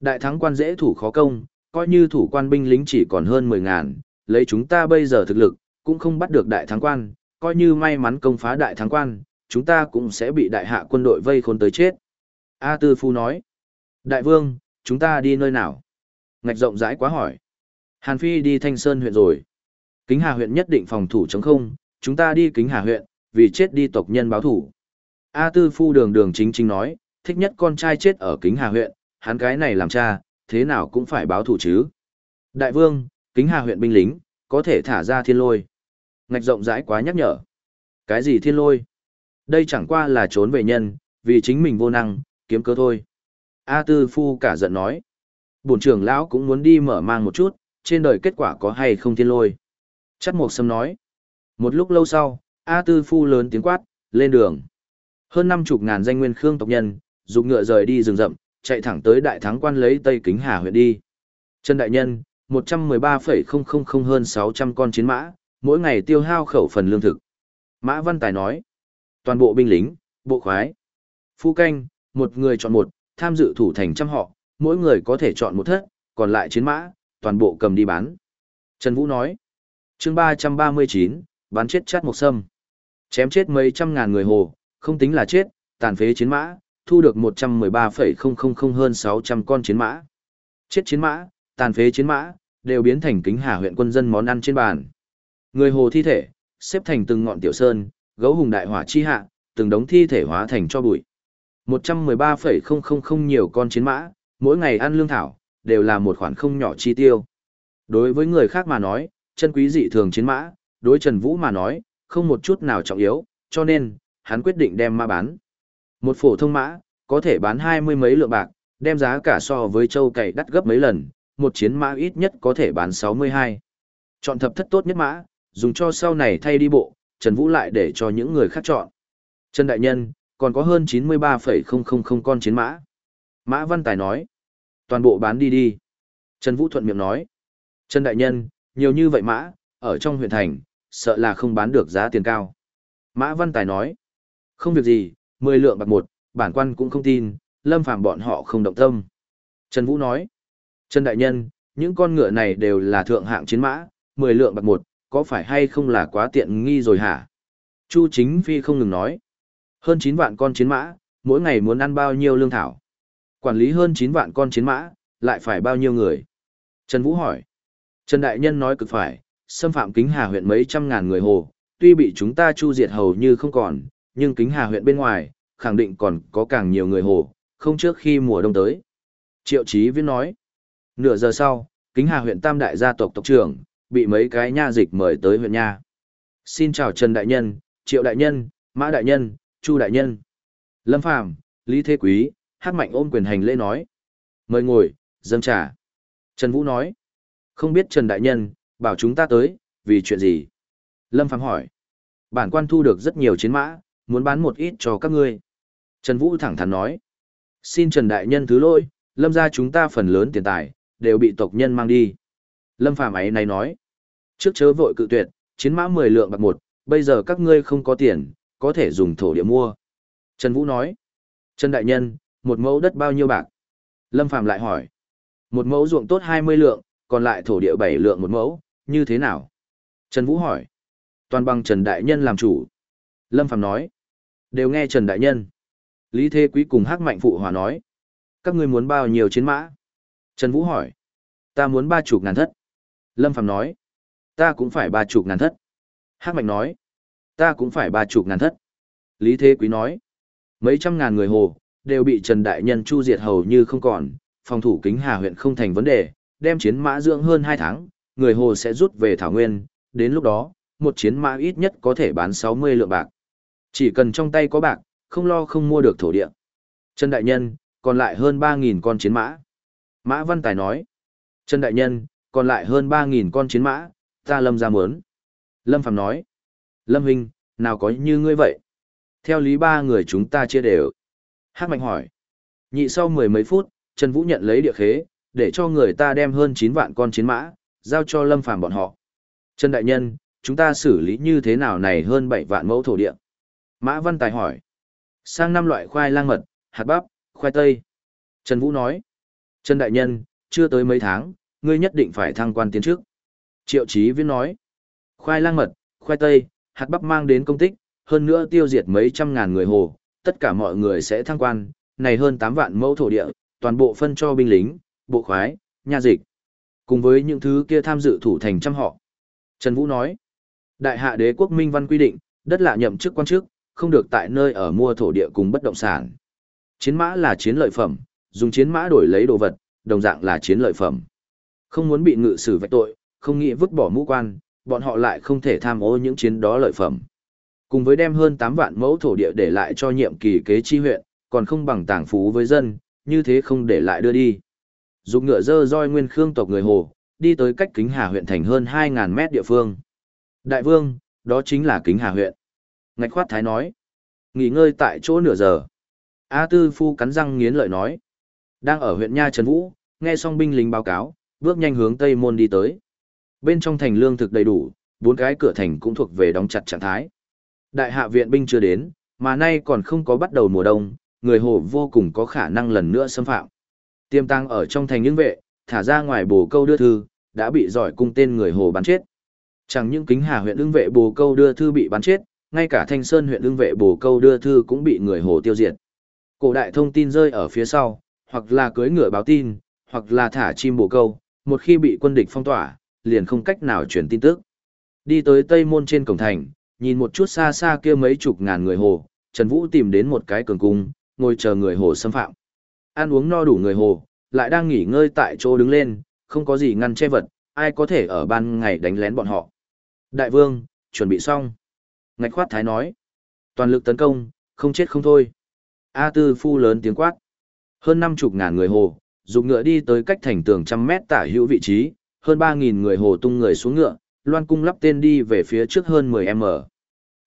Đại thắng quan dễ thủ khó công, coi như thủ quan binh lính chỉ còn hơn 10 ngàn, lấy chúng ta bây giờ thực lực, cũng không bắt được đại thắng quan, coi như may mắn công phá đại thắng quan, chúng ta cũng sẽ bị đại hạ quân đội vây khốn tới chết. A Tư Phu nói, Đại vương, chúng ta đi nơi nào? Ngạch rộng rãi quá hỏi. Hàn Phi đi Thanh Sơn huyện rồi. Kính Hà huyện nhất định phòng thủ chống không, chúng ta đi Kính Hà huyện, vì chết đi tộc nhân báo thủ. A Tư Phu đường đường chính chính nói, thích nhất con trai chết ở Kính Hà huyện, hắn cái này làm cha, thế nào cũng phải báo thủ chứ. Đại vương, Kính Hà huyện binh lính, có thể thả ra thiên lôi. Ngạch rộng rãi quá nhắc nhở. Cái gì thiên lôi? Đây chẳng qua là trốn về nhân, vì chính mình vô năng, kiếm cơ thôi. A Tư Phu cả giận nói. Bổn trưởng lão cũng muốn đi mở mang một chút, trên đời kết quả có hay không thiên lôi. Chắc Mộc Sâm nói. Một lúc lâu sau, A Tư Phu lớn tiếng quát, lên đường. Hơn năm chục ngàn danh nguyên khương tộc nhân, dùng ngựa rời đi rừng rậm, chạy thẳng tới đại thắng quan lấy Tây Kính Hà huyện đi. Trần Đại Nhân, 113,000 hơn 600 con chiến mã, mỗi ngày tiêu hao khẩu phần lương thực. Mã Văn Tài nói, toàn bộ binh lính, bộ khoái, phu canh, một người chọn một, tham dự thủ thành trăm họ, mỗi người có thể chọn một thất, còn lại chiến mã, toàn bộ cầm đi bán. Trần Vũ nói, chương 339, bán chết chát một sâm. Chém chết mấy trăm ngàn người hồ, không tính là chết, tàn phế chiến mã, thu được 113,000 hơn 600 con chiến mã. Chết chiến mã, tàn phế chiến mã, đều biến thành kính hà huyện quân dân món ăn trên bàn. Người hồ thi thể, xếp thành từng ngọn tiểu sơn, gấu hùng đại hỏa chi hạ, từng đống thi thể hóa thành cho bụi. 113,000 nhiều con chiến mã, mỗi ngày ăn lương thảo, đều là một khoản không nhỏ chi tiêu. Đối với người khác mà nói, chân quý dị thường chiến mã, đối Trần Vũ mà nói, không một chút nào trọng yếu, cho nên, hắn quyết định đem mã bán. Một phổ thông mã, có thể bán hai mươi mấy lượng bạc, đem giá cả so với châu cày đắt gấp mấy lần, một chiến mã ít nhất có thể bán 62. Chọn thập thất tốt nhất mã, dùng cho sau này thay đi bộ, Trần Vũ lại để cho những người khác chọn. Trần Đại Nhân, còn có hơn 93,000 con chiến mã. Mã Văn Tài nói, toàn bộ bán đi đi. Trần Vũ thuận miệng nói, Trần Đại Nhân, nhiều như vậy mã, ở trong huyện thành, sợ là không bán được giá tiền cao. Mã Văn Tài nói, không việc gì, 10 lượng bạc một, bản quan cũng không tin, lâm phàm bọn họ không động tâm. Trần Vũ nói, Trần Đại Nhân, những con ngựa này đều là thượng hạng chiến mã, 10 lượng bạc một, có phải hay không là quá tiện nghi rồi hả? Chu Chính Phi không ngừng nói, hơn 9 vạn con chiến mã, mỗi ngày muốn ăn bao nhiêu lương thảo? Quản lý hơn 9 vạn con chiến mã, lại phải bao nhiêu người? Trần Vũ hỏi. Trần Đại Nhân nói cực phải, xâm phạm kính hà huyện mấy trăm ngàn người hồ, tuy bị chúng ta chu diệt hầu như không còn, nhưng kính hà huyện bên ngoài, khẳng định còn có càng nhiều người hồ, không trước khi mùa đông tới. Triệu Chí Viễn nói. Nửa giờ sau, kính hà huyện tam đại gia tộc tộc trưởng, bị mấy cái nha dịch mời tới huyện nha. Xin chào Trần Đại Nhân, Triệu Đại Nhân, Mã Đại Nhân, Chu Đại Nhân. Lâm Phàm Lý Thế Quý, hát mạnh ôm quyền hành lễ nói. Mời ngồi, dâng trà. Trần Vũ nói. Không biết Trần Đại Nhân, bảo chúng ta tới, vì chuyện gì? Lâm Phàm hỏi. Bản quan thu được rất nhiều chiến mã, muốn bán một ít cho các ngươi. Trần Vũ thẳng thắn nói. Xin Trần Đại Nhân thứ lỗi, lâm ra chúng ta phần lớn tiền tài, đều bị tộc nhân mang đi. Lâm Phàm ấy này nói. Trước chớ vội cự tuyệt, chiến mã 10 lượng bạc một, bây giờ các ngươi không có tiền, có thể dùng thổ địa mua. Trần Vũ nói. Trần Đại Nhân, một mẫu đất bao nhiêu bạc? Lâm Phàm lại hỏi. Một mẫu ruộng tốt 20 lượng, còn lại thổ địa 7 lượng một mẫu, như thế nào? Trần Vũ hỏi. Toàn bằng Trần Đại Nhân làm chủ. Lâm Phàm nói. Đều nghe Trần Đại Nhân. Lý Thế Quý cùng Hắc Mạnh Phụ Hòa nói. Các ngươi muốn bao nhiêu chiến mã? Trần Vũ hỏi. Ta muốn ba chục ngàn thất. Lâm Phàm nói, ta cũng phải ba chục ngàn thất. Hắc Mạnh nói, ta cũng phải ba chục ngàn thất. Lý Thế Quý nói, mấy trăm ngàn người hồ, đều bị Trần Đại Nhân chu diệt hầu như không còn, phòng thủ kính hà huyện không thành vấn đề, đem chiến mã dưỡng hơn hai tháng, người hồ sẽ rút về Thảo Nguyên, đến lúc đó, một chiến mã ít nhất có thể bán 60 lượng bạc. Chỉ cần trong tay có bạc, không lo không mua được thổ địa. Trần Đại Nhân, còn lại hơn 3.000 con chiến mã. Mã Văn Tài nói, Trần Đại Nhân, còn lại hơn 3.000 con chiến mã, ta lâm ra mớn. Lâm Phạm nói, Lâm Huynh, nào có như ngươi vậy? Theo lý ba người chúng ta chia đều. Hắc Mạnh hỏi, nhị sau mười mấy phút, Trần Vũ nhận lấy địa khế, để cho người ta đem hơn 9 vạn con chiến mã, giao cho Lâm Phàm bọn họ. Trần Đại Nhân, chúng ta xử lý như thế nào này hơn 7 vạn mẫu thổ địa? Mã Văn Tài hỏi. Sang năm loại khoai lang mật, hạt bắp, khoai tây. Trần Vũ nói. Trần Đại Nhân, chưa tới mấy tháng, ngươi nhất định phải thăng quan tiến trước. Triệu Chí Viễn nói. Khoai lang mật, khoai tây, hạt bắp mang đến công tích, hơn nữa tiêu diệt mấy trăm ngàn người hồ, tất cả mọi người sẽ thăng quan, này hơn 8 vạn mẫu thổ địa, toàn bộ phân cho binh lính, bộ khoái, nha dịch. Cùng với những thứ kia tham dự thủ thành trăm họ. Trần Vũ nói, Đại hạ đế quốc minh văn quy định, đất lạ nhậm chức quan chức, không được tại nơi ở mua thổ địa cùng bất động sản. Chiến mã là chiến lợi phẩm, dùng chiến mã đổi lấy đồ vật, đồng dạng là chiến lợi phẩm. Không muốn bị ngự xử vạch tội, không nghĩ vứt bỏ mũ quan, bọn họ lại không thể tham ô những chiến đó lợi phẩm. Cùng với đem hơn 8 vạn mẫu thổ địa để lại cho nhiệm kỳ kế chi huyện, còn không bằng tảng phú với dân, như thế không để lại đưa đi. Dục ngựa dơ roi nguyên khương tộc người Hồ, đi tới cách kính hà huyện thành hơn 2.000 mét địa phương. Đại vương, đó chính là kính hà huyện. Ngạch khoát thái nói. Nghỉ ngơi tại chỗ nửa giờ. A tư phu cắn răng nghiến lợi nói. Đang ở huyện Nha Trần Vũ, nghe xong binh lính báo cáo, bước nhanh hướng Tây Môn đi tới. Bên trong thành lương thực đầy đủ, bốn cái cửa thành cũng thuộc về đóng chặt trạng thái. Đại hạ viện binh chưa đến, mà nay còn không có bắt đầu mùa đông, người hồ vô cùng có khả năng lần nữa xâm phạm. Tiêm tăng ở trong thành những vệ, thả ra ngoài bồ câu đưa thư, đã bị giỏi cung tên người hồ bắn chết. Chẳng những kính hà huyện ưng vệ bồ câu đưa thư bị bắn chết, ngay cả thanh sơn huyện ưng vệ bồ câu đưa thư cũng bị người hồ tiêu diệt. Cổ đại thông tin rơi ở phía sau, hoặc là cưới ngựa báo tin, hoặc là thả chim bồ câu, một khi bị quân địch phong tỏa, liền không cách nào truyền tin tức. Đi tới tây môn trên cổng thành, nhìn một chút xa xa kia mấy chục ngàn người hồ, Trần Vũ tìm đến một cái cường cung, ngồi chờ người hồ xâm phạm. Ăn uống no đủ người hồ, lại đang nghỉ ngơi tại chỗ đứng lên, không có gì ngăn che vật, ai có thể ở ban ngày đánh lén bọn họ. Đại vương, chuẩn bị xong. Ngạch khoát thái nói. Toàn lực tấn công, không chết không thôi. A tư phu lớn tiếng quát. Hơn năm chục ngàn người hồ, dùng ngựa đi tới cách thành tường trăm mét tả hữu vị trí, hơn ba nghìn người hồ tung người xuống ngựa, loan cung lắp tên đi về phía trước hơn 10m.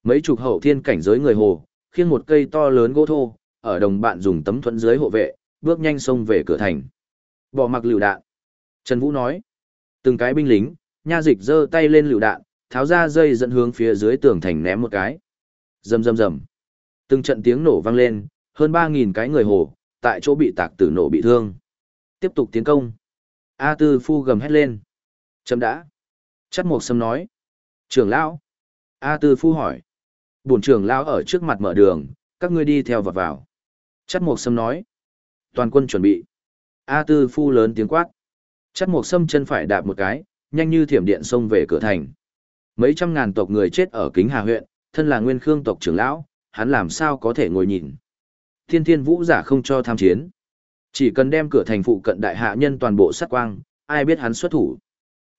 Mấy chục hậu thiên cảnh giới người hồ, khiêng một cây to lớn gỗ thô, ở đồng bạn dùng tấm thuẫn dưới hộ vệ, bước nhanh xông về cửa thành. Bỏ mặc lựu đạn. Trần Vũ nói. Từng cái binh lính, nha dịch giơ tay lên lựu đạn, tháo ra dây dẫn hướng phía dưới tường thành ném một cái. Rầm rầm rầm. Từng trận tiếng nổ vang lên, hơn 3000 cái người hồ, tại chỗ bị tạc tử nổ bị thương. Tiếp tục tiến công. A Tư Phu gầm hét lên. Chấm đã. Chắt Mộc Sâm nói. Trưởng lão. A Tư Phu hỏi. Bổn trưởng lão ở trước mặt mở đường, các ngươi đi theo vọt vào. Chắt Mộc Sâm nói. Toàn quân chuẩn bị. A Tư Phu lớn tiếng quát. Chắt Mộc Sâm chân phải đạp một cái, nhanh như thiểm điện xông về cửa thành. Mấy trăm ngàn tộc người chết ở Kính Hà huyện, thân là nguyên khương tộc trưởng lão, hắn làm sao có thể ngồi nhìn. Thiên thiên vũ giả không cho tham chiến. Chỉ cần đem cửa thành phụ cận đại hạ nhân toàn bộ sát quang, ai biết hắn xuất thủ.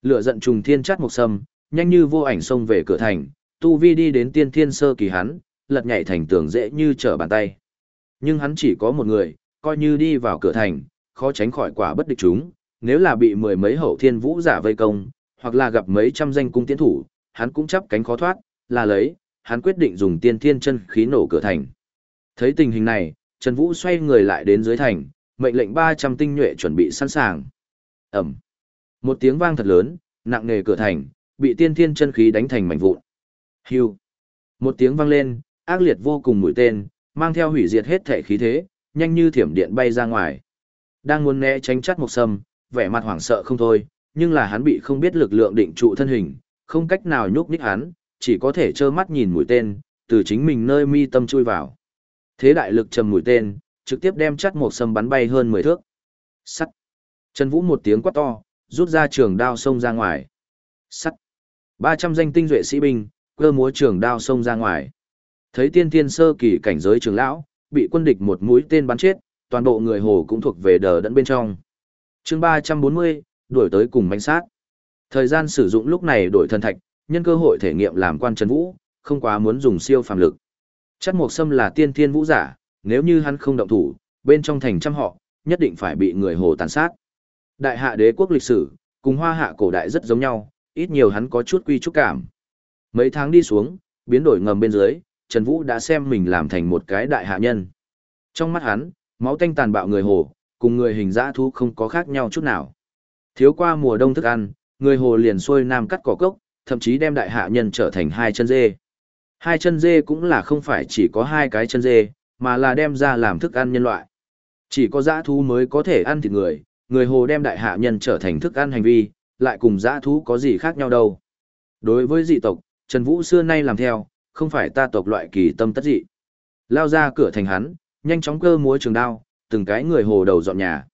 Lửa giận trùng thiên chát một sâm, nhanh như vô ảnh xông về cửa thành, tu vi đi đến tiên thiên sơ kỳ hắn, lật nhảy thành tường dễ như trở bàn tay. Nhưng hắn chỉ có một người, coi như đi vào cửa thành, khó tránh khỏi quả bất địch chúng, nếu là bị mười mấy hậu thiên vũ giả vây công, hoặc là gặp mấy trăm danh cung tiến thủ, hắn cũng chấp cánh khó thoát, là lấy, hắn quyết định dùng tiên thiên chân khí nổ cửa thành. Thấy tình hình này, Trần Vũ xoay người lại đến dưới thành, mệnh lệnh 300 tinh nhuệ chuẩn bị sẵn sàng. Ẩm. Một tiếng vang thật lớn, nặng nề cửa thành, bị tiên thiên chân khí đánh thành mảnh vụn. Hưu. Một tiếng vang lên, ác liệt vô cùng mũi tên, mang theo hủy diệt hết thể khí thế, nhanh như thiểm điện bay ra ngoài. Đang muốn né tránh chắt một sâm, vẻ mặt hoảng sợ không thôi, nhưng là hắn bị không biết lực lượng định trụ thân hình, không cách nào nhúc nhích hắn, chỉ có thể trơ mắt nhìn mũi tên, từ chính mình nơi mi tâm chui vào. Thế đại lực trầm mũi tên, trực tiếp đem chắt một sâm bắn bay hơn 10 thước. Sắt. Trần Vũ một tiếng quát to, rút ra trường đao xông ra ngoài. Sắt. 300 danh tinh duệ sĩ binh, cơ múa trường đao xông ra ngoài. Thấy tiên tiên sơ kỳ cảnh giới trường lão, bị quân địch một mũi tên bắn chết, toàn bộ người hồ cũng thuộc về đờ đẫn bên trong. chương 340, đuổi tới cùng manh sát. Thời gian sử dụng lúc này đổi thần thạch, nhân cơ hội thể nghiệm làm quan trần vũ, không quá muốn dùng siêu phàm lực. Chắc Mộc Sâm là tiên thiên vũ giả, nếu như hắn không động thủ, bên trong thành trăm họ, nhất định phải bị người hồ tàn sát. Đại hạ đế quốc lịch sử, cùng hoa hạ cổ đại rất giống nhau, ít nhiều hắn có chút quy trúc cảm. Mấy tháng đi xuống, biến đổi ngầm bên dưới, Trần Vũ đã xem mình làm thành một cái đại hạ nhân. Trong mắt hắn, máu tanh tàn bạo người hồ, cùng người hình dã thú không có khác nhau chút nào. Thiếu qua mùa đông thức ăn, người hồ liền xuôi nam cắt cỏ cốc, thậm chí đem đại hạ nhân trở thành hai chân dê. Hai chân dê cũng là không phải chỉ có hai cái chân dê, mà là đem ra làm thức ăn nhân loại. Chỉ có dã thú mới có thể ăn thịt người, người hồ đem đại hạ nhân trở thành thức ăn hành vi, lại cùng dã thú có gì khác nhau đâu. Đối với dị tộc, Trần Vũ xưa nay làm theo, không phải ta tộc loại kỳ tâm tất dị. Lao ra cửa thành hắn, nhanh chóng cơ múa trường đao, từng cái người hồ đầu dọn nhà.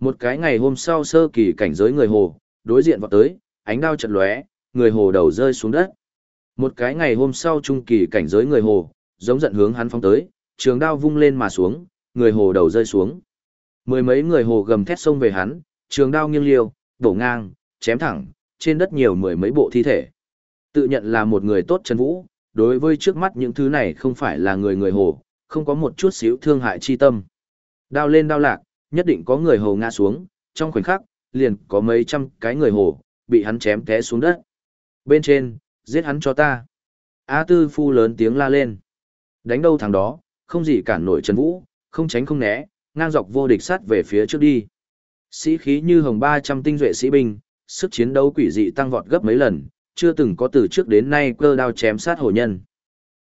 Một cái ngày hôm sau sơ kỳ cảnh giới người hồ, đối diện vào tới, ánh đao chật lóe, người hồ đầu rơi xuống đất. Một cái ngày hôm sau trung kỳ cảnh giới người hồ, giống giận hướng hắn phóng tới, trường đao vung lên mà xuống, người hồ đầu rơi xuống. Mười mấy người hồ gầm thét xông về hắn, trường đao nghiêng liêu, đổ ngang, chém thẳng, trên đất nhiều mười mấy bộ thi thể. Tự nhận là một người tốt chân vũ, đối với trước mắt những thứ này không phải là người người hồ, không có một chút xíu thương hại chi tâm. Đao lên đao lạc, nhất định có người hồ ngã xuống, trong khoảnh khắc, liền có mấy trăm cái người hồ, bị hắn chém té xuống đất. Bên trên, giết hắn cho ta. A tư phu lớn tiếng la lên. Đánh đâu thằng đó, không gì cản nổi Trần Vũ, không tránh không né, ngang dọc vô địch sát về phía trước đi. Sĩ khí như hồng 300 tinh duệ sĩ binh, sức chiến đấu quỷ dị tăng vọt gấp mấy lần, chưa từng có từ trước đến nay cơ đao chém sát hổ nhân.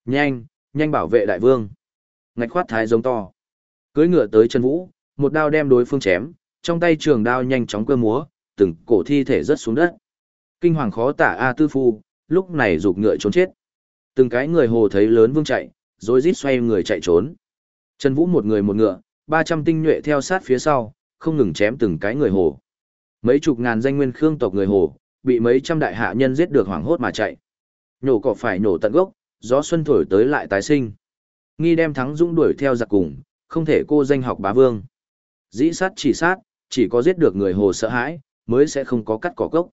Nhanh, nhanh bảo vệ đại vương. Ngạch khoát thái giống to. Cưới ngựa tới Trần Vũ, một đao đem đối phương chém, trong tay trường đao nhanh chóng cơ múa, từng cổ thi thể rớt xuống đất. Kinh hoàng khó tả A Tư Phu, lúc này rụt ngựa trốn chết. Từng cái người hồ thấy lớn vương chạy, rồi rít xoay người chạy trốn. Trần Vũ một người một ngựa, 300 tinh nhuệ theo sát phía sau, không ngừng chém từng cái người hồ. Mấy chục ngàn danh nguyên khương tộc người hồ, bị mấy trăm đại hạ nhân giết được hoảng hốt mà chạy. Nhổ cỏ phải nổ tận gốc, gió xuân thổi tới lại tái sinh. Nghi đem thắng dũng đuổi theo giặc cùng, không thể cô danh học bá vương. Dĩ sát chỉ sát, chỉ có giết được người hồ sợ hãi, mới sẽ không có cắt cỏ gốc.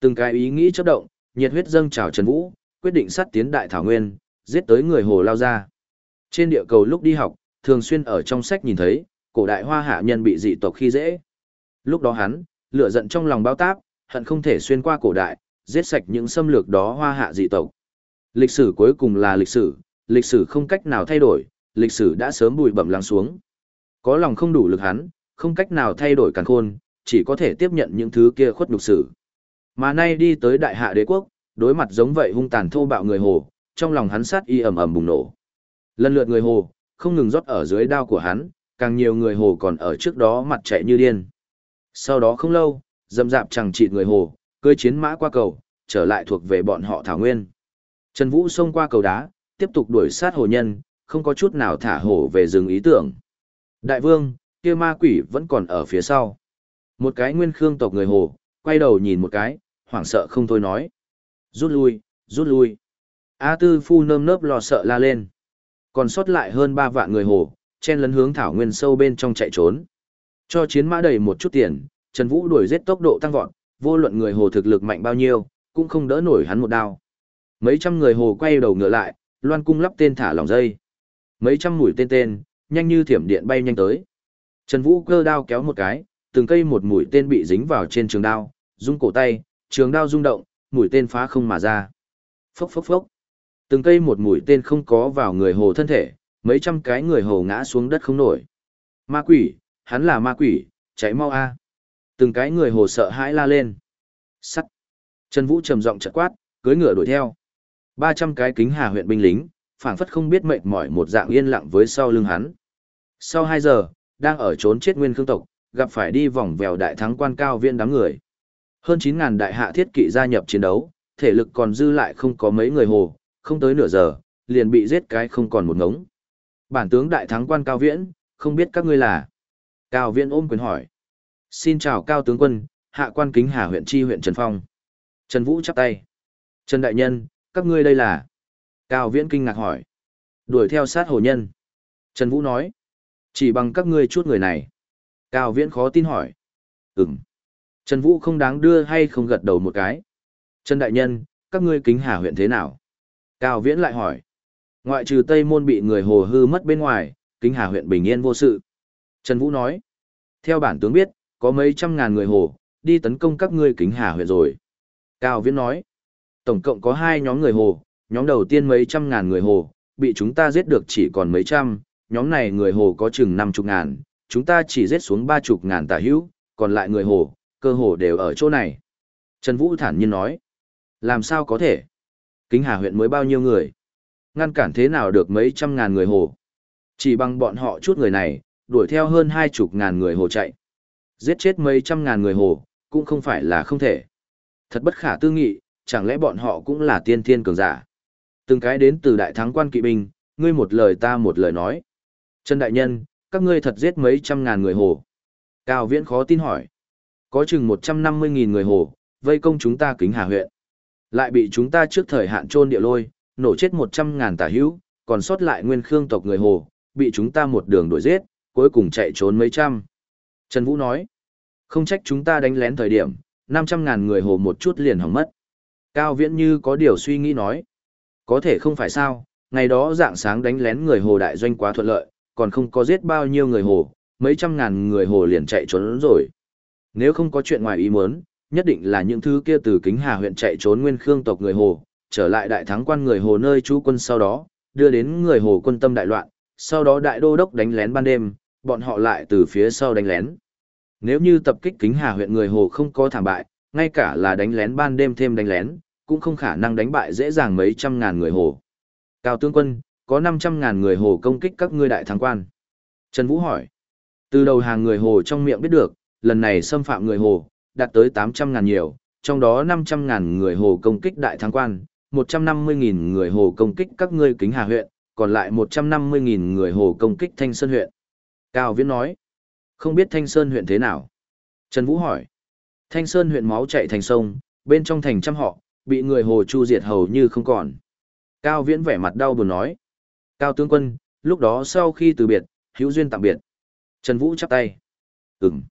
Từng cái ý nghĩ chấp động, nhiệt huyết dâng trào Trần Vũ, quyết định sát tiến đại thảo nguyên, giết tới người hồ lao ra. Trên địa cầu lúc đi học, thường xuyên ở trong sách nhìn thấy, cổ đại hoa hạ nhân bị dị tộc khi dễ. Lúc đó hắn, lửa giận trong lòng bao táp, hận không thể xuyên qua cổ đại, giết sạch những xâm lược đó hoa hạ dị tộc. Lịch sử cuối cùng là lịch sử, lịch sử không cách nào thay đổi, lịch sử đã sớm bụi bẩm lắng xuống. Có lòng không đủ lực hắn, không cách nào thay đổi càn khôn, chỉ có thể tiếp nhận những thứ kia khuất nhục sử. Mà nay đi tới đại hạ đế quốc, đối mặt giống vậy hung tàn thô bạo người hồ, trong lòng hắn sát y ầm ầm bùng nổ. Lần lượt người hồ, không ngừng rót ở dưới đao của hắn, càng nhiều người hồ còn ở trước đó mặt chạy như điên. Sau đó không lâu, dầm dạp chẳng trị người hồ, cưới chiến mã qua cầu, trở lại thuộc về bọn họ Thảo Nguyên. Trần Vũ xông qua cầu đá, tiếp tục đuổi sát hồ nhân, không có chút nào thả hổ về rừng ý tưởng. Đại vương, kia ma quỷ vẫn còn ở phía sau. Một cái nguyên khương tộc người hồ, quay đầu nhìn một cái, hoảng sợ không thôi nói. Rút lui, rút lui. A tư phu nơm nớp lo sợ la lên. Còn sót lại hơn ba vạn người hồ, chen lấn hướng thảo nguyên sâu bên trong chạy trốn. Cho chiến mã đầy một chút tiền, Trần Vũ đuổi giết tốc độ tăng vọt, vô luận người hồ thực lực mạnh bao nhiêu, cũng không đỡ nổi hắn một đao. Mấy trăm người hồ quay đầu ngựa lại, loan cung lắp tên thả lỏng dây. Mấy trăm mũi tên tên, nhanh như thiểm điện bay nhanh tới. Trần Vũ cơ đao kéo một cái, từng cây một mũi tên bị dính vào trên trường đao, rung cổ tay, trường đao rung động, mũi tên phá không mà ra. Phốc phốc phốc. Từng cây một mũi tên không có vào người hồ thân thể, mấy trăm cái người hồ ngã xuống đất không nổi. Ma quỷ, hắn là ma quỷ, cháy mau a. Từng cái người hồ sợ hãi la lên. Sắt. Trần Vũ trầm giọng chợt quát, cưỡi ngựa đuổi theo. 300 cái kính hà huyện binh lính, phảng phất không biết mệt mỏi một dạng yên lặng với sau lưng hắn. Sau 2 giờ, đang ở trốn chết nguyên khương tộc, gặp phải đi vòng vèo đại thắng quan cao viên đám người. Hơn 9.000 đại hạ thiết kỵ gia nhập chiến đấu, thể lực còn dư lại không có mấy người hồ, không tới nửa giờ, liền bị giết cái không còn một ngống. Bản tướng đại thắng quan cao viễn, không biết các ngươi là. Cao viễn ôm quyền hỏi. Xin chào cao tướng quân, hạ quan kính hà huyện chi huyện Trần Phong. Trần Vũ chắp tay. Trần Đại Nhân, các ngươi đây là? Cao Viễn kinh ngạc hỏi. Đuổi theo sát hồ nhân. Trần Vũ nói. Chỉ bằng các ngươi chút người này. Cao Viễn khó tin hỏi. Ừm. Trần Vũ không đáng đưa hay không gật đầu một cái. Trần Đại Nhân, các ngươi kính hà huyện thế nào? Cao Viễn lại hỏi. Ngoại trừ Tây Môn bị người hồ hư mất bên ngoài, kính hà huyện bình yên vô sự. Trần Vũ nói. Theo bản tướng biết, có mấy trăm ngàn người hồ, đi tấn công các ngươi kính hà huyện rồi. Cao Viễn nói. Tổng cộng có hai nhóm người hồ, nhóm đầu tiên mấy trăm ngàn người hồ, bị chúng ta giết được chỉ còn mấy trăm, nhóm này người hồ có chừng năm chục ngàn, chúng ta chỉ giết xuống ba chục ngàn tả hữu, còn lại người hồ, cơ hồ đều ở chỗ này. Trần Vũ thản nhiên nói, làm sao có thể? Kính Hà huyện mới bao nhiêu người? Ngăn cản thế nào được mấy trăm ngàn người hồ? Chỉ bằng bọn họ chút người này, đuổi theo hơn hai chục ngàn người hồ chạy. Giết chết mấy trăm ngàn người hồ, cũng không phải là không thể. Thật bất khả tư nghị, chẳng lẽ bọn họ cũng là tiên thiên cường giả? Từng cái đến từ đại thắng quan kỵ binh, ngươi một lời ta một lời nói. Trần Đại Nhân, các ngươi thật giết mấy trăm ngàn người hồ. Cao Viễn khó tin hỏi. Có chừng 150.000 người hồ, vây công chúng ta kính hà huyện. Lại bị chúng ta trước thời hạn trôn địa lôi, nổ chết 100.000 tả hữu, còn sót lại nguyên khương tộc người hồ, bị chúng ta một đường đuổi giết, cuối cùng chạy trốn mấy trăm. Trần Vũ nói, không trách chúng ta đánh lén thời điểm, 500.000 người hồ một chút liền hỏng mất. Cao Viễn như có điều suy nghĩ nói, có thể không phải sao, ngày đó dạng sáng đánh lén người hồ đại doanh quá thuận lợi, còn không có giết bao nhiêu người hồ, mấy trăm ngàn người hồ liền chạy trốn rồi. Nếu không có chuyện ngoài ý muốn, nhất định là những thứ kia từ kính hà huyện chạy trốn nguyên khương tộc người hồ, trở lại đại thắng quan người hồ nơi trú quân sau đó, đưa đến người hồ quân tâm đại loạn, sau đó đại đô đốc đánh lén ban đêm, bọn họ lại từ phía sau đánh lén. Nếu như tập kích kính hà huyện người hồ không có thảm bại, ngay cả là đánh lén ban đêm thêm đánh lén, cũng không khả năng đánh bại dễ dàng mấy trăm ngàn người hồ. Cao tướng quân, có 500 ngàn người hồ công kích các ngươi đại thắng quan. Trần Vũ hỏi. Từ đầu hàng người hồ trong miệng biết được, lần này xâm phạm người hồ, đạt tới 800 ngàn nhiều, trong đó 500 ngàn người hồ công kích đại thắng quan, 150 nghìn người hồ công kích các ngươi kính hà huyện, còn lại 150 nghìn người hồ công kích Thanh Sơn huyện. Cao Viễn nói. Không biết Thanh Sơn huyện thế nào? Trần Vũ hỏi. Thanh Sơn huyện máu chạy thành sông, bên trong thành trăm họ, bị người hồ chu diệt hầu như không còn. Cao Viễn vẻ mặt đau buồn nói. Cao tướng quân, lúc đó sau khi từ biệt, hữu duyên tạm biệt. Trần Vũ chắp tay. Ừm.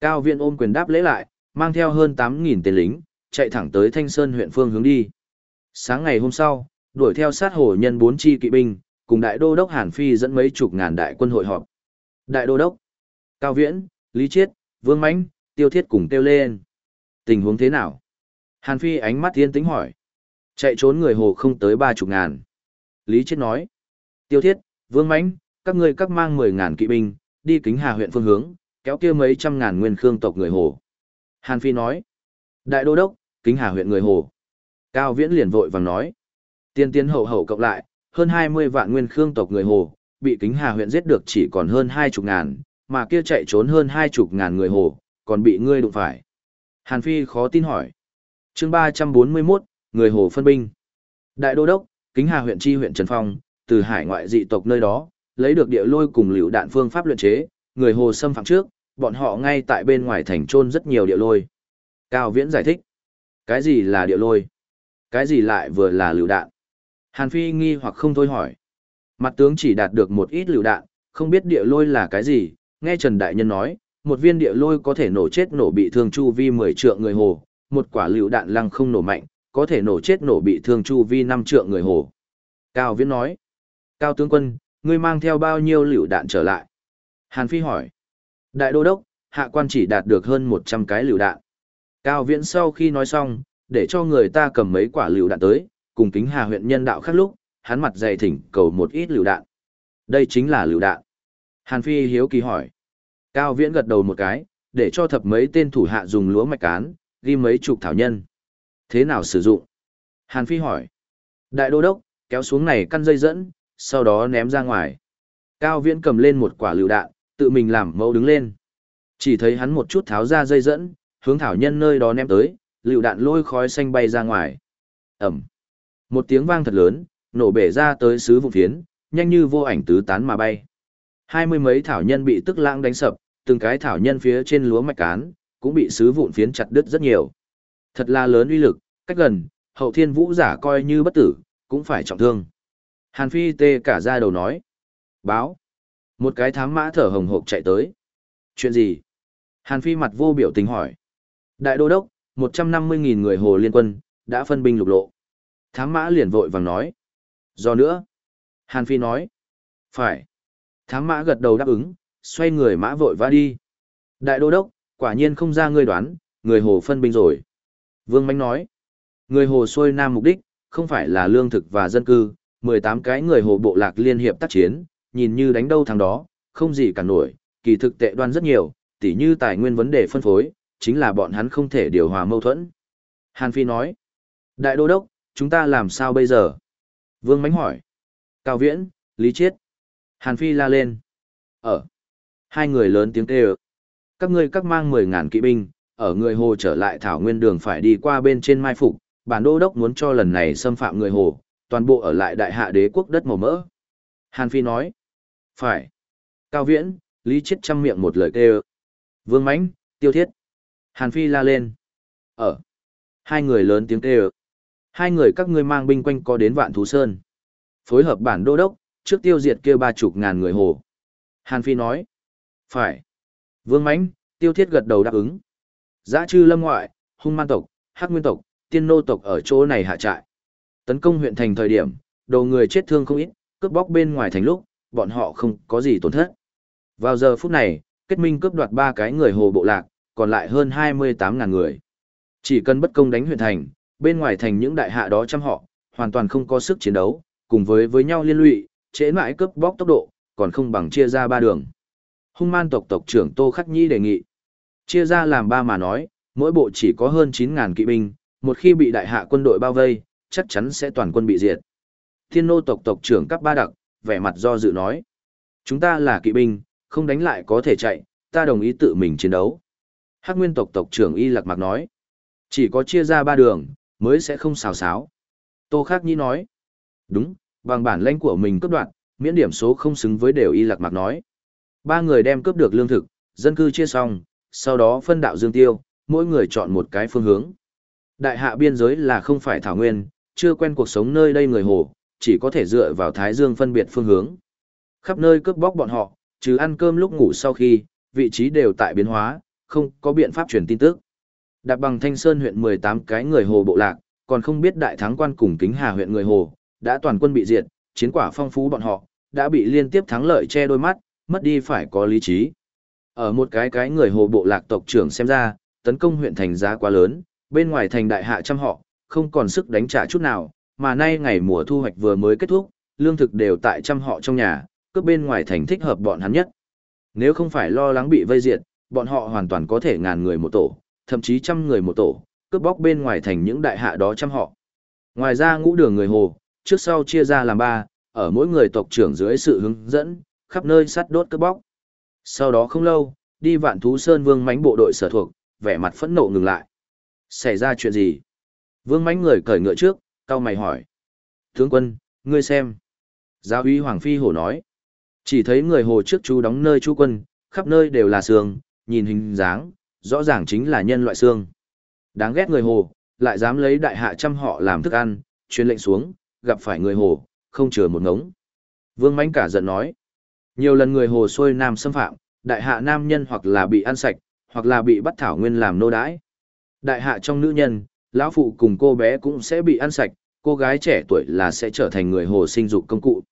Cao Viễn ôm quyền đáp lễ lại, mang theo hơn 8.000 tên lính, chạy thẳng tới Thanh Sơn huyện phương hướng đi. Sáng ngày hôm sau, đuổi theo sát hồ nhân bốn chi kỵ binh, cùng đại đô đốc Hàn Phi dẫn mấy chục ngàn đại quân hội họp. Đại đô đốc, Cao Viễn, Lý Chiết, Vương Mãnh, Tiêu Thiết cùng kêu lên. Tình huống thế nào? Hàn Phi ánh mắt thiên tính hỏi. Chạy trốn người hồ không tới ba chục ngàn. Lý Chiết nói. Tiêu Thiết, Vương Mãnh, các ngươi các mang mười ngàn kỵ binh, đi kính hà huyện phương hướng, kéo kia mấy trăm ngàn nguyên khương tộc người hồ. Hàn Phi nói. Đại đô đốc, kính hà huyện người hồ. Cao Viễn liền vội vàng nói. Tiên tiến hậu hậu cộng lại, hơn 20 vạn nguyên khương tộc người hồ, bị kính hà huyện giết được chỉ còn hơn hai chục ngàn, mà kia chạy trốn hơn hai chục ngàn người hồ, còn bị ngươi đụng phải. Hàn Phi khó tin hỏi. chương 341, người hồ phân binh. Đại đô đốc, kính hà huyện chi huyện Trần Phong, từ hải ngoại dị tộc nơi đó, lấy được địa lôi cùng liều đạn phương pháp luyện chế, người hồ xâm phạm trước, bọn họ ngay tại bên ngoài thành trôn rất nhiều địa lôi. Cao Viễn giải thích. Cái gì là địa lôi? Cái gì lại vừa là lựu đạn? Hàn Phi nghi hoặc không thôi hỏi. Mặt tướng chỉ đạt được một ít lựu đạn, không biết địa lôi là cái gì, nghe Trần Đại Nhân nói, một viên địa lôi có thể nổ chết nổ bị thương chu vi 10 trượng người hồ, một quả lựu đạn lăng không nổ mạnh, có thể nổ chết nổ bị thương chu vi 5 trượng người hồ. Cao Viễn nói. Cao tướng quân, ngươi mang theo bao nhiêu lựu đạn trở lại? Hàn Phi hỏi. Đại đô đốc, hạ quan chỉ đạt được hơn 100 cái lựu đạn. Cao Viễn sau khi nói xong, để cho người ta cầm mấy quả lựu đạn tới, cùng kính hà huyện nhân đạo khác lúc, hắn mặt dày thỉnh cầu một ít lựu đạn. Đây chính là lựu đạn. Hàn Phi hiếu kỳ hỏi. Cao Viễn gật đầu một cái, để cho thập mấy tên thủ hạ dùng lúa mạch cán, ghi mấy chục thảo nhân. Thế nào sử dụng? Hàn Phi hỏi. Đại đô đốc, kéo xuống này căn dây dẫn, sau đó ném ra ngoài. Cao Viễn cầm lên một quả lựu đạn, tự mình làm mẫu đứng lên. Chỉ thấy hắn một chút tháo ra dây dẫn, hướng thảo nhân nơi đó ném tới, lựu đạn lôi khói xanh bay ra ngoài. Ẩm. Một tiếng vang thật lớn, nổ bể ra tới sứ vụ phiến, nhanh như vô ảnh tứ tán mà bay. Hai mươi mấy thảo nhân bị tức lãng đánh sập, từng cái thảo nhân phía trên lúa mạch cán, cũng bị sứ vụn phiến chặt đứt rất nhiều. Thật là lớn uy lực, Cách gần, hậu thiên vũ giả coi như bất tử, cũng phải trọng thương. Hàn Phi tê cả ra đầu nói. Báo. Một cái thám mã thở hồng hộc chạy tới. Chuyện gì? Hàn Phi mặt vô biểu tình hỏi. Đại đô đốc, 150.000 người hồ liên quân, đã phân binh lục lộ. Thám mã liền vội vàng nói. Do nữa. Hàn Phi nói. Phải. Thám mã gật đầu đáp ứng, xoay người mã vội vã đi. Đại đô đốc, quả nhiên không ra ngươi đoán, người hồ phân binh rồi. Vương Mánh nói. Người hồ xuôi nam mục đích, không phải là lương thực và dân cư, 18 cái người hồ bộ lạc liên hiệp tác chiến, nhìn như đánh đâu thằng đó, không gì cả nổi, kỳ thực tệ đoan rất nhiều, tỉ như tài nguyên vấn đề phân phối, chính là bọn hắn không thể điều hòa mâu thuẫn. Hàn Phi nói, Đại Đô Đốc, chúng ta làm sao bây giờ? Vương Mánh hỏi, Cao Viễn, Lý Chiết. Hàn Phi la lên, ở. Hai người lớn tiếng kêu, các ngươi các mang 10.000 kỵ binh, ở người hồ trở lại thảo nguyên đường phải đi qua bên trên mai phục, bản đô đốc muốn cho lần này xâm phạm người hồ, toàn bộ ở lại đại hạ đế quốc đất màu mỡ. Hàn Phi nói, phải. Cao Viễn, Lý Chết chăm miệng một lời kêu. Vương Mãnh, Tiêu Thiết. Hàn Phi la lên. Ở. Hai người lớn tiếng kêu. Hai người các ngươi mang binh quanh có đến vạn thú sơn. Phối hợp bản đô đốc, trước tiêu diệt kêu ba chục ngàn người hồ. Hàn Phi nói. Phải. Vương Mãnh, Tiêu Thiết gật đầu đáp ứng. Giã chư lâm ngoại, hung man tộc, hắc nguyên tộc, tiên nô tộc ở chỗ này hạ trại. Tấn công huyện thành thời điểm, đầu người chết thương không ít, cướp bóc bên ngoài thành lúc, bọn họ không có gì tổn thất. Vào giờ phút này, kết minh cướp đoạt ba cái người hồ bộ lạc, còn lại hơn 28.000 người. Chỉ cần bất công đánh huyện thành, bên ngoài thành những đại hạ đó trăm họ, hoàn toàn không có sức chiến đấu, cùng với với nhau liên lụy, chế mãi cướp bóc tốc độ, còn không bằng chia ra ba đường. Hung man tộc tộc trưởng Tô Khắc Nhĩ đề nghị. Chia ra làm ba mà nói, mỗi bộ chỉ có hơn 9.000 kỵ binh, một khi bị đại hạ quân đội bao vây, chắc chắn sẽ toàn quân bị diệt. Thiên nô tộc tộc trưởng cấp ba đặc, vẻ mặt do dự nói. Chúng ta là kỵ binh, không đánh lại có thể chạy, ta đồng ý tự mình chiến đấu. Hắc nguyên tộc tộc trưởng Y Lạc Mạc nói. Chỉ có chia ra ba đường, mới sẽ không xào xáo. Tô Khắc Nhi nói. Đúng, bằng bản lãnh của mình cấp đoạn, miễn điểm số không xứng với đều Y Lạc Mạc nói. Ba người đem cướp được lương thực, dân cư chia xong, sau đó phân đạo dương tiêu, mỗi người chọn một cái phương hướng. Đại hạ biên giới là không phải thảo nguyên, chưa quen cuộc sống nơi đây người hồ, chỉ có thể dựa vào thái dương phân biệt phương hướng. Khắp nơi cướp bóc bọn họ, trừ ăn cơm lúc ngủ sau khi, vị trí đều tại biến hóa, không có biện pháp truyền tin tức. Đạp bằng Thanh Sơn huyện 18 cái người hồ bộ lạc, còn không biết đại thắng quan cùng kính hà huyện người hồ, đã toàn quân bị diệt, chiến quả phong phú bọn họ, đã bị liên tiếp thắng lợi che đôi mắt, mất đi phải có lý trí. Ở một cái cái người hồ bộ lạc tộc trưởng xem ra, tấn công huyện thành giá quá lớn, bên ngoài thành đại hạ trăm họ, không còn sức đánh trả chút nào, mà nay ngày mùa thu hoạch vừa mới kết thúc, lương thực đều tại trăm họ trong nhà, cướp bên ngoài thành thích hợp bọn hắn nhất. Nếu không phải lo lắng bị vây diệt, bọn họ hoàn toàn có thể ngàn người một tổ, thậm chí trăm người một tổ, cướp bóc bên ngoài thành những đại hạ đó trăm họ. Ngoài ra ngũ đường người hồ, trước sau chia ra làm ba, ở mỗi người tộc trưởng dưới sự hướng dẫn, khắp nơi sắt đốt cướp bóc. Sau đó không lâu, đi vạn thú sơn vương mánh bộ đội sở thuộc, vẻ mặt phẫn nộ ngừng lại. Xảy ra chuyện gì? Vương mánh người cởi ngựa trước, cao mày hỏi. Tướng quân, ngươi xem. Giáo uy Hoàng Phi hổ nói. Chỉ thấy người hồ trước chú đóng nơi chú quân, khắp nơi đều là xương, nhìn hình dáng, rõ ràng chính là nhân loại xương. Đáng ghét người hồ, lại dám lấy đại hạ trăm họ làm thức ăn, truyền lệnh xuống, gặp phải người hồ, không chừa một ngống. Vương mánh cả giận nói. Nhiều lần người hồ xuôi nam xâm phạm, đại hạ nam nhân hoặc là bị ăn sạch, hoặc là bị bắt thảo nguyên làm nô đãi. Đại hạ trong nữ nhân, lão phụ cùng cô bé cũng sẽ bị ăn sạch, cô gái trẻ tuổi là sẽ trở thành người hồ sinh dục công cụ.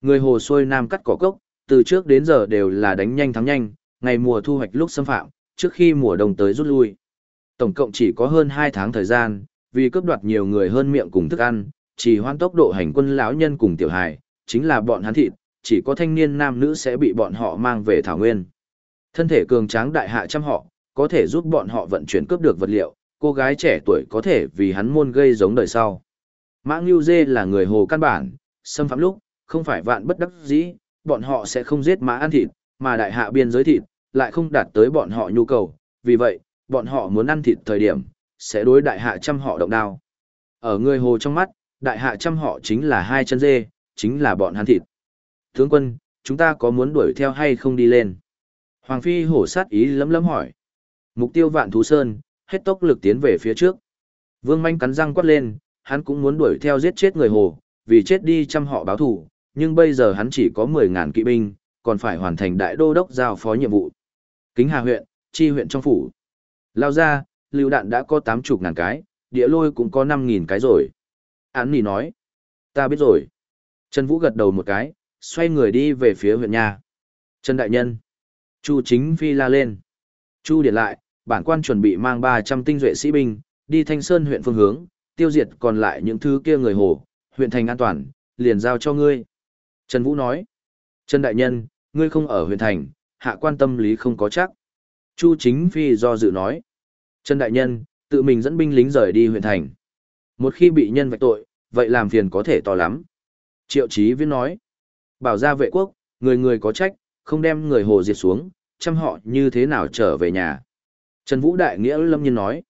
Người hồ xuôi nam cắt cỏ cốc, từ trước đến giờ đều là đánh nhanh thắng nhanh, ngày mùa thu hoạch lúc xâm phạm, trước khi mùa đông tới rút lui. Tổng cộng chỉ có hơn 2 tháng thời gian, vì cướp đoạt nhiều người hơn miệng cùng thức ăn, chỉ hoan tốc độ hành quân lão nhân cùng tiểu hài, chính là bọn hắn thịt, chỉ có thanh niên nam nữ sẽ bị bọn họ mang về thảo nguyên. Thân thể cường tráng đại hạ trăm họ, có thể giúp bọn họ vận chuyển cướp được vật liệu, cô gái trẻ tuổi có thể vì hắn môn gây giống đời sau. Mã Ngưu Dê là người hồ căn bản, xâm phạm lúc, không phải vạn bất đắc dĩ, bọn họ sẽ không giết mã ăn thịt, mà đại hạ biên giới thịt, lại không đạt tới bọn họ nhu cầu, vì vậy, bọn họ muốn ăn thịt thời điểm, sẽ đối đại hạ trăm họ động đao. Ở người hồ trong mắt, đại hạ trăm họ chính là hai chân dê, chính là bọn hắn thịt. Tướng quân, chúng ta có muốn đuổi theo hay không đi lên? Hoàng Phi hổ sát ý lấm lấm hỏi. Mục tiêu vạn thú sơn, hết tốc lực tiến về phía trước. Vương Manh cắn răng quát lên, hắn cũng muốn đuổi theo giết chết người hồ, vì chết đi trăm họ báo thù, nhưng bây giờ hắn chỉ có 10.000 kỵ binh, còn phải hoàn thành đại đô đốc giao phó nhiệm vụ. Kính Hà huyện, chi huyện trong phủ. Lao ra, lưu đạn đã có 80 ngàn cái, địa lôi cũng có 5.000 cái rồi. Án nì nói. Ta biết rồi. Trần Vũ gật đầu một cái, xoay người đi về phía huyện nhà. Trần Đại Nhân. Chu Chính Phi la lên. Chu điện lại, bản quan chuẩn bị mang 300 tinh duệ sĩ binh, đi Thanh Sơn huyện phương hướng, tiêu diệt còn lại những thứ kia người hồ, huyện thành an toàn, liền giao cho ngươi. Trần Vũ nói. Trần Đại Nhân, ngươi không ở huyện thành, hạ quan tâm lý không có chắc. Chu Chính Phi do dự nói. Trần Đại Nhân, tự mình dẫn binh lính rời đi huyện thành. Một khi bị nhân vạch tội, vậy làm phiền có thể to lắm. Triệu Chí Viễn nói. Bảo ra vệ quốc, người người có trách, không đem người hồ diệt xuống, chăm họ như thế nào trở về nhà. Trần Vũ Đại Nghĩa lâm nhiên nói.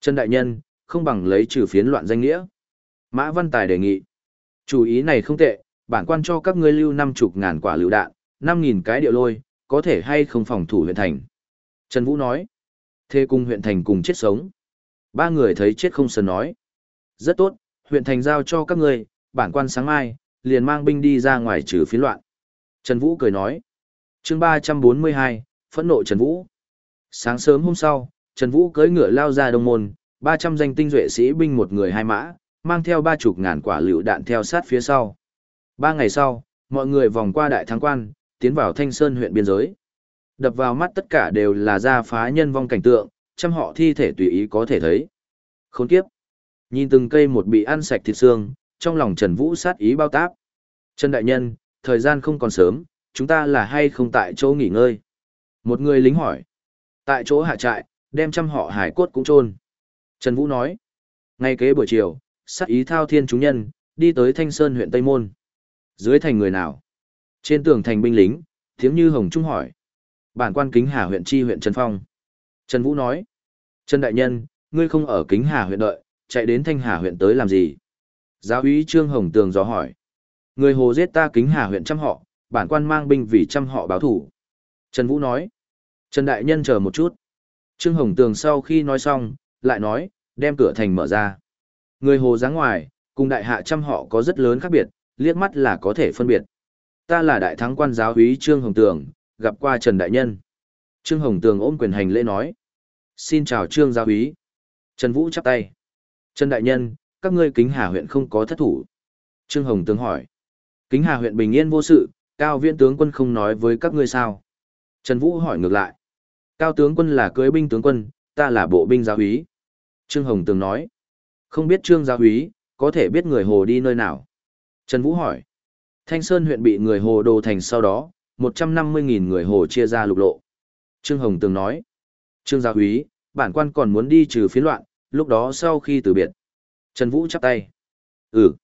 Trần Đại Nhân, không bằng lấy trừ phiến loạn danh nghĩa. Mã Văn Tài đề nghị. Chủ ý này không tệ, bản quan cho các ngươi lưu năm chục ngàn quả lựu đạn, năm nghìn cái điệu lôi, có thể hay không phòng thủ huyện thành. Trần Vũ nói. Thê cung huyện thành cùng chết sống. Ba người thấy chết không sờn nói. Rất tốt, huyện thành giao cho các ngươi, bản quan sáng mai, liền mang binh đi ra ngoài trừ phiến loạn. Trần Vũ cười nói. chương ba trăm bốn mươi hai, phẫn nộ Trần Vũ. Sáng sớm hôm sau, Trần Vũ cưỡi ngựa lao ra đông môn, ba trăm danh tinh duệ sĩ binh một người hai mã, mang theo ba chục ngàn quả lựu đạn theo sát phía sau. Ba ngày sau, mọi người vòng qua đại thắng quan, tiến vào Thanh Sơn huyện biên giới. Đập vào mắt tất cả đều là gia phá nhân vong cảnh tượng, trăm họ thi thể tùy ý có thể thấy. Khốn kiếp. Nhìn từng cây một bị ăn sạch thịt xương, trong lòng Trần Vũ sát ý bao táp. Trần Đại Nhân, thời gian không còn sớm, chúng ta là hay không tại chỗ nghỉ ngơi? Một người lính hỏi. Tại chỗ hạ trại, đem trăm họ hải cốt cũng chôn Trần Vũ nói. Ngay kế buổi chiều, sát ý thao thiên chúng nhân, đi tới Thanh Sơn huyện Tây Môn. Dưới thành người nào? Trên tường thành binh lính, tiếng như hồng trung hỏi. Bản quan kính hà huyện chi huyện Trần Phong. Trần Vũ nói. Trần Đại Nhân, ngươi không ở kính hà huyện đợi, chạy đến Thanh Hà huyện tới làm gì? Giáo úy Trương Hồng Tường dò hỏi. Người hồ giết ta kính hà huyện trăm họ, bản quan mang binh vì trăm họ báo thủ. Trần Vũ nói. Trần Đại Nhân chờ một chút. Trương Hồng Tường sau khi nói xong, lại nói, đem cửa thành mở ra. Người hồ dáng ngoài, cùng đại hạ trăm họ có rất lớn khác biệt, liếc mắt là có thể phân biệt. Ta là đại thắng quan giáo úy Trương Hồng Tường, gặp qua Trần Đại Nhân. Trương Hồng Tường ôm quyền hành lễ nói. Xin chào Trương giáo úy. Trần Vũ chắp tay. Trần Đại Nhân, các ngươi kính hà huyện không có thất thủ. Trương Hồng Tường hỏi. Kính hà huyện bình yên vô sự, cao viễn tướng quân không nói với các ngươi sao. Trần Vũ hỏi ngược lại. Cao tướng quân là cưới binh tướng quân, ta là bộ binh giáo úy. Trương Hồng Tường nói. Không biết Trương giáo úy, có thể biết người hồ đi nơi nào. Trần Vũ hỏi. Thanh Sơn huyện bị người hồ đồ thành sau đó, 150.000 người hồ chia ra lục lộ. Trương Hồng Tường nói. Trương giáo úy, bản quan còn muốn đi trừ phiến loạn, lúc đó sau khi từ biệt. Trần Vũ chắp tay. Ừ.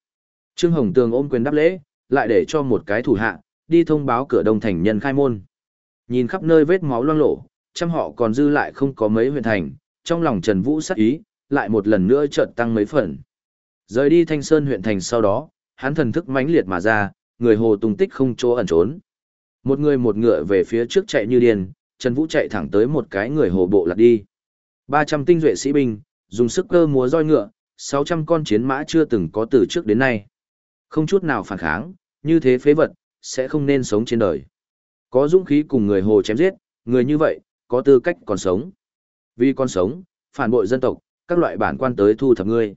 Trương Hồng Tường ôm quyền đáp lễ, lại để cho một cái thủ hạ, đi thông báo cửa đông thành nhân khai môn. Nhìn khắp nơi vết máu loang lổ, trăm họ còn dư lại không có mấy huyện thành, trong lòng Trần Vũ sắc ý, lại một lần nữa chợt tăng mấy phần. Rời đi Thanh Sơn huyện thành sau đó, hắn thần thức mãnh liệt mà ra, người hồ tung tích không chỗ ẩn trốn. Một người một ngựa về phía trước chạy như điên, Trần Vũ chạy thẳng tới một cái người hồ bộ lạc đi. 300 tinh duệ sĩ binh, dùng sức cơ múa roi ngựa, 600 con chiến mã chưa từng có từ trước đến nay. Không chút nào phản kháng, như thế phế vật, sẽ không nên sống trên đời. Có dũng khí cùng người hồ chém giết, người như vậy, có tư cách còn sống. Vì còn sống, phản bội dân tộc, các loại bản quan tới thu thập ngươi.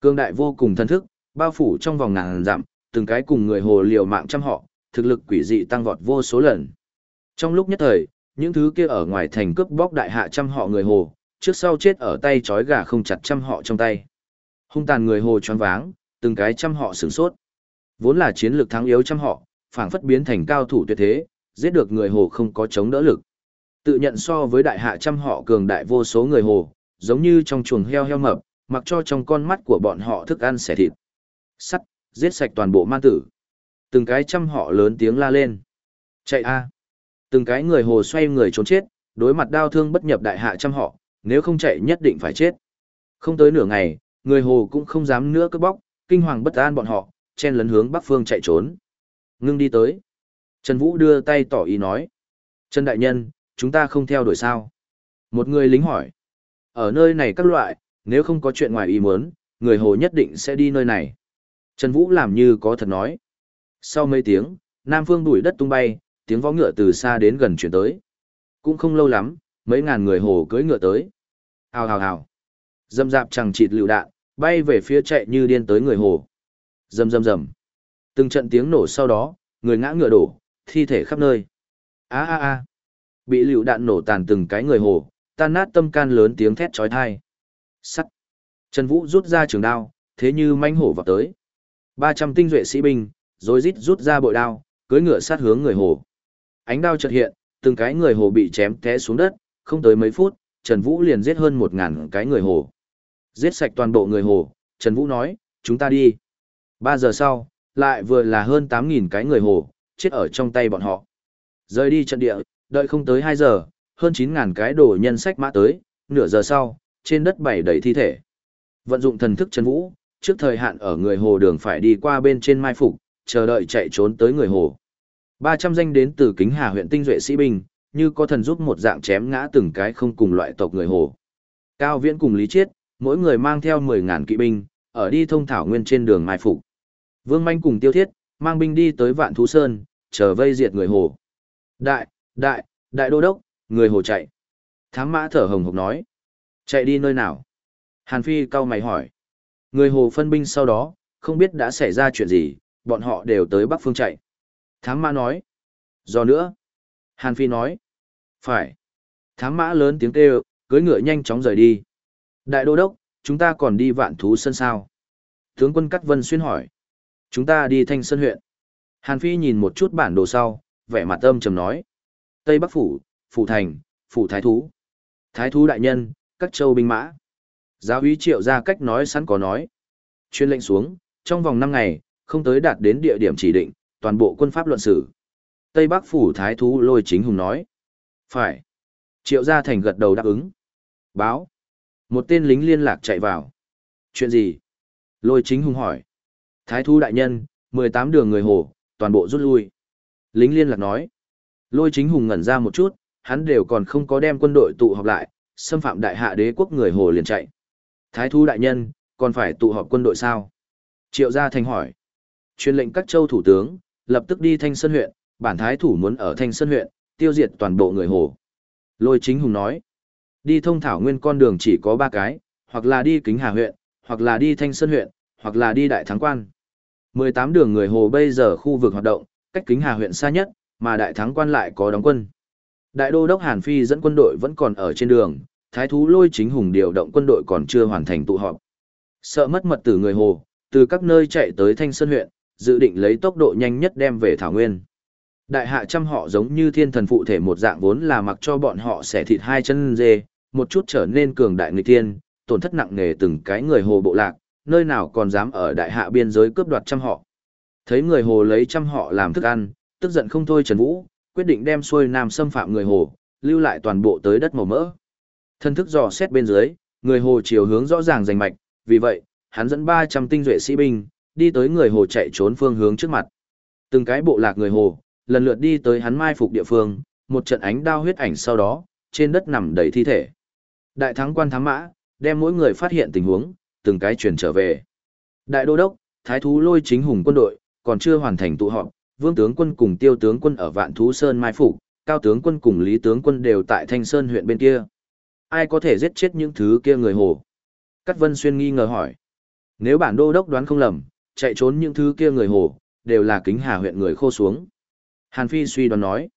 Cương đại vô cùng thân thức, bao phủ trong vòng ngàn dặm, từng cái cùng người hồ liều mạng trăm họ, thực lực quỷ dị tăng vọt vô số lần. Trong lúc nhất thời, những thứ kia ở ngoài thành cướp bóc đại hạ trăm họ người hồ, trước sau chết ở tay trói gà không chặt trăm họ trong tay. Hung tàn người hồ choáng váng, từng cái trăm họ sửng sốt. Vốn là chiến lược thắng yếu trăm họ, phảng phất biến thành cao thủ tuyệt thế, giết được người hồ không có chống đỡ lực. Tự nhận so với đại hạ trăm họ cường đại vô số người hồ, giống như trong chuồng heo heo mập, mặc cho trong con mắt của bọn họ thức ăn xẻ thịt. Sắt, giết sạch toàn bộ man tử. Từng cái trăm họ lớn tiếng la lên. Chạy a Từng cái người hồ xoay người trốn chết, đối mặt đau thương bất nhập đại hạ trăm họ, nếu không chạy nhất định phải chết. Không tới nửa ngày, người hồ cũng không dám nữa cướp bóc, kinh hoàng bất an bọn họ, chen lấn hướng bắc phương chạy trốn. Ngưng đi tới. Trần Vũ đưa tay tỏ ý nói. Trần Đại Nhân, chúng ta không theo đuổi sao? Một người lính hỏi. Ở nơi này các loại, Nếu không có chuyện ngoài ý muốn, người hồ nhất định sẽ đi nơi này. Trần Vũ làm như có thật nói. Sau mấy tiếng, Nam Phương đuổi đất tung bay, tiếng võ ngựa từ xa đến gần chuyển tới. Cũng không lâu lắm, mấy ngàn người hồ cưỡi ngựa tới. Hào hào hào. Dâm dạp chẳng chịt lựu đạn, bay về phía chạy như điên tới người hồ. dâm dâm dầm. Từng trận tiếng nổ sau đó, người ngã ngựa đổ, thi thể khắp nơi. A a a. Bị lựu đạn nổ tàn từng cái người hồ, tan nát tâm can lớn tiếng thét chói tai. Sắt. Trần Vũ rút ra trường đao, thế như manh hổ vào tới. 300 tinh duệ sĩ binh, rồi rít rút ra bội đao, cưỡi ngựa sát hướng người hồ. Ánh đao chợt hiện, từng cái người hồ bị chém té xuống đất, không tới mấy phút, Trần Vũ liền giết hơn 1000 cái người hồ. Giết sạch toàn bộ người hồ, Trần Vũ nói, chúng ta đi. 3 giờ sau, lại vừa là hơn 8000 cái người hồ, chết ở trong tay bọn họ. Rời đi trận địa, đợi không tới 2 giờ, hơn 9000 cái đồ nhân sách mã tới, nửa giờ sau, trên đất bảy đầy thi thể. Vận dụng thần thức chân Vũ, trước thời hạn ở người hồ đường phải đi qua bên trên mai phục, chờ đợi chạy trốn tới người hồ. 300 danh đến từ Kính Hà huyện tinh duệ sĩ binh, như có thần giúp một dạng chém ngã từng cái không cùng loại tộc người hồ. Cao Viễn cùng Lý Chiết, mỗi người mang theo 10.000 kỵ binh, ở đi thông thảo nguyên trên đường mai phục. Vương Manh cùng Tiêu Thiết, mang binh đi tới Vạn Thú Sơn, chờ vây diệt người hồ. Đại, đại, đại đô đốc, người hồ chạy. Thám mã thở hồng hộc nói. Chạy đi nơi nào? Hàn Phi cau mày hỏi. Người hồ phân binh sau đó, không biết đã xảy ra chuyện gì, bọn họ đều tới Bắc Phương chạy. Thám mã nói. Do nữa. Hàn Phi nói. Phải. Thám mã lớn tiếng kêu, cưới ngựa nhanh chóng rời đi. Đại đô đốc, chúng ta còn đi vạn thú sân sao? Tướng quân Cắt Vân xuyên hỏi. Chúng ta đi thanh sơn huyện. Hàn Phi nhìn một chút bản đồ sau, vẻ mặt âm trầm nói. Tây Bắc Phủ, Phủ Thành, Phủ Thái Thú. Thái Thú Đại Nhân, các châu binh mã. Giáo úy triệu ra cách nói sẵn có nói. Chuyên lệnh xuống, trong vòng 5 ngày, không tới đạt đến địa điểm chỉ định, toàn bộ quân pháp luận sử. Tây Bắc Phủ Thái Thú lôi chính hùng nói. Phải. Triệu gia thành gật đầu đáp ứng. Báo. Một tên lính liên lạc chạy vào. Chuyện gì? Lôi chính hùng hỏi. Thái Thú đại nhân, 18 đường người hồ, toàn bộ rút lui. Lính liên lạc nói. Lôi chính hùng ngẩn ra một chút, hắn đều còn không có đem quân đội tụ họp lại, xâm phạm đại hạ đế quốc người hồ liền chạy. Thái Thú đại nhân, còn phải tụ họp quân đội sao? Triệu gia thành hỏi. Truyền lệnh các châu thủ tướng, lập tức đi Thanh Sơn huyện, bản thái thủ muốn ở Thanh Sơn huyện, tiêu diệt toàn bộ người hồ. Lôi chính hùng nói. Đi thông thảo nguyên con đường chỉ có ba cái, hoặc là đi Kính Hà huyện, hoặc là đi Thanh Sơn huyện, hoặc là đi Đại Thắng Quan. 18 đường người hồ bây giờ khu vực hoạt động, cách Kính Hà huyện xa nhất, mà Đại Thắng Quan lại có đóng quân. Đại đô đốc Hàn Phi dẫn quân đội vẫn còn ở trên đường, thái thú lôi chính hùng điều động quân đội còn chưa hoàn thành tụ họp. Sợ mất mật tử người hồ, từ các nơi chạy tới Thanh Sơn huyện, dự định lấy tốc độ nhanh nhất đem về Thảo Nguyên. Đại hạ trăm họ giống như thiên thần phụ thể một dạng vốn là mặc cho bọn họ xẻ thịt hai chân dê, một chút trở nên cường đại người tiên, tổn thất nặng nề từng cái người hồ bộ lạc, nơi nào còn dám ở đại hạ biên giới cướp đoạt trăm họ. Thấy người hồ lấy trăm họ làm thức ăn, tức giận không thôi Trần Vũ, quyết định đem xuôi nam xâm phạm người hồ, lưu lại toàn bộ tới đất màu mỡ. Thân thức dò xét bên dưới, người hồ chiều hướng rõ ràng rành mạch, vì vậy, hắn dẫn 300 tinh duệ sĩ binh, đi tới người hồ chạy trốn phương hướng trước mặt. Từng cái bộ lạc người hồ, lần lượt đi tới hắn mai phục địa phương, một trận ánh đao huyết ảnh sau đó, trên đất nằm đầy thi thể. Đại thắng quan thám mã, đem mỗi người phát hiện tình huống, từng cái truyền trở về. Đại đô đốc, thái thú lôi chính hùng quân đội, còn chưa hoàn thành tụ họp, vương tướng quân cùng tiêu tướng quân ở vạn thú sơn mai phục, cao tướng quân cùng lý tướng quân đều tại thanh sơn huyện bên kia. Ai có thể giết chết những thứ kia người hồ? Cát Vân Xuyên nghi ngờ hỏi. Nếu bản đô đốc đoán không lầm, chạy trốn những thứ kia người hồ, đều là kính hà huyện người khô xuống. Hàn Phi suy đoán nói.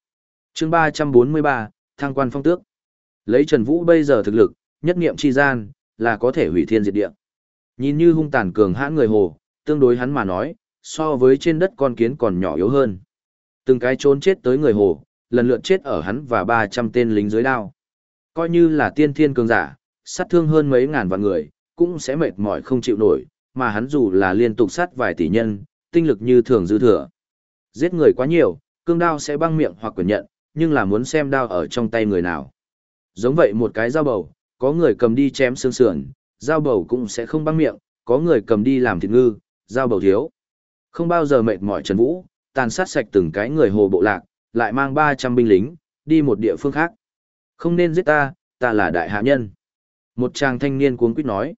chương 343, thăng quan phong tước. Lấy Trần Vũ bây giờ thực lực, nhất nghiệm chi gian, là có thể hủy thiên diệt địa. Nhìn như hung tàn cường hãn người hồ, tương đối hắn mà nói, so với trên đất con kiến còn nhỏ yếu hơn. Từng cái trốn chết tới người hồ, lần lượt chết ở hắn và 300 tên lính dưới đao. Coi như là tiên thiên cường giả, sát thương hơn mấy ngàn vạn người, cũng sẽ mệt mỏi không chịu nổi, mà hắn dù là liên tục sát vài tỷ nhân, tinh lực như thường dư thừa. Giết người quá nhiều, cương đao sẽ băng miệng hoặc quyền nhận, nhưng là muốn xem đao ở trong tay người nào. Giống vậy một cái dao bầu, có người cầm đi chém xương sườn, dao bầu cũng sẽ không băng miệng, có người cầm đi làm thịt ngư, dao bầu thiếu. Không bao giờ mệt mỏi Trần Vũ, tàn sát sạch từng cái người hồ bộ lạc, lại mang 300 binh lính, đi một địa phương khác. Không nên giết ta, ta là đại hạ nhân. Một chàng thanh niên cuống quýt nói.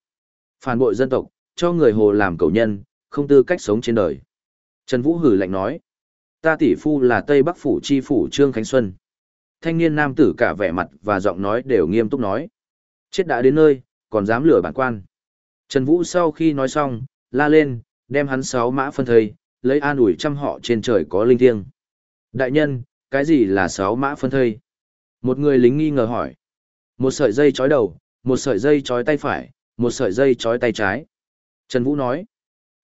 Phản bội dân tộc, cho người hồ làm cầu nhân, không tư cách sống trên đời. Trần Vũ hử lạnh nói, ta tỷ phu là Tây Bắc Phủ Chi Phủ Trương Khánh Xuân. Thanh niên nam tử cả vẻ mặt và giọng nói đều nghiêm túc nói. Chết đã đến nơi, còn dám lừa bản quan. Trần Vũ sau khi nói xong, la lên, đem hắn sáu mã phân thây, lấy an ủi trăm họ trên trời có linh thiêng. Đại nhân, cái gì là sáu mã phân thây? Một người lính nghi ngờ hỏi. Một sợi dây chói đầu, một sợi dây chói tay phải, một sợi dây chói tay trái. Trần Vũ nói.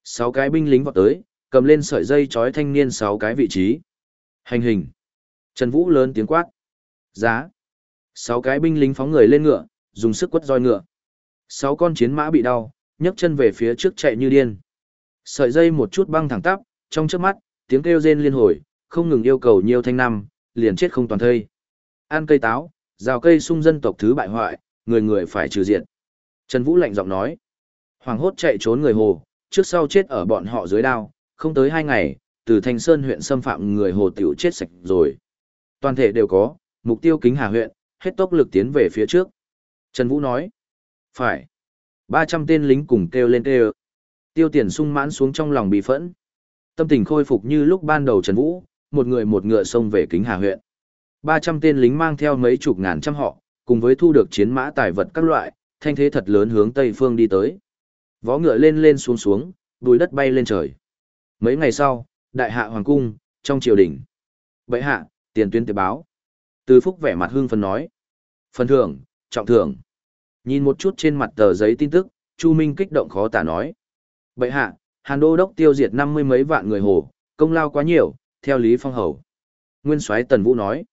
Sáu cái binh lính vọt tới, cầm lên sợi dây chói thanh niên sáu cái vị trí. Hành hình. Trần Vũ lớn tiếng quát. Giá. Sáu cái binh lính phóng người lên ngựa, dùng sức quất roi ngựa. Sáu con chiến mã bị đau, nhấc chân về phía trước chạy như điên. Sợi dây một chút băng thẳng tắp, trong chớp mắt, tiếng kêu rên liên hồi, không ngừng yêu cầu nhiều thanh năm, liền chết không toàn thây. Ăn cây táo, rào cây sung dân tộc thứ bại hoại, người người phải trừ diện. Trần Vũ lạnh giọng nói. Hoàng hốt chạy trốn người hồ, trước sau chết ở bọn họ dưới đao, không tới hai ngày, từ Thanh Sơn huyện xâm phạm người hồ tiểu chết sạch rồi. Toàn thể đều có, mục tiêu kính hà huyện, hết tốc lực tiến về phía trước. Trần Vũ nói. Phải. 300 tên lính cùng kêu lên kêu. Tiêu tiền sung mãn xuống trong lòng bị phẫn. Tâm tình khôi phục như lúc ban đầu Trần Vũ, một người một ngựa xông về kính hà huyện. 300 tên lính mang theo mấy chục ngàn trăm họ, cùng với thu được chiến mã tài vật các loại, thanh thế thật lớn hướng tây phương đi tới. Vó ngựa lên lên xuống xuống, bùi đất bay lên trời. Mấy ngày sau, đại hạ hoàng cung, trong triều đình. Bệ hạ, tiền tuyến tế báo. Từ Phúc vẻ mặt hưng phấn nói. Phần thưởng, trọng thưởng. Nhìn một chút trên mặt tờ giấy tin tức, Chu Minh kích động khó tả nói. Bệ hạ, Hàn Đô Đốc tiêu diệt năm mươi mấy vạn người hồ, công lao quá nhiều, theo Lý Phong Hầu. Nguyên soái Tần Vũ nói.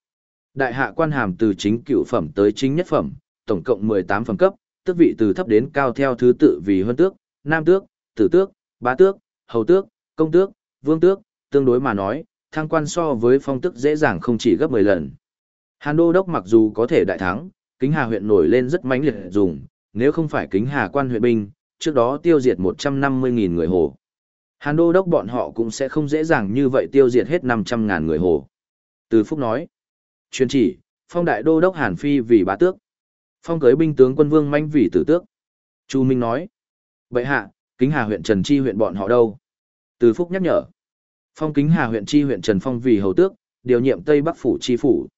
Đại hạ quan hàm từ chính cựu phẩm tới chính nhất phẩm, tổng cộng 18 phẩm cấp, tước vị từ thấp đến cao theo thứ tự vì huân tước, nam tước, tử tước, bá tước, hầu tước, công tước, vương tước, tương đối mà nói, thăng quan so với phong tước dễ dàng không chỉ gấp 10 lần. Hàn Đô Đốc mặc dù có thể đại thắng, kính hà huyện nổi lên rất mãnh liệt dùng, nếu không phải kính hà quan huyện binh, trước đó tiêu diệt 150.000 người hồ. Hàn Đô Đốc bọn họ cũng sẽ không dễ dàng như vậy tiêu diệt hết 500.000 người hồ. Từ Phúc nói, truyền chỉ, phong đại đô đốc Hàn Phi vì bá tước. Phong cưới binh tướng quân vương manh vì tử tước. Chu Minh nói, vậy hạ, kính hà huyện Trần Chi huyện bọn họ đâu? Từ Phúc nhắc nhở, phong kính hà huyện Chi huyện Trần Phong vì hầu tước, điều nhiệm Tây Bắc Phủ Chi Phủ.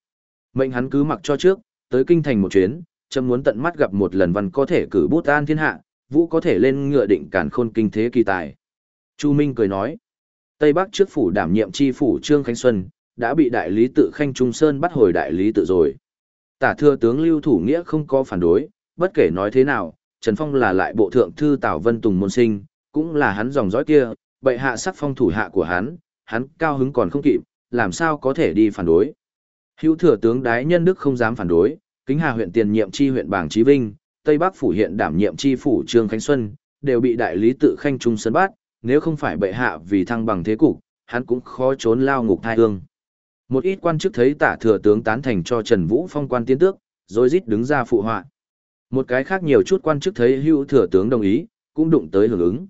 Mệnh hắn cứ mặc cho trước, tới kinh thành một chuyến, chấm muốn tận mắt gặp một lần văn có thể cử bút an thiên hạ, vũ có thể lên ngựa định cản khôn kinh thế kỳ tài. Chu Minh cười nói, Tây Bắc trước phủ đảm nhiệm chi phủ Trương Khánh Xuân, đã bị đại lý tự Khanh Trung Sơn bắt hồi đại lý tự rồi. Tả thừa tướng Lưu Thủ Nghĩa không có phản đối, bất kể nói thế nào, Trần Phong là lại bộ thượng thư Tào Vân Tùng môn sinh, cũng là hắn dòng dõi kia, bệ hạ sắc phong thủ hạ của hắn, hắn cao hứng còn không kịp, làm sao có thể đi phản đối. Hữu thừa tướng Đái Nhân Đức không dám phản đối, Kính Hà huyện tiền nhiệm chi huyện Bảng Chí Vinh, Tây Bắc phủ hiện đảm nhiệm chi phủ Trương Khánh Xuân, đều bị đại lý tự Khanh Trung sân bát, nếu không phải bệ hạ vì thăng bằng thế cục, hắn cũng khó trốn lao ngục thai hương. Một ít quan chức thấy tả thừa tướng tán thành cho Trần Vũ phong quan tiến tước, rồi rít đứng ra phụ họa. Một cái khác nhiều chút quan chức thấy hữu thừa tướng đồng ý, cũng đụng tới hưởng ứng.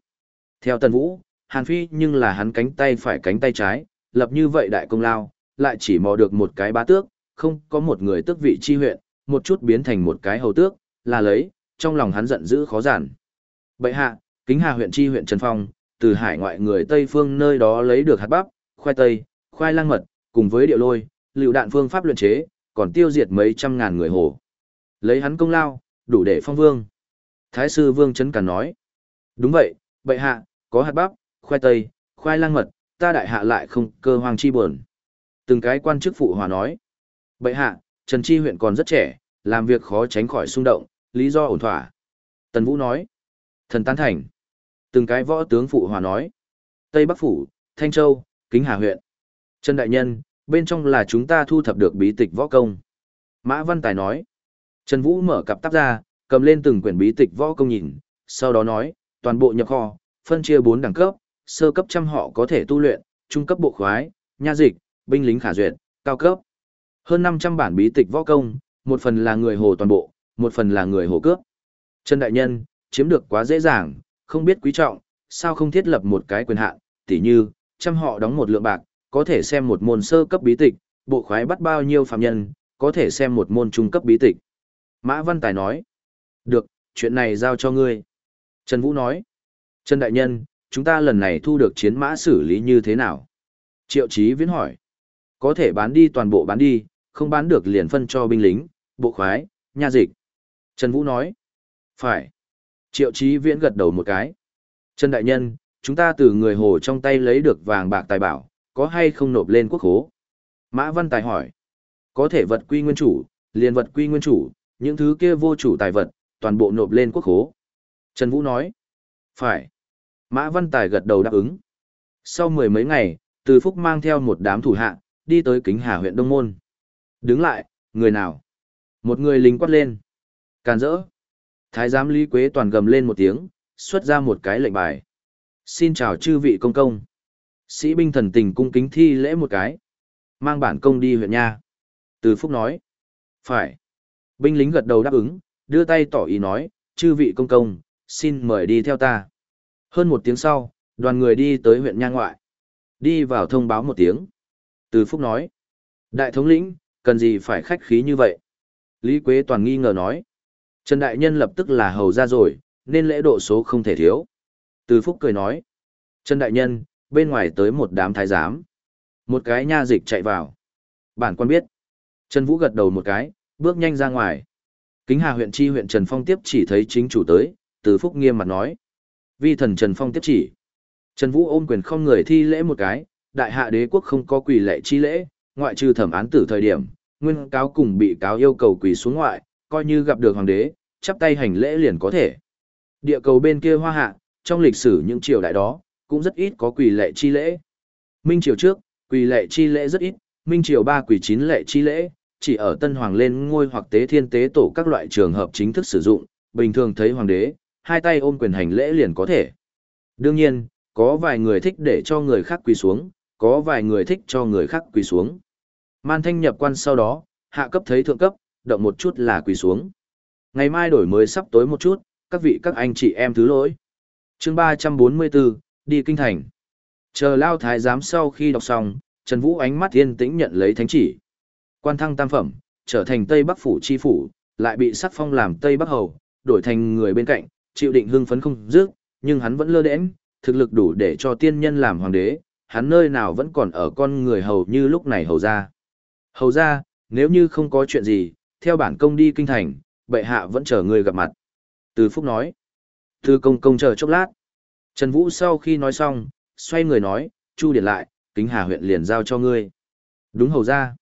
Theo Tần Vũ, Hàn Phi nhưng là hắn cánh tay phải cánh tay trái, lập như vậy đại công lao, lại chỉ mò được một cái bá tước, không có một người tước vị chi huyện, một chút biến thành một cái hầu tước, là lấy, trong lòng hắn giận dữ khó giản. Bậy hạ, kính hà huyện tri huyện Trần Phong, từ hải ngoại người Tây phương nơi đó lấy được hạt bắp, khoai tây, khoai lang mật, cùng với điệu lôi, lựu đạn phương pháp luyện chế, còn tiêu diệt mấy trăm ngàn người hồ. Lấy hắn công lao, đủ để phong vương. Thái sư vương chấn cản nói. Đúng vậy, bệ hạ, có hạt bắp, khoai tây, khoai lang mật, ta đại hạ lại không cơ hoàng chi buồn. Từng cái quan chức phụ hòa nói. Bệ hạ, Trần Chi huyện còn rất trẻ, làm việc khó tránh khỏi xung động, lý do ổn thỏa. Tần Vũ nói. Thần tán thành. Từng cái võ tướng phụ hòa nói. Tây Bắc Phủ, Thanh Châu, Kính Hà huyện. Trần Đại Nhân, bên trong là chúng ta thu thập được bí tịch võ công. Mã Văn Tài nói. Trần Vũ mở cặp tắp ra, cầm lên từng quyển bí tịch võ công nhìn, sau đó nói, toàn bộ nhập kho, phân chia 4 đẳng cấp, sơ cấp trăm họ có thể tu luyện, trung cấp bộ khoái, nha dịch, binh lính khả duyệt, cao cấp. Hơn 500 bản bí tịch võ công, một phần là người hồ toàn bộ, một phần là người hồ cướp. Trần Đại Nhân, chiếm được quá dễ dàng, không biết quý trọng, sao không thiết lập một cái quyền hạn, tỉ như, trăm họ đóng một lượng bạc, có thể xem một môn sơ cấp bí tịch, bộ khoái bắt bao nhiêu phạm nhân, có thể xem một môn trung cấp bí tịch. Mã Văn Tài nói, được, chuyện này giao cho ngươi. Trần Vũ nói, Trần Đại Nhân, chúng ta lần này thu được chiến mã xử lý như thế nào? Triệu Chí Viễn hỏi, có thể bán đi toàn bộ bán đi, không bán được liền phân cho binh lính, bộ khoái, nha dịch. Trần Vũ nói, phải. Triệu Chí Viễn gật đầu một cái. Trần Đại Nhân, chúng ta từ người hồ trong tay lấy được vàng bạc tài bảo, có hay không nộp lên quốc hố? Mã Văn Tài hỏi, có thể vật quy nguyên chủ, liền vật quy nguyên chủ, những thứ kia vô chủ tài vật, toàn bộ nộp lên quốc hố. Trần Vũ nói, phải. Mã Văn Tài gật đầu đáp ứng. Sau mười mấy ngày, Từ Phúc mang theo một đám thủ hạ, đi tới Kính Hà huyện Đông Môn. Đứng lại, người nào? Một người lính quát lên can rỡ. Thái giám Lý Quế toàn gầm lên một tiếng, xuất ra một cái lệnh bài. Xin chào chư vị công công. Sĩ binh thần tình cung kính thi lễ một cái. Mang bản công đi huyện nha. Từ Phúc nói. Phải. Binh lính gật đầu đáp ứng, đưa tay tỏ ý nói, chư vị công công, xin mời đi theo ta. Hơn một tiếng sau, đoàn người đi tới huyện nha ngoại. Đi vào thông báo một tiếng. Từ Phúc nói. Đại thống lĩnh, cần gì phải khách khí như vậy? Lý Quế toàn nghi ngờ nói. Trần Đại Nhân lập tức là hầu ra rồi, nên lễ độ số không thể thiếu. Từ Phúc cười nói. Trần Đại Nhân, bên ngoài tới một đám thái giám. Một cái nha dịch chạy vào. Bản quan biết. Trần Vũ gật đầu một cái, bước nhanh ra ngoài. Kính Hà huyện tri huyện Trần Phong tiếp chỉ thấy chính chủ tới, từ Phúc nghiêm mặt nói. Vi thần Trần Phong tiếp chỉ. Trần Vũ ôm quyền không người thi lễ một cái, đại hạ đế quốc không có quỳ lệ chi lễ, ngoại trừ thẩm án tử thời điểm, nguyên cáo cùng bị cáo yêu cầu quỳ xuống ngoại, coi như gặp được hoàng đế, chắp tay hành lễ liền có thể. Địa cầu bên kia hoa hạ, trong lịch sử những triều đại đó, cũng rất ít có quỳ lệ chi lễ. Minh triều trước, quỳ lệ chi lễ rất ít, Minh triều ba quỳ chín lệ chi lễ, chỉ ở tân hoàng lên ngôi hoặc tế thiên tế tổ các loại trường hợp chính thức sử dụng, bình thường thấy hoàng đế, hai tay ôm quyền hành lễ liền có thể. Đương nhiên, có vài người thích để cho người khác quỳ xuống, có vài người thích cho người khác quỳ xuống. Man thanh nhập quan sau đó, hạ cấp thấy thượng cấp, động một chút là quỳ xuống. Ngày mai đổi mới sắp tối một chút, các vị các anh chị em thứ lỗi. chương 344, đi kinh thành. Chờ lao thái giám sau khi đọc xong, Trần Vũ ánh mắt yên tĩnh nhận lấy thánh chỉ. Quan thăng tam phẩm, trở thành Tây Bắc phủ chi phủ, lại bị sắc phong làm Tây Bắc hầu, đổi thành người bên cạnh, chịu định hưng phấn không dứt, nhưng hắn vẫn lơ đễnh, thực lực đủ để cho tiên nhân làm hoàng đế, hắn nơi nào vẫn còn ở con người hầu như lúc này hầu ra. Hầu ra, nếu như không có chuyện gì, theo bản công đi kinh thành, bệ hạ vẫn chờ người gặp mặt. Từ Phúc nói. Từ công công chờ chốc lát. Trần Vũ sau khi nói xong, xoay người nói, Chu điện lại, kính hà huyện liền giao cho ngươi. Đúng hầu ra.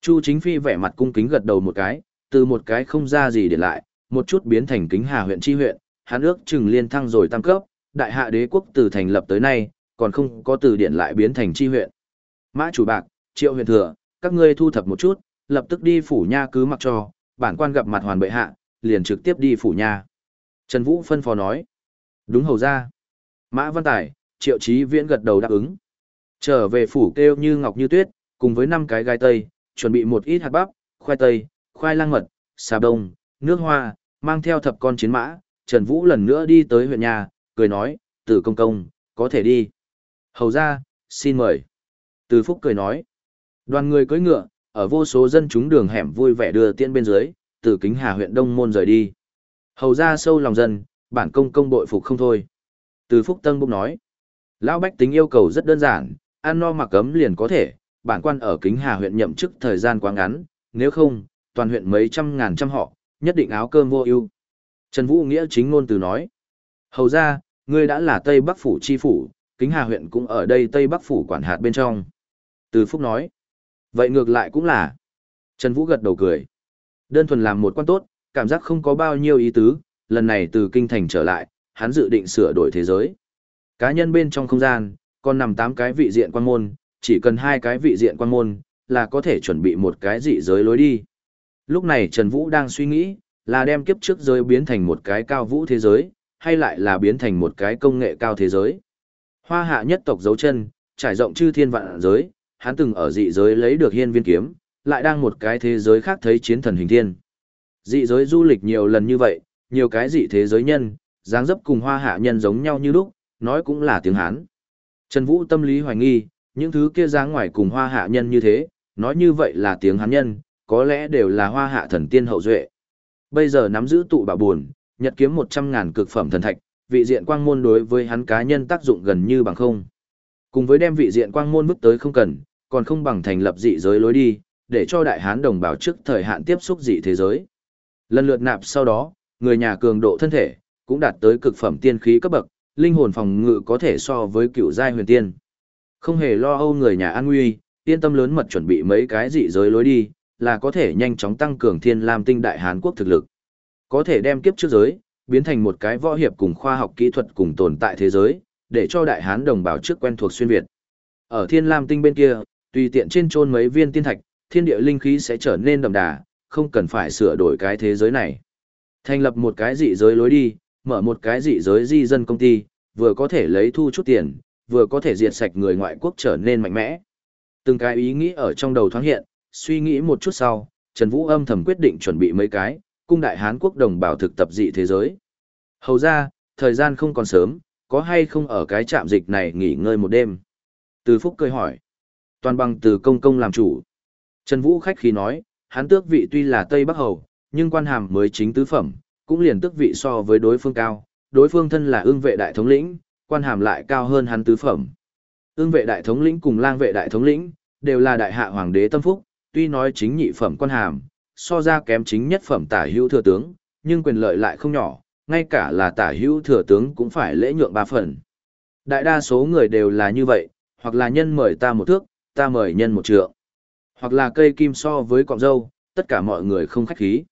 Chu chính phi vẻ mặt cung kính gật đầu một cái, từ một cái không ra gì điện lại, một chút biến thành kính hà huyện chi huyện, hắn ước chừng liên thăng rồi tăng cấp, đại hạ đế quốc từ thành lập tới nay, còn không có từ điện lại biến thành chi huyện. Mã chủ bạc, triệu huyện thừa, các ngươi thu thập một chút, lập tức đi phủ nha cứ mặc cho, bản quan gặp mặt hoàn bệ hạ, liền trực tiếp đi phủ nha. Trần Vũ phân phó nói. Đúng hầu ra. Mã Văn Tài, triệu chí viễn gật đầu đáp ứng. Trở về phủ kêu như ngọc như tuyết, cùng với năm cái gai tây, chuẩn bị một ít hạt bắp, khoai tây, khoai lang mật, xà đông, nước hoa, mang theo thập con chiến mã, Trần Vũ lần nữa đi tới huyện nhà, cười nói, tử công công, có thể đi. Hầu ra, xin mời. Từ Phúc cười nói, đoàn người cưỡi ngựa, ở vô số dân chúng đường hẻm vui vẻ đưa tiễn bên dưới, từ kính hà huyện Đông Môn rời đi. Hầu ra sâu lòng dân, bản công công bội phục không thôi. Từ Phúc Tân Búc nói, Lão Bách tính yêu cầu rất đơn giản, ăn no mặc cấm liền có thể, bản quan ở kính hà huyện nhậm chức thời gian quá ngắn, nếu không, toàn huyện mấy trăm ngàn trăm họ, nhất định áo cơm vô ưu. Trần Vũ Nghĩa chính ngôn từ nói, hầu ra, ngươi đã là Tây Bắc Phủ chi phủ, kính hà huyện cũng ở đây Tây Bắc Phủ quản hạt bên trong. Từ Phúc nói, vậy ngược lại cũng là. Trần Vũ gật đầu cười. Đơn thuần làm một quan tốt, cảm giác không có bao nhiêu ý tứ, lần này từ kinh thành trở lại, hắn dự định sửa đổi thế giới. Cá nhân bên trong không gian, còn nằm 8 cái vị diện quan môn, chỉ cần hai cái vị diện quan môn, là có thể chuẩn bị một cái dị giới lối đi. Lúc này Trần Vũ đang suy nghĩ, là đem kiếp trước giới biến thành một cái cao vũ thế giới, hay lại là biến thành một cái công nghệ cao thế giới. Hoa hạ nhất tộc dấu chân, trải rộng chư thiên vạn giới, hắn từng ở dị giới lấy được hiên viên kiếm, lại đang một cái thế giới khác thấy chiến thần hình thiên. Dị giới du lịch nhiều lần như vậy, nhiều cái dị thế giới nhân, dáng dấp cùng hoa hạ nhân giống nhau như lúc, nói cũng là tiếng Hán. Trần Vũ tâm lý hoài nghi, những thứ kia dáng ngoài cùng hoa hạ nhân như thế, nói như vậy là tiếng Hán nhân, có lẽ đều là hoa hạ thần tiên hậu duệ. Bây giờ nắm giữ tụ bảo buồn, nhật kiếm 100 ngàn cực phẩm thần thạch, vị diện quang môn đối với hắn cá nhân tác dụng gần như bằng không. Cùng với đem vị diện quang môn bước tới không cần, còn không bằng thành lập dị giới lối đi, để cho đại hán đồng bào trước thời hạn tiếp xúc dị thế giới. Lần lượt nạp sau đó, người nhà cường độ thân thể cũng đạt tới cực phẩm tiên khí cấp bậc, linh hồn phòng ngự có thể so với cựu giai huyền tiên. Không hề lo âu người nhà an nguy, yên tâm lớn mật chuẩn bị mấy cái dị giới lối đi, là có thể nhanh chóng tăng cường thiên lam tinh đại Hán quốc thực lực. Có thể đem kiếp trước giới, biến thành một cái võ hiệp cùng khoa học kỹ thuật cùng tồn tại thế giới, để cho đại hán đồng bào trước quen thuộc xuyên Việt. Ở thiên lam tinh bên kia, tùy tiện trên trôn mấy viên tiên thạch, thiên địa linh khí sẽ trở nên đậm đà, không cần phải sửa đổi cái thế giới này. Thành lập một cái dị giới lối đi, mở một cái dị giới di dân công ty, vừa có thể lấy thu chút tiền, vừa có thể diệt sạch người ngoại quốc trở nên mạnh mẽ. Từng cái ý nghĩ ở trong đầu thoáng hiện, suy nghĩ một chút sau, Trần Vũ âm thầm quyết định chuẩn bị mấy cái, cung đại Hán quốc đồng bào thực tập dị thế giới. Hầu ra, thời gian không còn sớm, có hay không ở cái trạm dịch này nghỉ ngơi một đêm? Từ Phúc cười hỏi. Toàn bằng từ công công làm chủ. Trần Vũ khách khí nói, hắn tước vị tuy là Tây Bắc Hầu, nhưng quan hàm mới chính tứ phẩm, cũng liền tước vị so với đối phương cao. Đối phương thân là ương vệ đại thống lĩnh, quan hàm lại cao hơn hắn tứ phẩm. Ương vệ đại thống lĩnh cùng lang vệ đại thống lĩnh, đều là đại hạ hoàng đế tâm phúc, tuy nói chính nhị phẩm quan hàm, so ra kém chính nhất phẩm tả hữu thừa tướng, nhưng quyền lợi lại không nhỏ, ngay cả là tả hữu thừa tướng cũng phải lễ nhượng ba phần. Đại đa số người đều là như vậy, hoặc là nhân mời ta một thước, ta mời nhân một trượng. Hoặc là cây kim so với cọng dâu, tất cả mọi người không khách khí.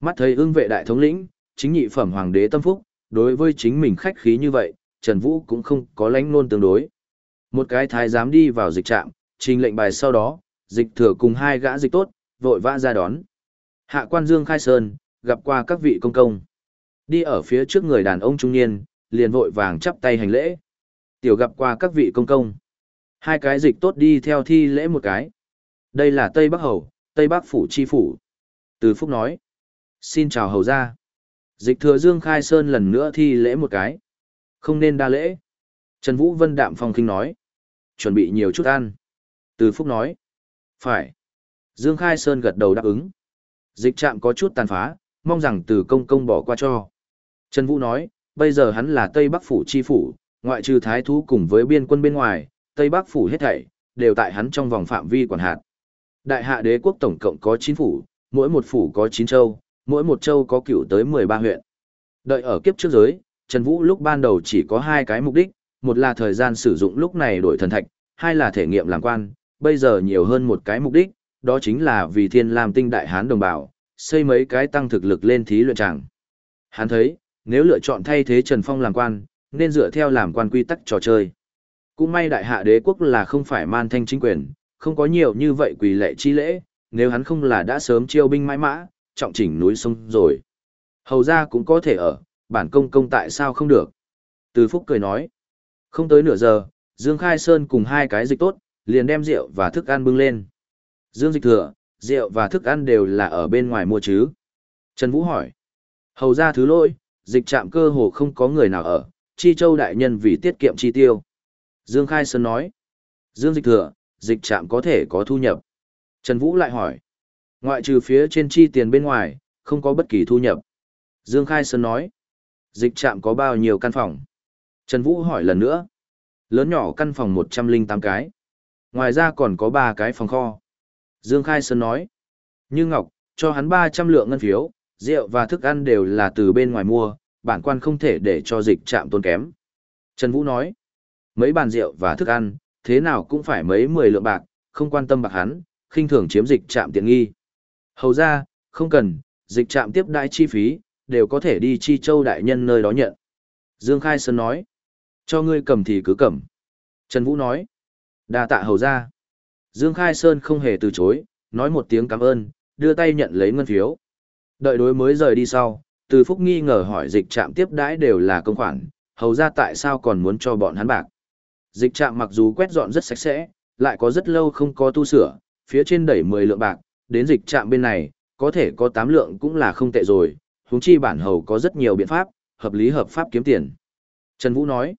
Mắt thấy ưng vệ đại thống lĩnh, chính nhị phẩm hoàng đế tâm phúc, đối với chính mình khách khí như vậy, Trần Vũ cũng không có lánh nôn tương đối. Một cái thái giám đi vào dịch trạm, trình lệnh bài sau đó, dịch thừa cùng hai gã dịch tốt, vội vã ra đón. Hạ quan Dương Khai Sơn, gặp qua các vị công công. Đi ở phía trước người đàn ông trung niên, liền vội vàng chắp tay hành lễ. Tiểu gặp qua các vị công công. Hai cái dịch tốt đi theo thi lễ một cái. Đây là Tây Bắc Hầu, Tây Bắc Phủ Chi Phủ. Từ Phúc nói. Xin chào hầu ra. Dịch thừa Dương Khai Sơn lần nữa thi lễ một cái. Không nên đa lễ. Trần Vũ Vân Đạm Phong Kinh nói. Chuẩn bị nhiều chút ăn. Từ Phúc nói. Phải. Dương Khai Sơn gật đầu đáp ứng. Dịch trạm có chút tàn phá, mong rằng từ công công bỏ qua cho. Trần Vũ nói, bây giờ hắn là Tây Bắc Phủ Chi Phủ, ngoại trừ thái thú cùng với biên quân bên ngoài, Tây Bắc Phủ hết thảy, đều tại hắn trong vòng phạm vi quản hạt. Đại hạ đế quốc tổng cộng có 9 phủ, mỗi một phủ có 9 châu, mỗi một châu có cựu tới 13 huyện. Đợi ở kiếp trước giới, Trần Vũ lúc ban đầu chỉ có hai cái mục đích, một là thời gian sử dụng lúc này đổi thần thạch, hai là thể nghiệm làm quan, bây giờ nhiều hơn một cái mục đích, đó chính là vì thiên làm tinh đại hán đồng bào, xây mấy cái tăng thực lực lên thí luyện tràng. Hắn thấy, nếu lựa chọn thay thế Trần Phong làm quan, nên dựa theo làm quan quy tắc trò chơi. Cũng may đại hạ đế quốc là không phải man thanh chính quyền, không có nhiều như vậy quỳ lệ chi lễ, nếu hắn không là đã sớm chiêu binh mãi mã, trọng chỉnh núi sông rồi. Hầu ra cũng có thể ở, bản công công tại sao không được. Từ Phúc cười nói, không tới nửa giờ, Dương Khai Sơn cùng hai cái dịch tốt, liền đem rượu và thức ăn bưng lên. Dương dịch thừa, rượu và thức ăn đều là ở bên ngoài mua chứ. Trần Vũ hỏi, hầu ra thứ lỗi, dịch trạm cơ hồ không có người nào ở, chi châu đại nhân vì tiết kiệm chi tiêu. Dương Khai Sơn nói, Dương dịch thừa, dịch trạm có thể có thu nhập. Trần Vũ lại hỏi, ngoại trừ phía trên chi tiền bên ngoài, không có bất kỳ thu nhập. Dương Khai Sơn nói, dịch trạm có bao nhiêu căn phòng? Trần Vũ hỏi lần nữa, lớn nhỏ căn phòng 108 cái. Ngoài ra còn có 3 cái phòng kho. Dương Khai Sơn nói, như Ngọc, cho hắn 300 lượng ngân phiếu, rượu và thức ăn đều là từ bên ngoài mua, bản quan không thể để cho dịch trạm tốn kém. Trần Vũ nói, mấy bàn rượu và thức ăn, thế nào cũng phải mấy mười lượng bạc, không quan tâm bạc hắn, khinh thường chiếm dịch trạm tiện nghi. Hầu ra, không cần, dịch trạm tiếp đại chi phí, đều có thể đi chi châu đại nhân nơi đó nhận. Dương Khai Sơn nói, cho ngươi cầm thì cứ cầm. Trần Vũ nói, đa tạ hầu ra. Dương Khai Sơn không hề từ chối, nói một tiếng cảm ơn, đưa tay nhận lấy ngân phiếu. Đợi đối mới rời đi sau, từ phúc nghi ngờ hỏi dịch trạm tiếp đãi đều là công khoản, hầu ra tại sao còn muốn cho bọn hắn bạc. Dịch trạm mặc dù quét dọn rất sạch sẽ, lại có rất lâu không có tu sửa, phía trên đẩy 10 lượng bạc, đến dịch trạm bên này, có thể có 8 lượng cũng là không tệ rồi, huống chi bản hầu có rất nhiều biện pháp, hợp lý hợp pháp kiếm tiền. Trần Vũ nói,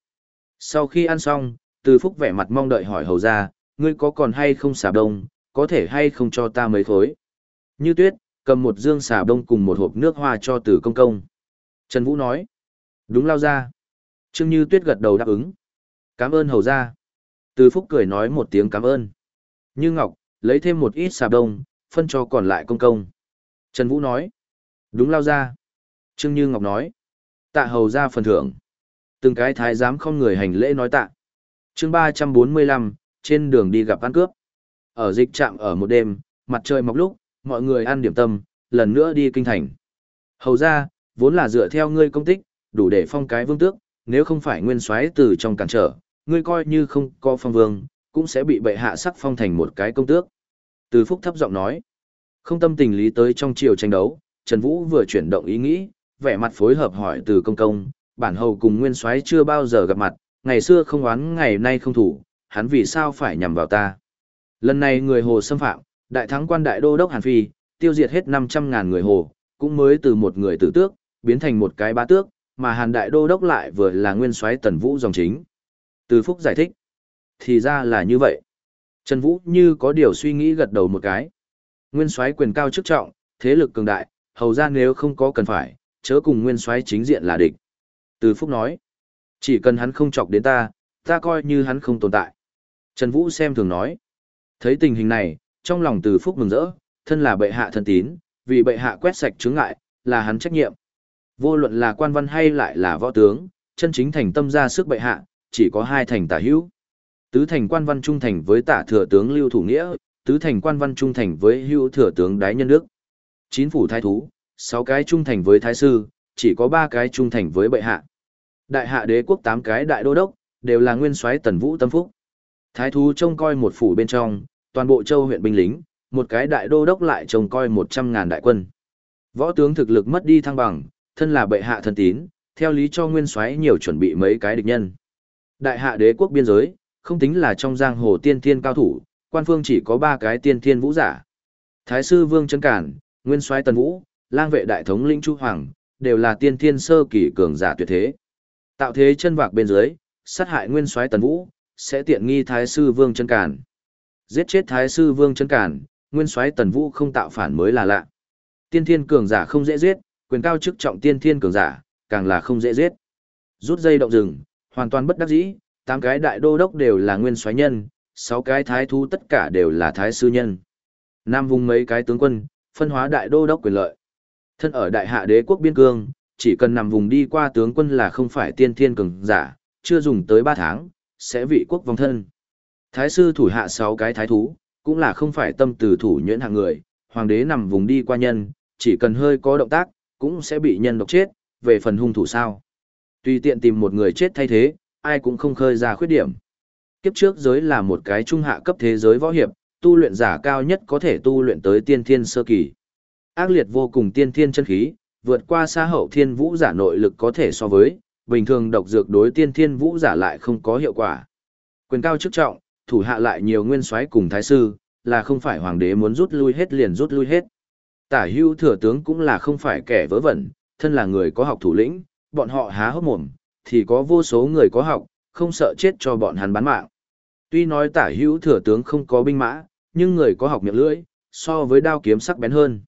sau khi ăn xong, từ phúc vẻ mặt mong đợi hỏi hầu ra, ngươi có còn hay không xà đông, có thể hay không cho ta mấy khối. Như tuyết, cầm một dương xà đông cùng một hộp nước hoa cho từ công công. Trần Vũ nói, đúng lao ra. Trương Như Tuyết gật đầu đáp ứng. Cảm ơn hầu ra. Từ Phúc cười nói một tiếng cảm ơn. Như Ngọc, lấy thêm một ít xà đông, phân cho còn lại công công. Trần Vũ nói. Đúng lao ra. Trương Như Ngọc nói. Tạ hầu ra phần thưởng. Từng cái thái giám không người hành lễ nói tạ. chương ba trăm bốn mươi lăm trên đường đi gặp ăn cướp. Ở dịch trạm ở một đêm, mặt trời mọc lúc, mọi người ăn điểm tâm, lần nữa đi kinh thành. Hầu ra, vốn là dựa theo ngươi công tích, đủ để phong cái vương tước, nếu không phải nguyên soái từ trong cản trở, ngươi coi như không có phong vương, cũng sẽ bị bệ hạ sắc phong thành một cái công tước. Từ Phúc thấp giọng nói, không tâm tình lý tới trong chiều tranh đấu, Trần Vũ vừa chuyển động ý nghĩ, vẻ mặt phối hợp hỏi từ công công, bản hầu cùng nguyên soái chưa bao giờ gặp mặt, ngày xưa không oán ngày nay không thủ, hắn vì sao phải nhằm vào ta. Lần này người hồ xâm phạm, đại thắng quan đại đô đốc Hàn Phi, tiêu diệt hết 500.000 người hồ, cũng mới từ một người tử tước, biến thành một cái bá tước, mà Hàn đại đô đốc lại vừa là nguyên soái tần vũ dòng chính. Từ Phúc giải thích. Thì ra là như vậy. Trần Vũ như có điều suy nghĩ gật đầu một cái. Nguyên soái quyền cao chức trọng, thế lực cường đại, hầu ra nếu không có cần phải, chớ cùng nguyên soái chính diện là địch. Từ Phúc nói, chỉ cần hắn không chọc đến ta, ta coi như hắn không tồn tại. Trần Vũ xem thường nói, thấy tình hình này, trong lòng Từ Phúc mừng rỡ, thân là bệ hạ thân tín, vì bệ hạ quét sạch chướng ngại, là hắn trách nhiệm. Vô luận là quan văn hay lại là võ tướng, chân chính thành tâm ra sức bệ hạ, chỉ có hai thành tả hữu. Tứ thành quan văn trung thành với tả thừa tướng Lưu Thủ Nghĩa, tứ thành quan văn trung thành với hữu thừa tướng Đái Nhân Đức. Chín phủ thái thú, sáu cái trung thành với thái sư, chỉ có ba cái trung thành với bệ hạ. Đại hạ đế quốc tám cái đại đô đốc, đều là nguyên soái tần vũ tâm phúc. Thái thú trông coi một phủ bên trong, toàn bộ châu huyện binh lính, một cái đại đô đốc lại trông coi một trăm ngàn đại quân. Võ tướng thực lực mất đi thăng bằng, thân là bệ hạ thân tín, theo lý cho nguyên soái nhiều chuẩn bị mấy cái địch nhân. Đại hạ đế quốc biên giới, không tính là trong giang hồ tiên thiên cao thủ, quan phương chỉ có ba cái tiên thiên vũ giả. Thái sư Vương Trấn Cản, Nguyên soái Tần Vũ, Lang vệ đại thống Lĩnh Chu Hoàng, đều là tiên thiên sơ kỳ cường giả tuyệt thế. Tạo thế chân vạc bên dưới, sát hại Nguyên soái Tần Vũ, sẽ tiện nghi Thái sư Vương Trấn Cản. Giết chết Thái sư Vương Trấn Cản, Nguyên soái Tần Vũ không tạo phản mới là lạ. Tiên thiên cường giả không dễ giết, quyền cao chức trọng tiên thiên cường giả, càng là không dễ giết. Rút dây động rừng, hoàn toàn bất đắc dĩ, tám cái đại đô đốc đều là nguyên soái nhân, sáu cái thái thú tất cả đều là thái sư nhân. Nam vùng mấy cái tướng quân, phân hóa đại đô đốc quyền lợi. Thân ở đại hạ đế quốc biên cương, chỉ cần nằm vùng đi qua tướng quân là không phải tiên thiên cường giả, chưa dùng tới ba tháng, sẽ vị quốc vong thân. Thái sư thủ hạ sáu cái thái thú, cũng là không phải tâm từ thủ nhuyễn hạng người, hoàng đế nằm vùng đi qua nhân, chỉ cần hơi có động tác, cũng sẽ bị nhân độc chết, về phần hung thủ sao. Tùy tiện tìm một người chết thay thế, ai cũng không khơi ra khuyết điểm. Kiếp trước giới là một cái trung hạ cấp thế giới võ hiệp, tu luyện giả cao nhất có thể tu luyện tới tiên thiên sơ kỳ. Ác liệt vô cùng tiên thiên chân khí, vượt qua xa hậu thiên vũ giả nội lực có thể so với, bình thường độc dược đối tiên thiên vũ giả lại không có hiệu quả. Quyền cao chức trọng, thủ hạ lại nhiều nguyên soái cùng thái sư, là không phải hoàng đế muốn rút lui hết liền rút lui hết. Tả hưu thừa tướng cũng là không phải kẻ vớ vẩn, thân là người có học thủ lĩnh, bọn họ há hốc mồm, thì có vô số người có học, không sợ chết cho bọn hắn bán mạng. Tuy nói tả hữu thừa tướng không có binh mã, nhưng người có học miệng lưỡi, so với đao kiếm sắc bén hơn.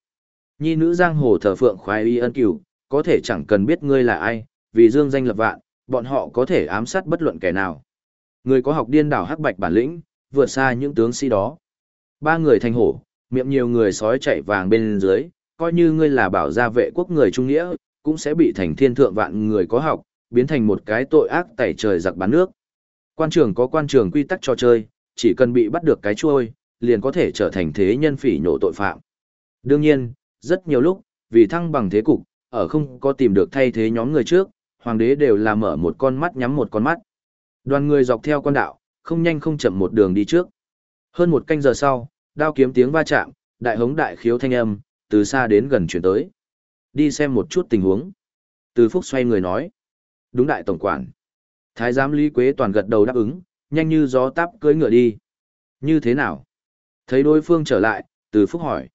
Nhi nữ giang hồ thờ phượng khoái y ân cửu, có thể chẳng cần biết ngươi là ai, vì dương danh lập vạn, bọn họ có thể ám sát bất luận kẻ nào. Người có học điên đảo hắc bạch bản lĩnh, vượt xa những tướng sĩ đó. Ba người thành hổ, miệng nhiều người sói chạy vàng bên dưới, coi như ngươi là bảo gia vệ quốc người trung nghĩa, cũng sẽ bị thành thiên thượng vạn người có học, biến thành một cái tội ác tẩy trời giặc bán nước. Quan trường có quan trường quy tắc cho chơi, chỉ cần bị bắt được cái chuôi, liền có thể trở thành thế nhân phỉ nhổ tội phạm. Đương nhiên, rất nhiều lúc, vì thăng bằng thế cục, ở không có tìm được thay thế nhóm người trước, hoàng đế đều là mở một con mắt nhắm một con mắt. Đoàn người dọc theo con đạo, không nhanh không chậm một đường đi trước. Hơn một canh giờ sau, đao kiếm tiếng va chạm, đại hống đại khiếu thanh âm, từ xa đến gần chuyển tới. Đi xem một chút tình huống. Từ Phúc xoay người nói. Đúng đại tổng quản. Thái giám Lý Quế toàn gật đầu đáp ứng, nhanh như gió táp cưỡi ngựa đi. Như thế nào? Thấy đối phương trở lại, từ phúc hỏi.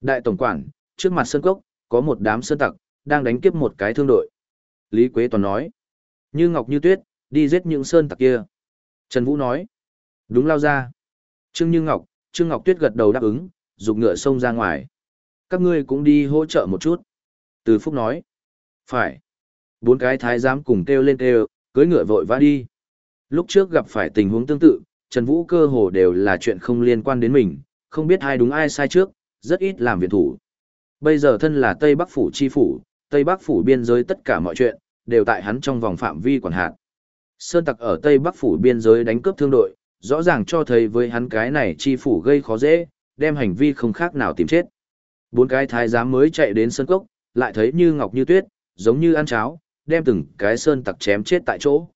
Đại tổng quản, trước mặt sân cốc, có một đám sơn tặc, đang đánh kiếp một cái thương đội. Lý Quế toàn nói. Như ngọc như tuyết, đi giết những sơn tặc kia. Trần Vũ nói. Đúng lao ra. Trương Như Ngọc, Trương Ngọc Tuyết gật đầu đáp ứng, dục ngựa xông ra ngoài. Các ngươi cũng đi hỗ trợ một chút. Từ Phúc nói. Phải bốn cái thái giám cùng kêu lên kêu, Cưới ngựa vội vã đi. Lúc trước gặp phải tình huống tương tự, Trần Vũ cơ hồ đều là chuyện không liên quan đến mình, không biết ai đúng ai sai trước, rất ít làm viện thủ. Bây giờ thân là Tây Bắc Phủ chi phủ, Tây Bắc Phủ biên giới tất cả mọi chuyện, đều tại hắn trong vòng phạm vi quản hạt. Sơn tặc ở Tây Bắc Phủ biên giới đánh cướp thương đội, rõ ràng cho thấy với hắn cái này chi phủ gây khó dễ, đem hành vi không khác nào tìm chết. Bốn cái thái giám mới chạy đến sơn cốc, lại thấy như ngọc như tuyết, giống như ăn cháo, đem từng cái sơn tặc chém chết tại chỗ.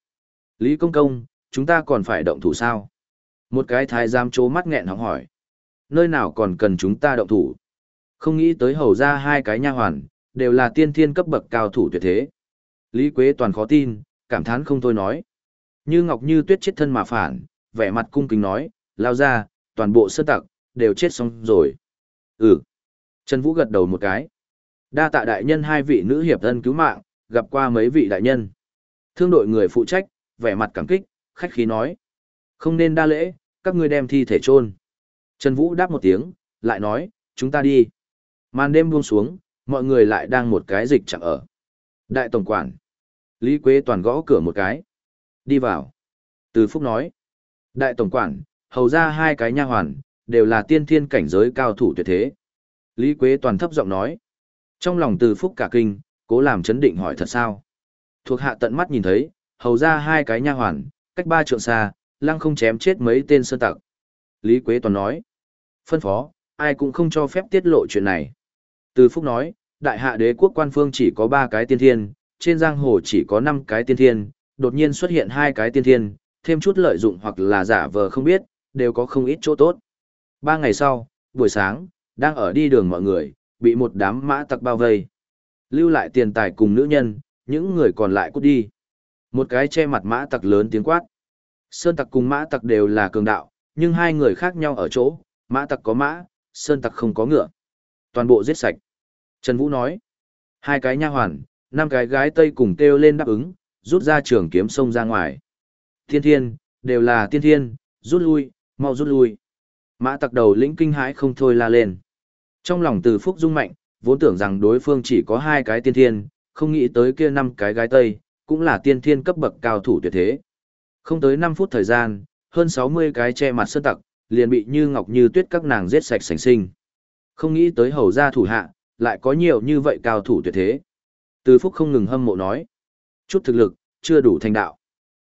Lý Công Công, chúng ta còn phải động thủ sao? Một cái thái giám chố mắt nghẹn hóng hỏi. Nơi nào còn cần chúng ta động thủ? Không nghĩ tới hầu ra hai cái nha hoàn, đều là tiên thiên cấp bậc cao thủ tuyệt thế. Lý Quế toàn khó tin, cảm thán không thôi nói. Như ngọc như tuyết chết thân mà phản, vẻ mặt cung kính nói, lao ra, toàn bộ sơn tặc, đều chết xong rồi. Ừ. Trần Vũ gật đầu một cái. Đa tạ đại nhân hai vị nữ hiệp thân cứu mạng, gặp qua mấy vị đại nhân. Thương đội người phụ trách, vẻ mặt cảm kích, khách khí nói. Không nên đa lễ, các ngươi đem thi thể chôn Trần Vũ đáp một tiếng, lại nói, chúng ta đi. Màn đêm buông xuống, mọi người lại đang một cái dịch chẳng ở. Đại tổng quản. Lý Quế toàn gõ cửa một cái. Đi vào. Từ Phúc nói. Đại tổng quản, hầu ra hai cái nha hoàn, đều là tiên thiên cảnh giới cao thủ tuyệt thế. Lý Quế toàn thấp giọng nói. Trong lòng từ Phúc cả kinh, cố làm chấn định hỏi thật sao. Thuộc hạ tận mắt nhìn thấy, hầu ra hai cái nha hoàn, cách ba trượng xa, lăng không chém chết mấy tên sơn tặc. Lý Quế toàn nói. Phân phó, ai cũng không cho phép tiết lộ chuyện này. Từ Phúc nói, đại hạ đế quốc quan phương chỉ có ba cái tiên thiên, trên giang hồ chỉ có năm cái tiên thiên, đột nhiên xuất hiện hai cái tiên thiên, thêm chút lợi dụng hoặc là giả vờ không biết, đều có không ít chỗ tốt. Ba ngày sau, buổi sáng, đang ở đi đường mọi người, bị một đám mã tặc bao vây. Lưu lại tiền tài cùng nữ nhân, những người còn lại cút đi. Một cái che mặt mã tặc lớn tiếng quát. Sơn tặc cùng mã tặc đều là cường đạo, nhưng hai người khác nhau ở chỗ, mã tặc có mã, sơn tặc không có ngựa. Toàn bộ giết sạch. Trần Vũ nói. Hai cái nha hoàn, năm cái gái tây cùng kêu lên đáp ứng, rút ra trường kiếm sông ra ngoài. Thiên thiên, đều là tiên thiên, rút lui, mau rút lui. Mã tặc đầu lĩnh kinh hãi không thôi la lên. Trong lòng từ phúc dung mạnh, vốn tưởng rằng đối phương chỉ có hai cái tiên thiên, không nghĩ tới kia năm cái gái tây, cũng là tiên thiên cấp bậc cao thủ tuyệt thế. Không tới 5 phút thời gian, hơn 60 cái che mặt sơn tặc, liền bị như ngọc như tuyết các nàng giết sạch sành sinh. Không nghĩ tới hầu gia thủ hạ, lại có nhiều như vậy cao thủ tuyệt thế. Từ Phúc không ngừng hâm mộ nói. Chút thực lực, chưa đủ thành đạo.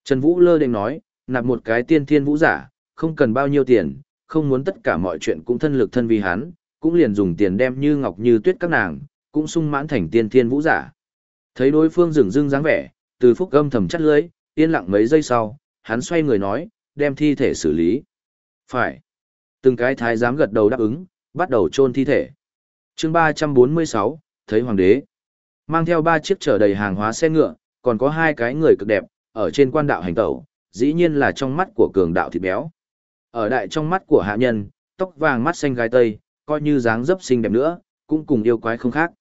Trần Vũ lơ định nói, nạp một cái tiên thiên vũ giả, không cần bao nhiêu tiền, không muốn tất cả mọi chuyện cũng thân lực thân vì hắn, cũng liền dùng tiền đem như ngọc như tuyết các nàng, cũng sung mãn thành tiên thiên vũ giả. Thấy đối phương dừng dưng dáng vẻ, từ phúc gâm thầm chắt lưới, yên lặng mấy giây sau, hắn xoay người nói, đem thi thể xử lý. Phải. Từng cái thái giám gật đầu đáp ứng, bắt đầu chôn thi thể. chương 346, thấy hoàng đế. Mang theo ba chiếc chở đầy hàng hóa xe ngựa, còn có hai cái người cực đẹp, ở trên quan đạo hành tẩu, dĩ nhiên là trong mắt của cường đạo thịt béo. Ở đại trong mắt của hạ nhân, tóc vàng mắt xanh gai tây, coi như dáng dấp xinh đẹp nữa, cũng cùng yêu quái không khác.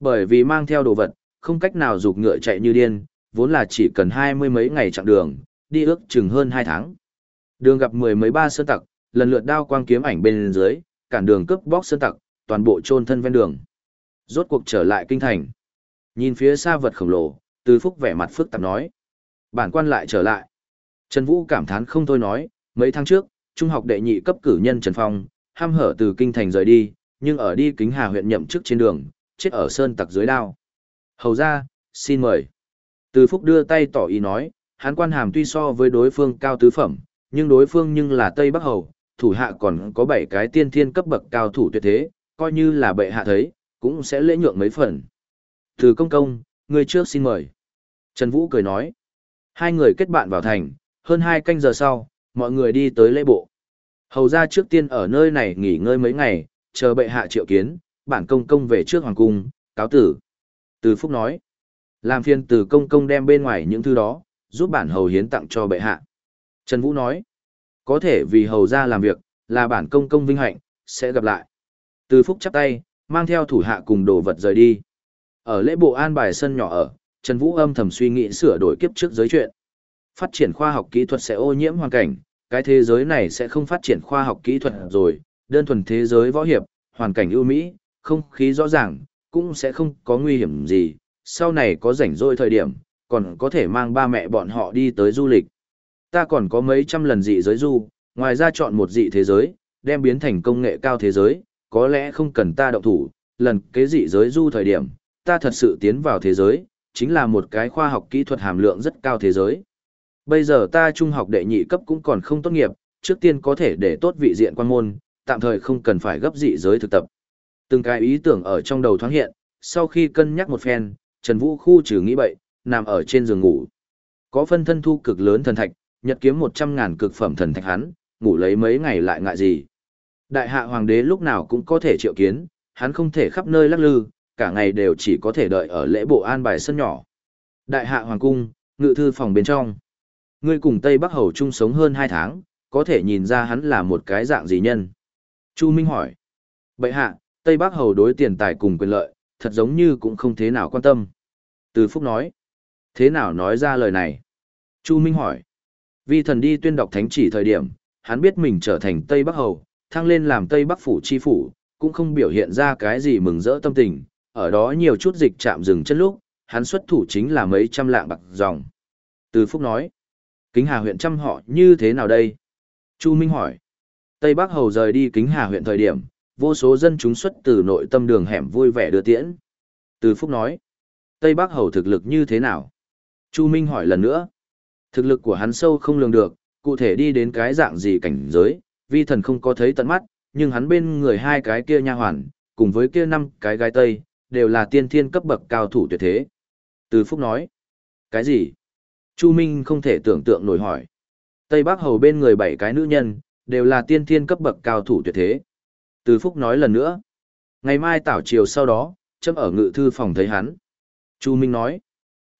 Bởi vì mang theo đồ vật, không cách nào dục ngựa chạy như điên, vốn là chỉ cần hai mươi mấy ngày chặng đường, đi ước chừng hơn hai tháng. Đường gặp mười mấy ba sơn tặc, lần lượt đao quang kiếm ảnh bên dưới, cản đường cướp bóc sơn tặc, toàn bộ chôn thân ven đường. Rốt cuộc trở lại kinh thành. Nhìn phía xa vật khổng lồ, Từ Phúc vẻ mặt phức tạp nói. Bản quan lại trở lại. Trần Vũ cảm thán không thôi nói, mấy tháng trước, trung học đệ nhị cấp cử nhân Trần Phong, ham hở từ kinh thành rời đi, nhưng ở đi kính hà huyện nhậm chức trên đường, chết ở sơn tặc dưới đao. Hầu ra, xin mời. Từ Phúc đưa tay tỏ ý nói, hắn quan hàm tuy so với đối phương cao tứ phẩm, nhưng đối phương nhưng là Tây Bắc Hầu, thủ hạ còn có 7 cái tiên thiên cấp bậc cao thủ tuyệt thế, coi như là bệ hạ thấy, cũng sẽ lễ nhượng mấy phần. Từ công công, người trước xin mời. Trần Vũ cười nói. Hai người kết bạn vào thành, hơn hai canh giờ sau, mọi người đi tới lễ bộ. Hầu ra trước tiên ở nơi này nghỉ ngơi mấy ngày, chờ bệ hạ triệu kiến, bản công công về trước hoàng cung, cáo tử. Từ Phúc nói. Làm phiền từ công công đem bên ngoài những thứ đó, giúp bản hầu hiến tặng cho bệ hạ. Trần Vũ nói, có thể vì hầu ra làm việc, là bản công công vinh hạnh, sẽ gặp lại. Từ Phúc chắp tay, mang theo thủ hạ cùng đồ vật rời đi. Ở lễ bộ an bài sân nhỏ ở, Trần Vũ âm thầm suy nghĩ sửa đổi kiếp trước giới chuyện. Phát triển khoa học kỹ thuật sẽ ô nhiễm hoàn cảnh, cái thế giới này sẽ không phát triển khoa học kỹ thuật rồi, đơn thuần thế giới võ hiệp, hoàn cảnh ưu mỹ, không khí rõ ràng, cũng sẽ không có nguy hiểm gì, sau này có rảnh rỗi thời điểm, còn có thể mang ba mẹ bọn họ đi tới du lịch. Ta còn có mấy trăm lần dị giới du, ngoài ra chọn một dị thế giới, đem biến thành công nghệ cao thế giới, có lẽ không cần ta động thủ, lần kế dị giới du thời điểm, ta thật sự tiến vào thế giới, chính là một cái khoa học kỹ thuật hàm lượng rất cao thế giới. Bây giờ ta trung học đệ nhị cấp cũng còn không tốt nghiệp, trước tiên có thể để tốt vị diện quan môn, tạm thời không cần phải gấp dị giới thực tập. Từng cái ý tưởng ở trong đầu thoáng hiện, sau khi cân nhắc một phen, Trần Vũ khu trừ nghĩ bậy, nằm ở trên giường ngủ. Có phân thân thu cực lớn thần thạch, nhật kiếm 100 ngàn cực phẩm thần thạch hắn, ngủ lấy mấy ngày lại ngại gì. Đại hạ hoàng đế lúc nào cũng có thể triệu kiến, hắn không thể khắp nơi lắc lư, cả ngày đều chỉ có thể đợi ở lễ bộ an bài sân nhỏ. Đại hạ hoàng cung, ngự thư phòng bên trong. Ngươi cùng Tây Bắc Hầu chung sống hơn 2 tháng, có thể nhìn ra hắn là một cái dạng gì nhân. Chu Minh hỏi. Bậy hạ, Tây Bắc Hầu đối tiền tài cùng quyền lợi, thật giống như cũng không thế nào quan tâm. Từ Phúc nói. Thế nào nói ra lời này? Chu Minh hỏi. Vì thần đi tuyên đọc thánh chỉ thời điểm, hắn biết mình trở thành Tây Bắc Hầu, thăng lên làm Tây Bắc Phủ chi phủ, cũng không biểu hiện ra cái gì mừng rỡ tâm tình, ở đó nhiều chút dịch chạm dừng chân lúc, hắn xuất thủ chính là mấy trăm lạng bạc dòng. Từ Phúc nói, Kính Hà huyện trăm họ như thế nào đây? Chu Minh hỏi, Tây Bắc Hầu rời đi Kính Hà huyện thời điểm, vô số dân chúng xuất từ nội tâm đường hẻm vui vẻ đưa tiễn. Từ Phúc nói, Tây Bắc Hầu thực lực như thế nào? Chu Minh hỏi lần nữa, thực lực của hắn sâu không lường được, cụ thể đi đến cái dạng gì cảnh giới, vi thần không có thấy tận mắt, nhưng hắn bên người hai cái kia nha hoàn, cùng với kia năm cái gái tây, đều là tiên thiên cấp bậc cao thủ tuyệt thế. Từ Phúc nói, cái gì? Chu Minh không thể tưởng tượng nổi hỏi. Tây Bắc Hầu bên người bảy cái nữ nhân, đều là tiên thiên cấp bậc cao thủ tuyệt thế. Từ Phúc nói lần nữa. Ngày mai tảo chiều sau đó, chấm ở ngự thư phòng thấy hắn. Chu Minh nói.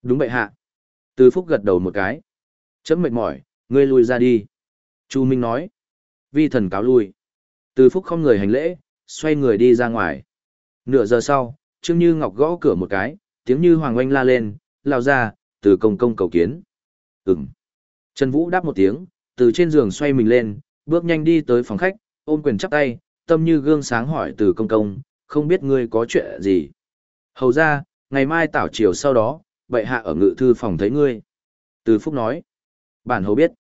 Đúng vậy hạ. Từ Phúc gật đầu một cái. Chấm mệt mỏi, ngươi lui ra đi. Chu Minh nói. Vi thần cáo lui. Từ Phúc không người hành lễ, xoay người đi ra ngoài. Nửa giờ sau, Trương Như Ngọc gõ cửa một cái, tiếng như Hoàng Oanh la lên, lao ra, từ công công cầu kiến. Ừm. Trần Vũ đáp một tiếng, từ trên giường xoay mình lên, bước nhanh đi tới phòng khách, ôm quyền chắp tay, tâm như gương sáng hỏi từ công công, không biết ngươi có chuyện gì. Hầu ra, ngày mai tảo chiều sau đó, bệ hạ ở ngự thư phòng thấy ngươi. Từ Phúc nói. Bản hầu biết.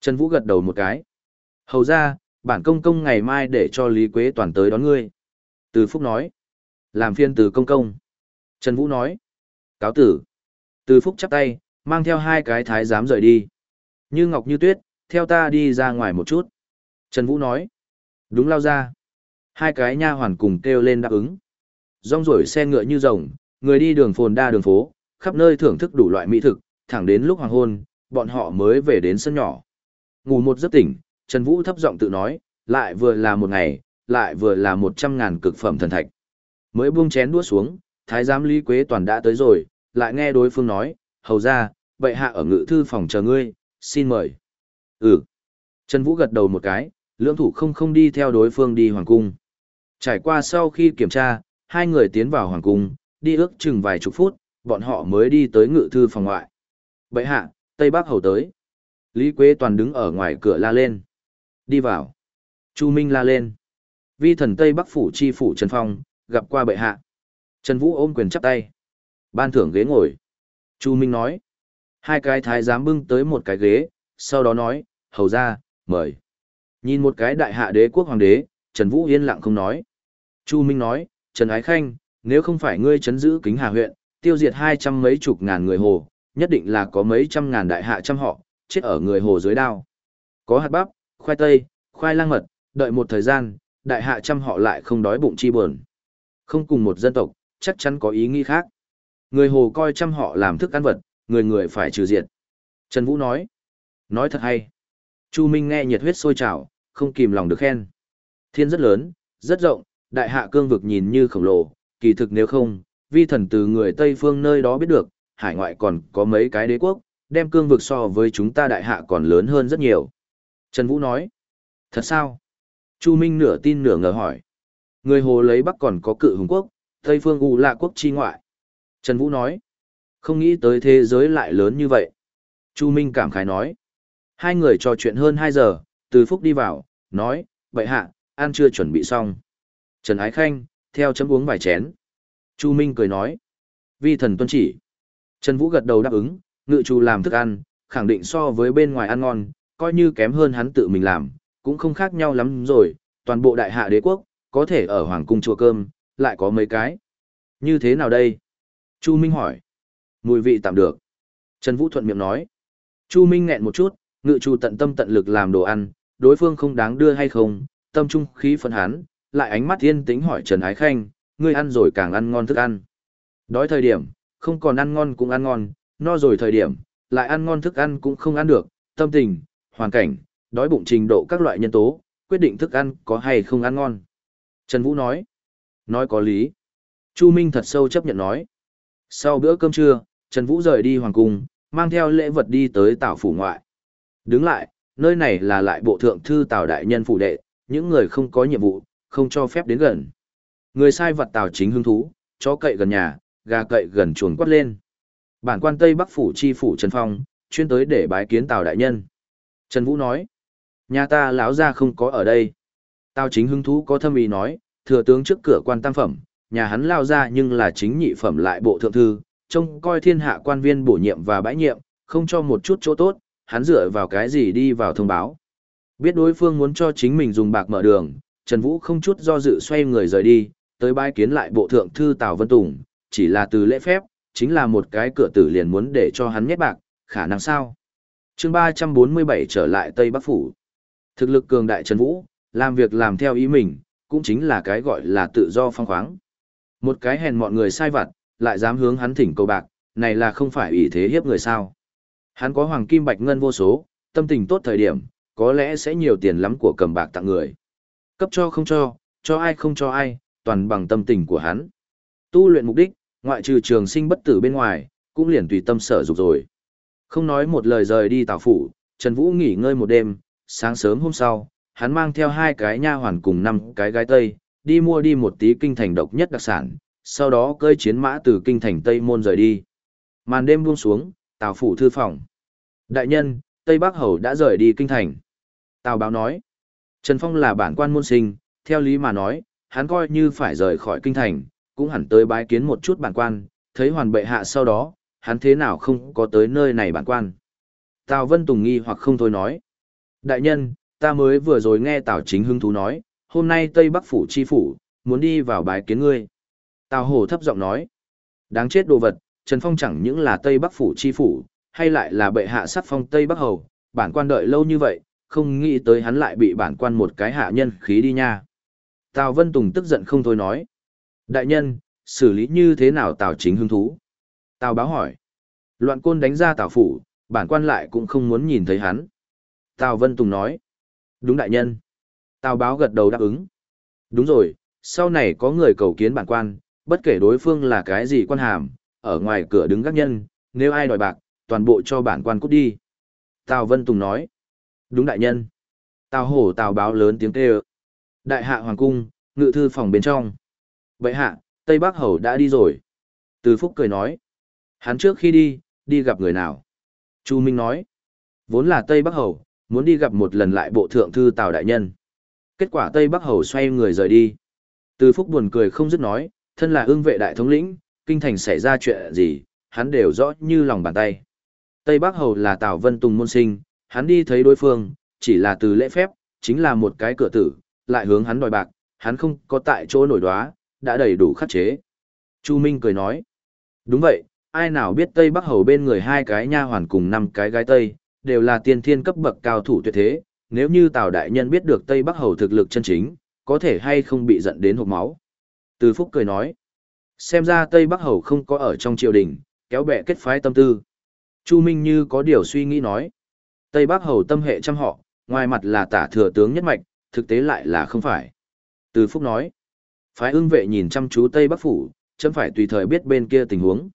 Trần Vũ gật đầu một cái. Hầu ra, bản công công ngày mai để cho Lý Quế toàn tới đón ngươi. Từ Phúc nói. Làm phiên từ công công. Trần Vũ nói. Cáo tử. Từ Phúc chắp tay, mang theo hai cái thái giám rời đi. Như Ngọc như Tuyết, theo ta đi ra ngoài một chút. Trần Vũ nói. Đúng lao ra. Hai cái nha hoàn cùng kêu lên đáp ứng. Rong rổi xe ngựa như rồng, người đi đường phồn đa đường phố, khắp nơi thưởng thức đủ loại mỹ thực, thẳng đến lúc hoàng hôn, bọn họ mới về đến sân nhỏ. Ngủ một giấc tỉnh, Trần Vũ thấp giọng tự nói, lại vừa là một ngày, lại vừa là một trăm ngàn cực phẩm thần thạch. Mới buông chén đũa xuống, thái giám Lý Quế Toàn đã tới rồi, lại nghe đối phương nói, hầu ra, bệ hạ ở ngự thư phòng chờ ngươi, xin mời. Ừ. Trần Vũ gật đầu một cái, lưỡng thủ không không đi theo đối phương đi hoàng cung. Trải qua sau khi kiểm tra, hai người tiến vào hoàng cung, đi ước chừng vài chục phút, bọn họ mới đi tới ngự thư phòng ngoại. Bệ hạ, Tây Bắc hầu tới. Lý Quế Toàn đứng ở ngoài cửa la lên. Đi vào. Chu Minh la lên. Vi thần Tây Bắc phủ chi phủ Trần Phong, gặp qua bệ hạ. Trần Vũ ôm quyền chắp tay. Ban thưởng ghế ngồi. Chu Minh nói. Hai cái thái giám bưng tới một cái ghế, sau đó nói, hầu ra, mời. Nhìn một cái đại hạ đế quốc hoàng đế, Trần Vũ yên lặng không nói. Chu Minh nói, Trần Ái Khanh, nếu không phải ngươi chấn giữ kính hà huyện, tiêu diệt hai trăm mấy chục ngàn người hồ, nhất định là có mấy trăm ngàn đại hạ trăm họ, chết ở người hồ dưới đao. Có hạt bắp, khoai tây, khoai lang mật, đợi một thời gian, đại hạ trăm họ lại không đói bụng chi buồn. Không cùng một dân tộc, chắc chắn có ý nghĩ khác. Người hồ coi chăm họ làm thức ăn vật, người người phải trừ diệt. Trần Vũ nói, nói thật hay. Chu Minh nghe nhiệt huyết sôi trào, không kìm lòng được khen. Thiên rất lớn, rất rộng, đại hạ cương vực nhìn như khổng lồ, kỳ thực nếu không, vi thần từ người Tây phương nơi đó biết được, hải ngoại còn có mấy cái đế quốc, đem cương vực so với chúng ta đại hạ còn lớn hơn rất nhiều. Trần Vũ nói, thật sao? Chu Minh nửa tin nửa ngờ hỏi. Người Hồ lấy Bắc còn có cự hùng quốc, Tây phương U lạ quốc chi ngoại. Trần Vũ nói, không nghĩ tới thế giới lại lớn như vậy. Chu Minh cảm khái nói. Hai người trò chuyện hơn 2 giờ, từ Phúc đi vào, nói, vậy hạ, ăn chưa chuẩn bị xong. Trần Ái Khanh, theo chấm uống vài chén. Chu Minh cười nói, vi thần tuân chỉ. Trần Vũ gật đầu đáp ứng, ngự chủ làm thức ăn, khẳng định so với bên ngoài ăn ngon, coi như kém hơn hắn tự mình làm, cũng không khác nhau lắm rồi, toàn bộ đại hạ đế quốc, có thể ở hoàng cung chùa cơm, lại có mấy cái. Như thế nào đây? Chu Minh hỏi. Mùi vị tạm được. Trần Vũ thuận miệng nói. Chu Minh nghẹn một chút, ngự Chu tận tâm tận lực làm đồ ăn, đối phương không đáng đưa hay không, tâm trung khí phấn hán, lại ánh mắt thiên tính hỏi Trần Ái Khanh, ngươi ăn rồi càng ăn ngon thức ăn. Đói thời điểm, không còn ăn ngon cũng ăn ngon, no rồi thời điểm, lại ăn ngon thức ăn cũng không ăn được, tâm tình, hoàn cảnh, đói bụng trình độ các loại nhân tố, quyết định thức ăn có hay không ăn ngon. Trần Vũ nói, nói có lý. Chu Minh thật sâu chấp nhận nói. Sau bữa cơm trưa, Trần Vũ rời đi hoàng cung, mang theo lễ vật đi tới tảo phủ ngoại. Đứng lại, nơi này là lại bộ thượng thư tảo đại nhân phủ đệ, những người không có nhiệm vụ, không cho phép đến gần. Người sai vật tảo chính hứng thú, chó cậy gần nhà, gà cậy gần chuồng quát lên. Bản quan Tây Bắc phủ chi phủ Trần Phong, chuyên tới để bái kiến Tào đại nhân. Trần Vũ nói, nhà ta lão ra không có ở đây. Tào chính hứng thú có thâm ý nói, thừa tướng trước cửa quan tam phẩm, nhà hắn lao ra nhưng là chính nhị phẩm lại bộ thượng thư, trông coi thiên hạ quan viên bổ nhiệm và bãi nhiệm, không cho một chút chỗ tốt, hắn dựa vào cái gì đi vào thông báo. Biết đối phương muốn cho chính mình dùng bạc mở đường, Trần Vũ không chút do dự xoay người rời đi, tới bái kiến lại bộ thượng thư Tào Vân Tùng, chỉ là từ lễ phép, chính là một cái cửa tử liền muốn để cho hắn nhét bạc, khả năng sao? chương 347 trở lại Tây Bắc Phủ. Thực lực cường đại Trần Vũ, làm việc làm theo ý mình, cũng chính là cái gọi là tự do phong khoáng. Một cái hèn mọi người sai vặt, lại dám hướng hắn thỉnh cầu bạc, này là không phải ủy thế hiếp người sao. Hắn có hoàng kim bạch ngân vô số, tâm tình tốt thời điểm, có lẽ sẽ nhiều tiền lắm của cầm bạc tặng người. Cấp cho không cho, cho ai không cho ai, toàn bằng tâm tình của hắn. Tu luyện mục đích, ngoại trừ trường sinh bất tử bên ngoài, cũng liền tùy tâm sở dục rồi. Không nói một lời rời đi tào phủ, Trần Vũ nghỉ ngơi một đêm, sáng sớm hôm sau, hắn mang theo hai cái nha hoàn cùng năm cái gái tây, đi mua đi một tí kinh thành độc nhất đặc sản, sau đó cơi chiến mã từ kinh thành Tây Môn rời đi. Màn đêm buông xuống, Tào phủ thư phòng. Đại nhân, Tây Bắc Hầu đã rời đi kinh thành. Tào báo nói, Trần Phong là bản quan môn sinh, theo lý mà nói, hắn coi như phải rời khỏi kinh thành, cũng hẳn tới bái kiến một chút bản quan, thấy hoàn bệ hạ sau đó, hắn thế nào không có tới nơi này bản quan. Tào Vân Tùng nghi hoặc không thôi nói. Đại nhân, ta mới vừa rồi nghe Tào Chính Hưng thú nói, hôm nay Tây Bắc Phủ chi phủ, muốn đi vào bái kiến ngươi. Tào Hổ thấp giọng nói, đáng chết đồ vật, Trần Phong chẳng những là Tây Bắc Phủ chi phủ, hay lại là bệ hạ sắc phong Tây Bắc Hầu, bản quan đợi lâu như vậy, không nghĩ tới hắn lại bị bản quan một cái hạ nhân khí đi nha. Tào Vân Tùng tức giận không thôi nói, đại nhân, xử lý như thế nào Tào chính hứng thú? Tào báo hỏi, loạn côn đánh ra Tào Phủ, bản quan lại cũng không muốn nhìn thấy hắn. Tào Vân Tùng nói, đúng đại nhân. Tào báo gật đầu đáp ứng. Đúng rồi, sau này có người cầu kiến bản quan, bất kể đối phương là cái gì quan hàm, ở ngoài cửa đứng gác nhân, nếu ai đòi bạc, toàn bộ cho bản quan cút đi. Tào Vân Tùng nói. Đúng đại nhân. Tào hổ tào báo lớn tiếng kêu. Đại hạ hoàng cung, ngự thư phòng bên trong. Vậy hạ, Tây Bắc Hầu đã đi rồi. Từ Phúc cười nói. Hắn trước khi đi, đi gặp người nào? Chu Minh nói. Vốn là Tây Bắc Hầu, muốn đi gặp một lần lại bộ thượng thư Tào Đại Nhân. Kết quả Tây Bắc Hầu xoay người rời đi. Từ Phúc buồn cười không dứt nói, thân là ương vệ đại thống lĩnh, kinh thành xảy ra chuyện gì, hắn đều rõ như lòng bàn tay. Tây Bắc Hầu là Tào Vân Tùng môn sinh, hắn đi thấy đối phương, chỉ là từ lễ phép, chính là một cái cửa tử, lại hướng hắn đòi bạc, hắn không có tại chỗ nổi đoá, đã đầy đủ khắc chế. Chu Minh cười nói, đúng vậy, ai nào biết Tây Bắc Hầu bên người hai cái nha hoàn cùng năm cái gái Tây, đều là tiên thiên cấp bậc cao thủ tuyệt thế, nếu như Tào Đại Nhân biết được Tây Bắc Hầu thực lực chân chính, có thể hay không bị giận đến hộp máu. Từ Phúc cười nói, xem ra Tây Bắc Hầu không có ở trong triều đình, kéo bè kết phái tâm tư. Chu Minh như có điều suy nghĩ nói, Tây Bắc Hầu tâm hệ trăm họ, ngoài mặt là tả thừa tướng nhất mạch, thực tế lại là không phải. Từ Phúc nói, phái ưng vệ nhìn chăm chú Tây Bắc Phủ, chấm phải tùy thời biết bên kia tình huống.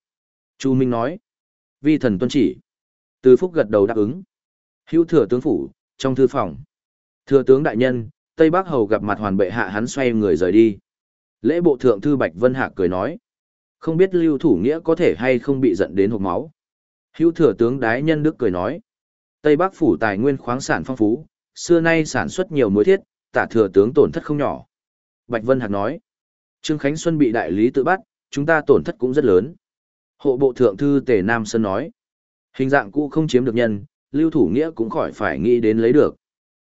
Chu Minh nói, vi thần tuân chỉ. Từ Phúc gật đầu đáp ứng. Hữu thừa tướng phủ, trong thư phòng. Thừa tướng đại nhân, Tây Bắc Hầu gặp mặt hoàn bệ hạ hắn xoay người rời đi. Lễ bộ thượng thư Bạch Vân Hạc cười nói. Không biết lưu thủ nghĩa có thể hay không bị giận đến hộp máu. Hữu thừa tướng Đái Nhân Đức cười nói. Tây Bắc phủ tài nguyên khoáng sản phong phú, xưa nay sản xuất nhiều mối thiết, tả thừa tướng tổn thất không nhỏ. Bạch Vân Hạc nói. Trương Khánh Xuân bị đại lý tự bắt, chúng ta tổn thất cũng rất lớn. Hộ bộ thượng thư Tề Nam Sơn nói. Hình dạng cũ không chiếm được nhân, lưu thủ nghĩa cũng khỏi phải nghĩ đến lấy được.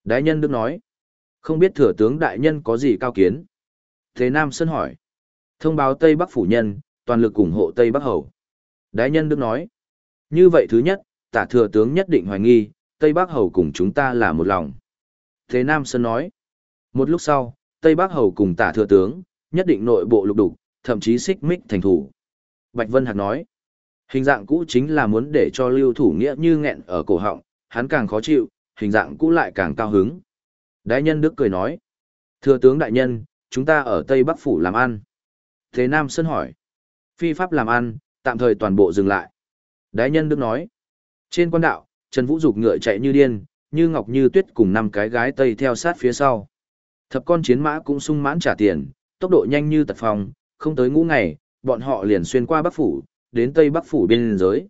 Đái nhân đức nói. Không biết thừa tướng đại nhân có gì cao kiến. Thế Nam Sơn hỏi. Thông báo Tây Bắc phủ nhân, toàn lực ủng hộ Tây Bắc hầu. Đái nhân đức nói. Như vậy thứ nhất, tả thừa tướng nhất định hoài nghi, Tây Bắc hầu cùng chúng ta là một lòng. Thế Nam Sơn nói. Một lúc sau, Tây Bắc hầu cùng tả thừa tướng, nhất định nội bộ lục đục, thậm chí xích mích thành thủ. Bạch Vân Hạc nói. Hình dạng cũ chính là muốn để cho lưu thủ nghĩa như nghẹn ở cổ họng, hắn càng khó chịu, hình dạng cũ lại càng cao hứng. đại nhân Đức cười nói. Thưa tướng đại nhân, chúng ta ở Tây Bắc Phủ làm ăn. Thế Nam Sơn hỏi. Phi pháp làm ăn, tạm thời toàn bộ dừng lại. đại nhân Đức nói. Trên quan đạo, Trần Vũ Dục ngựa chạy như điên, như ngọc như tuyết cùng năm cái gái Tây theo sát phía sau. Thập con chiến mã cũng sung mãn trả tiền, tốc độ nhanh như tật phòng, không tới ngũ ngày, bọn họ liền xuyên qua Bắc Phủ, đến Tây Bắc Phủ biên giới.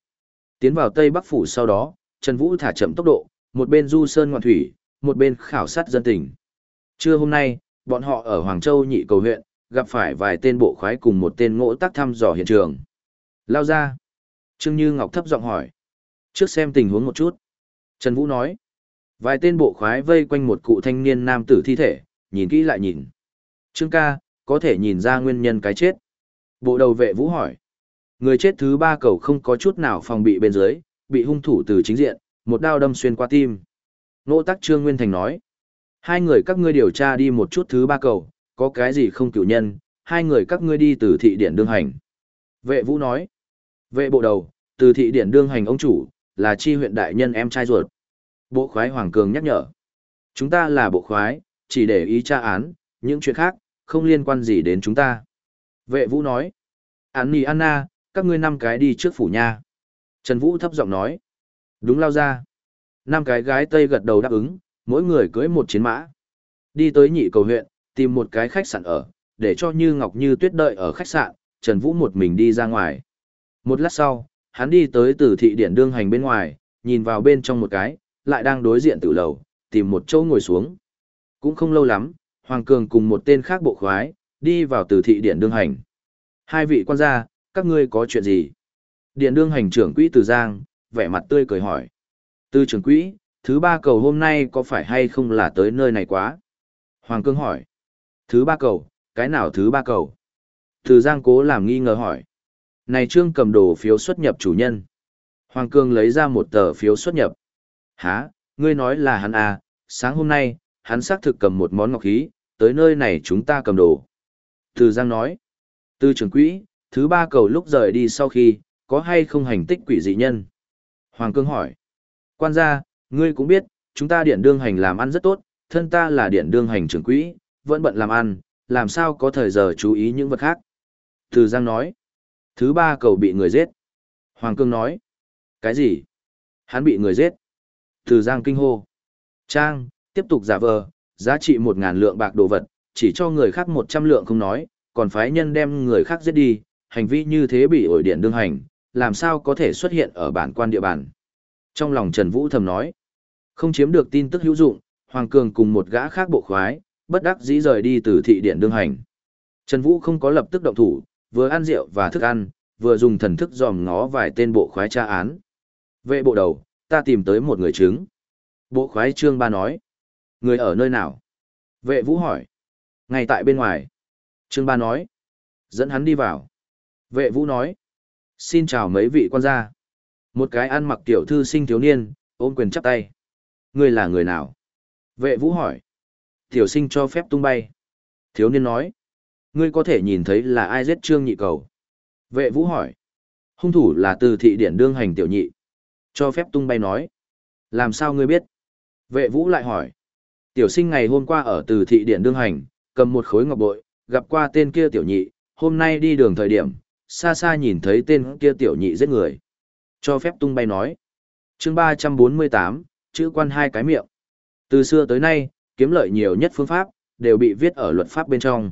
Tiến vào Tây Bắc Phủ sau đó, Trần Vũ thả chậm tốc độ, một bên du sơn ngoạn thủy, một bên khảo sát dân tình. Trưa hôm nay, bọn họ ở Hoàng Châu nhị cầu huyện, gặp phải vài tên bộ khoái cùng một tên ngỗ tác thăm dò hiện trường. Lao ra. Trương Như Ngọc thấp giọng hỏi. Trước xem tình huống một chút. Trần Vũ nói. Vài tên bộ khoái vây quanh một cụ thanh niên nam tử thi thể, nhìn kỹ lại nhìn. Trương ca, có thể nhìn ra nguyên nhân cái chết. Bộ đầu vệ Vũ hỏi. Người chết thứ ba cầu không có chút nào phòng bị bên dưới, bị hung thủ từ chính diện, một đao đâm xuyên qua tim. Nỗ tắc Trương Nguyên Thành nói. Hai người các ngươi điều tra đi một chút thứ ba cầu, có cái gì không cửu nhân, hai người các ngươi đi từ thị điển đương hành. Vệ Vũ nói. Vệ bộ đầu, từ thị điển đương hành ông chủ, là chi huyện đại nhân em trai ruột. Bộ khoái Hoàng Cường nhắc nhở. Chúng ta là bộ khoái, chỉ để ý tra án, những chuyện khác, không liên quan gì đến chúng ta. Vệ Vũ nói. Án nì Anna, các ngươi năm cái đi trước phủ nha. Trần Vũ thấp giọng nói. Đúng lao ra. Năm cái gái Tây gật đầu đáp ứng, mỗi người cưới một chiến mã. Đi tới nhị cầu huyện, tìm một cái khách sạn ở, để cho Như Ngọc Như tuyết đợi ở khách sạn, Trần Vũ một mình đi ra ngoài. Một lát sau, hắn đi tới từ thị điện đương hành bên ngoài, nhìn vào bên trong một cái, lại đang đối diện tử lầu, tìm một chỗ ngồi xuống. Cũng không lâu lắm, Hoàng Cường cùng một tên khác bộ khoái, đi vào từ thị điện đương hành. Hai vị quan gia, các ngươi có chuyện gì? Điện đương hành trưởng quỹ Từ Giang, vẻ mặt tươi cười hỏi. Từ trưởng quỹ, thứ ba cầu hôm nay có phải hay không là tới nơi này quá? Hoàng Cương hỏi. Thứ ba cầu, cái nào thứ ba cầu? Từ Giang cố làm nghi ngờ hỏi. Này trương cầm đồ phiếu xuất nhập chủ nhân. Hoàng Cương lấy ra một tờ phiếu xuất nhập. Hả, ngươi nói là hắn à, sáng hôm nay, hắn xác thực cầm một món ngọc khí, tới nơi này chúng ta cầm đồ. Từ Giang nói. Từ trưởng quỹ, thứ ba cầu lúc rời đi sau khi, có hay không hành tích quỷ dị nhân? Hoàng Cương hỏi. Quan gia, ngươi cũng biết, chúng ta điện đương hành làm ăn rất tốt, thân ta là điện đương hành trưởng quỹ, vẫn bận làm ăn, làm sao có thời giờ chú ý những vật khác. Từ Giang nói. Thứ ba cầu bị người giết. Hoàng Cương nói. Cái gì? Hắn bị người giết. Từ Giang kinh hô. Trang, tiếp tục giả vờ, giá trị một ngàn lượng bạc đồ vật, chỉ cho người khác một trăm lượng không nói, còn phái nhân đem người khác giết đi, hành vi như thế bị ổi điện đương hành, làm sao có thể xuất hiện ở bản quan địa bàn. Trong lòng Trần Vũ thầm nói, không chiếm được tin tức hữu dụng, Hoàng Cường cùng một gã khác bộ khoái, bất đắc dĩ rời đi từ thị điện đương hành. Trần Vũ không có lập tức động thủ, vừa ăn rượu và thức ăn, vừa dùng thần thức dòm ngó vài tên bộ khoái tra án. Vệ bộ đầu, ta tìm tới một người chứng. Bộ khoái trương ba nói. Người ở nơi nào? Vệ vũ hỏi. Ngay tại bên ngoài. Trương ba nói. Dẫn hắn đi vào. Vệ vũ nói. Xin chào mấy vị quan gia. Một cái ăn mặc tiểu thư sinh thiếu niên, ôm quyền chắp tay. Người là người nào? Vệ vũ hỏi. Tiểu sinh cho phép tung bay. Thiếu niên nói. Ngươi có thể nhìn thấy là ai giết trương nhị cầu. Vệ vũ hỏi. Hung thủ là từ thị điển đương hành tiểu nhị. Cho phép tung bay nói. Làm sao ngươi biết? Vệ vũ lại hỏi. Tiểu sinh ngày hôm qua ở từ thị điển đương hành, cầm một khối ngọc bội, gặp qua tên kia tiểu nhị, hôm nay đi đường thời điểm, xa xa nhìn thấy tên kia tiểu nhị giết người. Cho phép tung bay nói. chương 348, chữ quan hai cái miệng. Từ xưa tới nay, kiếm lợi nhiều nhất phương pháp, đều bị viết ở luật pháp bên trong.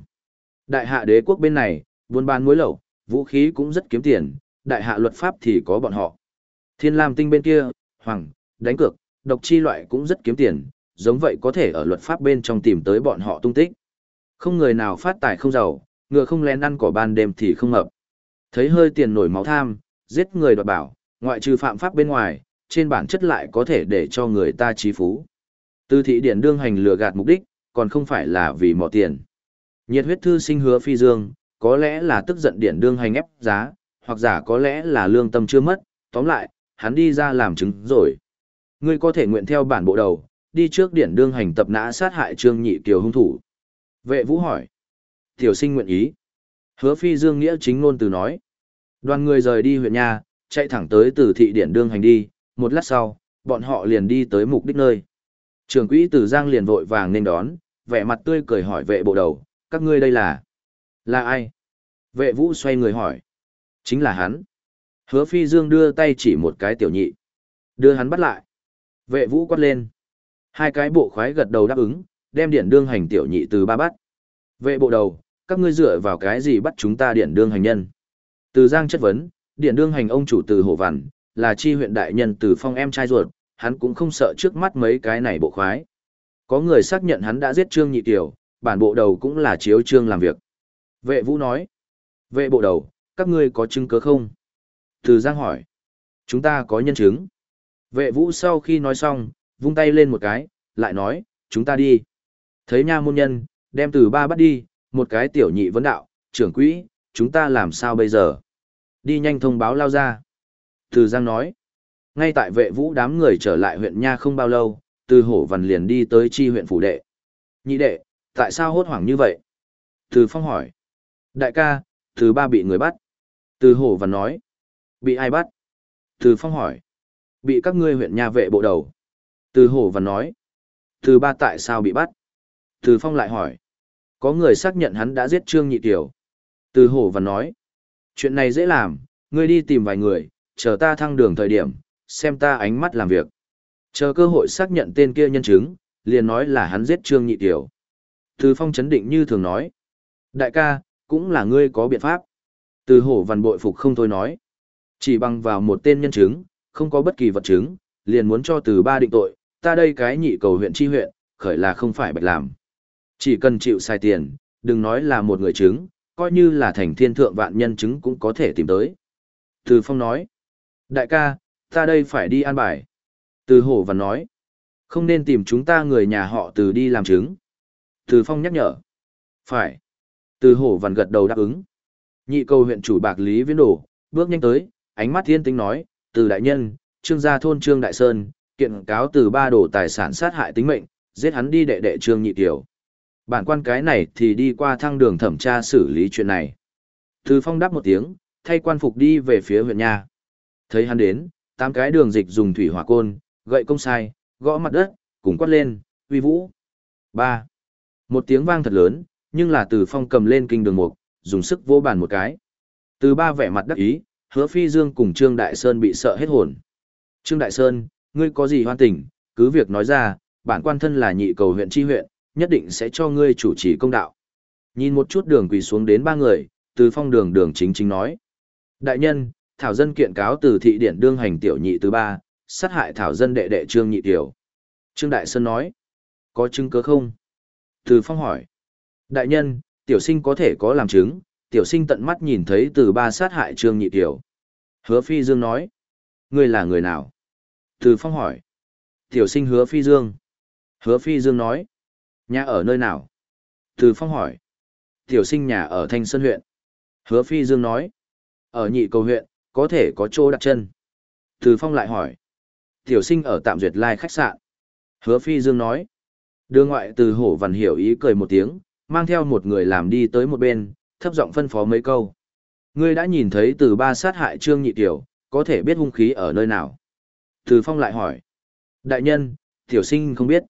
Đại hạ đế quốc bên này, buôn bán muối lẩu, vũ khí cũng rất kiếm tiền, đại hạ luật pháp thì có bọn họ. Thiên Lam tinh bên kia, hoàng, đánh cược, độc chi loại cũng rất kiếm tiền, giống vậy có thể ở luật pháp bên trong tìm tới bọn họ tung tích. Không người nào phát tài không giàu, ngựa không lén ăn cỏ ban đêm thì không hợp. Thấy hơi tiền nổi máu tham, Giết người đoạt bảo, ngoại trừ phạm pháp bên ngoài, trên bản chất lại có thể để cho người ta trí phú. Từ thị điển đương hành lừa gạt mục đích, còn không phải là vì mỏ tiền. Nhiệt huyết thư sinh hứa phi dương, có lẽ là tức giận điển đương hành ép giá, hoặc giả có lẽ là lương tâm chưa mất, tóm lại, hắn đi ra làm chứng rồi. Ngươi có thể nguyện theo bản bộ đầu, đi trước điển đương hành tập nã sát hại trương nhị kiều hung thủ. Vệ vũ hỏi. Tiểu sinh nguyện ý. Hứa phi dương nghĩa chính ngôn từ nói. Đoàn người rời đi huyện nhà, chạy thẳng tới từ thị điển đương hành đi, một lát sau, bọn họ liền đi tới mục đích nơi. Trường quỹ tử giang liền vội vàng nên đón, vẻ mặt tươi cười hỏi vệ bộ đầu, các ngươi đây là... Là ai? Vệ vũ xoay người hỏi. Chính là hắn. Hứa phi dương đưa tay chỉ một cái tiểu nhị. Đưa hắn bắt lại. Vệ vũ quát lên. Hai cái bộ khoái gật đầu đáp ứng, đem điện đương hành tiểu nhị từ ba bắt. Vệ bộ đầu, các ngươi dựa vào cái gì bắt chúng ta điện đương hành nhân? Từ Giang chất vấn, điện đương hành ông chủ từ Hồ Văn, là chi huyện đại nhân từ phong em trai ruột, hắn cũng không sợ trước mắt mấy cái này bộ khoái. Có người xác nhận hắn đã giết Trương Nhị Tiểu, bản bộ đầu cũng là chiếu trương làm việc. Vệ vũ nói, vệ bộ đầu, các ngươi có chứng cứ không? Từ Giang hỏi, chúng ta có nhân chứng. Vệ vũ sau khi nói xong, vung tay lên một cái, lại nói, chúng ta đi. Thấy nha môn nhân, đem từ ba bắt đi, một cái tiểu nhị vấn đạo, trưởng quỹ, chúng ta làm sao bây giờ? Đi nhanh thông báo lao ra. Từ Giang nói, ngay tại vệ vũ đám người trở lại huyện Nha không bao lâu, từ hổ văn liền đi tới chi huyện phủ đệ. Nhị đệ, tại sao hốt hoảng như vậy? Từ phong hỏi. Đại ca, từ ba bị người bắt. Từ hổ văn nói. Bị ai bắt? Từ phong hỏi. Bị các ngươi huyện Nha vệ bộ đầu. Từ hổ văn nói. Từ ba tại sao bị bắt? Từ phong lại hỏi. Có người xác nhận hắn đã giết Trương Nhị Tiểu. Từ hổ và nói. Chuyện này dễ làm, ngươi đi tìm vài người, chờ ta thăng đường thời điểm, xem ta ánh mắt làm việc. Chờ cơ hội xác nhận tên kia nhân chứng, liền nói là hắn giết Trương Nhị Tiểu. Từ phong chấn định như thường nói. Đại ca, cũng là ngươi có biện pháp. Từ hổ văn bội phục không thôi nói. Chỉ bằng vào một tên nhân chứng, không có bất kỳ vật chứng, liền muốn cho từ ba định tội, ta đây cái nhị cầu huyện chi huyện, khởi là không phải bạch làm. Chỉ cần chịu sai tiền, đừng nói là một người chứng, coi như là thành thiên thượng vạn nhân chứng cũng có thể tìm tới. Từ phong nói, đại ca, ta đây phải đi an bài. Từ hổ văn nói, không nên tìm chúng ta người nhà họ từ đi làm chứng. Từ phong nhắc nhở, phải. Từ hổ văn gật đầu đáp ứng. Nhị cầu huyện chủ bạc Lý Viễn Đổ, bước nhanh tới, ánh mắt thiên tính nói, từ đại nhân, trương gia thôn trương đại sơn, kiện cáo từ ba đổ tài sản sát hại tính mệnh, giết hắn đi đệ đệ trương nhị tiểu. Bản quan cái này thì đi qua thăng đường thẩm tra xử lý chuyện này. Từ phong đáp một tiếng, thay quan phục đi về phía huyện nhà Thấy hắn đến, tám cái đường dịch dùng thủy hỏa côn, gậy công sai, gõ mặt đất, cùng quát lên, uy vũ. ba Một tiếng vang thật lớn, nhưng là từ phong cầm lên kinh đường mục, dùng sức vô bàn một cái. Từ ba vẻ mặt đắc ý, hứa phi dương cùng Trương Đại Sơn bị sợ hết hồn. Trương Đại Sơn, ngươi có gì hoan tình, cứ việc nói ra, bản quan thân là nhị cầu huyện tri huyện, nhất định sẽ cho ngươi chủ trì công đạo. Nhìn một chút đường quỳ xuống đến ba người, từ phong đường đường chính chính nói. Đại nhân, thảo dân kiện cáo từ thị điển đương hành tiểu nhị thứ ba, sát hại thảo dân đệ đệ trương nhị tiểu. Trương Đại Sơn nói. Có chứng cứ không? Từ phong hỏi. Đại nhân, tiểu sinh có thể có làm chứng, tiểu sinh tận mắt nhìn thấy từ ba sát hại trương nhị tiểu. Hứa phi dương nói. Ngươi là người nào? Từ phong hỏi. Tiểu sinh hứa phi dương. Hứa phi dương nói. Nhà ở nơi nào? Từ phong hỏi. Tiểu sinh nhà ở Thanh Sơn huyện. Hứa phi dương nói. Ở nhị cầu huyện, có thể có chỗ đặt chân. Từ phong lại hỏi. Tiểu sinh ở tạm duyệt lai khách sạn. Hứa phi dương nói. Đưa ngoại từ hổ văn hiểu ý cười một tiếng, mang theo một người làm đi tới một bên, thấp giọng phân phó mấy câu. Ngươi đã nhìn thấy từ ba sát hại trương nhị tiểu, có thể biết hung khí ở nơi nào. Từ phong lại hỏi. Đại nhân, tiểu sinh không biết.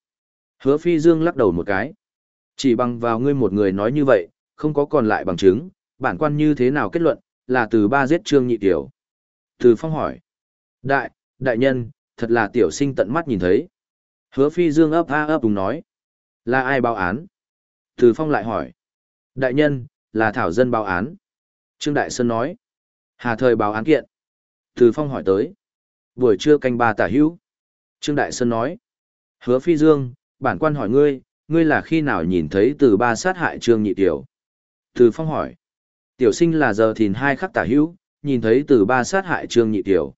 Hứa phi dương lắc đầu một cái. Chỉ bằng vào ngươi một người nói như vậy, không có còn lại bằng chứng, bản quan như thế nào kết luận, là từ ba giết trương nhị tiểu. Từ phong hỏi. Đại, đại nhân, thật là tiểu sinh tận mắt nhìn thấy. Hứa phi dương ấp a ấp đúng nói. Là ai báo án? Từ phong lại hỏi. Đại nhân, là thảo dân báo án. Trương Đại Sơn nói. Hà thời báo án kiện. Từ phong hỏi tới. Buổi trưa canh ba tả hữu. Trương Đại Sơn nói. Hứa phi dương, bản quan hỏi ngươi, ngươi là khi nào nhìn thấy từ ba sát hại trương nhị tiểu? Từ phong hỏi. Tiểu sinh là giờ thìn hai khắc tả hữu, nhìn thấy từ ba sát hại Trương Nhị Tiểu.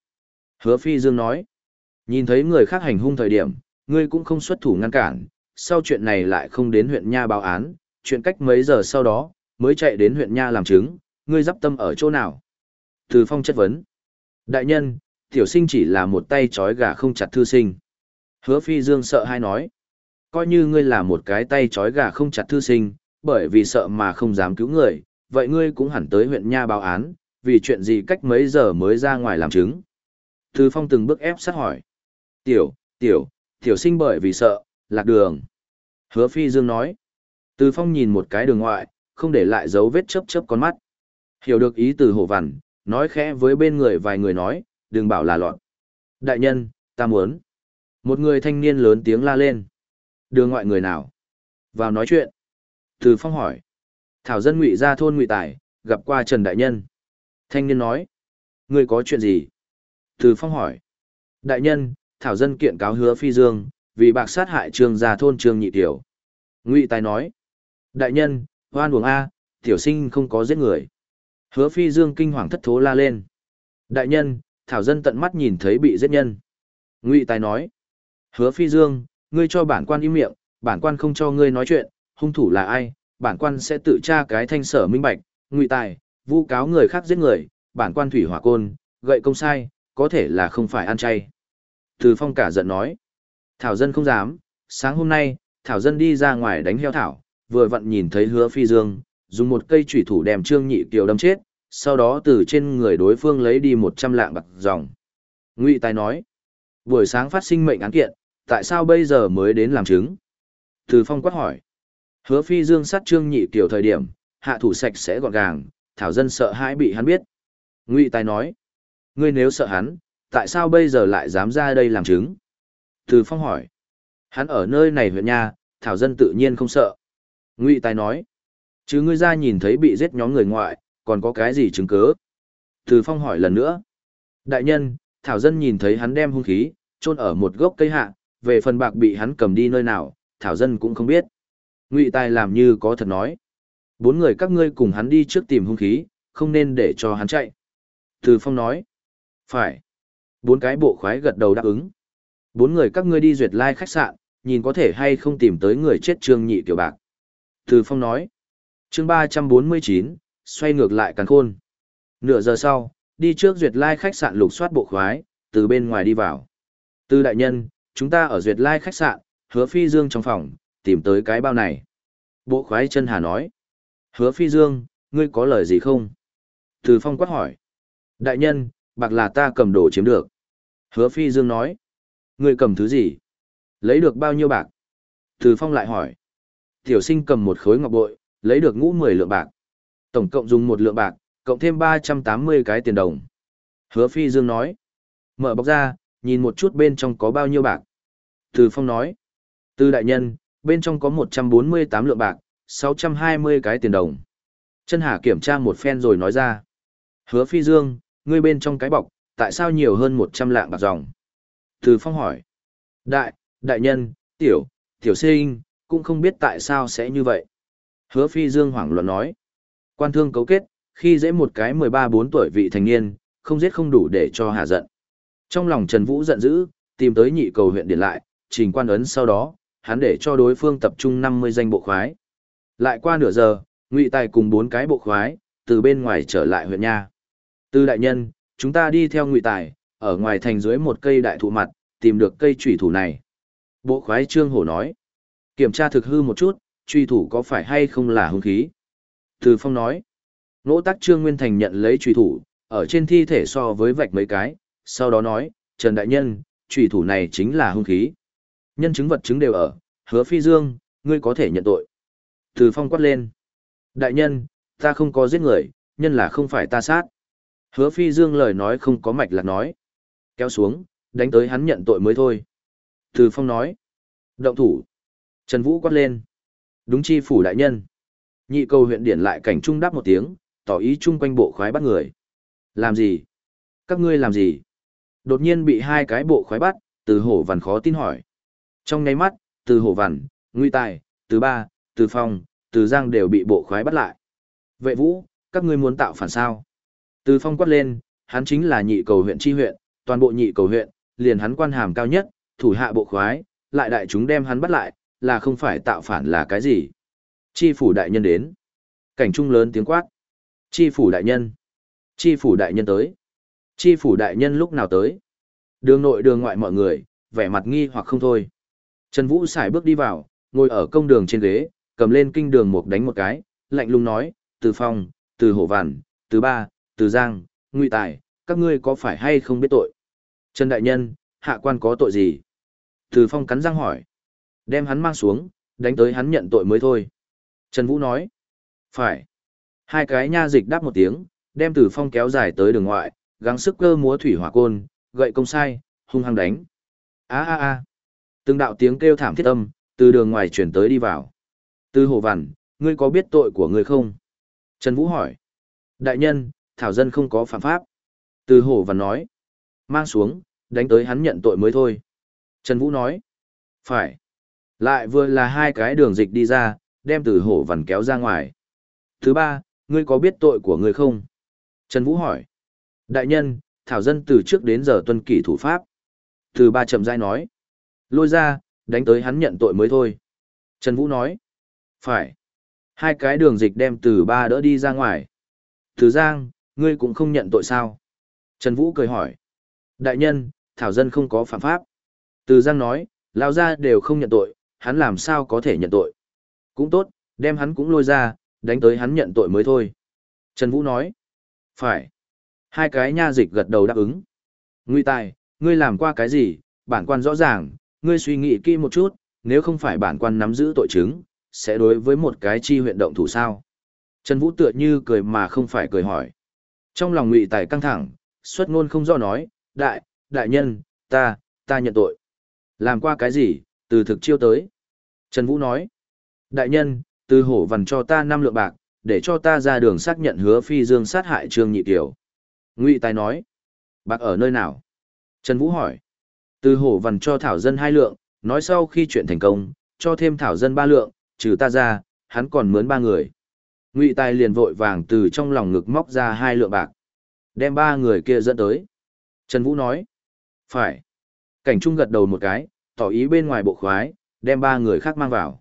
Hứa Phi Dương nói, nhìn thấy người khác hành hung thời điểm, ngươi cũng không xuất thủ ngăn cản, sau chuyện này lại không đến huyện Nha báo án, chuyện cách mấy giờ sau đó, mới chạy đến huyện Nha làm chứng, ngươi dắp tâm ở chỗ nào? Từ Phong chất vấn. Đại nhân, tiểu sinh chỉ là một tay trói gà không chặt thư sinh. Hứa Phi Dương sợ hai nói. Coi như ngươi là một cái tay trói gà không chặt thư sinh, bởi vì sợ mà không dám cứu người, vậy ngươi cũng hẳn tới huyện Nha báo án, vì chuyện gì cách mấy giờ mới ra ngoài làm chứng. Từ Phong từng bước ép sát hỏi. Tiểu, tiểu, tiểu sinh bởi vì sợ, lạc đường. Hứa Phi Dương nói. Từ Phong nhìn một cái đường ngoại, không để lại dấu vết chớp chớp con mắt. Hiểu được ý từ hổ vằn, nói khẽ với bên người vài người nói, đừng bảo là loạn. Đại nhân, ta muốn. Một người thanh niên lớn tiếng la lên đưa ngoại người nào? Vào nói chuyện. Từ Phong hỏi. Thảo dân ngụy ra thôn ngụy tài, gặp qua Trần Đại Nhân. Thanh niên nói. Người có chuyện gì? Từ Phong hỏi. Đại nhân, Thảo dân kiện cáo hứa phi dương, vì bạc sát hại trương gia thôn trương nhị tiểu. Ngụy tài nói. Đại nhân, hoan uổng A, tiểu sinh không có giết người. Hứa phi dương kinh hoàng thất thố la lên. Đại nhân, Thảo dân tận mắt nhìn thấy bị giết nhân. Ngụy tài nói. Hứa phi dương, ngươi cho bản quan im miệng, bản quan không cho ngươi nói chuyện, hung thủ là ai, bản quan sẽ tự tra cái thanh sở minh bạch, ngụy tài, vu cáo người khác giết người, bản quan thủy hỏa côn, gậy công sai, có thể là không phải ăn chay. Từ phong cả giận nói, Thảo dân không dám, sáng hôm nay, Thảo dân đi ra ngoài đánh heo thảo, vừa vặn nhìn thấy hứa phi dương, dùng một cây chủy thủ đem trương nhị tiểu đâm chết, sau đó từ trên người đối phương lấy đi một trăm lạng bạc dòng. Ngụy tài nói, buổi sáng phát sinh mệnh án kiện, tại sao bây giờ mới đến làm chứng? Từ phong quát hỏi, hứa phi dương sát trương nhị tiểu thời điểm, hạ thủ sạch sẽ gọn gàng, Thảo dân sợ hãi bị hắn biết. Ngụy tài nói, ngươi nếu sợ hắn, tại sao bây giờ lại dám ra đây làm chứng? Từ Phong hỏi. Hắn ở nơi này huyện nha, Thảo dân tự nhiên không sợ. Ngụy Tài nói. Chứ ngươi ra nhìn thấy bị giết nhóm người ngoại, còn có cái gì chứng cứ? Từ Phong hỏi lần nữa. Đại nhân, Thảo dân nhìn thấy hắn đem hung khí, chôn ở một gốc cây hạ, về phần bạc bị hắn cầm đi nơi nào, Thảo dân cũng không biết. Ngụy Tài làm như có thật nói. Bốn người các ngươi cùng hắn đi trước tìm hung khí, không nên để cho hắn chạy. Từ Phong nói. Phải. Bốn cái bộ khoái gật đầu đáp ứng. Bốn người các ngươi đi duyệt lai like khách sạn, nhìn có thể hay không tìm tới người chết trương nhị tiểu bạc. Từ Phong nói. chương ba trăm bốn mươi chín xoay ngược lại càn khôn. Nửa giờ sau, đi trước duyệt lai like khách sạn lục soát bộ khoái, từ bên ngoài đi vào. Từ đại nhân, chúng ta ở duyệt lai khách sạn, hứa phi dương trong phòng, tìm tới cái bao này. Bộ khoái chân hà nói. Hứa phi dương, ngươi có lời gì không? Từ Phong quát hỏi. Đại nhân, bạc là ta cầm đồ chiếm được. Hứa phi dương nói. Ngươi cầm thứ gì? Lấy được bao nhiêu bạc? Từ Phong lại hỏi. Tiểu sinh cầm một khối ngọc bội, lấy được ngũ 10 lượng bạc. Tổng cộng dùng một lượng bạc, cộng thêm 380 cái tiền đồng. Hứa Phi Dương nói. Mở bọc ra, nhìn một chút bên trong có bao nhiêu bạc. Từ Phong nói. Từ đại nhân, bên trong có 148 lượng bạc, 620 cái tiền đồng. Chân Hà kiểm tra một phen rồi nói ra. Hứa Phi Dương, ngươi bên trong cái bọc, tại sao nhiều hơn 100 lạng bạc dòng? Từ Phong hỏi. Đại, đại nhân, tiểu, tiểu sinh, cũng không biết tại sao sẽ như vậy. Hứa Phi Dương hoảng loạn nói. Quan thương cấu kết, khi dễ một cái 13-4 tuổi vị thành niên, không giết không đủ để cho hạ giận. Trong lòng Trần Vũ giận dữ, tìm tới nhị cầu huyện điện lại, trình quan ấn sau đó, hắn để cho đối phương tập trung 50 danh bộ khoái. Lại qua nửa giờ, Ngụy Tài cùng bốn cái bộ khoái, từ bên ngoài trở lại huyện nha. Từ đại nhân, chúng ta đi theo Ngụy Tài, ở ngoài thành dưới một cây đại thụ mặt, tìm được cây trùy thủ này. Bộ khoái trương hổ nói, kiểm tra thực hư một chút, truy thủ có phải hay không là hung khí. Từ phong nói, nỗ tắc trương nguyên thành nhận lấy truy thủ, ở trên thi thể so với vạch mấy cái, sau đó nói, Trần Đại Nhân, trùy thủ này chính là hung khí. Nhân chứng vật chứng đều ở, hứa phi dương, ngươi có thể nhận tội. Từ phong quát lên, Đại Nhân, ta không có giết người, nhân là không phải ta sát. Hứa phi dương lời nói không có mạch lạc nói. Kéo xuống, đánh tới hắn nhận tội mới thôi. Từ phong nói. Động thủ. Trần Vũ quát lên. Đúng chi phủ đại nhân. Nhị cầu huyện điển lại cảnh trung đáp một tiếng, tỏ ý chung quanh bộ khoái bắt người. Làm gì? Các ngươi làm gì? Đột nhiên bị hai cái bộ khoái bắt, từ hổ vằn khó tin hỏi. Trong ngay mắt, từ hổ vằn, nguy tài, từ ba, từ phong, từ giang đều bị bộ khoái bắt lại. Vệ vũ, các ngươi muốn tạo phản sao? Từ phong quát lên, hắn chính là nhị cầu huyện chi huyện, toàn bộ nhị cầu huyện, liền hắn quan hàm cao nhất, thủ hạ bộ khoái, lại đại chúng đem hắn bắt lại, là không phải tạo phản là cái gì. Chi phủ đại nhân đến. Cảnh trung lớn tiếng quát. Chi phủ đại nhân. Chi phủ đại nhân tới. Chi phủ đại nhân lúc nào tới. Đường nội đường ngoại mọi người, vẻ mặt nghi hoặc không thôi. Trần Vũ xài bước đi vào, ngồi ở công đường trên ghế, cầm lên kinh đường một đánh một cái, lạnh lùng nói, từ phong, từ hổ vằn, từ ba, từ giang, ngụy tài, các ngươi có phải hay không biết tội? Trần Đại Nhân, hạ quan có tội gì? Từ phong cắn răng hỏi. Đem hắn mang xuống, đánh tới hắn nhận tội mới thôi. Trần Vũ nói. Phải. Hai cái nha dịch đáp một tiếng, đem từ phong kéo dài tới đường ngoại, gắng sức cơ múa thủy hỏa côn, gậy công sai, hung hăng đánh. a a a Từng đạo tiếng kêu thảm thiết âm, từ đường ngoài chuyển tới đi vào. Từ hồ vằn, ngươi có biết tội của ngươi không? Trần Vũ hỏi. Đại nhân, Thảo Dân không có phạm pháp. Từ hồ vằn nói. Mang xuống, đánh tới hắn nhận tội mới thôi. Trần Vũ nói. Phải. Lại vừa là hai cái đường dịch đi ra, đem từ hổ vằn kéo ra ngoài. Thứ ba, ngươi có biết tội của ngươi không? Trần Vũ hỏi. Đại nhân, Thảo Dân từ trước đến giờ tuân kỷ thủ pháp. Từ ba chậm rãi nói. Lôi ra, đánh tới hắn nhận tội mới thôi. Trần Vũ nói. Phải. Hai cái đường dịch đem từ ba đỡ đi ra ngoài. Từ Giang, ngươi cũng không nhận tội sao? Trần Vũ cười hỏi. Đại nhân, Thảo Dân không có phạm pháp. Từ Giang nói, lao ra đều không nhận tội, hắn làm sao có thể nhận tội. Cũng tốt, đem hắn cũng lôi ra, đánh tới hắn nhận tội mới thôi. Trần Vũ nói. Phải. Hai cái nha dịch gật đầu đáp ứng. Nguy tài, ngươi làm qua cái gì, bản quan rõ ràng, ngươi suy nghĩ kỹ một chút, nếu không phải bản quan nắm giữ tội chứng, sẽ đối với một cái chi huyện động thủ sao. Trần Vũ tựa như cười mà không phải cười hỏi. Trong lòng ngụy tài căng thẳng, xuất ngôn không do nói, đại, đại nhân, ta, ta nhận tội. Làm qua cái gì, từ thực chiêu tới. Trần Vũ nói, đại nhân, từ hổ vằn cho ta năm lượng bạc, để cho ta ra đường xác nhận hứa phi dương sát hại trương nhị tiểu. Ngụy tài nói, bạc ở nơi nào? Trần Vũ hỏi, từ hổ vằn cho thảo dân hai lượng, nói sau khi chuyện thành công, cho thêm thảo dân ba lượng, trừ ta ra, hắn còn mướn ba người. Ngụy Tài liền vội vàng từ trong lòng ngực móc ra hai lượng bạc. Đem ba người kia dẫn tới. Trần Vũ nói. Phải. Cảnh Trung gật đầu một cái, tỏ ý bên ngoài bộ khoái, đem ba người khác mang vào.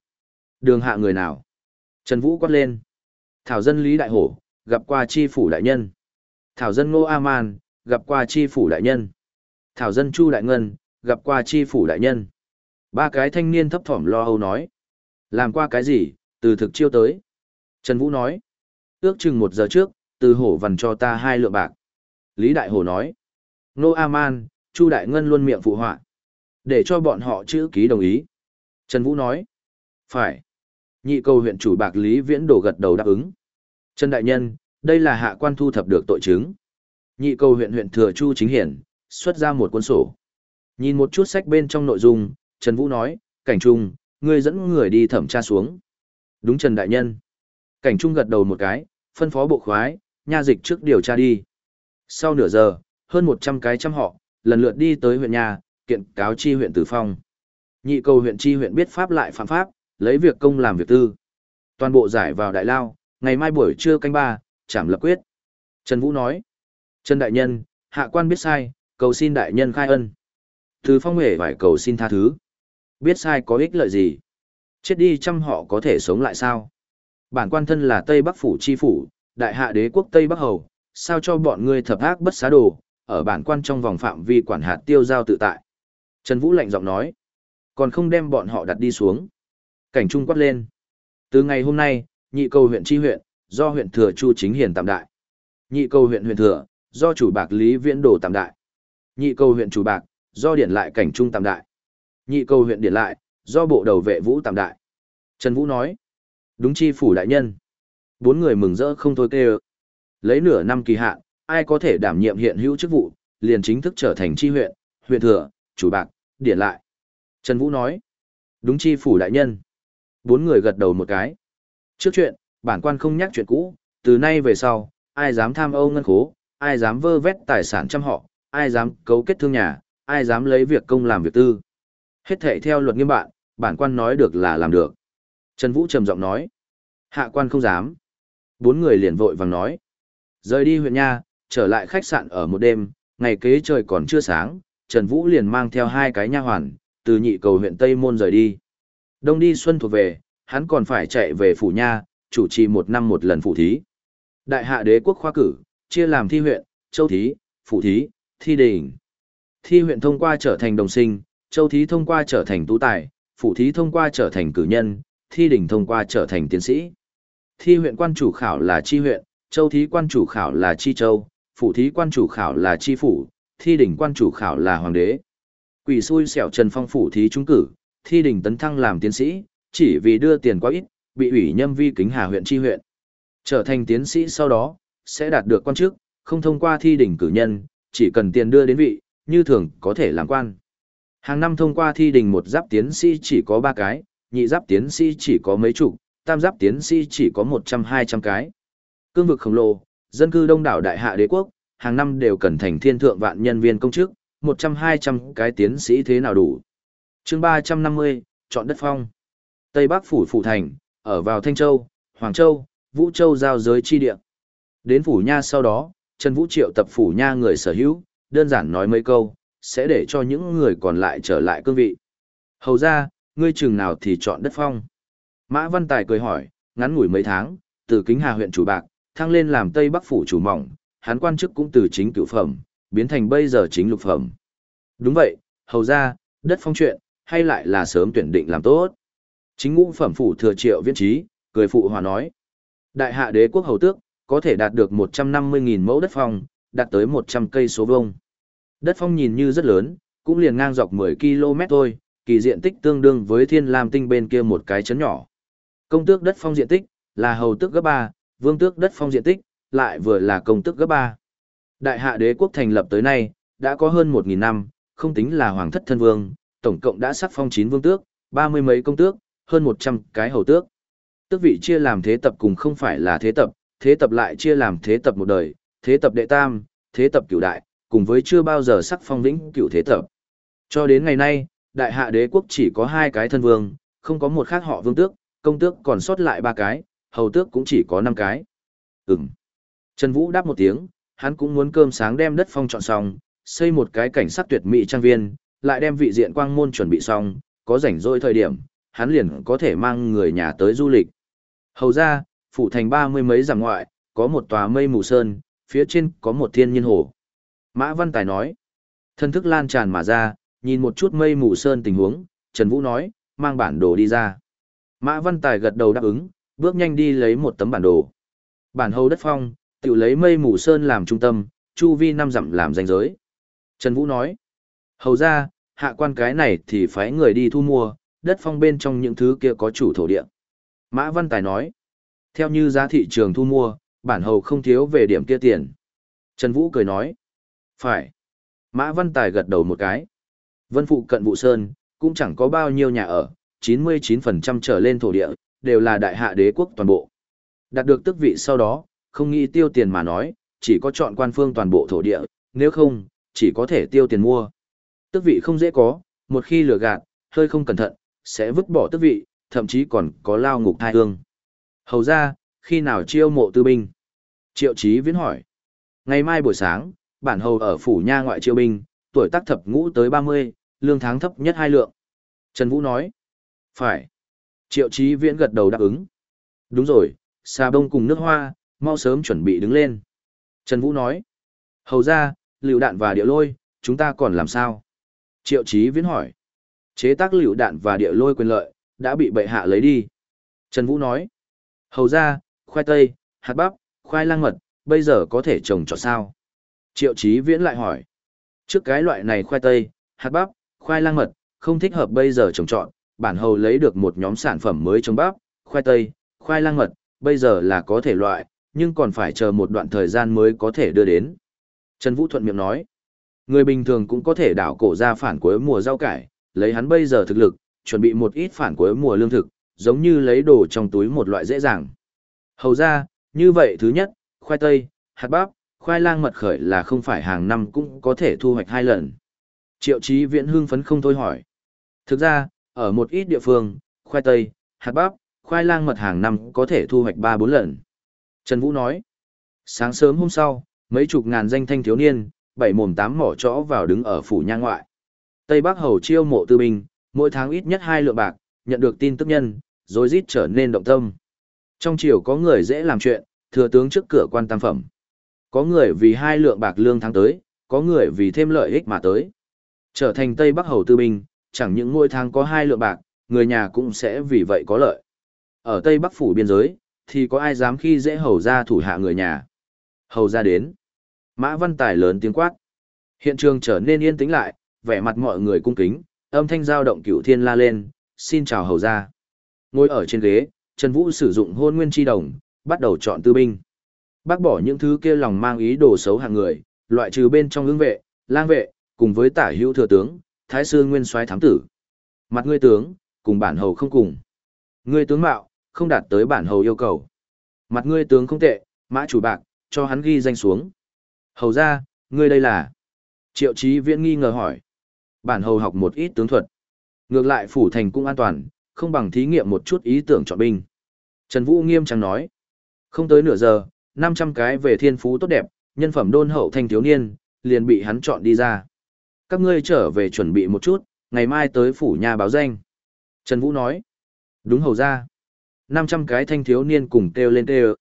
Đường hạ người nào? Trần Vũ quát lên. Thảo dân Lý Đại Hổ, gặp qua tri phủ đại nhân. Thảo dân Ngô A-man, gặp qua chi phủ đại nhân. Thảo dân Chu Đại Ngân, gặp qua chi phủ đại nhân. Ba cái thanh niên thấp thỏm lo âu nói. Làm qua cái gì, từ thực chiêu tới. Trần Vũ nói. Ước chừng một giờ trước, từ hổ vằn cho ta hai lượng bạc. Lý Đại Hổ nói. Nô A-man, Chu Đại Ngân luôn miệng phụ họa. Để cho bọn họ chữ ký đồng ý. Trần Vũ nói. Phải. Nhị cầu huyện chủ bạc Lý Viễn đổ gật đầu đáp ứng. Trần Đại Nhân, đây là hạ quan thu thập được tội chứng. Nhị cầu huyện huyện thừa Chu Chính Hiển, xuất ra một cuốn sổ. Nhìn một chút sách bên trong nội dung, Trần Vũ nói, cảnh trung, ngươi dẫn người đi thẩm tra xuống. Đúng Trần Đại Nhân. Cảnh trung gật đầu một cái, phân phó bộ khoái, nha dịch trước điều tra đi. Sau nửa giờ, hơn 100 cái trăm họ, lần lượt đi tới huyện nhà, kiện cáo chi huyện Tử Phong. Nhị cầu huyện chi huyện biết pháp lại phạm pháp, lấy việc công làm việc tư. Toàn bộ giải vào đại lao, ngày mai buổi trưa canh ba, chảm lập quyết. Trần Vũ nói, Trần Đại Nhân, hạ quan biết sai, cầu xin Đại Nhân khai ân. Từ phong hề phải cầu xin tha thứ. Biết sai có ích lợi gì? Chết đi trăm họ có thể sống lại sao? Bản quan thân là Tây Bắc Phủ Chi Phủ, đại hạ đế quốc Tây Bắc Hầu, sao cho bọn ngươi thập ác bất xá đồ, ở bản quan trong vòng phạm vi quản hạt tiêu giao tự tại. Trần Vũ lạnh giọng nói, còn không đem bọn họ đặt đi xuống. Cảnh trung quát lên. Từ ngày hôm nay, nhị cầu huyện chi huyện, do huyện thừa Chu Chính Hiền tạm đại. Nhị cầu huyện huyện thừa, do chủ bạc Lý Viễn Đồ tạm đại. Nhị cầu huyện chủ bạc, do điển lại cảnh trung tạm đại. Nhị cầu huyện điển lại, do bộ đầu vệ vũ tạm đại. Trần Vũ nói, đúng chi phủ đại nhân. Bốn người mừng rỡ không thôi kêu. Lấy nửa năm kỳ hạn, ai có thể đảm nhiệm hiện hữu chức vụ, liền chính thức trở thành chi huyện, huyện thừa, chủ bạc, điển lại. Trần Vũ nói, đúng chi phủ đại nhân. Bốn người gật đầu một cái. Trước chuyện, bản quan không nhắc chuyện cũ, từ nay về sau, ai dám tham ô ngân khố, ai dám vơ vét tài sản trăm họ, ai dám cấu kết thương nhà, ai dám lấy việc công làm việc tư. Hết thể theo luật nghiêm bạn, bản quan nói được là làm được. Trần Vũ trầm giọng nói. Hạ quan không dám. Bốn người liền vội vàng nói. Rời đi huyện nha, trở lại khách sạn ở một đêm, ngày kế trời còn chưa sáng, Trần Vũ liền mang theo hai cái nha hoàn, từ nhị cầu huyện Tây Môn rời đi. Đông đi xuân thuộc về, hắn còn phải chạy về phủ nha, chủ trì một năm một lần phụ thí. Đại hạ đế quốc khoa cử, chia làm thi huyện, châu thí, phụ thí, thi đình. Thi huyện thông qua trở thành đồng sinh, châu thí thông qua trở thành tú tài, phụ thí thông qua trở thành cử nhân, thi đình thông qua trở thành tiến sĩ. Thi huyện quan chủ khảo là chi huyện, châu thí quan chủ khảo là chi châu, phụ thí quan chủ khảo là chi phủ, thi đỉnh quan chủ khảo là hoàng đế. Quỷ xui xẻo Trần Phong phủ thí trúng cử, thi đỉnh tấn thăng làm tiến sĩ, chỉ vì đưa tiền quá ít, bị ủy nhâm vi kính hà huyện chi huyện. Trở thành tiến sĩ sau đó, sẽ đạt được quan chức, không thông qua thi đỉnh cử nhân, chỉ cần tiền đưa đến vị, như thường có thể làm quan. Hàng năm thông qua thi đỉnh một giáp tiến sĩ chỉ có 3 cái, nhị giáp tiến sĩ chỉ có mấy chục, tam giáp tiến sĩ chỉ có 100-200 cái. Cương vực khổng lồ, dân cư đông đảo đại hạ đế quốc, hàng năm đều cần thành thiên thượng vạn nhân viên công chức, 100-200 cái tiến sĩ thế nào đủ. chương 350, chọn đất phong. Tây Bắc Phủ Phủ Thành, ở vào Thanh Châu, Hoàng Châu, Vũ Châu giao giới chi địa. Đến Phủ Nha sau đó, Trần Vũ Triệu tập Phủ Nha người sở hữu, đơn giản nói mấy câu, sẽ để cho những người còn lại trở lại cương vị. Hầu ra, ngươi chừng nào thì chọn đất phong. Mã Văn Tài cười hỏi, ngắn ngủi mấy tháng, từ Kính Hà huyện chủ bạc, thăng lên làm Tây Bắc phủ chủ mỏng, hắn quan chức cũng từ chính cửu phẩm, biến thành bây giờ chính lục phẩm. Đúng vậy, hầu ra, đất phong chuyện, hay lại là sớm tuyển định làm tốt. Chính ngũ phẩm phủ thừa triệu viên trí, cười phụ hòa nói. Đại hạ đế quốc hầu tước, có thể đạt được 150.000 mẫu đất phong, đạt tới 100 cây số vông. Đất phong nhìn như rất lớn, cũng liền ngang dọc 10 km thôi, kỳ diện tích tương đương với thiên lam tinh bên kia một cái chấn nhỏ. Công tước đất phong diện tích, là hầu tước gấp 3, vương tước đất phong diện tích, lại vừa là công tước gấp 3. Đại hạ đế quốc thành lập tới nay, đã có hơn 1.000 năm, không tính là hoàng thất thân vương, tổng cộng đã sắc phong 9 vương tước, 30 mấy công tước, hơn 100 cái hầu tước. Tước vị chia làm thế tập cùng không phải là thế tập, thế tập lại chia làm thế tập một đời, thế tập đệ tam, thế tập cửu đại, cùng với chưa bao giờ sắc phong lĩnh cửu thế tập. Cho đến ngày nay, đại hạ đế quốc chỉ có hai cái thân vương, không có một khác họ vương tước, công tước còn sót lại ba cái, hầu tước cũng chỉ có năm cái. Ừm. Trần Vũ đáp một tiếng, hắn cũng muốn cơm sáng đem đất phong chọn xong, xây một cái cảnh sát tuyệt mỹ trang viên, lại đem vị diện quang môn chuẩn bị xong, có rảnh rỗi thời điểm, hắn liền có thể mang người nhà tới du lịch. Hầu ra, phủ thành ba mươi mấy giảm ngoại, có một tòa mây mù sơn, phía trên có một thiên nhiên hồ. Mã Văn Tài nói, thân thức lan tràn mà ra, nhìn một chút mây mù sơn tình huống, Trần Vũ nói, mang bản đồ đi ra. Mã Văn Tài gật đầu đáp ứng, bước nhanh đi lấy một tấm bản đồ. Bản hầu đất phong, tự lấy mây mù sơn làm trung tâm, chu vi năm dặm làm danh giới. Trần Vũ nói, hầu ra, hạ quan cái này thì phải người đi thu mua, đất phong bên trong những thứ kia có chủ thổ địa. Mã Văn Tài nói, theo như giá thị trường thu mua, bản hầu không thiếu về điểm kia tiền. Trần Vũ cười nói, phải. Mã Văn Tài gật đầu một cái. Vân phụ cận vụ sơn, cũng chẳng có bao nhiêu nhà ở, 99% trở lên thổ địa, đều là đại hạ đế quốc toàn bộ. Đạt được tước vị sau đó, không nghĩ tiêu tiền mà nói, chỉ có chọn quan phương toàn bộ thổ địa, nếu không, chỉ có thể tiêu tiền mua. Tước vị không dễ có, một khi lừa gạt, hơi không cẩn thận, sẽ vứt bỏ tước vị, thậm chí còn có lao ngục thai hương. Hầu ra, khi nào chiêu mộ tư binh? Triệu chí viễn hỏi. Ngày mai buổi sáng, bản hầu ở phủ nha ngoại chiêu binh, tuổi tác thập ngũ tới 30, lương tháng thấp nhất hai lượng. Trần Vũ nói. Phải. Triệu Chí Viễn gật đầu đáp ứng. Đúng rồi, xà bông cùng nước hoa, mau sớm chuẩn bị đứng lên. Trần Vũ nói. Hầu ra, lựu đạn và địa lôi, chúng ta còn làm sao? Triệu Chí Viễn hỏi. Chế tác lựu đạn và địa lôi quyền lợi, đã bị bệ hạ lấy đi. Trần Vũ nói. Hầu ra, khoai tây, hạt bắp, khoai lang mật, bây giờ có thể trồng trọt sao? Triệu Chí Viễn lại hỏi. Trước cái loại này khoai tây, hạt bắp, khoai lang mật, không thích hợp bây giờ trồng trọt, bản hầu lấy được một nhóm sản phẩm mới trồng bắp, khoai tây, khoai lang mật, bây giờ là có thể loại, nhưng còn phải chờ một đoạn thời gian mới có thể đưa đến. Trần Vũ thuận miệng nói, người bình thường cũng có thể đảo cổ ra phản cuối mùa rau cải, lấy hắn bây giờ thực lực, chuẩn bị một ít phản cuối mùa lương thực, giống như lấy đồ trong túi một loại dễ dàng. Hầu ra, như vậy thứ nhất, khoai tây, hạt bắp, khoai lang mật khởi là không phải hàng năm cũng có thể thu hoạch hai lần. Triệu chí viễn hưng phấn không thôi hỏi. Thực ra, ở một ít địa phương, khoai tây, hạt bắp, khoai lang mật hàng năm có thể thu hoạch 3-4 lần. Trần Vũ nói, sáng sớm hôm sau, Mấy chục ngàn danh thanh thiếu niên, bảy mồm tám mỏ chõ vào đứng ở phủ nha ngoại. Tây Bắc hầu chiêu mộ tư binh, mỗi tháng ít nhất hai lượng bạc, nhận được tin tức nhân, rồi rít trở nên động tâm. Trong triều có người dễ làm chuyện, thừa tướng trước cửa quan tam phẩm. Có người vì hai lượng bạc lương tháng tới, có người vì thêm lợi ích mà tới. Trở thành Tây Bắc hầu tư binh, chẳng những mỗi tháng có hai lượng bạc, người nhà cũng sẽ vì vậy có lợi. Ở Tây Bắc phủ biên giới, thì có ai dám khi dễ hầu ra thủ hạ người nhà. Hầu ra đến. Mã Văn Tài lớn tiếng quát. Hiện trường trở nên yên tĩnh lại, vẻ mặt mọi người cung kính, âm thanh giao động cửu thiên la lên, xin chào hầu ra. Ngồi ở trên ghế, Trần Vũ sử dụng hôn nguyên chi đồng, bắt đầu chọn tư binh. Bác bỏ những thứ kia lòng mang ý đồ xấu hàng người, loại trừ bên trong ứng vệ, lang vệ, cùng với tả hữu thừa tướng, thái sư nguyên soái thám tử. Mặt ngươi tướng, cùng bản hầu không cùng. Ngươi tướng mạo, không đạt tới bản hầu yêu cầu. Mặt ngươi tướng không tệ, mã chủ bạc, cho hắn ghi danh xuống. Hầu ra, ngươi đây là... Triệu chí viễn nghi ngờ hỏi. Bản hầu học một ít tướng thuật. Ngược lại phủ thành cũng an toàn, không bằng thí nghiệm một chút ý tưởng chọn binh. Trần Vũ nghiêm trang nói. Không tới nửa giờ, 500 cái về thiên phú tốt đẹp, nhân phẩm đôn hậu thanh thiếu niên, liền bị hắn chọn đi ra. Các ngươi trở về chuẩn bị một chút, ngày mai tới phủ nhà báo danh. Trần Vũ nói. Đúng hầu ra. 500 cái thanh thiếu niên cùng kêu lên kêu.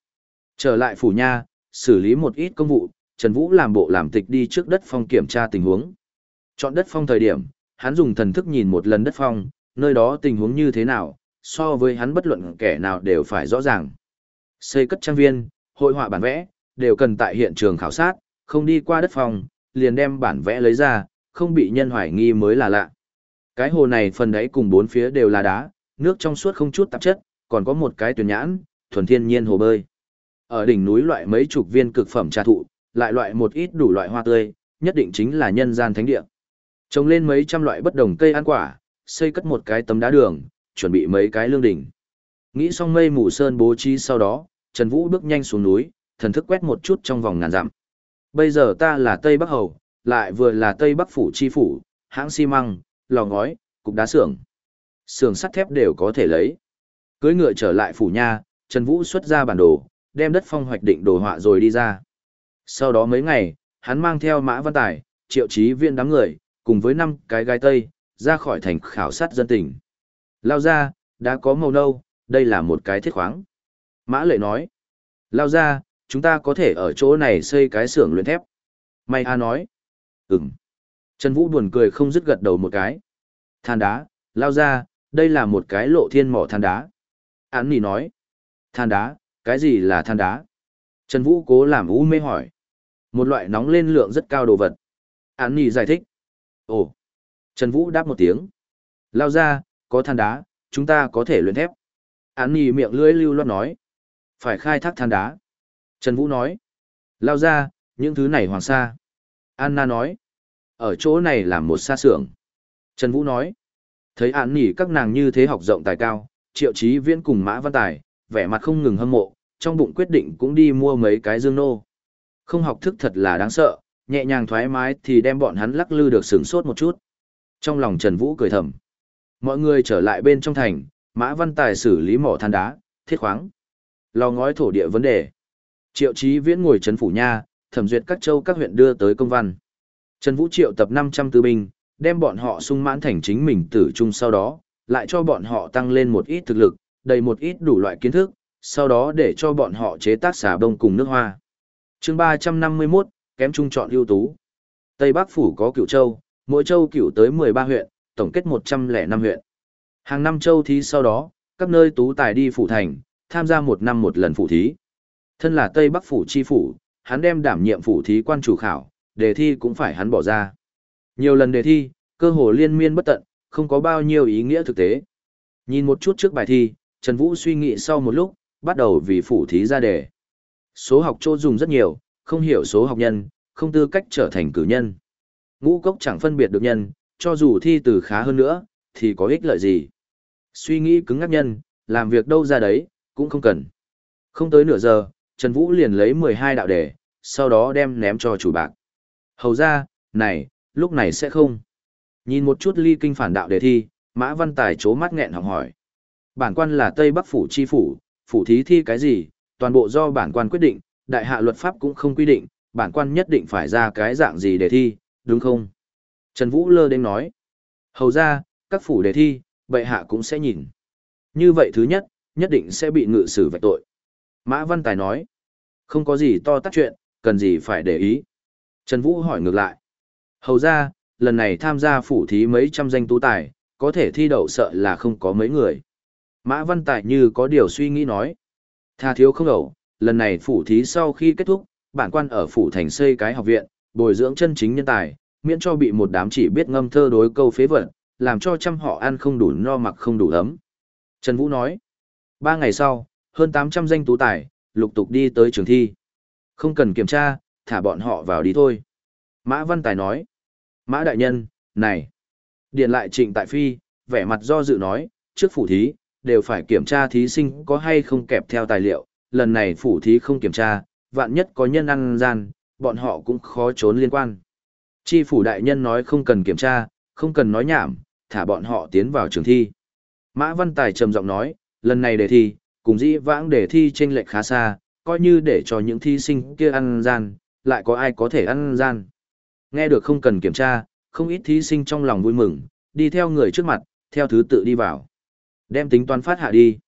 Trở lại phủ nhà xử lý một ít công vụ, Trần Vũ làm bộ làm tịch đi trước đất phong kiểm tra tình huống. Chọn đất phong thời điểm, hắn dùng thần thức nhìn một lần đất phong, nơi đó tình huống như thế nào, so với hắn bất luận kẻ nào đều phải rõ ràng. Xây cất trang viên, hội họa bản vẽ, đều cần tại hiện trường khảo sát, không đi qua đất phong, liền đem bản vẽ lấy ra, không bị nhân hoài nghi mới là lạ. Cái hồ này phần đáy cùng bốn phía đều là đá, nước trong suốt không chút tạp chất, còn có một cái tuyển nhãn, thuần thiên nhiên hồ bơi. Ở đỉnh núi loại mấy chục viên cực phẩm trà thụ, lại loại một ít đủ loại hoa tươi, nhất định chính là nhân gian thánh địa. Trồng lên mấy trăm loại bất đồng cây ăn quả, xây cất một cái tấm đá đường, chuẩn bị mấy cái lương đỉnh. Nghĩ xong mây mù sơn bố trí sau đó, Trần Vũ bước nhanh xuống núi, thần thức quét một chút trong vòng ngàn dặm. Bây giờ ta là Tây Bắc Hầu, lại vừa là Tây Bắc Phủ Chi Phủ, hãng xi măng, lò ngói, cục đá xưởng. Xưởng sắt thép đều có thể lấy. Cưới ngựa trở lại phủ nha, Trần Vũ xuất ra bản đồ, đem đất phong hoạch định đồ họa rồi đi ra. Sau đó mấy ngày, hắn mang theo Mã Văn Tài, triệu chí viên đám người, cùng với năm cái gai tây, ra khỏi thành khảo sát dân tình. Lao ra, đã có màu nâu, đây là một cái thiết khoáng. Mã lệ nói, lao ra, chúng ta có thể ở chỗ này xây cái xưởng luyện thép. May A nói, ừm. Trần Vũ buồn cười không dứt gật đầu một cái. Than đá, lao ra, đây là một cái lộ thiên mỏ than đá. Án nỉ nói, than đá, cái gì là than đá? Trần Vũ cố làm u mê hỏi. Một loại nóng lên lượng rất cao đồ vật. Án nỉ giải thích. Ồ. Trần Vũ đáp một tiếng. Lao ra, có than đá, chúng ta có thể luyện thép. Án nì miệng lưỡi lưu loát nói. Phải khai thác than đá. Trần Vũ nói. Lao ra, những thứ này hoàng sa. Anna nói. Ở chỗ này là một xa xưởng. Trần Vũ nói. Thấy án nỉ các nàng như thế học rộng tài cao, triệu chí viễn cùng mã văn tài, vẻ mặt không ngừng hâm mộ, trong bụng quyết định cũng đi mua mấy cái dương nô. Không học thức thật là đáng sợ, nhẹ nhàng thoải mái thì đem bọn hắn lắc lư được sửng sốt một chút. Trong lòng Trần Vũ cười thầm. Mọi người trở lại bên trong thành, Mã Văn Tài xử lý mỏ than đá, thiết khoáng, lò ngói thổ địa vấn đề. Triệu Chí Viễn ngồi trấn phủ nha, thẩm duyệt các châu các huyện đưa tới công văn. Trần Vũ triệu tập 500 tư binh, đem bọn họ sung mãn thành chính mình tử trung sau đó, lại cho bọn họ tăng lên một ít thực lực, đầy một ít đủ loại kiến thức, sau đó để cho bọn họ chế tác xà bông cùng nước hoa. chương 351, kém trung chọn ưu tú. Tây Bắc Phủ có cửu châu, mỗi châu cửu tới 13 huyện, tổng kết 105 huyện. Hàng năm châu thí sau đó, các nơi tú tài đi phủ thành, tham gia một năm một lần phủ thí. Thân là Tây Bắc Phủ chi phủ, hắn đem đảm nhiệm phủ thí quan chủ khảo, đề thi cũng phải hắn bỏ ra. Nhiều lần đề thi, cơ hồ liên miên bất tận, không có bao nhiêu ý nghĩa thực tế. Nhìn một chút trước bài thi, Trần Vũ suy nghĩ sau một lúc, bắt đầu vì phủ thí ra đề. Số học chỗ dùng rất nhiều, không hiểu số học nhân, không tư cách trở thành cử nhân. Ngũ cốc chẳng phân biệt được nhân, cho dù thi từ khá hơn nữa, thì có ích lợi gì. Suy nghĩ cứng ngắc nhân, làm việc đâu ra đấy, cũng không cần. Không tới nửa giờ, Trần Vũ liền lấy 12 đạo đề, sau đó đem ném cho chủ bạc. Hầu ra, này, lúc này sẽ không. Nhìn một chút ly kinh phản đạo đề thi, Mã Văn Tài chố mắt nghẹn học hỏi. Bản quan là Tây Bắc Phủ Chi Phủ, Phủ Thí thi cái gì, toàn bộ do bản quan quyết định, đại hạ luật pháp cũng không quy định, bản quan nhất định phải ra cái dạng gì để thi, đúng không? Trần Vũ lơ đến nói. Hầu ra, các phủ đề thi, bệ hạ cũng sẽ nhìn. Như vậy thứ nhất, nhất định sẽ bị ngự xử vạch tội. Mã Văn Tài nói. Không có gì to tắt chuyện, cần gì phải để ý. Trần Vũ hỏi ngược lại. Hầu ra, lần này tham gia phủ thí mấy trăm danh tú tài, có thể thi đậu sợ là không có mấy người. Mã Văn Tài như có điều suy nghĩ nói. Tha thiếu không đậu, lần này phủ thí sau khi kết thúc, bản quan ở phủ thành xây cái học viện, bồi dưỡng chân chính nhân tài, miễn cho bị một đám chỉ biết ngâm thơ đối câu phế vật, làm cho trăm họ ăn không đủ no mặc không đủ ấm. Trần Vũ nói, ba ngày sau, hơn 800 danh tú tài, lục tục đi tới trường thi. Không cần kiểm tra, thả bọn họ vào đi thôi. Mã Văn Tài nói, Mã Đại Nhân, này, điện lại trịnh tại phi, vẻ mặt do dự nói, trước phủ thí, đều phải kiểm tra thí sinh có hay không kẹp theo tài liệu, lần này phủ thí không kiểm tra, vạn nhất có nhân ăn gian, bọn họ cũng khó trốn liên quan. Chi phủ đại nhân nói không cần kiểm tra, không cần nói nhảm, thả bọn họ tiến vào trường thi. Mã Văn Tài trầm giọng nói, lần này đề thi, cùng dĩ vãng đề thi chênh lệch khá xa, coi như để cho những thí sinh kia ăn gian, lại có ai có thể ăn gian. Nghe được không cần kiểm tra, không ít thí sinh trong lòng vui mừng, đi theo người trước mặt, theo thứ tự đi vào. Đem tính toán phát hạ đi.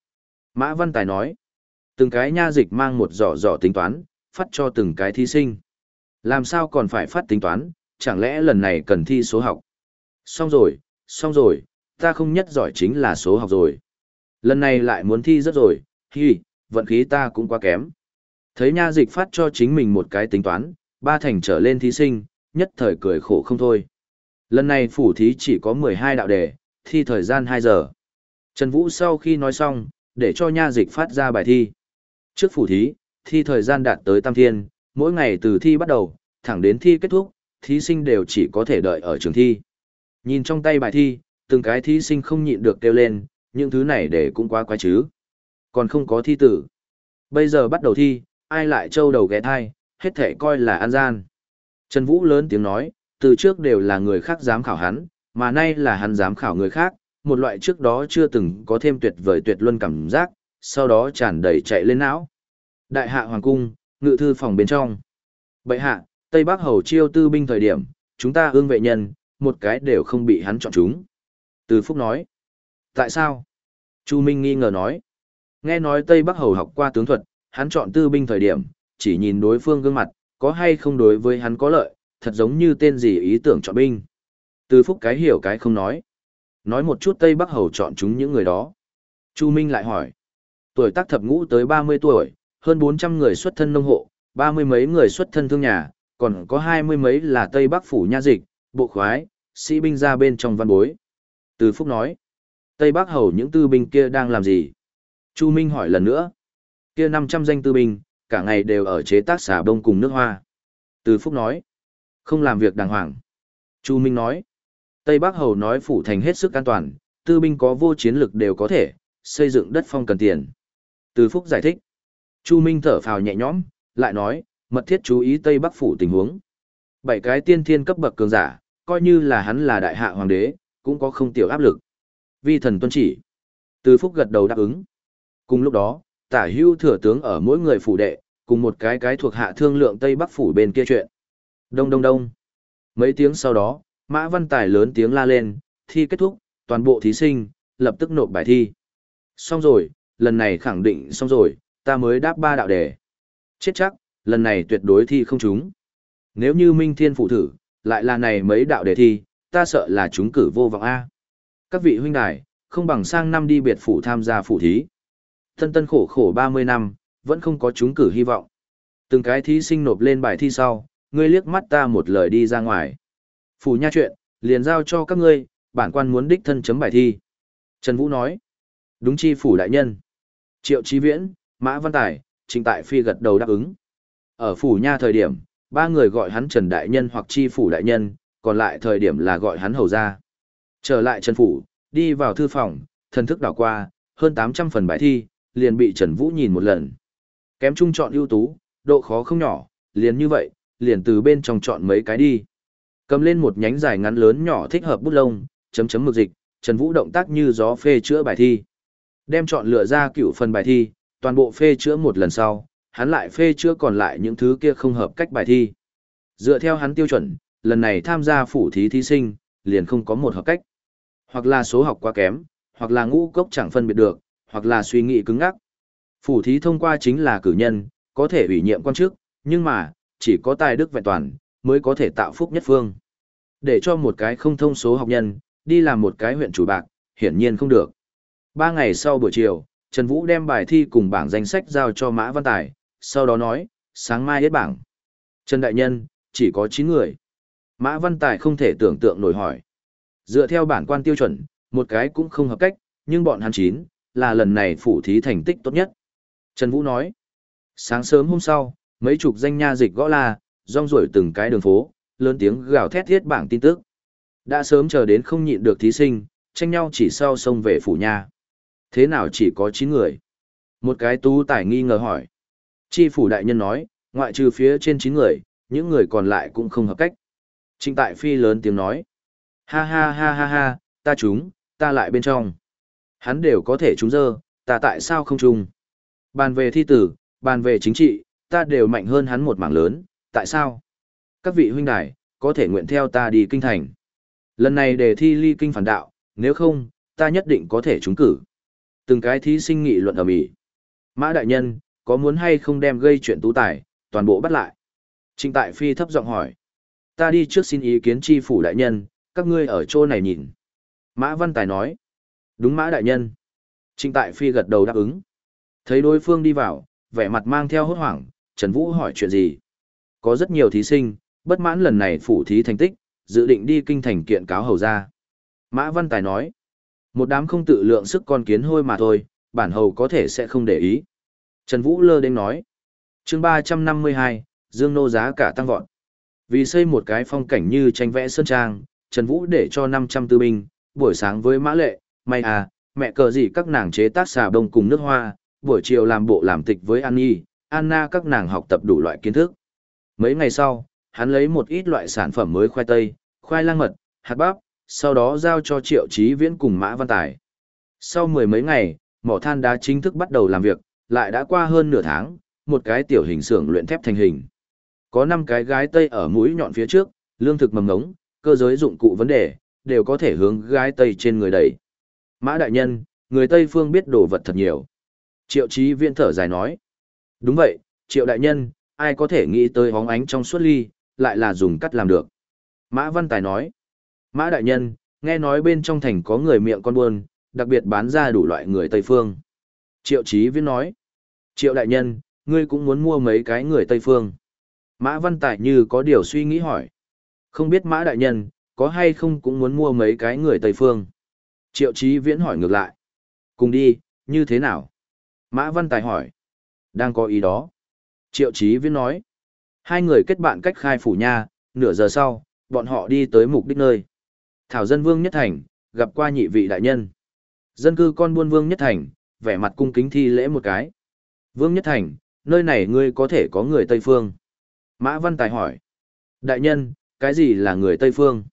Mã Văn Tài nói, từng cái nha dịch mang một giỏ giỏ tính toán, phát cho từng cái thí sinh. Làm sao còn phải phát tính toán, chẳng lẽ lần này cần thi số học? Xong rồi, xong rồi, ta không nhất giỏi chính là số học rồi. Lần này lại muốn thi rất rồi, hi, vận khí ta cũng quá kém. Thấy nha dịch phát cho chính mình một cái tính toán, ba thành trở lên thí sinh, nhất thời cười khổ không thôi. Lần này phủ thí chỉ có 12 đạo đề, thi thời gian 2 giờ. Trần Vũ sau khi nói xong, để cho nha dịch phát ra bài thi. Trước phủ thí, thi thời gian đạt tới tam thiên, mỗi ngày từ thi bắt đầu, thẳng đến thi kết thúc, thí sinh đều chỉ có thể đợi ở trường thi. Nhìn trong tay bài thi, từng cái thí sinh không nhịn được kêu lên, những thứ này để cũng quá quái chứ. Còn không có thi tử. Bây giờ bắt đầu thi, ai lại trâu đầu ghé thai, hết thể coi là an gian. Trần Vũ lớn tiếng nói, từ trước đều là người khác dám khảo hắn, mà nay là hắn dám khảo người khác, một loại trước đó chưa từng có thêm tuyệt vời tuyệt luân cảm giác, sau đó tràn đầy chạy lên não. Đại hạ hoàng cung, ngự thư phòng bên trong. Bệ hạ, Tây Bắc hầu chiêu tư binh thời điểm, chúng ta ương vệ nhân, một cái đều không bị hắn chọn chúng. Từ Phúc nói. Tại sao? Chu Minh nghi ngờ nói. Nghe nói Tây Bắc hầu học qua tướng thuật, hắn chọn tư binh thời điểm, chỉ nhìn đối phương gương mặt, có hay không đối với hắn có lợi, thật giống như tên gì ý tưởng chọn binh. Từ Phúc cái hiểu cái không nói. Nói một chút Tây Bắc hầu chọn chúng những người đó. Chu Minh lại hỏi. Tuổi tác thập ngũ tới 30 tuổi, hơn 400 người xuất thân nông hộ, ba mươi mấy người xuất thân thương nhà, còn có hai mươi mấy là Tây Bắc phủ nha dịch, bộ khoái, sĩ binh ra bên trong văn bối. Từ Phúc nói, Tây Bắc hầu những tư binh kia đang làm gì? Chu Minh hỏi lần nữa, kia 500 danh tư binh, cả ngày đều ở chế tác xà bông cùng nước hoa. Từ Phúc nói, không làm việc đàng hoàng. Chu Minh nói, Tây Bắc hầu nói phủ thành hết sức an toàn, tư binh có vô chiến lực đều có thể, xây dựng đất phong cần tiền. Từ Phúc giải thích, Chu Minh thở phào nhẹ nhõm, lại nói, mật thiết chú ý Tây Bắc phủ tình huống. Bảy cái tiên thiên cấp bậc cường giả, coi như là hắn là đại hạ hoàng đế, cũng có không tiểu áp lực. Vi thần tuân chỉ. Từ Phúc gật đầu đáp ứng. Cùng lúc đó, tả hưu thừa tướng ở mỗi người phủ đệ, cùng một cái cái thuộc hạ thương lượng Tây Bắc phủ bên kia chuyện. Đông đông đông. Mấy tiếng sau đó, Mã Văn Tài lớn tiếng la lên, thi kết thúc, toàn bộ thí sinh, lập tức nộp bài thi. Xong rồi, lần này khẳng định xong rồi, ta mới đáp ba đạo đề. Chết chắc, lần này tuyệt đối thi không trúng. Nếu như Minh Thiên phụ thử, lại là này mấy đạo đề thi, ta sợ là chúng cử vô vọng A. Các vị huynh đài, không bằng sang năm đi biệt phủ tham gia phủ thí. Tân tân khổ khổ 30 năm, vẫn không có chúng cử hy vọng. Từng cái thí sinh nộp lên bài thi sau, ngươi liếc mắt ta một lời đi ra ngoài. Phủ nha chuyện, liền giao cho các ngươi, bản quan muốn đích thân chấm bài thi. Trần Vũ nói. Đúng chi phủ đại nhân. Triệu Chí Viễn, Mã Văn Tài, Trịnh Tại Phi gật đầu đáp ứng. Ở phủ nha thời điểm, ba người gọi hắn Trần Đại Nhân hoặc Chi Phủ Đại Nhân, còn lại thời điểm là gọi hắn Hầu Gia. Trở lại Trần Phủ, đi vào thư phòng, thần thức đảo qua, hơn 800 phần bài thi, liền bị Trần Vũ nhìn một lần. Kém chung chọn ưu tú, độ khó không nhỏ, liền như vậy, liền từ bên trong chọn mấy cái đi. Cầm lên một nhánh dài ngắn lớn nhỏ thích hợp bút lông, chấm chấm mực dịch, Trần Vũ động tác như gió phê chữa bài thi. Đem chọn lựa ra cựu phần bài thi, toàn bộ phê chữa một lần sau, hắn lại phê chữa còn lại những thứ kia không hợp cách bài thi. Dựa theo hắn tiêu chuẩn, lần này tham gia phủ thí thí sinh, liền không có một hợp cách. Hoặc là số học quá kém, hoặc là ngũ cốc chẳng phân biệt được, hoặc là suy nghĩ cứng ngắc. Phủ thí thông qua chính là cử nhân, có thể ủy nhiệm quan chức, nhưng mà, chỉ có tài đức vẹn toàn, mới có thể tạo phúc nhất phương. Để cho một cái không thông số học nhân, đi làm một cái huyện chủ bạc, hiển nhiên không được. Ba ngày sau buổi chiều, Trần Vũ đem bài thi cùng bảng danh sách giao cho Mã Văn Tài, sau đó nói, sáng mai hết bảng. Trần Đại Nhân, chỉ có 9 người. Mã Văn Tài không thể tưởng tượng nổi hỏi. Dựa theo bản quan tiêu chuẩn, một cái cũng không hợp cách, nhưng bọn hắn 9, là lần này phủ thí thành tích tốt nhất. Trần Vũ nói, sáng sớm hôm sau, mấy chục danh nha dịch gõ la, rong rổi từng cái đường phố, lớn tiếng gào thét thiết bảng tin tức. Đã sớm chờ đến không nhịn được thí sinh, tranh nhau chỉ sau sông về phủ nha. Thế nào chỉ có 9 người? Một cái tú tài nghi ngờ hỏi. Chi phủ đại nhân nói, ngoại trừ phía trên 9 người, những người còn lại cũng không hợp cách. Trịnh tại phi lớn tiếng nói. Ha ha ha ha ha, ta trúng, ta lại bên trong. Hắn đều có thể trúng dơ, ta tại sao không trúng? Bàn về thi tử, bàn về chính trị, ta đều mạnh hơn hắn một mảng lớn, tại sao? Các vị huynh đài, có thể nguyện theo ta đi kinh thành. Lần này để thi ly kinh phản đạo, nếu không, ta nhất định có thể trúng cử. Từng cái thí sinh nghị luận ở mỹ. Mã đại nhân, có muốn hay không đem gây chuyện tú tài, toàn bộ bắt lại. Trịnh tại phi thấp giọng hỏi. Ta đi trước xin ý kiến tri phủ đại nhân, các ngươi ở chỗ này nhìn. Mã văn tài nói. Đúng mã đại nhân. Trịnh tại phi gật đầu đáp ứng. Thấy đối phương đi vào, vẻ mặt mang theo hốt hoảng, Trần Vũ hỏi chuyện gì. Có rất nhiều thí sinh, bất mãn lần này phủ thí thành tích, dự định đi kinh thành kiện cáo hầu ra. Mã Văn Tài nói, một đám không tự lượng sức con kiến hôi mà thôi, bản hầu có thể sẽ không để ý. Trần Vũ lơ đến nói, chương 352, Dương Nô giá cả tăng vọt. Vì xây một cái phong cảnh như tranh vẽ sơn trang, Trần Vũ để cho 500 tư binh, buổi sáng với Mã Lệ, may à, mẹ cờ gì các nàng chế tác xà bông cùng nước hoa, buổi chiều làm bộ làm tịch với An Nhi, Anna các nàng học tập đủ loại kiến thức. Mấy ngày sau, hắn lấy một ít loại sản phẩm mới khoai tây, khoai lang mật, hạt bắp, sau đó giao cho Triệu Chí Viễn cùng Mã Văn Tài. Sau mười mấy ngày, mỏ than đá chính thức bắt đầu làm việc, lại đã qua hơn nửa tháng, một cái tiểu hình xưởng luyện thép thành hình. Có năm cái gái tây ở mũi nhọn phía trước, lương thực mầm ngống, cơ giới dụng cụ vấn đề, đều có thể hướng gái tây trên người đẩy. Mã đại nhân, người Tây phương biết đồ vật thật nhiều. Triệu Chí Viễn thở dài nói. Đúng vậy, Triệu đại nhân, ai có thể nghĩ tới hóng ánh trong suốt ly, lại là dùng cắt làm được. Mã Văn Tài nói. Mã đại nhân, nghe nói bên trong thành có người miệng con buôn, đặc biệt bán ra đủ loại người Tây Phương. Triệu Chí Viễn nói. Triệu đại nhân, ngươi cũng muốn mua mấy cái người Tây Phương. Mã Văn Tài như có điều suy nghĩ hỏi. Không biết Mã đại nhân, có hay không cũng muốn mua mấy cái người Tây Phương. Triệu Chí Viễn hỏi ngược lại. Cùng đi, như thế nào? Mã Văn Tài hỏi. Đang có ý đó. Triệu Chí Viễn nói. Hai người kết bạn cách khai phủ nha, nửa giờ sau, bọn họ đi tới mục đích nơi. Thảo dân Vương Nhất Thành, gặp qua nhị vị đại nhân. Dân cư con buôn Vương Nhất Thành, vẻ mặt cung kính thi lễ một cái. Vương Nhất Thành, nơi này ngươi có thể có người Tây Phương. Mã Văn Tài hỏi. Đại nhân, cái gì là người Tây Phương?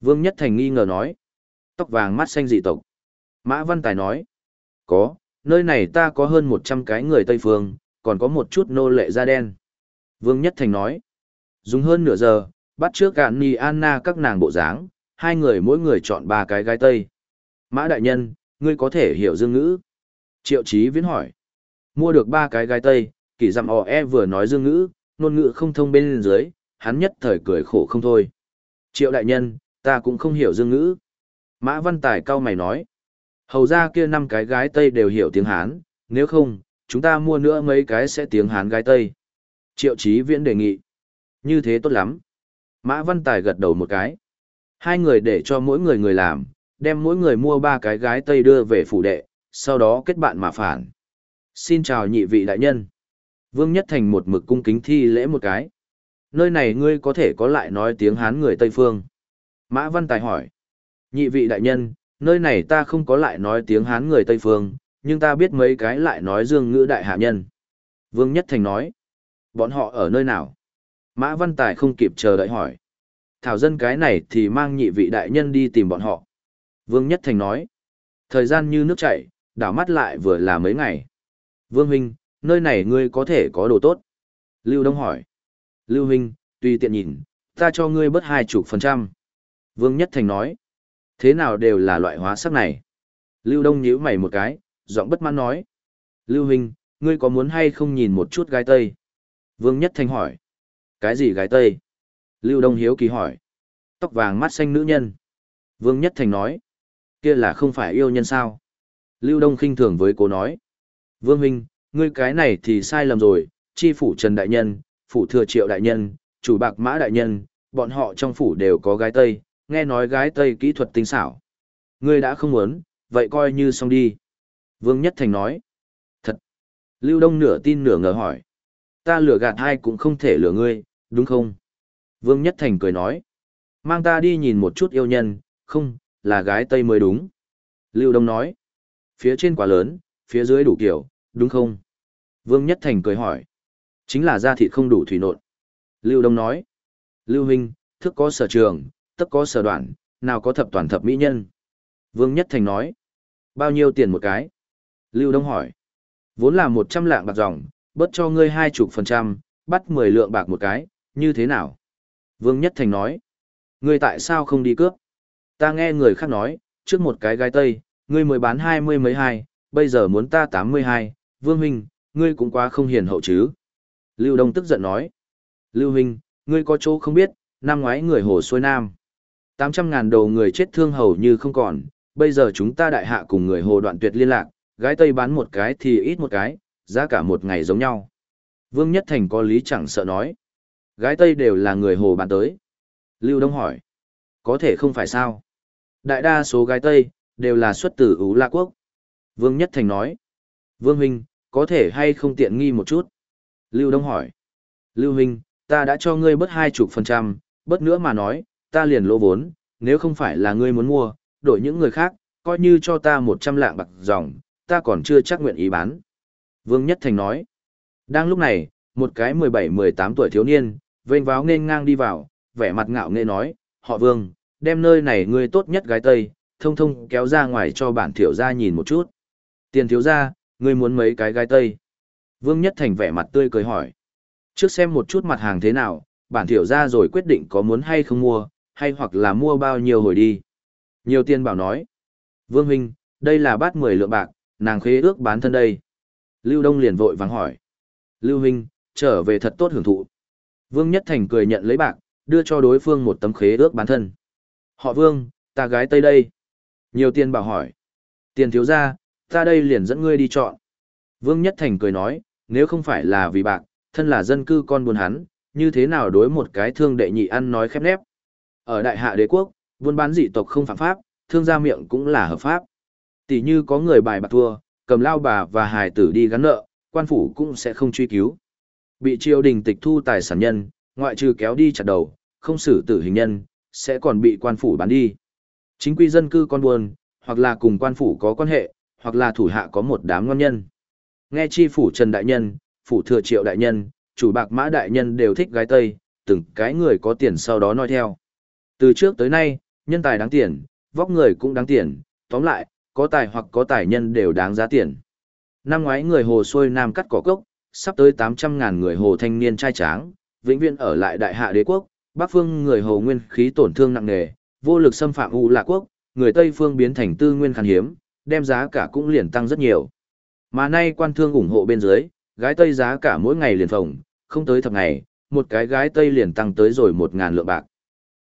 Vương Nhất Thành nghi ngờ nói. Tóc vàng mắt xanh dị tộc. Mã Văn Tài nói. Có, nơi này ta có hơn 100 cái người Tây Phương, còn có một chút nô lệ da đen. Vương Nhất Thành nói. Dùng hơn nửa giờ, bắt trước cạn Ni Anna các nàng bộ dáng, hai người mỗi người chọn ba cái gái Tây. Mã Đại Nhân, ngươi có thể hiểu dương ngữ. Triệu Chí Viễn hỏi. Mua được ba cái gái Tây, kỳ dặm ò e vừa nói dương ngữ, ngôn ngữ không thông bên dưới, hắn nhất thời cười khổ không thôi. Triệu Đại Nhân, ta cũng không hiểu dương ngữ. Mã Văn Tài cao mày nói. Hầu ra kia năm cái gái Tây đều hiểu tiếng Hán, nếu không, chúng ta mua nữa mấy cái sẽ tiếng Hán gái Tây. Triệu Chí Viễn đề nghị. Như thế tốt lắm. Mã Văn Tài gật đầu một cái. Hai người để cho mỗi người người làm, đem mỗi người mua ba cái gái Tây đưa về phủ đệ, sau đó kết bạn mà phản. Xin chào nhị vị đại nhân. Vương Nhất Thành một mực cung kính thi lễ một cái. Nơi này ngươi có thể có lại nói tiếng Hán người Tây Phương. Mã Văn Tài hỏi. Nhị vị đại nhân, nơi này ta không có lại nói tiếng Hán người Tây Phương, nhưng ta biết mấy cái lại nói dương ngữ đại hạ nhân. Vương Nhất Thành nói. Bọn họ ở nơi nào? Mã Văn Tài không kịp chờ đợi hỏi. Thảo dân cái này thì mang nhị vị đại nhân đi tìm bọn họ. Vương Nhất Thành nói. Thời gian như nước chảy, đảo mắt lại vừa là mấy ngày. Vương Huynh, Nơi này ngươi có thể có đồ tốt. Lưu Đông hỏi. Lưu Huynh, tùy tiện nhìn, ta cho ngươi bớt hai chục phần trăm. Vương Nhất Thành nói. Thế nào đều là loại hóa sắc này. Lưu Đông nhíu mày một cái, giọng bất mãn nói. Lưu Huynh, ngươi có muốn hay không nhìn một chút gái Tây? Vương Nhất Thành hỏi. Cái gì gái Tây? Lưu Đông hiếu kỳ hỏi. Tóc vàng mắt xanh nữ nhân. Vương Nhất Thành nói. Kia là không phải yêu nhân sao? Lưu Đông khinh thường với cô nói. Vương Huynh, ngươi cái này thì sai lầm rồi, chi phủ Trần Đại Nhân, phủ thừa triệu đại nhân, chủ bạc mã đại nhân, bọn họ trong phủ đều có gái Tây, nghe nói gái Tây kỹ thuật tinh xảo. Ngươi đã không muốn, vậy coi như xong đi. Vương Nhất Thành nói. Thật. Lưu Đông nửa tin nửa ngờ hỏi. Ta lừa gạt hai cũng không thể lừa ngươi, đúng không? Vương Nhất Thành cười nói. Mang ta đi nhìn một chút yêu nhân, không, là gái Tây mới đúng. Lưu Đông nói. Phía trên quá lớn, phía dưới đủ kiểu, đúng không? Vương Nhất Thành cười hỏi. Chính là da thịt không đủ thủy nộn. Lưu Đông nói. Lưu Huynh, thức có sở trường, tất có sở đoạn, nào có thập toàn thập mỹ nhân. Vương Nhất Thành nói. Bao nhiêu tiền một cái? Lưu Đông hỏi. Vốn là một trăm lạng bạc dòng, bớt cho ngươi hai chục phần trăm, bắt mười lượng bạc một cái, như thế nào? Vương Nhất Thành nói. Ngươi tại sao không đi cướp? Ta nghe người khác nói, trước một cái gai tây, ngươi mới bán hai mươi mấy hai, bây giờ muốn ta tám mươi hai, Vương Huynh, ngươi cũng quá không hiền hậu chứ. Lưu Đông tức giận nói. Lưu Huynh, ngươi có chỗ không biết, năm ngoái người hồ xuôi nam. tám trăm ngàn đầu người chết thương hầu như không còn, bây giờ chúng ta đại hạ cùng người hồ đoạn tuyệt liên lạc, gái Tây bán một cái thì ít một cái, giá cả một ngày giống nhau. Vương Nhất Thành có lý chẳng sợ nói. Gái Tây đều là người hồ bán tới. Lưu Đông hỏi. Có thể không phải sao. Đại đa số gái Tây, đều là xuất từ Ú La Quốc. Vương Nhất Thành nói. Vương Huynh, có thể hay không tiện nghi một chút? Lưu Đông hỏi. Lưu Huynh, ta đã cho ngươi bớt hai chục phần trăm, bớt nữa mà nói, ta liền lỗ vốn, nếu không phải là ngươi muốn mua, đổi những người khác, coi như cho ta một trăm lạng bạc dòng, ta còn chưa chắc nguyện ý bán. Vương Nhất Thành nói. Đang lúc này, một cái 17-18 tuổi thiếu niên, vênh váo nên ngang đi vào, vẻ mặt ngạo nghễ nói, họ Vương, đem nơi này ngươi tốt nhất gái Tây, thông thông kéo ra ngoài cho bản thiếu gia nhìn một chút. Tiền thiếu gia, ngươi muốn mấy cái gái Tây? Vương Nhất Thành vẻ mặt tươi cười hỏi. Trước xem một chút mặt hàng thế nào, bản thiểu ra rồi quyết định có muốn hay không mua, hay hoặc là mua bao nhiêu hồi đi. Nhiều tiền bảo nói. Vương Huynh, đây là bát 10 lượng bạc, nàng khế ước bán thân đây. Lưu Đông liền vội vắng hỏi. Lưu Huynh, trở về thật tốt hưởng thụ. Vương Nhất Thành cười nhận lấy bạc, đưa cho đối phương một tấm khế ước bán thân. Họ Vương, ta gái Tây đây. Nhiều tiền bảo hỏi. Tiền thiếu ra, ta đây liền dẫn ngươi đi chọn. Vương Nhất Thành cười nói, nếu không phải là vì bạc, thân là dân cư con buôn hắn, như thế nào đối một cái thương đệ nhị ăn nói khép nép. Ở đại hạ đế quốc, buôn bán dị tộc không phạm pháp, thương gia miệng cũng là hợp pháp. Tỷ như có người bài bạc thua, cầm lao bà và hài tử đi gắn nợ, quan phủ cũng sẽ không truy cứu. Bị triều đình tịch thu tài sản nhân, ngoại trừ kéo đi chặt đầu, không xử tử hình nhân, sẽ còn bị quan phủ bán đi. Chính quy dân cư con buôn, hoặc là cùng quan phủ có quan hệ, hoặc là thủ hạ có một đám ngon nhân. Nghe chi phủ Trần Đại Nhân, phủ thừa triệu đại nhân, chủ bạc mã đại nhân đều thích gái Tây, từng cái người có tiền sau đó nói theo. Từ trước tới nay, nhân tài đáng tiền, vóc người cũng đáng tiền, tóm lại, có tài hoặc có tài nhân đều đáng giá tiền. Năm ngoái người hồ xuôi nam cắt cỏ cốc, sắp tới 800.000 người hồ thanh niên trai tráng, vĩnh viễn ở lại đại hạ đế quốc, bắc phương người hồ nguyên khí tổn thương nặng nề, vô lực xâm phạm U Lạc quốc, người Tây phương biến thành tư nguyên khan hiếm, đem giá cả cũng liền tăng rất nhiều. Mà nay quan thương ủng hộ bên dưới, gái Tây giá cả mỗi ngày liền phồng, không tới thập ngày, một cái gái Tây liền tăng tới rồi một ngàn lượng bạc.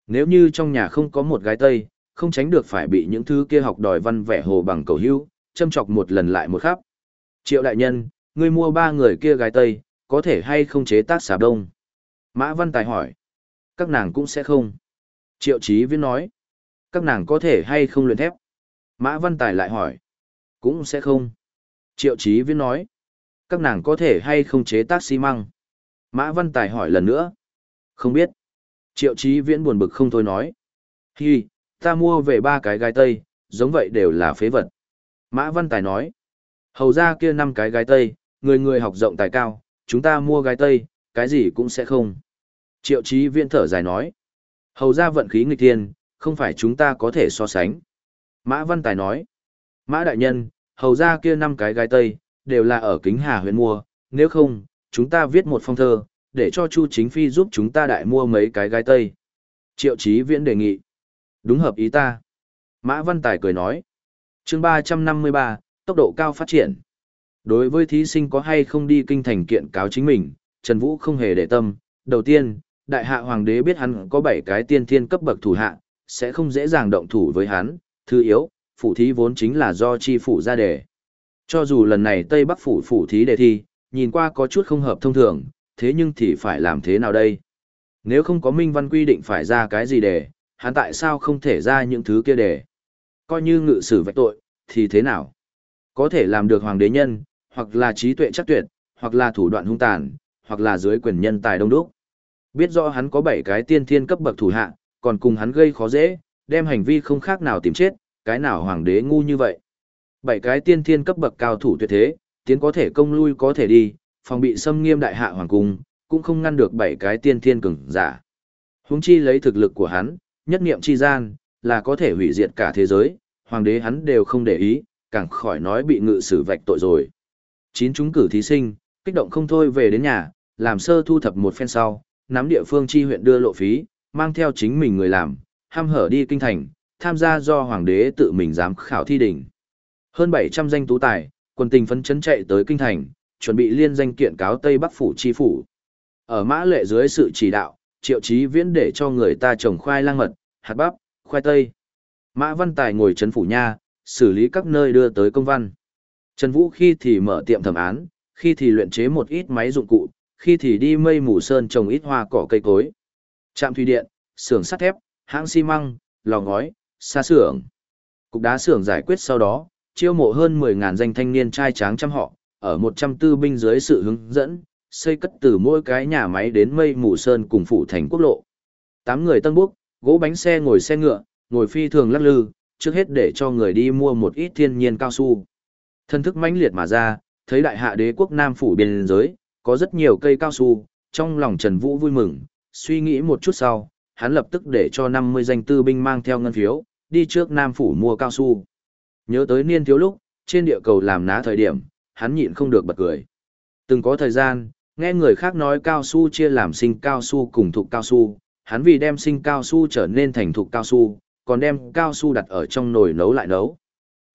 Nếu như trong nhà không có một gái Tây, không tránh được phải bị những thứ kia học đòi văn vẻ hồ bằng cầu hữu, châm chọc một lần lại một khắp. Triệu đại nhân, ngươi mua ba người kia gái Tây, có thể hay không chế tác xà đông? Mã Văn Tài hỏi. Các nàng cũng sẽ không. Triệu Chí Viễn nói. Các nàng có thể hay không luyện thép? Mã Văn Tài lại hỏi. Cũng sẽ không. Triệu Chí Viễn nói, các nàng có thể hay không chế tác xi măng? Mã Văn Tài hỏi lần nữa. Không biết. Triệu Chí Viễn buồn bực không thôi nói. Hi, ta mua về ba cái gái tây, giống vậy đều là phế vật. Mã Văn Tài nói. Hầu ra kia năm cái gái tây, người người học rộng tài cao, chúng ta mua gái tây, cái gì cũng sẽ không. Triệu Chí Viễn thở dài nói. Hầu ra vận khí nghịch thiên, không phải chúng ta có thể so sánh. Mã Văn Tài nói. Mã Đại Nhân, hầu ra kia năm cái gái tây, đều là ở kính hà huyện mua, nếu không, chúng ta viết một phong thơ, để cho Chu Chính Phi giúp chúng ta đại mua mấy cái gái tây. Triệu Chí Viễn đề nghị. Đúng hợp ý ta. Mã Văn Tài cười nói. chương 353, tốc độ cao phát triển. Đối với thí sinh có hay không đi kinh thành kiện cáo chính mình, Trần Vũ không hề để tâm. Đầu tiên, đại hạ hoàng đế biết hắn có 7 cái tiên thiên cấp bậc thủ hạ, sẽ không dễ dàng động thủ với hắn. Thứ yếu, phủ thí vốn chính là do chi phủ ra đề. Cho dù lần này Tây Bắc phủ phủ thí đề thi, nhìn qua có chút không hợp thông thường, thế nhưng thì phải làm thế nào đây? Nếu không có minh văn quy định phải ra cái gì để, hắn tại sao không thể ra những thứ kia để? Coi như ngự sử vạch tội, thì thế nào? Có thể làm được hoàng đế nhân, hoặc là trí tuệ chắc tuyệt, hoặc là thủ đoạn hung tàn, hoặc là dưới quyền nhân tài đông đúc. Biết rõ hắn có 7 cái tiên thiên cấp bậc thủ hạ, còn cùng hắn gây khó dễ, đem hành vi không khác nào tìm chết, cái nào hoàng đế ngu như vậy. Bảy cái tiên thiên cấp bậc cao thủ tuyệt thế, tiến có thể công lui có thể đi, phòng bị xâm nghiêm đại hạ hoàng cung, cũng không ngăn được bảy cái tiên thiên cường giả. Huống chi lấy thực lực của hắn, nhất niệm chi gian, là có thể hủy diệt cả thế giới, hoàng đế hắn đều không để ý, càng khỏi nói bị ngự xử vạch tội rồi. Chín chúng cử thí sinh, kích động không thôi về đến nhà, làm sơ thu thập một phen sau, nắm địa phương chi huyện đưa lộ phí, mang theo chính mình người làm, ham hở đi kinh thành, tham gia do hoàng đế tự mình giám khảo thi đỉnh. Hơn 700 danh tú tài, quân tình phấn chấn chạy tới kinh thành, chuẩn bị liên danh kiện cáo Tây Bắc phủ chi phủ. Ở mã lệ dưới sự chỉ đạo, triệu chí viễn để cho người ta trồng khoai lang mật, hạt bắp, khoai tây. Mã Văn Tài ngồi chấn phủ nha, xử lý các nơi đưa tới công văn. Trần Vũ khi thì mở tiệm thẩm án, khi thì luyện chế một ít máy dụng cụ, khi thì đi mây mù sơn trồng ít hoa cỏ cây cối. Trạm thủy điện, xưởng sắt thép, hãng xi măng, lò ngói, xa xưởng. Cục đá xưởng giải quyết sau đó, chiêu mộ hơn 10.000 danh thanh niên trai tráng trăm họ, ở 104 binh dưới sự hướng dẫn, xây cất từ mỗi cái nhà máy đến mây mù sơn cùng phủ thành quốc lộ. Tám người tân bước, gỗ bánh xe ngồi xe ngựa, ngồi phi thường lắc lư, trước hết để cho người đi mua một ít thiên nhiên cao su. Thân thức mãnh liệt mà ra, thấy đại hạ đế quốc Nam phủ biên giới, có rất nhiều cây cao su, trong lòng Trần Vũ vui mừng, suy nghĩ một chút sau, hắn lập tức để cho 50 danh tư binh mang theo ngân phiếu, đi trước Nam phủ mua cao su. Nhớ tới niên thiếu lúc, trên địa cầu làm ná thời điểm, hắn nhịn không được bật cười. Từng có thời gian, nghe người khác nói cao su chia làm sinh cao su cùng thụ cao su, hắn vì đem sinh cao su trở nên thành thụ cao su, còn đem cao su đặt ở trong nồi nấu lại nấu.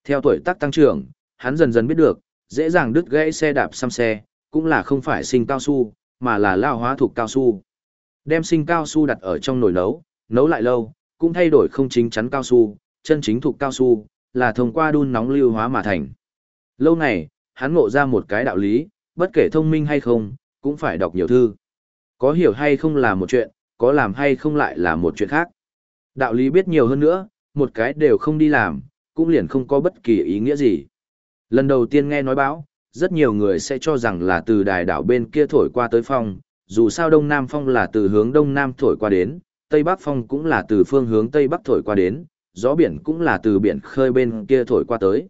Theo tuổi tác tăng trưởng, hắn dần dần biết được, dễ dàng đứt gãy xe đạp xăm xe, cũng là không phải sinh cao su, mà là lao hóa thuộc cao su. Đem sinh cao su đặt ở trong nồi nấu, nấu lại lâu, cũng thay đổi không chính chắn cao su, chân chính thuộc cao su, là thông qua đun nóng lưu hóa mà thành. Lâu này, hắn ngộ ra một cái đạo lý, bất kể thông minh hay không, cũng phải đọc nhiều thư. Có hiểu hay không là một chuyện, có làm hay không lại là một chuyện khác. Đạo lý biết nhiều hơn nữa, một cái đều không đi làm, cũng liền không có bất kỳ ý nghĩa gì. Lần đầu tiên nghe nói báo, rất nhiều người sẽ cho rằng là từ đài đảo bên kia thổi qua tới phong, dù sao Đông Nam phong là từ hướng Đông Nam thổi qua đến, Tây Bắc phong cũng là từ phương hướng Tây Bắc thổi qua đến, gió biển cũng là từ biển khơi bên kia thổi qua tới.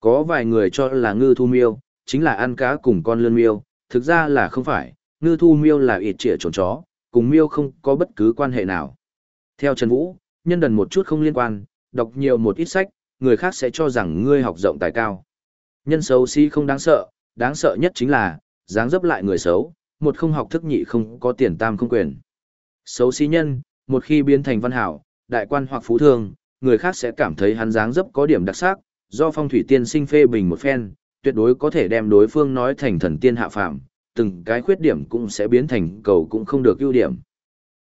Có vài người cho là ngư thu miêu, chính là ăn cá cùng con lươn miêu, thực ra là không phải, ngư thu miêu là ịt trịa trồn chó, cùng miêu không có bất cứ quan hệ nào. Theo Trần Vũ, nhân đần một chút không liên quan, đọc nhiều một ít sách, người khác sẽ cho rằng ngươi học rộng tài cao. Nhân xấu xí si không đáng sợ, đáng sợ nhất chính là, dáng dấp lại người xấu, một không học thức nhị không có tiền tam không quyền. Xấu xí nhân, một khi biến thành văn hảo, đại quan hoặc phú thương, người khác sẽ cảm thấy hắn dáng dấp có điểm đặc sắc, do phong thủy tiên sinh phê bình một phen, tuyệt đối có thể đem đối phương nói thành thần tiên hạ phàm, từng cái khuyết điểm cũng sẽ biến thành cầu cũng không được ưu điểm.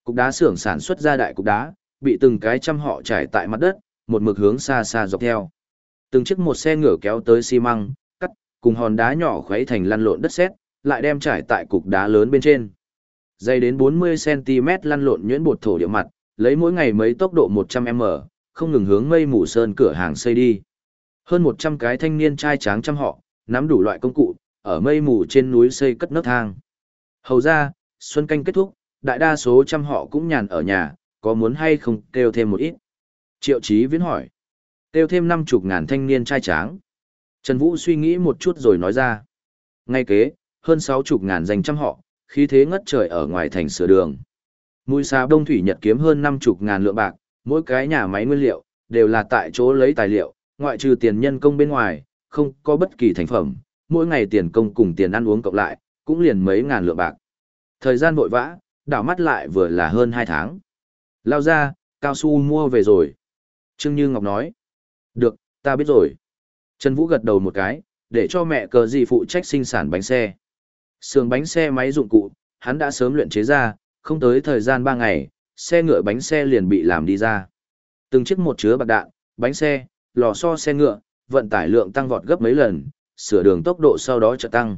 Cục đá xưởng sản xuất ra đại cục đá, bị từng cái trăm họ trải tại mặt đất, một mực hướng xa xa dọc theo. Từng chiếc một xe ngựa kéo tới xi măng, cắt, cùng hòn đá nhỏ khuấy thành lăn lộn đất sét, lại đem trải tại cục đá lớn bên trên. Dày đến 40cm lăn lộn nhuyễn bột thổ địa mặt, lấy mỗi ngày mấy tốc độ 100m, không ngừng hướng mây mù sơn cửa hàng xây đi. Hơn 100 cái thanh niên trai tráng trăm họ, nắm đủ loại công cụ, ở mây mù trên núi xây cất nấc thang. Hầu ra, xuân canh kết thúc, đại đa số trăm họ cũng nhàn ở nhà, có muốn hay không kêu thêm một ít. Triệu chí viễn hỏi tiêu thêm năm chục ngàn thanh niên trai tráng. Trần Vũ suy nghĩ một chút rồi nói ra. Ngay kế, hơn sáu chục ngàn danh trăm họ, khí thế ngất trời ở ngoài thành sửa đường. Mùi xà đông thủy nhật kiếm hơn năm chục ngàn lượng bạc, mỗi cái nhà máy nguyên liệu, đều là tại chỗ lấy tài liệu, ngoại trừ tiền nhân công bên ngoài, không có bất kỳ thành phẩm, mỗi ngày tiền công cùng tiền ăn uống cộng lại, cũng liền mấy ngàn lượng bạc. Thời gian vội vã, đảo mắt lại vừa là hơn 2 tháng. Lao ra, cao su mua về rồi. Trương Như Ngọc nói. Được, ta biết rồi. Trần Vũ gật đầu một cái, để cho mẹ cờ gì phụ trách sinh sản bánh xe. Sườn bánh xe máy dụng cụ, hắn đã sớm luyện chế ra, không tới thời gian 3 ngày, xe ngựa bánh xe liền bị làm đi ra. Từng chiếc một chứa bạc đạn, bánh xe, lò xo xe ngựa, vận tải lượng tăng vọt gấp mấy lần, sửa đường tốc độ sau đó trợ tăng.